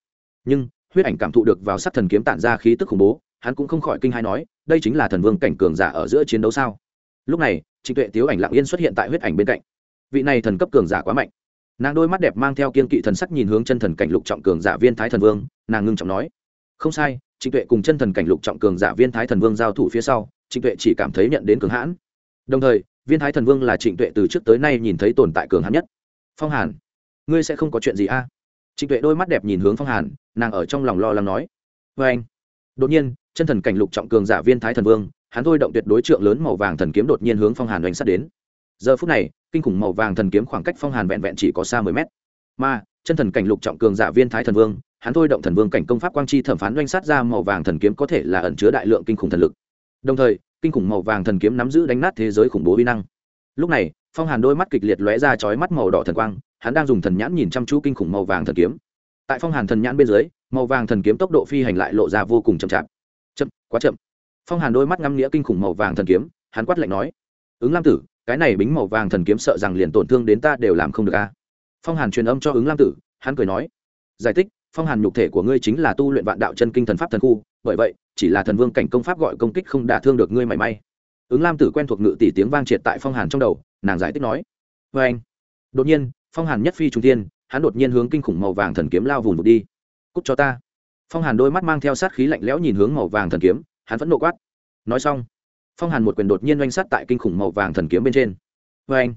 nhưng huyết ảnh cảm thụ được vào sắc thần kiếm tản ra khí tức khủng bố, hắn cũng không khỏi kinh hai nói, đây chính là thần vương cảnh cường giả ở giữa chiến đấu sao? Lúc này, trịnh tuệ tiếu ảnh lặng yên xuất hiện tại huyết ảnh bên cạnh. Vị này thần cấp cường giả quá mạnh. Nàng đôi mắt đẹp mang theo kiên kỵ thần sắc nhìn hướng chân thần cảnh lục trọng cường giả viên thái thần vương, nàng ngưng trọng nói, không sai trịnh tuệ cùng chân thần cảnh lục trọng cường giả viên thái thần vương giao thủ phía sau, trịnh tuệ chỉ cảm thấy nhận đến cường hãn. Đồng thời, viên thái thần vương là trịnh tuệ từ trước tới nay nhìn thấy tồn tại cường hãn nhất. Phong hàn, ngươi sẽ không có chuyện gì a? Trịnh tuệ đôi mắt đẹp nhìn hướng phong hàn, nàng ở trong lòng lo lắng nói. Vê anh, đột nhiên, chân thần cảnh lục trọng cường giả viên thái thần vương, hắn thôi động tuyệt đối trượng lớn màu vàng thần kiếm đột nhiên hướng phong hàn đánh sát đến. Giờ phút này, kinh khủng màu vàng thần kiếm khoảng cách phong hàn vẹn vẹn chỉ có xa mười mét. Mà, chân thần cảnh lục trọng cường giả viên thái thần vương hắn thôi động thần vương cảnh công pháp quang chi thẩm phán doanh sát ra màu vàng thần kiếm có thể là ẩn chứa đại lượng kinh khủng thần lực. Đồng thời, kinh khủng màu vàng thần kiếm nắm giữ đánh nát thế giới khủng bố vi năng. Lúc này, phong hàn đôi mắt kịch liệt lóe ra chói mắt màu đỏ thần quang, hắn đang dùng thần nhãn nhìn chăm chú kinh khủng màu vàng thần kiếm. Tại phong hàn thần nhãn bên dưới, màu vàng thần kiếm tốc độ phi hành lại lộ ra vô cùng chậm chạp. Chậm, quá chậm. Phong hàn đôi mắt ngắm nghĩa kinh khủng màu vàng thần kiếm, hắn quát lạnh nói, ứng lam tử, cái này bính màu vàng thần kiếm sợ rằng liền tổn thương đến ta đều làm không được a. Phong hàn truyền âm cho ứng lam tử, hắn cười nói, giải thích phong hàn nhục thể của ngươi chính là tu luyện vạn đạo chân kinh thần pháp thần khu, bởi vậy, chỉ là thần vương cảnh công pháp gọi công kích không đả thương được ngươi mảy may. Ứng lam tử quen thuộc ngự tỷ tiếng vang triệt tại phong hàn trong đầu, nàng giải thích nói vê anh. Đột nhiên, phong hàn nhất phi trung tiên hắn đột nhiên hướng kinh khủng màu vàng thần kiếm lao vùng vụt đi. Cúc cho ta. Phong hàn đôi mắt mang theo sát khí lạnh lẽo nhìn hướng màu vàng thần kiếm, hắn vẫn nộ quát. Nói xong, phong hàn một quyền đột nhiên oanh sắt tại kinh khủng màu vàng thần kiếm bên trên. Vê anh.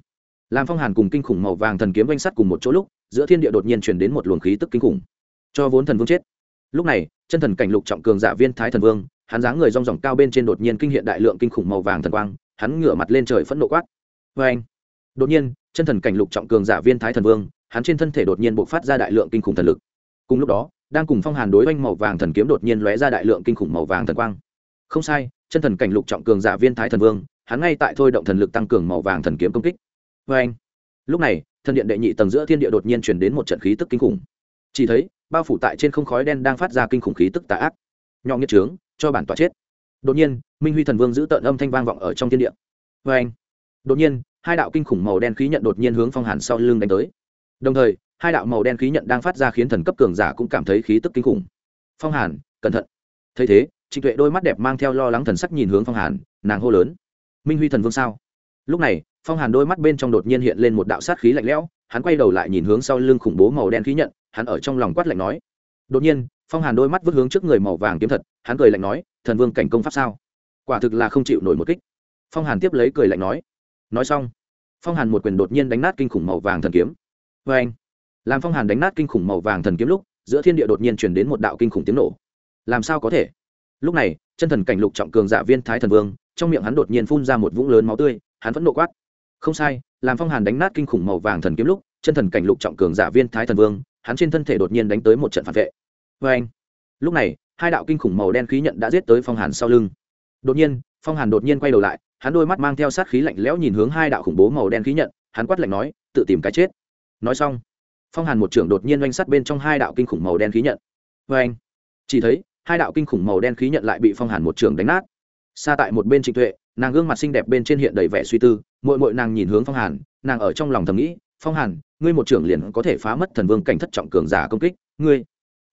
Làm phong hàn cùng kinh khủng màu vàng thần kiếm oanh sắt cùng một chỗ lúc, giữa thiên địa đột nhiên chuyển đến một luồng khí tức kinh khủng cho vốn thần vương chết. Lúc này, chân thần cảnh lục trọng cường giả viên thái thần vương, hắn dáng người rong ròng cao bên trên đột nhiên kinh hiện đại lượng kinh khủng màu vàng thần quang, hắn ngửa mặt lên trời phẫn nộ quát. Vê anh, đột nhiên, chân thần cảnh lục trọng cường giả viên thái thần vương, hắn trên thân thể đột nhiên bộc phát ra đại lượng kinh khủng thần lực. Cùng lúc đó, đang cùng phong hàn đối oanh màu vàng thần kiếm đột nhiên lóe ra đại lượng kinh khủng màu vàng thần quang. Không sai, chân thần cảnh lục trọng cường giả viên thái thần vương, hắn ngay tại thôi động thần lực tăng cường màu vàng thần kiếm công kích. Vê anh, lúc này, thần điện đệ nhị tầng giữa thiên địa đột nhiên chuyển đến một trận khí tức kinh khủng. Chỉ thấy bao phủ tại trên không khói đen đang phát ra kinh khủng khí tức tà ác. Nhọ nghiệt trướng, cho bản tỏa chết. Đột nhiên, minh huy thần vương giữ tợn âm thanh vang vọng ở trong thiên địa. Vê anh, đột nhiên, hai đạo kinh khủng màu đen khí nhận đột nhiên hướng phong hàn sau lưng đánh tới. Đồng thời, hai đạo màu đen khí nhận đang phát ra khiến thần cấp cường giả cũng cảm thấy khí tức kinh khủng. Phong hàn, cẩn thận. Thấy thế, trịnh tuệ đôi mắt đẹp mang theo lo lắng thần sắc nhìn hướng phong hàn, nàng hô lớn. Minh huy thần vương sao? Lúc này, phong hàn đôi mắt bên trong đột nhiên hiện lên một đạo sát khí lạnh lẽo hắn quay đầu lại nhìn hướng sau lưng khủng bố màu đen khí nhận, hắn ở trong lòng quát lạnh nói. Đột nhiên, phong hàn đôi mắt vứt hướng trước người màu vàng kiếm thật, hắn cười lạnh nói, thần vương cảnh công pháp sao? Quả thực là không chịu nổi một kích. Phong hàn tiếp lấy cười lạnh nói. Nói xong, phong hàn một quyền đột nhiên đánh nát kinh khủng màu vàng thần kiếm. Vê anh, làm phong hàn đánh nát kinh khủng màu vàng thần kiếm lúc, giữa thiên địa đột nhiên chuyển đến một đạo kinh khủng tiếng nổ. Làm sao có thể? Lúc này, chân thần cảnh lục trọng cường giả viên thái thần vương, trong miệng hắn đột nhiên phun ra một vũng lớn máu tươi, hắn vẫn nộ quát. Không sai làm phong hàn đánh nát kinh khủng màu vàng thần kiếm lúc, chân thần cảnh lục trọng cường giả viên thái thần vương, hắn trên thân thể đột nhiên đánh tới một trận phản vệ. Vê anh lúc này, hai đạo kinh khủng màu đen khí nhận đã giết tới phong hàn sau lưng. Đột nhiên, phong hàn đột nhiên quay đầu lại, hắn đôi mắt mang theo sát khí lạnh lẽo nhìn hướng hai đạo khủng bố màu đen khí nhận, hắn quát lạnh nói, tự tìm cái chết. Nói xong, phong hàn một trưởng đột nhiên oanh sắt bên trong hai đạo kinh khủng màu đen khí nhận. Vê anh chỉ thấy, hai đạo kinh khủng màu đen khí nhận lại bị phong hàn một trưởng đánh nát. Xa tại một bên trịnh tuệ nàng gương mặt xinh đẹp bên trên hiện đầy vẻ suy tư mội mội nàng nhìn hướng phong hàn, nàng ở trong lòng thầm nghĩ, phong hàn, ngươi một trưởng liền có thể phá mất thần vương cảnh thất trọng cường giả công kích, ngươi,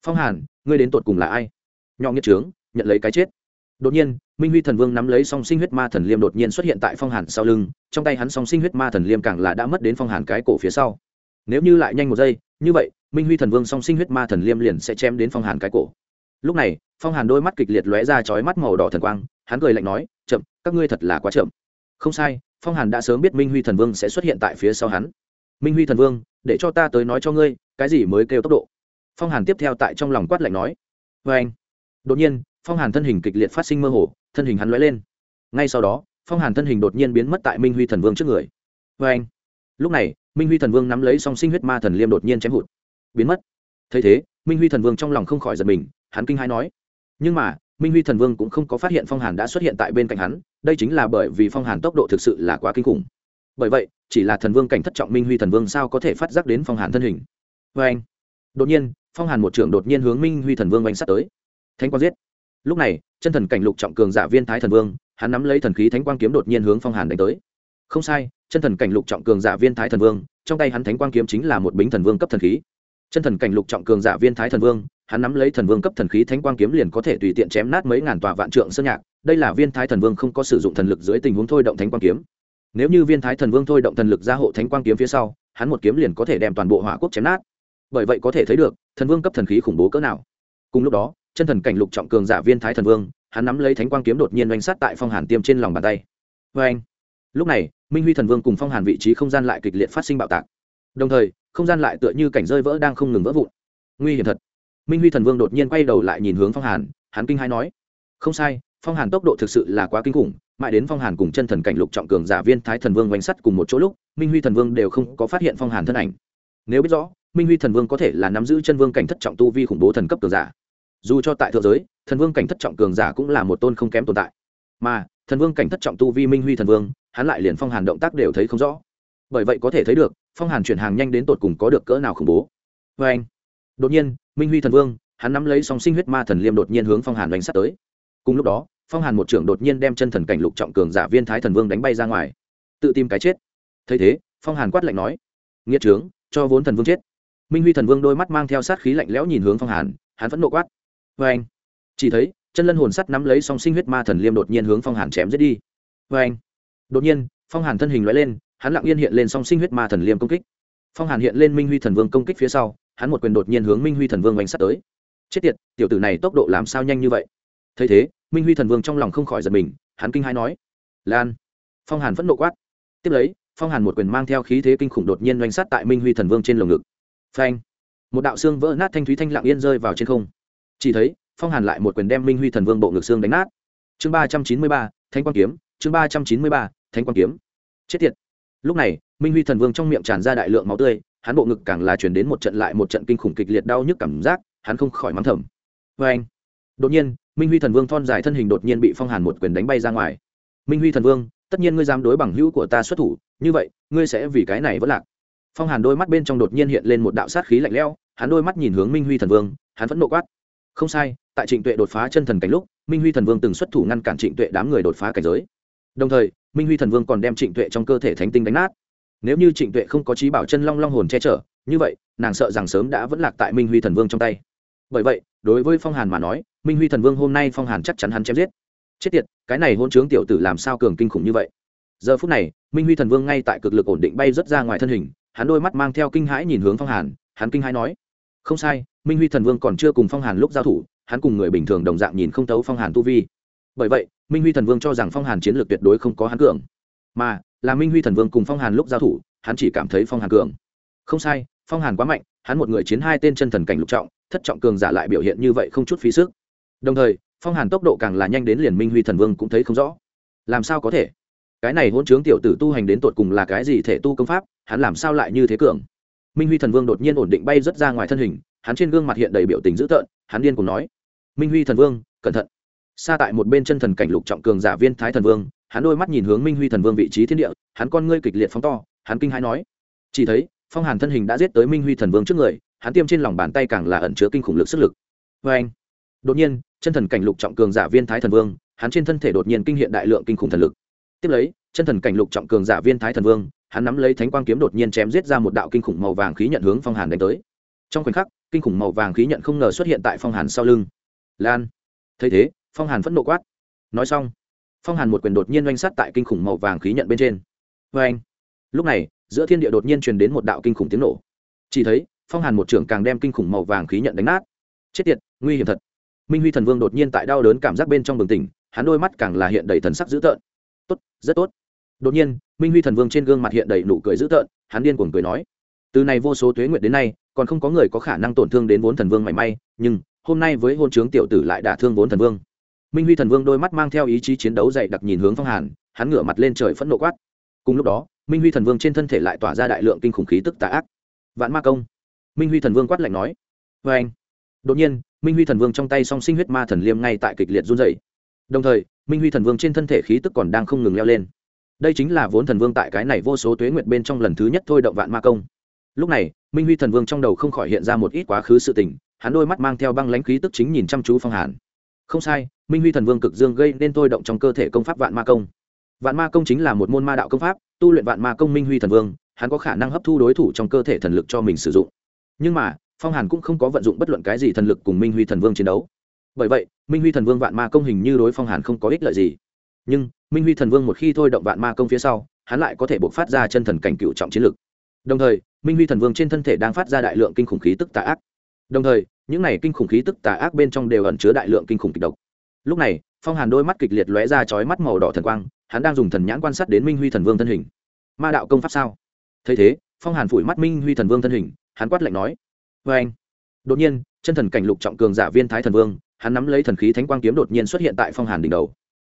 phong hàn, ngươi đến tột cùng là ai? Nhỏ nghiệt trướng, nhận lấy cái chết. Đột nhiên, minh huy thần vương nắm lấy song sinh huyết ma thần liêm đột nhiên xuất hiện tại phong hàn sau lưng, trong tay hắn song sinh huyết ma thần liêm càng là đã mất đến phong hàn cái cổ phía sau. Nếu như lại nhanh một giây, như vậy, minh huy thần vương song sinh huyết ma thần liêm liền sẽ chém đến phong hàn cái cổ. Lúc này, phong hàn đôi mắt kịch liệt lóe ra chói mắt màu đỏ thần quang, hắn cười lạnh nói chậm, các ngươi thật là quá chậm. Không sai, phong hàn đã sớm biết minh huy thần vương sẽ xuất hiện tại phía sau hắn. Minh huy thần vương, để cho ta tới nói cho ngươi, cái gì mới kêu tốc độ? Phong hàn tiếp theo tại trong lòng quát lạnh nói. Vê anh. Đột nhiên, phong hàn thân hình kịch liệt phát sinh mơ hồ, thân hình hắn lóe lên. Ngay sau đó, phong hàn thân hình đột nhiên biến mất tại minh huy thần vương trước người. Vê anh. Lúc này, minh huy thần vương nắm lấy song sinh huyết ma thần liêm đột nhiên chém hụt. Biến mất. Thấy thế, minh huy thần vương trong lòng không khỏi giật mình, hắn kinh hai nói. Nhưng mà minh huy thần vương cũng không có phát hiện phong hàn đã xuất hiện tại bên cạnh hắn, đây chính là bởi vì phong hàn tốc độ thực sự là quá kinh khủng. Bởi vậy, chỉ là thần vương cảnh thất trọng minh huy thần vương sao có thể phát giác đến phong hàn thân hình? Vê anh, đột nhiên, phong hàn một trưởng đột nhiên hướng minh huy thần vương oanh s tới. Thánh quang giết. Lúc này, chân thần cảnh lục trọng cường giả viên thái thần vương, hắn nắm lấy thần khí thánh quang kiếm đột nhiên hướng phong hàn đánh tới. Không sai, chân thần cảnh lục trọng cường giả viên thái thần vương, trong tay hắn thánh quang kiếm chính là một bính thần vương cấp thần khí. Chân thần cảnh lục trọng cường giả viên thái thần vương hắn nắm lấy thần vương cấp thần khí thánh quang kiếm liền có thể tùy tiện chém nát mấy ngàn tòa vạn trượng sơn nhạc. Đây là viên thái thần vương không có sử dụng thần lực dưới tình huống thôi động thánh quang kiếm. Nếu như viên thái thần vương thôi động thần lực gia hộ thánh quang kiếm phía sau, hắn một kiếm liền có thể đem toàn bộ hỏa quốc chém nát. Bởi vậy có thể thấy được, thần vương cấp thần khí khủng bố cỡ nào. Cùng lúc đó, chân thần cảnh lục trọng cường giả viên thái thần vương, hắn nắm lấy thánh quang kiếm đột nhiên oanh sát tại phong hàn tiêm trên lòng bàn tay. Vê anh lúc này, minh huy thần vương cùng phong hàn vị trí không gian lại kịch liệt phát sinh bạo tạc. Đồng thời, không gian lại tựa như cảnh rơi vỡ đang không ngừng vỡ vụn. Nguy hiểm thật minh huy thần vương đột nhiên quay đầu lại nhìn hướng phong hàn hắn kinh hai nói không sai phong hàn tốc độ thực sự là quá kinh khủng mãi đến phong hàn cùng chân thần cảnh lục trọng cường giả viên thái thần vương oanh sắt cùng một chỗ lúc minh huy thần vương đều không có phát hiện phong hàn thân ảnh nếu biết rõ minh huy thần vương có thể là nắm giữ chân vương cảnh thất trọng tu vi khủng bố thần cấp cường giả dù cho tại thượng giới thần vương cảnh thất trọng cường giả cũng là một tôn không kém tồn tại mà thần vương cảnh thất trọng tu vi minh huy thần vương hắn lại liền phong hàn động tác đều thấy không rõ bởi vậy có thể thấy được phong hàn chuyển hàng nhanh đến tột cùng có được cỡ nào khủng bố vê anh đột nhiên minh huy thần vương, hắn nắm lấy song sinh huyết ma thần liêm đột nhiên hướng phong hàn đánh sát tới. Cùng lúc đó, phong hàn một trưởng đột nhiên đem chân thần cảnh lục trọng cường giả viên thái thần vương đánh bay ra ngoài. Tự tìm cái chết. Thấy thế, phong hàn quát lạnh nói nghĩa trướng, cho vốn thần vương chết. Minh huy thần vương đôi mắt mang theo sát khí lạnh lẽo nhìn hướng phong hàn, hắn vẫn nộ quát vê anh chỉ thấy, chân lân hồn sắt nắm lấy song sinh huyết ma thần liêm đột nhiên hướng phong hàn chém giết đi. Vê anh đột nhiên, phong hàn thân hình loại lên, hắn lặng yên hiện lên song sinh huyết ma thần liêm công kích. Phong hàn hiện lên minh huy thần vương công kích phía sau hắn một quyền đột nhiên hướng minh huy thần vương oanh sắt tới. Chết tiệt, tiểu tử này tốc độ làm sao nhanh như vậy? Thấy thế, minh huy thần vương trong lòng không khỏi giật mình, hắn kinh hai nói, lan. Phong hàn phẫn nộ quát. Tiếp lấy, phong hàn một quyền mang theo khí thế kinh khủng đột nhiên oanh sắt tại minh huy thần vương trên lồng ngực. Phanh. Một đạo xương vỡ nát thanh thúy thanh lặng yên rơi vào trên không. Chỉ thấy, phong hàn lại một quyền đem minh huy thần vương bộ ngực xương đánh nát. Chương ba trăm chín mươi ba thanh quan kiếm. Chương ba trăm chín mươi ba thanh quan kiếm. Chết tiệt. Lúc này, minh huy thần vương trong miệng tràn ra đại lượng máu tươi hắn bộ ngực càng là chuyển đến một trận lại một trận kinh khủng kịch liệt đau nhức cảm giác, hắn không khỏi mắng thầm. Vê anh, đột nhiên, minh huy thần vương thon dài thân hình đột nhiên bị phong hàn một quyền đánh bay ra ngoài. Minh huy thần vương, tất nhiên ngươi dám đối bằng hữu của ta xuất thủ, như vậy, ngươi sẽ vì cái này vẫn lạc. Phong hàn đôi mắt bên trong đột nhiên hiện lên một đạo sát khí lạnh lẽo, hắn đôi mắt nhìn hướng minh huy thần vương, hắn vẫn nộ quát. Không sai, tại trịnh tuệ đột phá chân thần cảnh lúc, minh huy thần vương từng xuất thủ ngăn cản trịnh tuệ đám người đột phá cảnh giới. Đồng thời, minh huy thần vương còn đem trịnh tuệ trong cơ thể thánh tinh đánh nát nếu như trịnh tuệ không có trí bảo chân long long hồn che chở, như vậy, nàng sợ rằng sớm đã vẫn lạc tại minh huy thần vương trong tay. Bởi vậy, đối với phong hàn mà nói, minh huy thần vương hôm nay phong hàn chắc chắn hắn chém giết. Chết tiệt, cái này hôn chướng tiểu tử làm sao cường kinh khủng như vậy? Giờ phút này, minh huy thần vương ngay tại cực lực ổn định bay rất ra ngoài thân hình, hắn đôi mắt mang theo kinh hãi nhìn hướng phong hàn, hắn kinh hãi nói, không sai, minh huy thần vương còn chưa cùng phong hàn lúc giao thủ, hắn cùng người bình thường đồng dạng nhìn không thấu phong hàn tu vi. Bởi vậy, minh huy thần vương cho rằng phong hàn chiến lược tuyệt đối không có hắn cường. Mà là minh huy thần vương cùng phong hàn lúc giao thủ, hắn chỉ cảm thấy phong hàn cường. Không sai, phong hàn quá mạnh, hắn một người chiến hai tên chân thần cảnh lục trọng, thất trọng cường giả lại biểu hiện như vậy không chút phí sức. Đồng thời, phong hàn tốc độ càng là nhanh đến liền minh huy thần vương cũng thấy không rõ. Làm sao có thể? Cái này hôn chướng tiểu tử tu hành đến tột cùng là cái gì thể tu công pháp, hắn làm sao lại như thế cường? Minh huy thần vương đột nhiên ổn định bay rất ra ngoài thân hình, hắn trên gương mặt hiện đầy biểu tình dữ tợn, hắn điên cùng nói. Minh huy thần vương, cẩn thận. Xa tại một bên chân thần cảnh lục trọng cường giả viên thái thần vương hắn đôi mắt nhìn hướng minh huy thần vương vị trí thiên địa, hắn con ngươi kịch liệt phóng to, hắn kinh hãi nói, chỉ thấy, phong hàn thân hình đã giết tới minh huy thần vương trước người, hắn tiêm trên lòng bàn tay càng là ẩn chứa kinh khủng lực sức lực. Vê anh, đột nhiên, chân thần cảnh lục trọng cường giả viên thái thần vương, hắn trên thân thể đột nhiên kinh hiện đại lượng kinh khủng thần lực. Tiếp lấy, chân thần cảnh lục trọng cường giả viên thái thần vương, hắn nắm lấy thánh quang kiếm đột nhiên chém giết ra một đạo kinh khủng màu vàng khí nhận hướng phong hàn đánh tới. Trong khoảnh khắc, kinh khủng màu vàng khí nhận không ngờ xuất hiện tại phong hàn sau lưng. Lan, thấy thế, phong hàn phẫn nộ quát. Nói xong phong hàn một quyền đột nhiên oanh sắt tại kinh khủng màu vàng khí nhận bên trên vê anh lúc này giữa thiên địa đột nhiên truyền đến một đạo kinh khủng tiếng nổ chỉ thấy phong hàn một trưởng càng đem kinh khủng màu vàng khí nhận đánh nát chết tiệt nguy hiểm thật minh huy thần vương đột nhiên tại đau đớn cảm giác bên trong bừng tỉnh hắn đôi mắt càng là hiện đầy thần sắc dữ tợn tốt rất tốt đột nhiên minh huy thần vương trên gương mặt hiện đầy nụ cười dữ tợn hắn điên cuồng cười nói từ này vô số tuế nguyện đến nay còn không có người có khả năng tổn thương đến vốn thần vương mảy may nhưng hôm nay với hôn trướng tiểu tử lại đả thương vốn thần vương minh huy thần vương đôi mắt mang theo ý chí chiến đấu dày đặc nhìn hướng phong hàn, hắn ngửa mặt lên trời phẫn nộ quát. Cùng lúc đó, minh huy thần vương trên thân thể lại tỏa ra đại lượng kinh khủng khí tức tà ác. Vạn ma công. Minh huy thần vương quát lạnh nói. Vê anh. Đột nhiên, minh huy thần vương trong tay song sinh huyết ma thần liêm ngay tại kịch liệt run dày đồng thời, minh huy thần vương trên thân thể khí tức còn đang không ngừng leo lên. Đây chính là vốn thần vương tại cái này vô số tuế nguyệt bên trong lần thứ nhất thôi động vạn ma công. Lúc này, minh huy thần vương trong đầu không khỏi hiện ra một ít quá khứ sự tình, hắn đôi mắt mang theo băng lãnh khí tức chính nhìn chăm chú phong hàn không sai, minh huy thần vương cực dương gây nên thôi động trong cơ thể công pháp vạn ma công. Vạn ma công chính là một môn ma đạo công pháp, tu luyện vạn ma công minh huy thần vương, hắn có khả năng hấp thu đối thủ trong cơ thể thần lực cho mình sử dụng. Nhưng mà, phong hàn cũng không có vận dụng bất luận cái gì thần lực cùng minh huy thần vương chiến đấu. Bởi vậy, minh huy thần vương vạn ma công hình như đối phong hàn không có ích lợi gì. Nhưng, minh huy thần vương một khi thôi động vạn ma công phía sau, hắn lại có thể buộc phát ra chân thần cảnh cựu trọng chiến lực. Đồng thời, minh huy thần vương trên thân thể đang phát ra đại lượng kinh khủng khí tức tà ác. Đồng thời những này kinh khủng khí tức tà ác bên trong đều ẩn chứa đại lượng kinh khủng kịch độc. Lúc này, phong hàn đôi mắt kịch liệt lóe ra chói mắt màu đỏ thần quang, hắn đang dùng thần nhãn quan sát đến minh huy thần vương thân hình. Ma đạo công pháp sao? Thấy thế, phong hàn phủi mắt minh huy thần vương thân hình, hắn quát lạnh nói. Vê anh. Đột nhiên, chân thần cảnh lục trọng cường giả viên thái thần vương, hắn nắm lấy thần khí thánh quang kiếm đột nhiên xuất hiện tại phong hàn đỉnh đầu.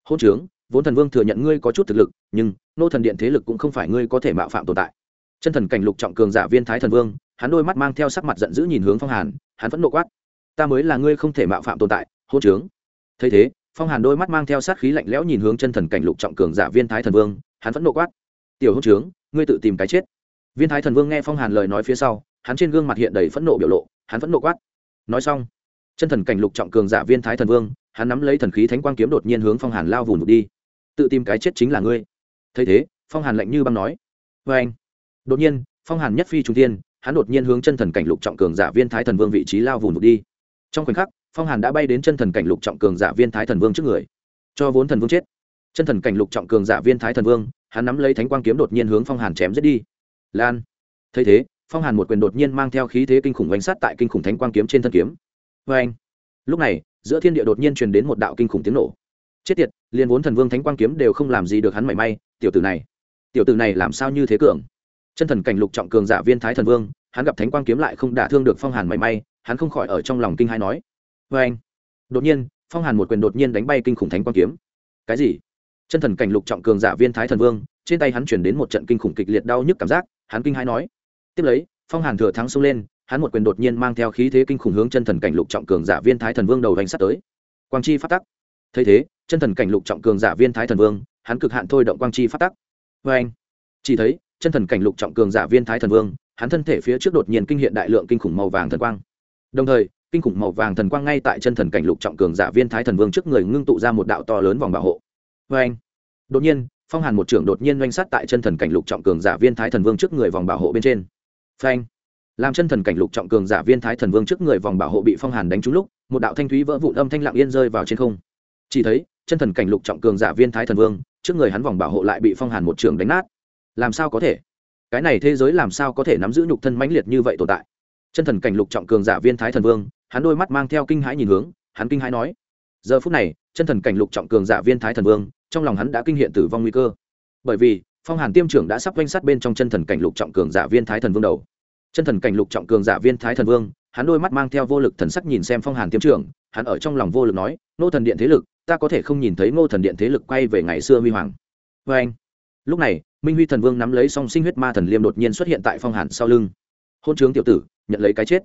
Hôn trướng, vốn thần vương thừa nhận ngươi có chút thực lực, nhưng, nô thần điện thế lực cũng không phải ngươi có thể mạo phạm tồn tại. Chân thần cảnh lục trọng cường giả viên thái thần vương hắn đôi mắt mang theo sắc mặt giận dữ nhìn hướng phong hàn, hắn vẫn nộ quát. Ta mới là ngươi không thể mạo phạm tồn tại, hôn trướng. Thấy thế, phong hàn đôi mắt mang theo sát khí lạnh lẽo nhìn hướng chân thần cảnh lục trọng cường giả viên thái thần vương, hắn vẫn nộ quát. Tiểu hôn trướng, ngươi tự tìm cái chết. Viên thái thần vương nghe phong hàn lời nói phía sau, hắn trên gương mặt hiện đầy phẫn nộ biểu lộ, hắn vẫn nộ quát. Nói xong, chân thần cảnh lục trọng cường giả viên thái thần vương, hắn nắm lấy thần khí thánh quang kiếm đột nhiên hướng phong hàn lao vùng đi. Tự tìm cái chết chính là ngươi. Thấy thế, phong hàn lạnh như băng nói. Vê anh đột nhiên, phong hàn nhất phi trung tiên hắn đột nhiên hướng chân thần cảnh lục trọng cường giả viên thái thần vương vị trí lao vùng đi. Trong khoảnh khắc, phong hàn đã bay đến chân thần cảnh lục trọng cường giả viên thái thần vương trước người. Cho vốn thần vương chết. Chân thần cảnh lục trọng cường giả viên thái thần vương, hắn nắm lấy thánh quang kiếm đột nhiên hướng phong hàn chém giết đi. Lan. Thấy thế, phong hàn một quyền đột nhiên mang theo khí thế kinh khủng bánh sát tại kinh khủng thánh quang kiếm trên thân kiếm. Vê anh lúc này, giữa thiên địa đột nhiên truyền đến một đạo kinh khủng tiếng nổ. Chết tiệt, liền vốn thần vương thánh quang kiếm đều không làm gì được hắn mảy may, tiểu tử này. Tiểu tử này làm sao như thế cường? Chân thần cảnh lục trọng cường giả viên thái thần vương, hắn gặp thánh quang kiếm lại không đả thương được phong hàn mảy may, hắn không khỏi ở trong lòng kinh hai nói vê anh đột nhiên, phong hàn một quyền đột nhiên đánh bay kinh khủng thánh quang kiếm. Cái gì? Chân thần cảnh lục trọng cường giả viên thái thần vương, trên tay hắn chuyển đến một trận kinh khủng kịch liệt đau nhức cảm giác, hắn kinh hai nói. Tiếp lấy, phong hàn thừa thắng xông lên, hắn một quyền đột nhiên mang theo khí thế kinh khủng hướng chân thần cảnh lục trọng cường giả viên thái thần vương đầu đánh sắt tới. Quang chi phát tắc. Thấy thế, chân thần cảnh lục trọng cường giả viên thái thần vương, hắn cực hạn thôi động quang chi phát tắc. Vê anh chỉ thấy chân thần cảnh lục trọng cường giả viên thái thần vương, hắn thân thể phía trước đột nhiên kinh hiện đại lượng kinh khủng màu vàng thần quang. Đồng thời, kinh khủng màu vàng thần quang ngay tại chân thần cảnh lục trọng cường giả viên thái thần vương trước người ngưng tụ ra một đạo to lớn vòng bảo hộ. Vê anh đột nhiên, phong hàn một trưởng đột nhiên oanh sát tại chân thần cảnh lục trọng cường giả viên thái thần vương trước người vòng bảo hộ bên trên. Phanh! Làm chân thần cảnh lục trọng cường giả viên thái thần vương trước người vòng bảo hộ bị phong hàn đánh trúng lúc, một đạo thanh thúy vỡ vụn âm thanh lặng yên rơi vào trên không. Chỉ thấy, chân thần cảnh lục trọng cường giả viên thái thần vương, trước người hắn vòng bảo hộ lại bị phong hàn một trường đánh nát làm sao có thể? Cái này thế giới làm sao có thể nắm giữ nhục thân mãnh liệt như vậy tồn tại? Chân thần cảnh lục trọng cường giả viên thái thần vương, hắn đôi mắt mang theo kinh hãi nhìn hướng, hắn kinh hãi nói, giờ phút này, chân thần cảnh lục trọng cường giả viên thái thần vương, trong lòng hắn đã kinh hiện tử vong nguy cơ. Bởi vì, phong hàn tiêm trưởng đã sắp quanh sát bên trong chân thần cảnh lục trọng cường giả viên thái thần vương đầu. Chân thần cảnh lục trọng cường giả viên thái thần vương, hắn đôi mắt mang theo vô lực thần sắc nhìn xem phong hàn tiêm trưởng, hắn ở trong lòng vô lực nói nô thần điện thế lực, ta có thể không nhìn thấy ngô thần điện thế lực quay về ngày xưa huy hoàng. Vê anh lúc này, minh huy thần vương nắm lấy song sinh huyết ma thần liêm đột nhiên xuất hiện tại phong hàn sau lưng. Hôn trướng tiểu tử, nhận lấy cái chết.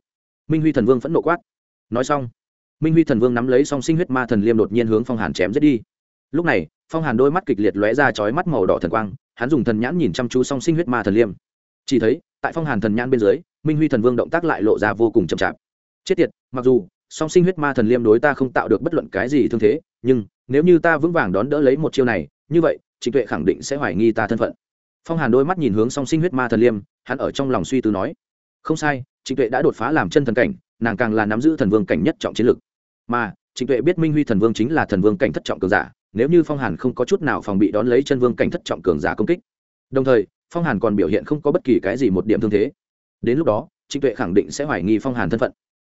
Minh huy thần vương phẫn nộ quát. Nói xong, minh huy thần vương nắm lấy song sinh huyết ma thần liêm đột nhiên hướng phong hàn chém giết đi. Lúc này, phong hàn đôi mắt kịch liệt lóe ra chói mắt màu đỏ thần quang, hắn dùng thần nhãn nhìn chăm chú song sinh huyết ma thần liêm. Chỉ thấy, tại phong hàn thần nhãn bên dưới, minh huy thần vương động tác lại lộ ra vô cùng chậm chạp. Chết tiệt, mặc dù, song sinh huyết ma thần liêm đối ta không tạo được bất luận cái gì thương thế, nhưng, nếu như ta vững vàng đón đỡ lấy một chiêu này như vậy, trịnh tuệ khẳng định sẽ hoài nghi ta thân phận. Phong hàn đôi mắt nhìn hướng song sinh huyết ma thần liêm, hắn ở trong lòng suy tư nói, không sai, trịnh tuệ đã đột phá làm chân thần cảnh, nàng càng là nắm giữ thần vương cảnh nhất trọng chiến lực. Mà, trịnh tuệ biết minh huy thần vương chính là thần vương cảnh thất trọng cường giả, nếu như phong hàn không có chút nào phòng bị đón lấy chân vương cảnh thất trọng cường giả công kích. Đồng thời, phong hàn còn biểu hiện không có bất kỳ cái gì một điểm thương thế. Đến lúc đó, trịnh tuệ khẳng định sẽ hoài nghi phong hàn thân phận.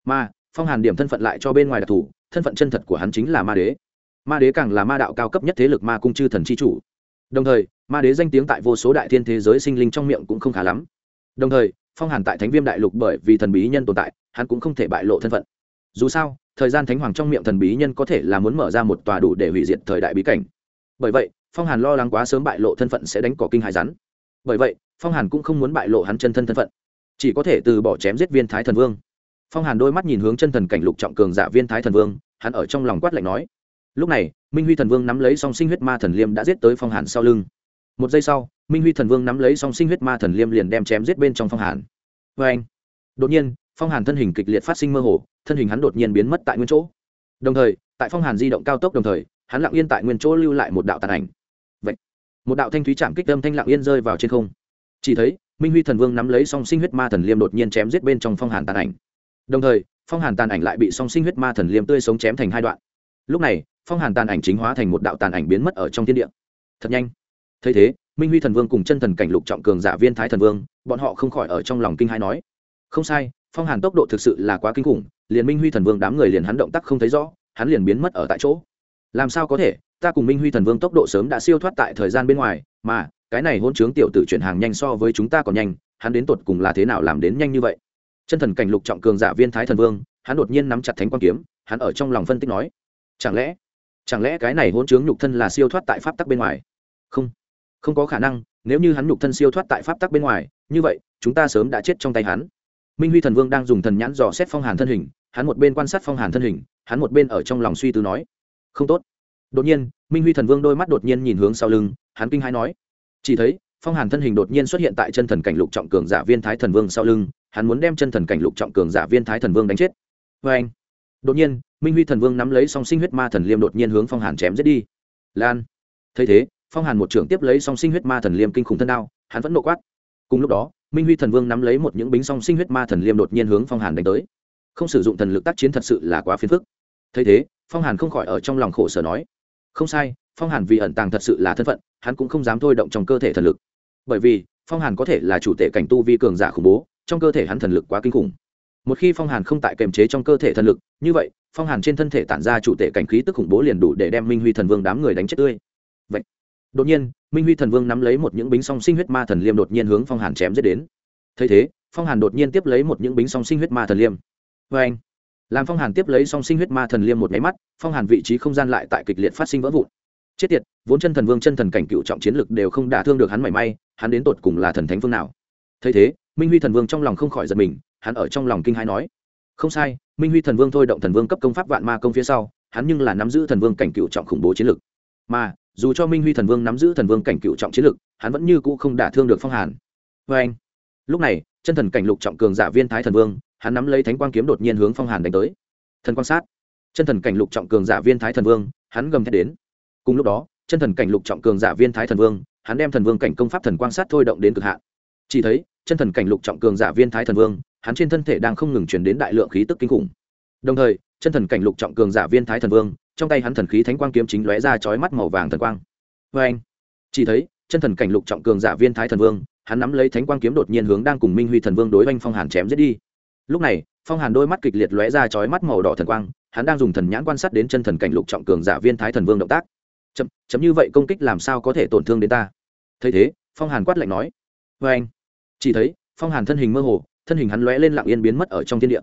Mà, phong hàn điểm thân phận lại cho bên ngoài đặc thù, thân phận chân thật của hắn chính là ma đế ma đế càng là ma đạo cao cấp nhất thế lực ma cung chư thần c h i chủ. Đồng thời, ma đế danh tiếng tại vô số đại thiên thế giới sinh linh trong miệng cũng không khá lắm. Đồng thời, phong hàn tại thánh viêm đại lục bởi vì thần bí nhân tồn tại, hắn cũng không thể bại lộ thân phận. Dù sao, thời gian thánh hoàng trong miệng thần bí nhân có thể là muốn mở ra một tòa đủ để hủy diệt thời đại bí cảnh. Bởi vậy, phong hàn lo lắng quá sớm bại lộ thân phận sẽ đánh cỏ kinh hài rắn. Bởi vậy, phong hàn cũng không muốn bại lộ hắn chân thân thân phận. Chỉ có thể từ bỏ chém giết viên thái thần vương. Phong hàn đôi mắt nhìn hướng chân thần cảnh lục trọng cường giả viên thái thần vương, hắn ở trong lòng quát lạnh nói lúc này, minh huy thần vương nắm lấy song sinh huyết ma thần liêm đã giết tới phong hàn sau lưng. Một giây sau, minh huy thần vương nắm lấy song sinh huyết ma thần liêm liền đem chém giết bên trong phong hàn. Vê anh đột nhiên, phong hàn thân hình kịch liệt phát sinh mơ hồ, thân hình hắn đột nhiên biến mất tại nguyên chỗ. Đồng thời, tại phong hàn di động cao tốc đồng thời, hắn lặng yên tại nguyên chỗ lưu lại một đạo tàn ảnh. Vậy một đạo thanh thúy chạm kích âm thanh lặng yên rơi vào trên không. Chỉ thấy, minh huy thần vương nắm lấy song sinh huyết ma thần liêm đột nhiên chém giết bên trong phong hàn tàn ảnh. Đồng thời, phong hàn tàn ảnh lại bị song sinh huyết ma thần liêm tươi sống chém thành hai đoạn. Lúc này phong hàn tàn ảnh chính hóa thành một đạo tàn ảnh biến mất ở trong thiên địa. Thật nhanh. Thấy thế, minh huy thần vương cùng chân thần cảnh lục trọng cường giả viên thái thần vương, bọn họ không khỏi ở trong lòng kinh hai nói, không sai, phong hàn tốc độ thực sự là quá kinh khủng, liền minh huy thần vương đám người liền hắn động tác không thấy rõ, hắn liền biến mất ở tại chỗ. Làm sao có thể, ta cùng minh huy thần vương tốc độ sớm đã siêu thoát tại thời gian bên ngoài, mà, cái này hôn chướng tiểu tử chuyển hàng nhanh so với chúng ta còn nhanh, hắn đến tột cùng là thế nào làm đến nhanh như vậy? Chân thần cảnh lục trọng cường giả viên thái thần vương, hắn đột nhiên nắm chặt thánh Quang kiếm, hắn ở trong lòng phân tích nói, chẳng lẽ chẳng lẽ cái này hỗn trướng nhục thân là siêu thoát tại pháp tắc bên ngoài? Không. Không có khả năng, nếu như hắn nhục thân siêu thoát tại pháp tắc bên ngoài, như vậy, chúng ta sớm đã chết trong tay hắn. Minh huy thần vương đang dùng thần nhãn dò xét phong hàn thân hình, hắn một bên quan sát phong hàn thân hình, hắn một bên ở trong lòng suy tư nói. Không tốt. Đột nhiên, minh huy thần vương đôi mắt đột nhiên nhìn hướng sau lưng, hắn kinh hãi nói. Chỉ thấy, phong hàn thân hình đột nhiên xuất hiện tại chân thần cảnh lục trọng cường giả viên thái thần vương sau lưng, hắn muốn đem chân thần cảnh lục trọng cường giả viên thái thần vương đánh chết. Vê anh đột nhiên minh huy thần vương nắm lấy song sinh huyết ma thần liêm đột nhiên hướng phong hàn chém giết đi lan thấy thế phong hàn một trưởng tiếp lấy song sinh huyết ma thần liêm kinh khủng thân đao hắn vẫn nộ quát cùng lúc đó minh huy thần vương nắm lấy một những bính song sinh huyết ma thần liêm đột nhiên hướng phong hàn đánh tới không sử dụng thần lực tác chiến thật sự là quá phiền phức thấy thế phong hàn không khỏi ở trong lòng khổ sở nói không sai phong hàn vì ẩn tàng thật sự là thân phận hắn cũng không dám thôi động trong cơ thể thần lực bởi vì phong hàn có thể là chủ tể cảnh tu vi cường giả khủng bố trong cơ thể hắn thần lực quá kinh khủng một khi phong hàn không tại kềm chế trong cơ thể thần lực, như vậy, phong hàn trên thân thể tản ra chủ tể cảnh khí tức khủng bố liền đủ để đem minh huy thần vương đám người đánh chết tươi. Vậy, đột nhiên, minh huy thần vương nắm lấy một những bính song sinh huyết ma thần liêm đột nhiên hướng phong hàn chém giết đến. Thấy thế, phong hàn đột nhiên tiếp lấy một những bính song sinh huyết ma thần liêm. Vê anh làm phong hàn tiếp lấy song sinh huyết ma thần liêm một máy mắt, phong hàn vị trí không gian lại tại kịch liệt phát sinh vỡ vụn. Chết tiệt, vốn chân thần vương chân thần cảnh cựu trọng chiến lực đều không đả thương được hắn mảy may, hắn đến tột cùng là thần thánh phương nào? Thấy thế, minh huy thần vương trong lòng không khỏi giật mình hắn ở trong lòng kinh hãi nói, không sai, minh huy thần vương thôi động thần vương cấp công pháp vạn ma công phía sau, hắn nhưng là nắm giữ thần vương cảnh cựu trọng khủng bố chiến lực. Mà, dù cho minh huy thần vương nắm giữ thần vương cảnh cựu trọng chiến lực, hắn vẫn như cũ không đả thương được phong hàn. Vê anh, lúc này, chân thần cảnh lục trọng cường giả viên thái thần vương, hắn nắm lấy thánh quang kiếm đột nhiên hướng phong hàn đánh tới. Thần quan sát. Chân thần cảnh lục trọng cường giả viên thái thần vương, hắn gầm thét đến. Cùng lúc đó, chân thần cảnh lục trọng cường giả viên thái thần vương, hắn đem thần vương cảnh công pháp thần quan sát thôi động đến cực hạn. Chỉ thấy, chân thần cảnh lục trọng cường giả viên thái thần vương hắn trên thân thể đang không ngừng chuyển đến đại lượng khí tức kinh khủng. Đồng thời, chân thần cảnh lục trọng cường giả viên thái thần vương, trong tay hắn thần khí thánh quang kiếm chính lóe ra chói mắt màu vàng thần quang. Vê anh, chỉ thấy, chân thần cảnh lục trọng cường giả viên thái thần vương, hắn nắm lấy thánh quang kiếm đột nhiên hướng đang cùng minh huy thần vương đối oanh phong hàn chém giết đi. Lúc này, phong hàn đôi mắt kịch liệt lóe ra chói mắt màu đỏ thần quang, hắn đang dùng thần nhãn quan sát đến chân thần cảnh lục trọng cường giả viên thái thần vương động tác. Chấm chấm như vậy công kích làm sao có thể tổn thương đến ta? Thấy thế, phong hàn quát lạnh nói. Vê anh, chỉ thấy, phong hàn thân hình mơ hồ thân hình hắn lóe lên lặng yên biến mất ở trong thiên địa.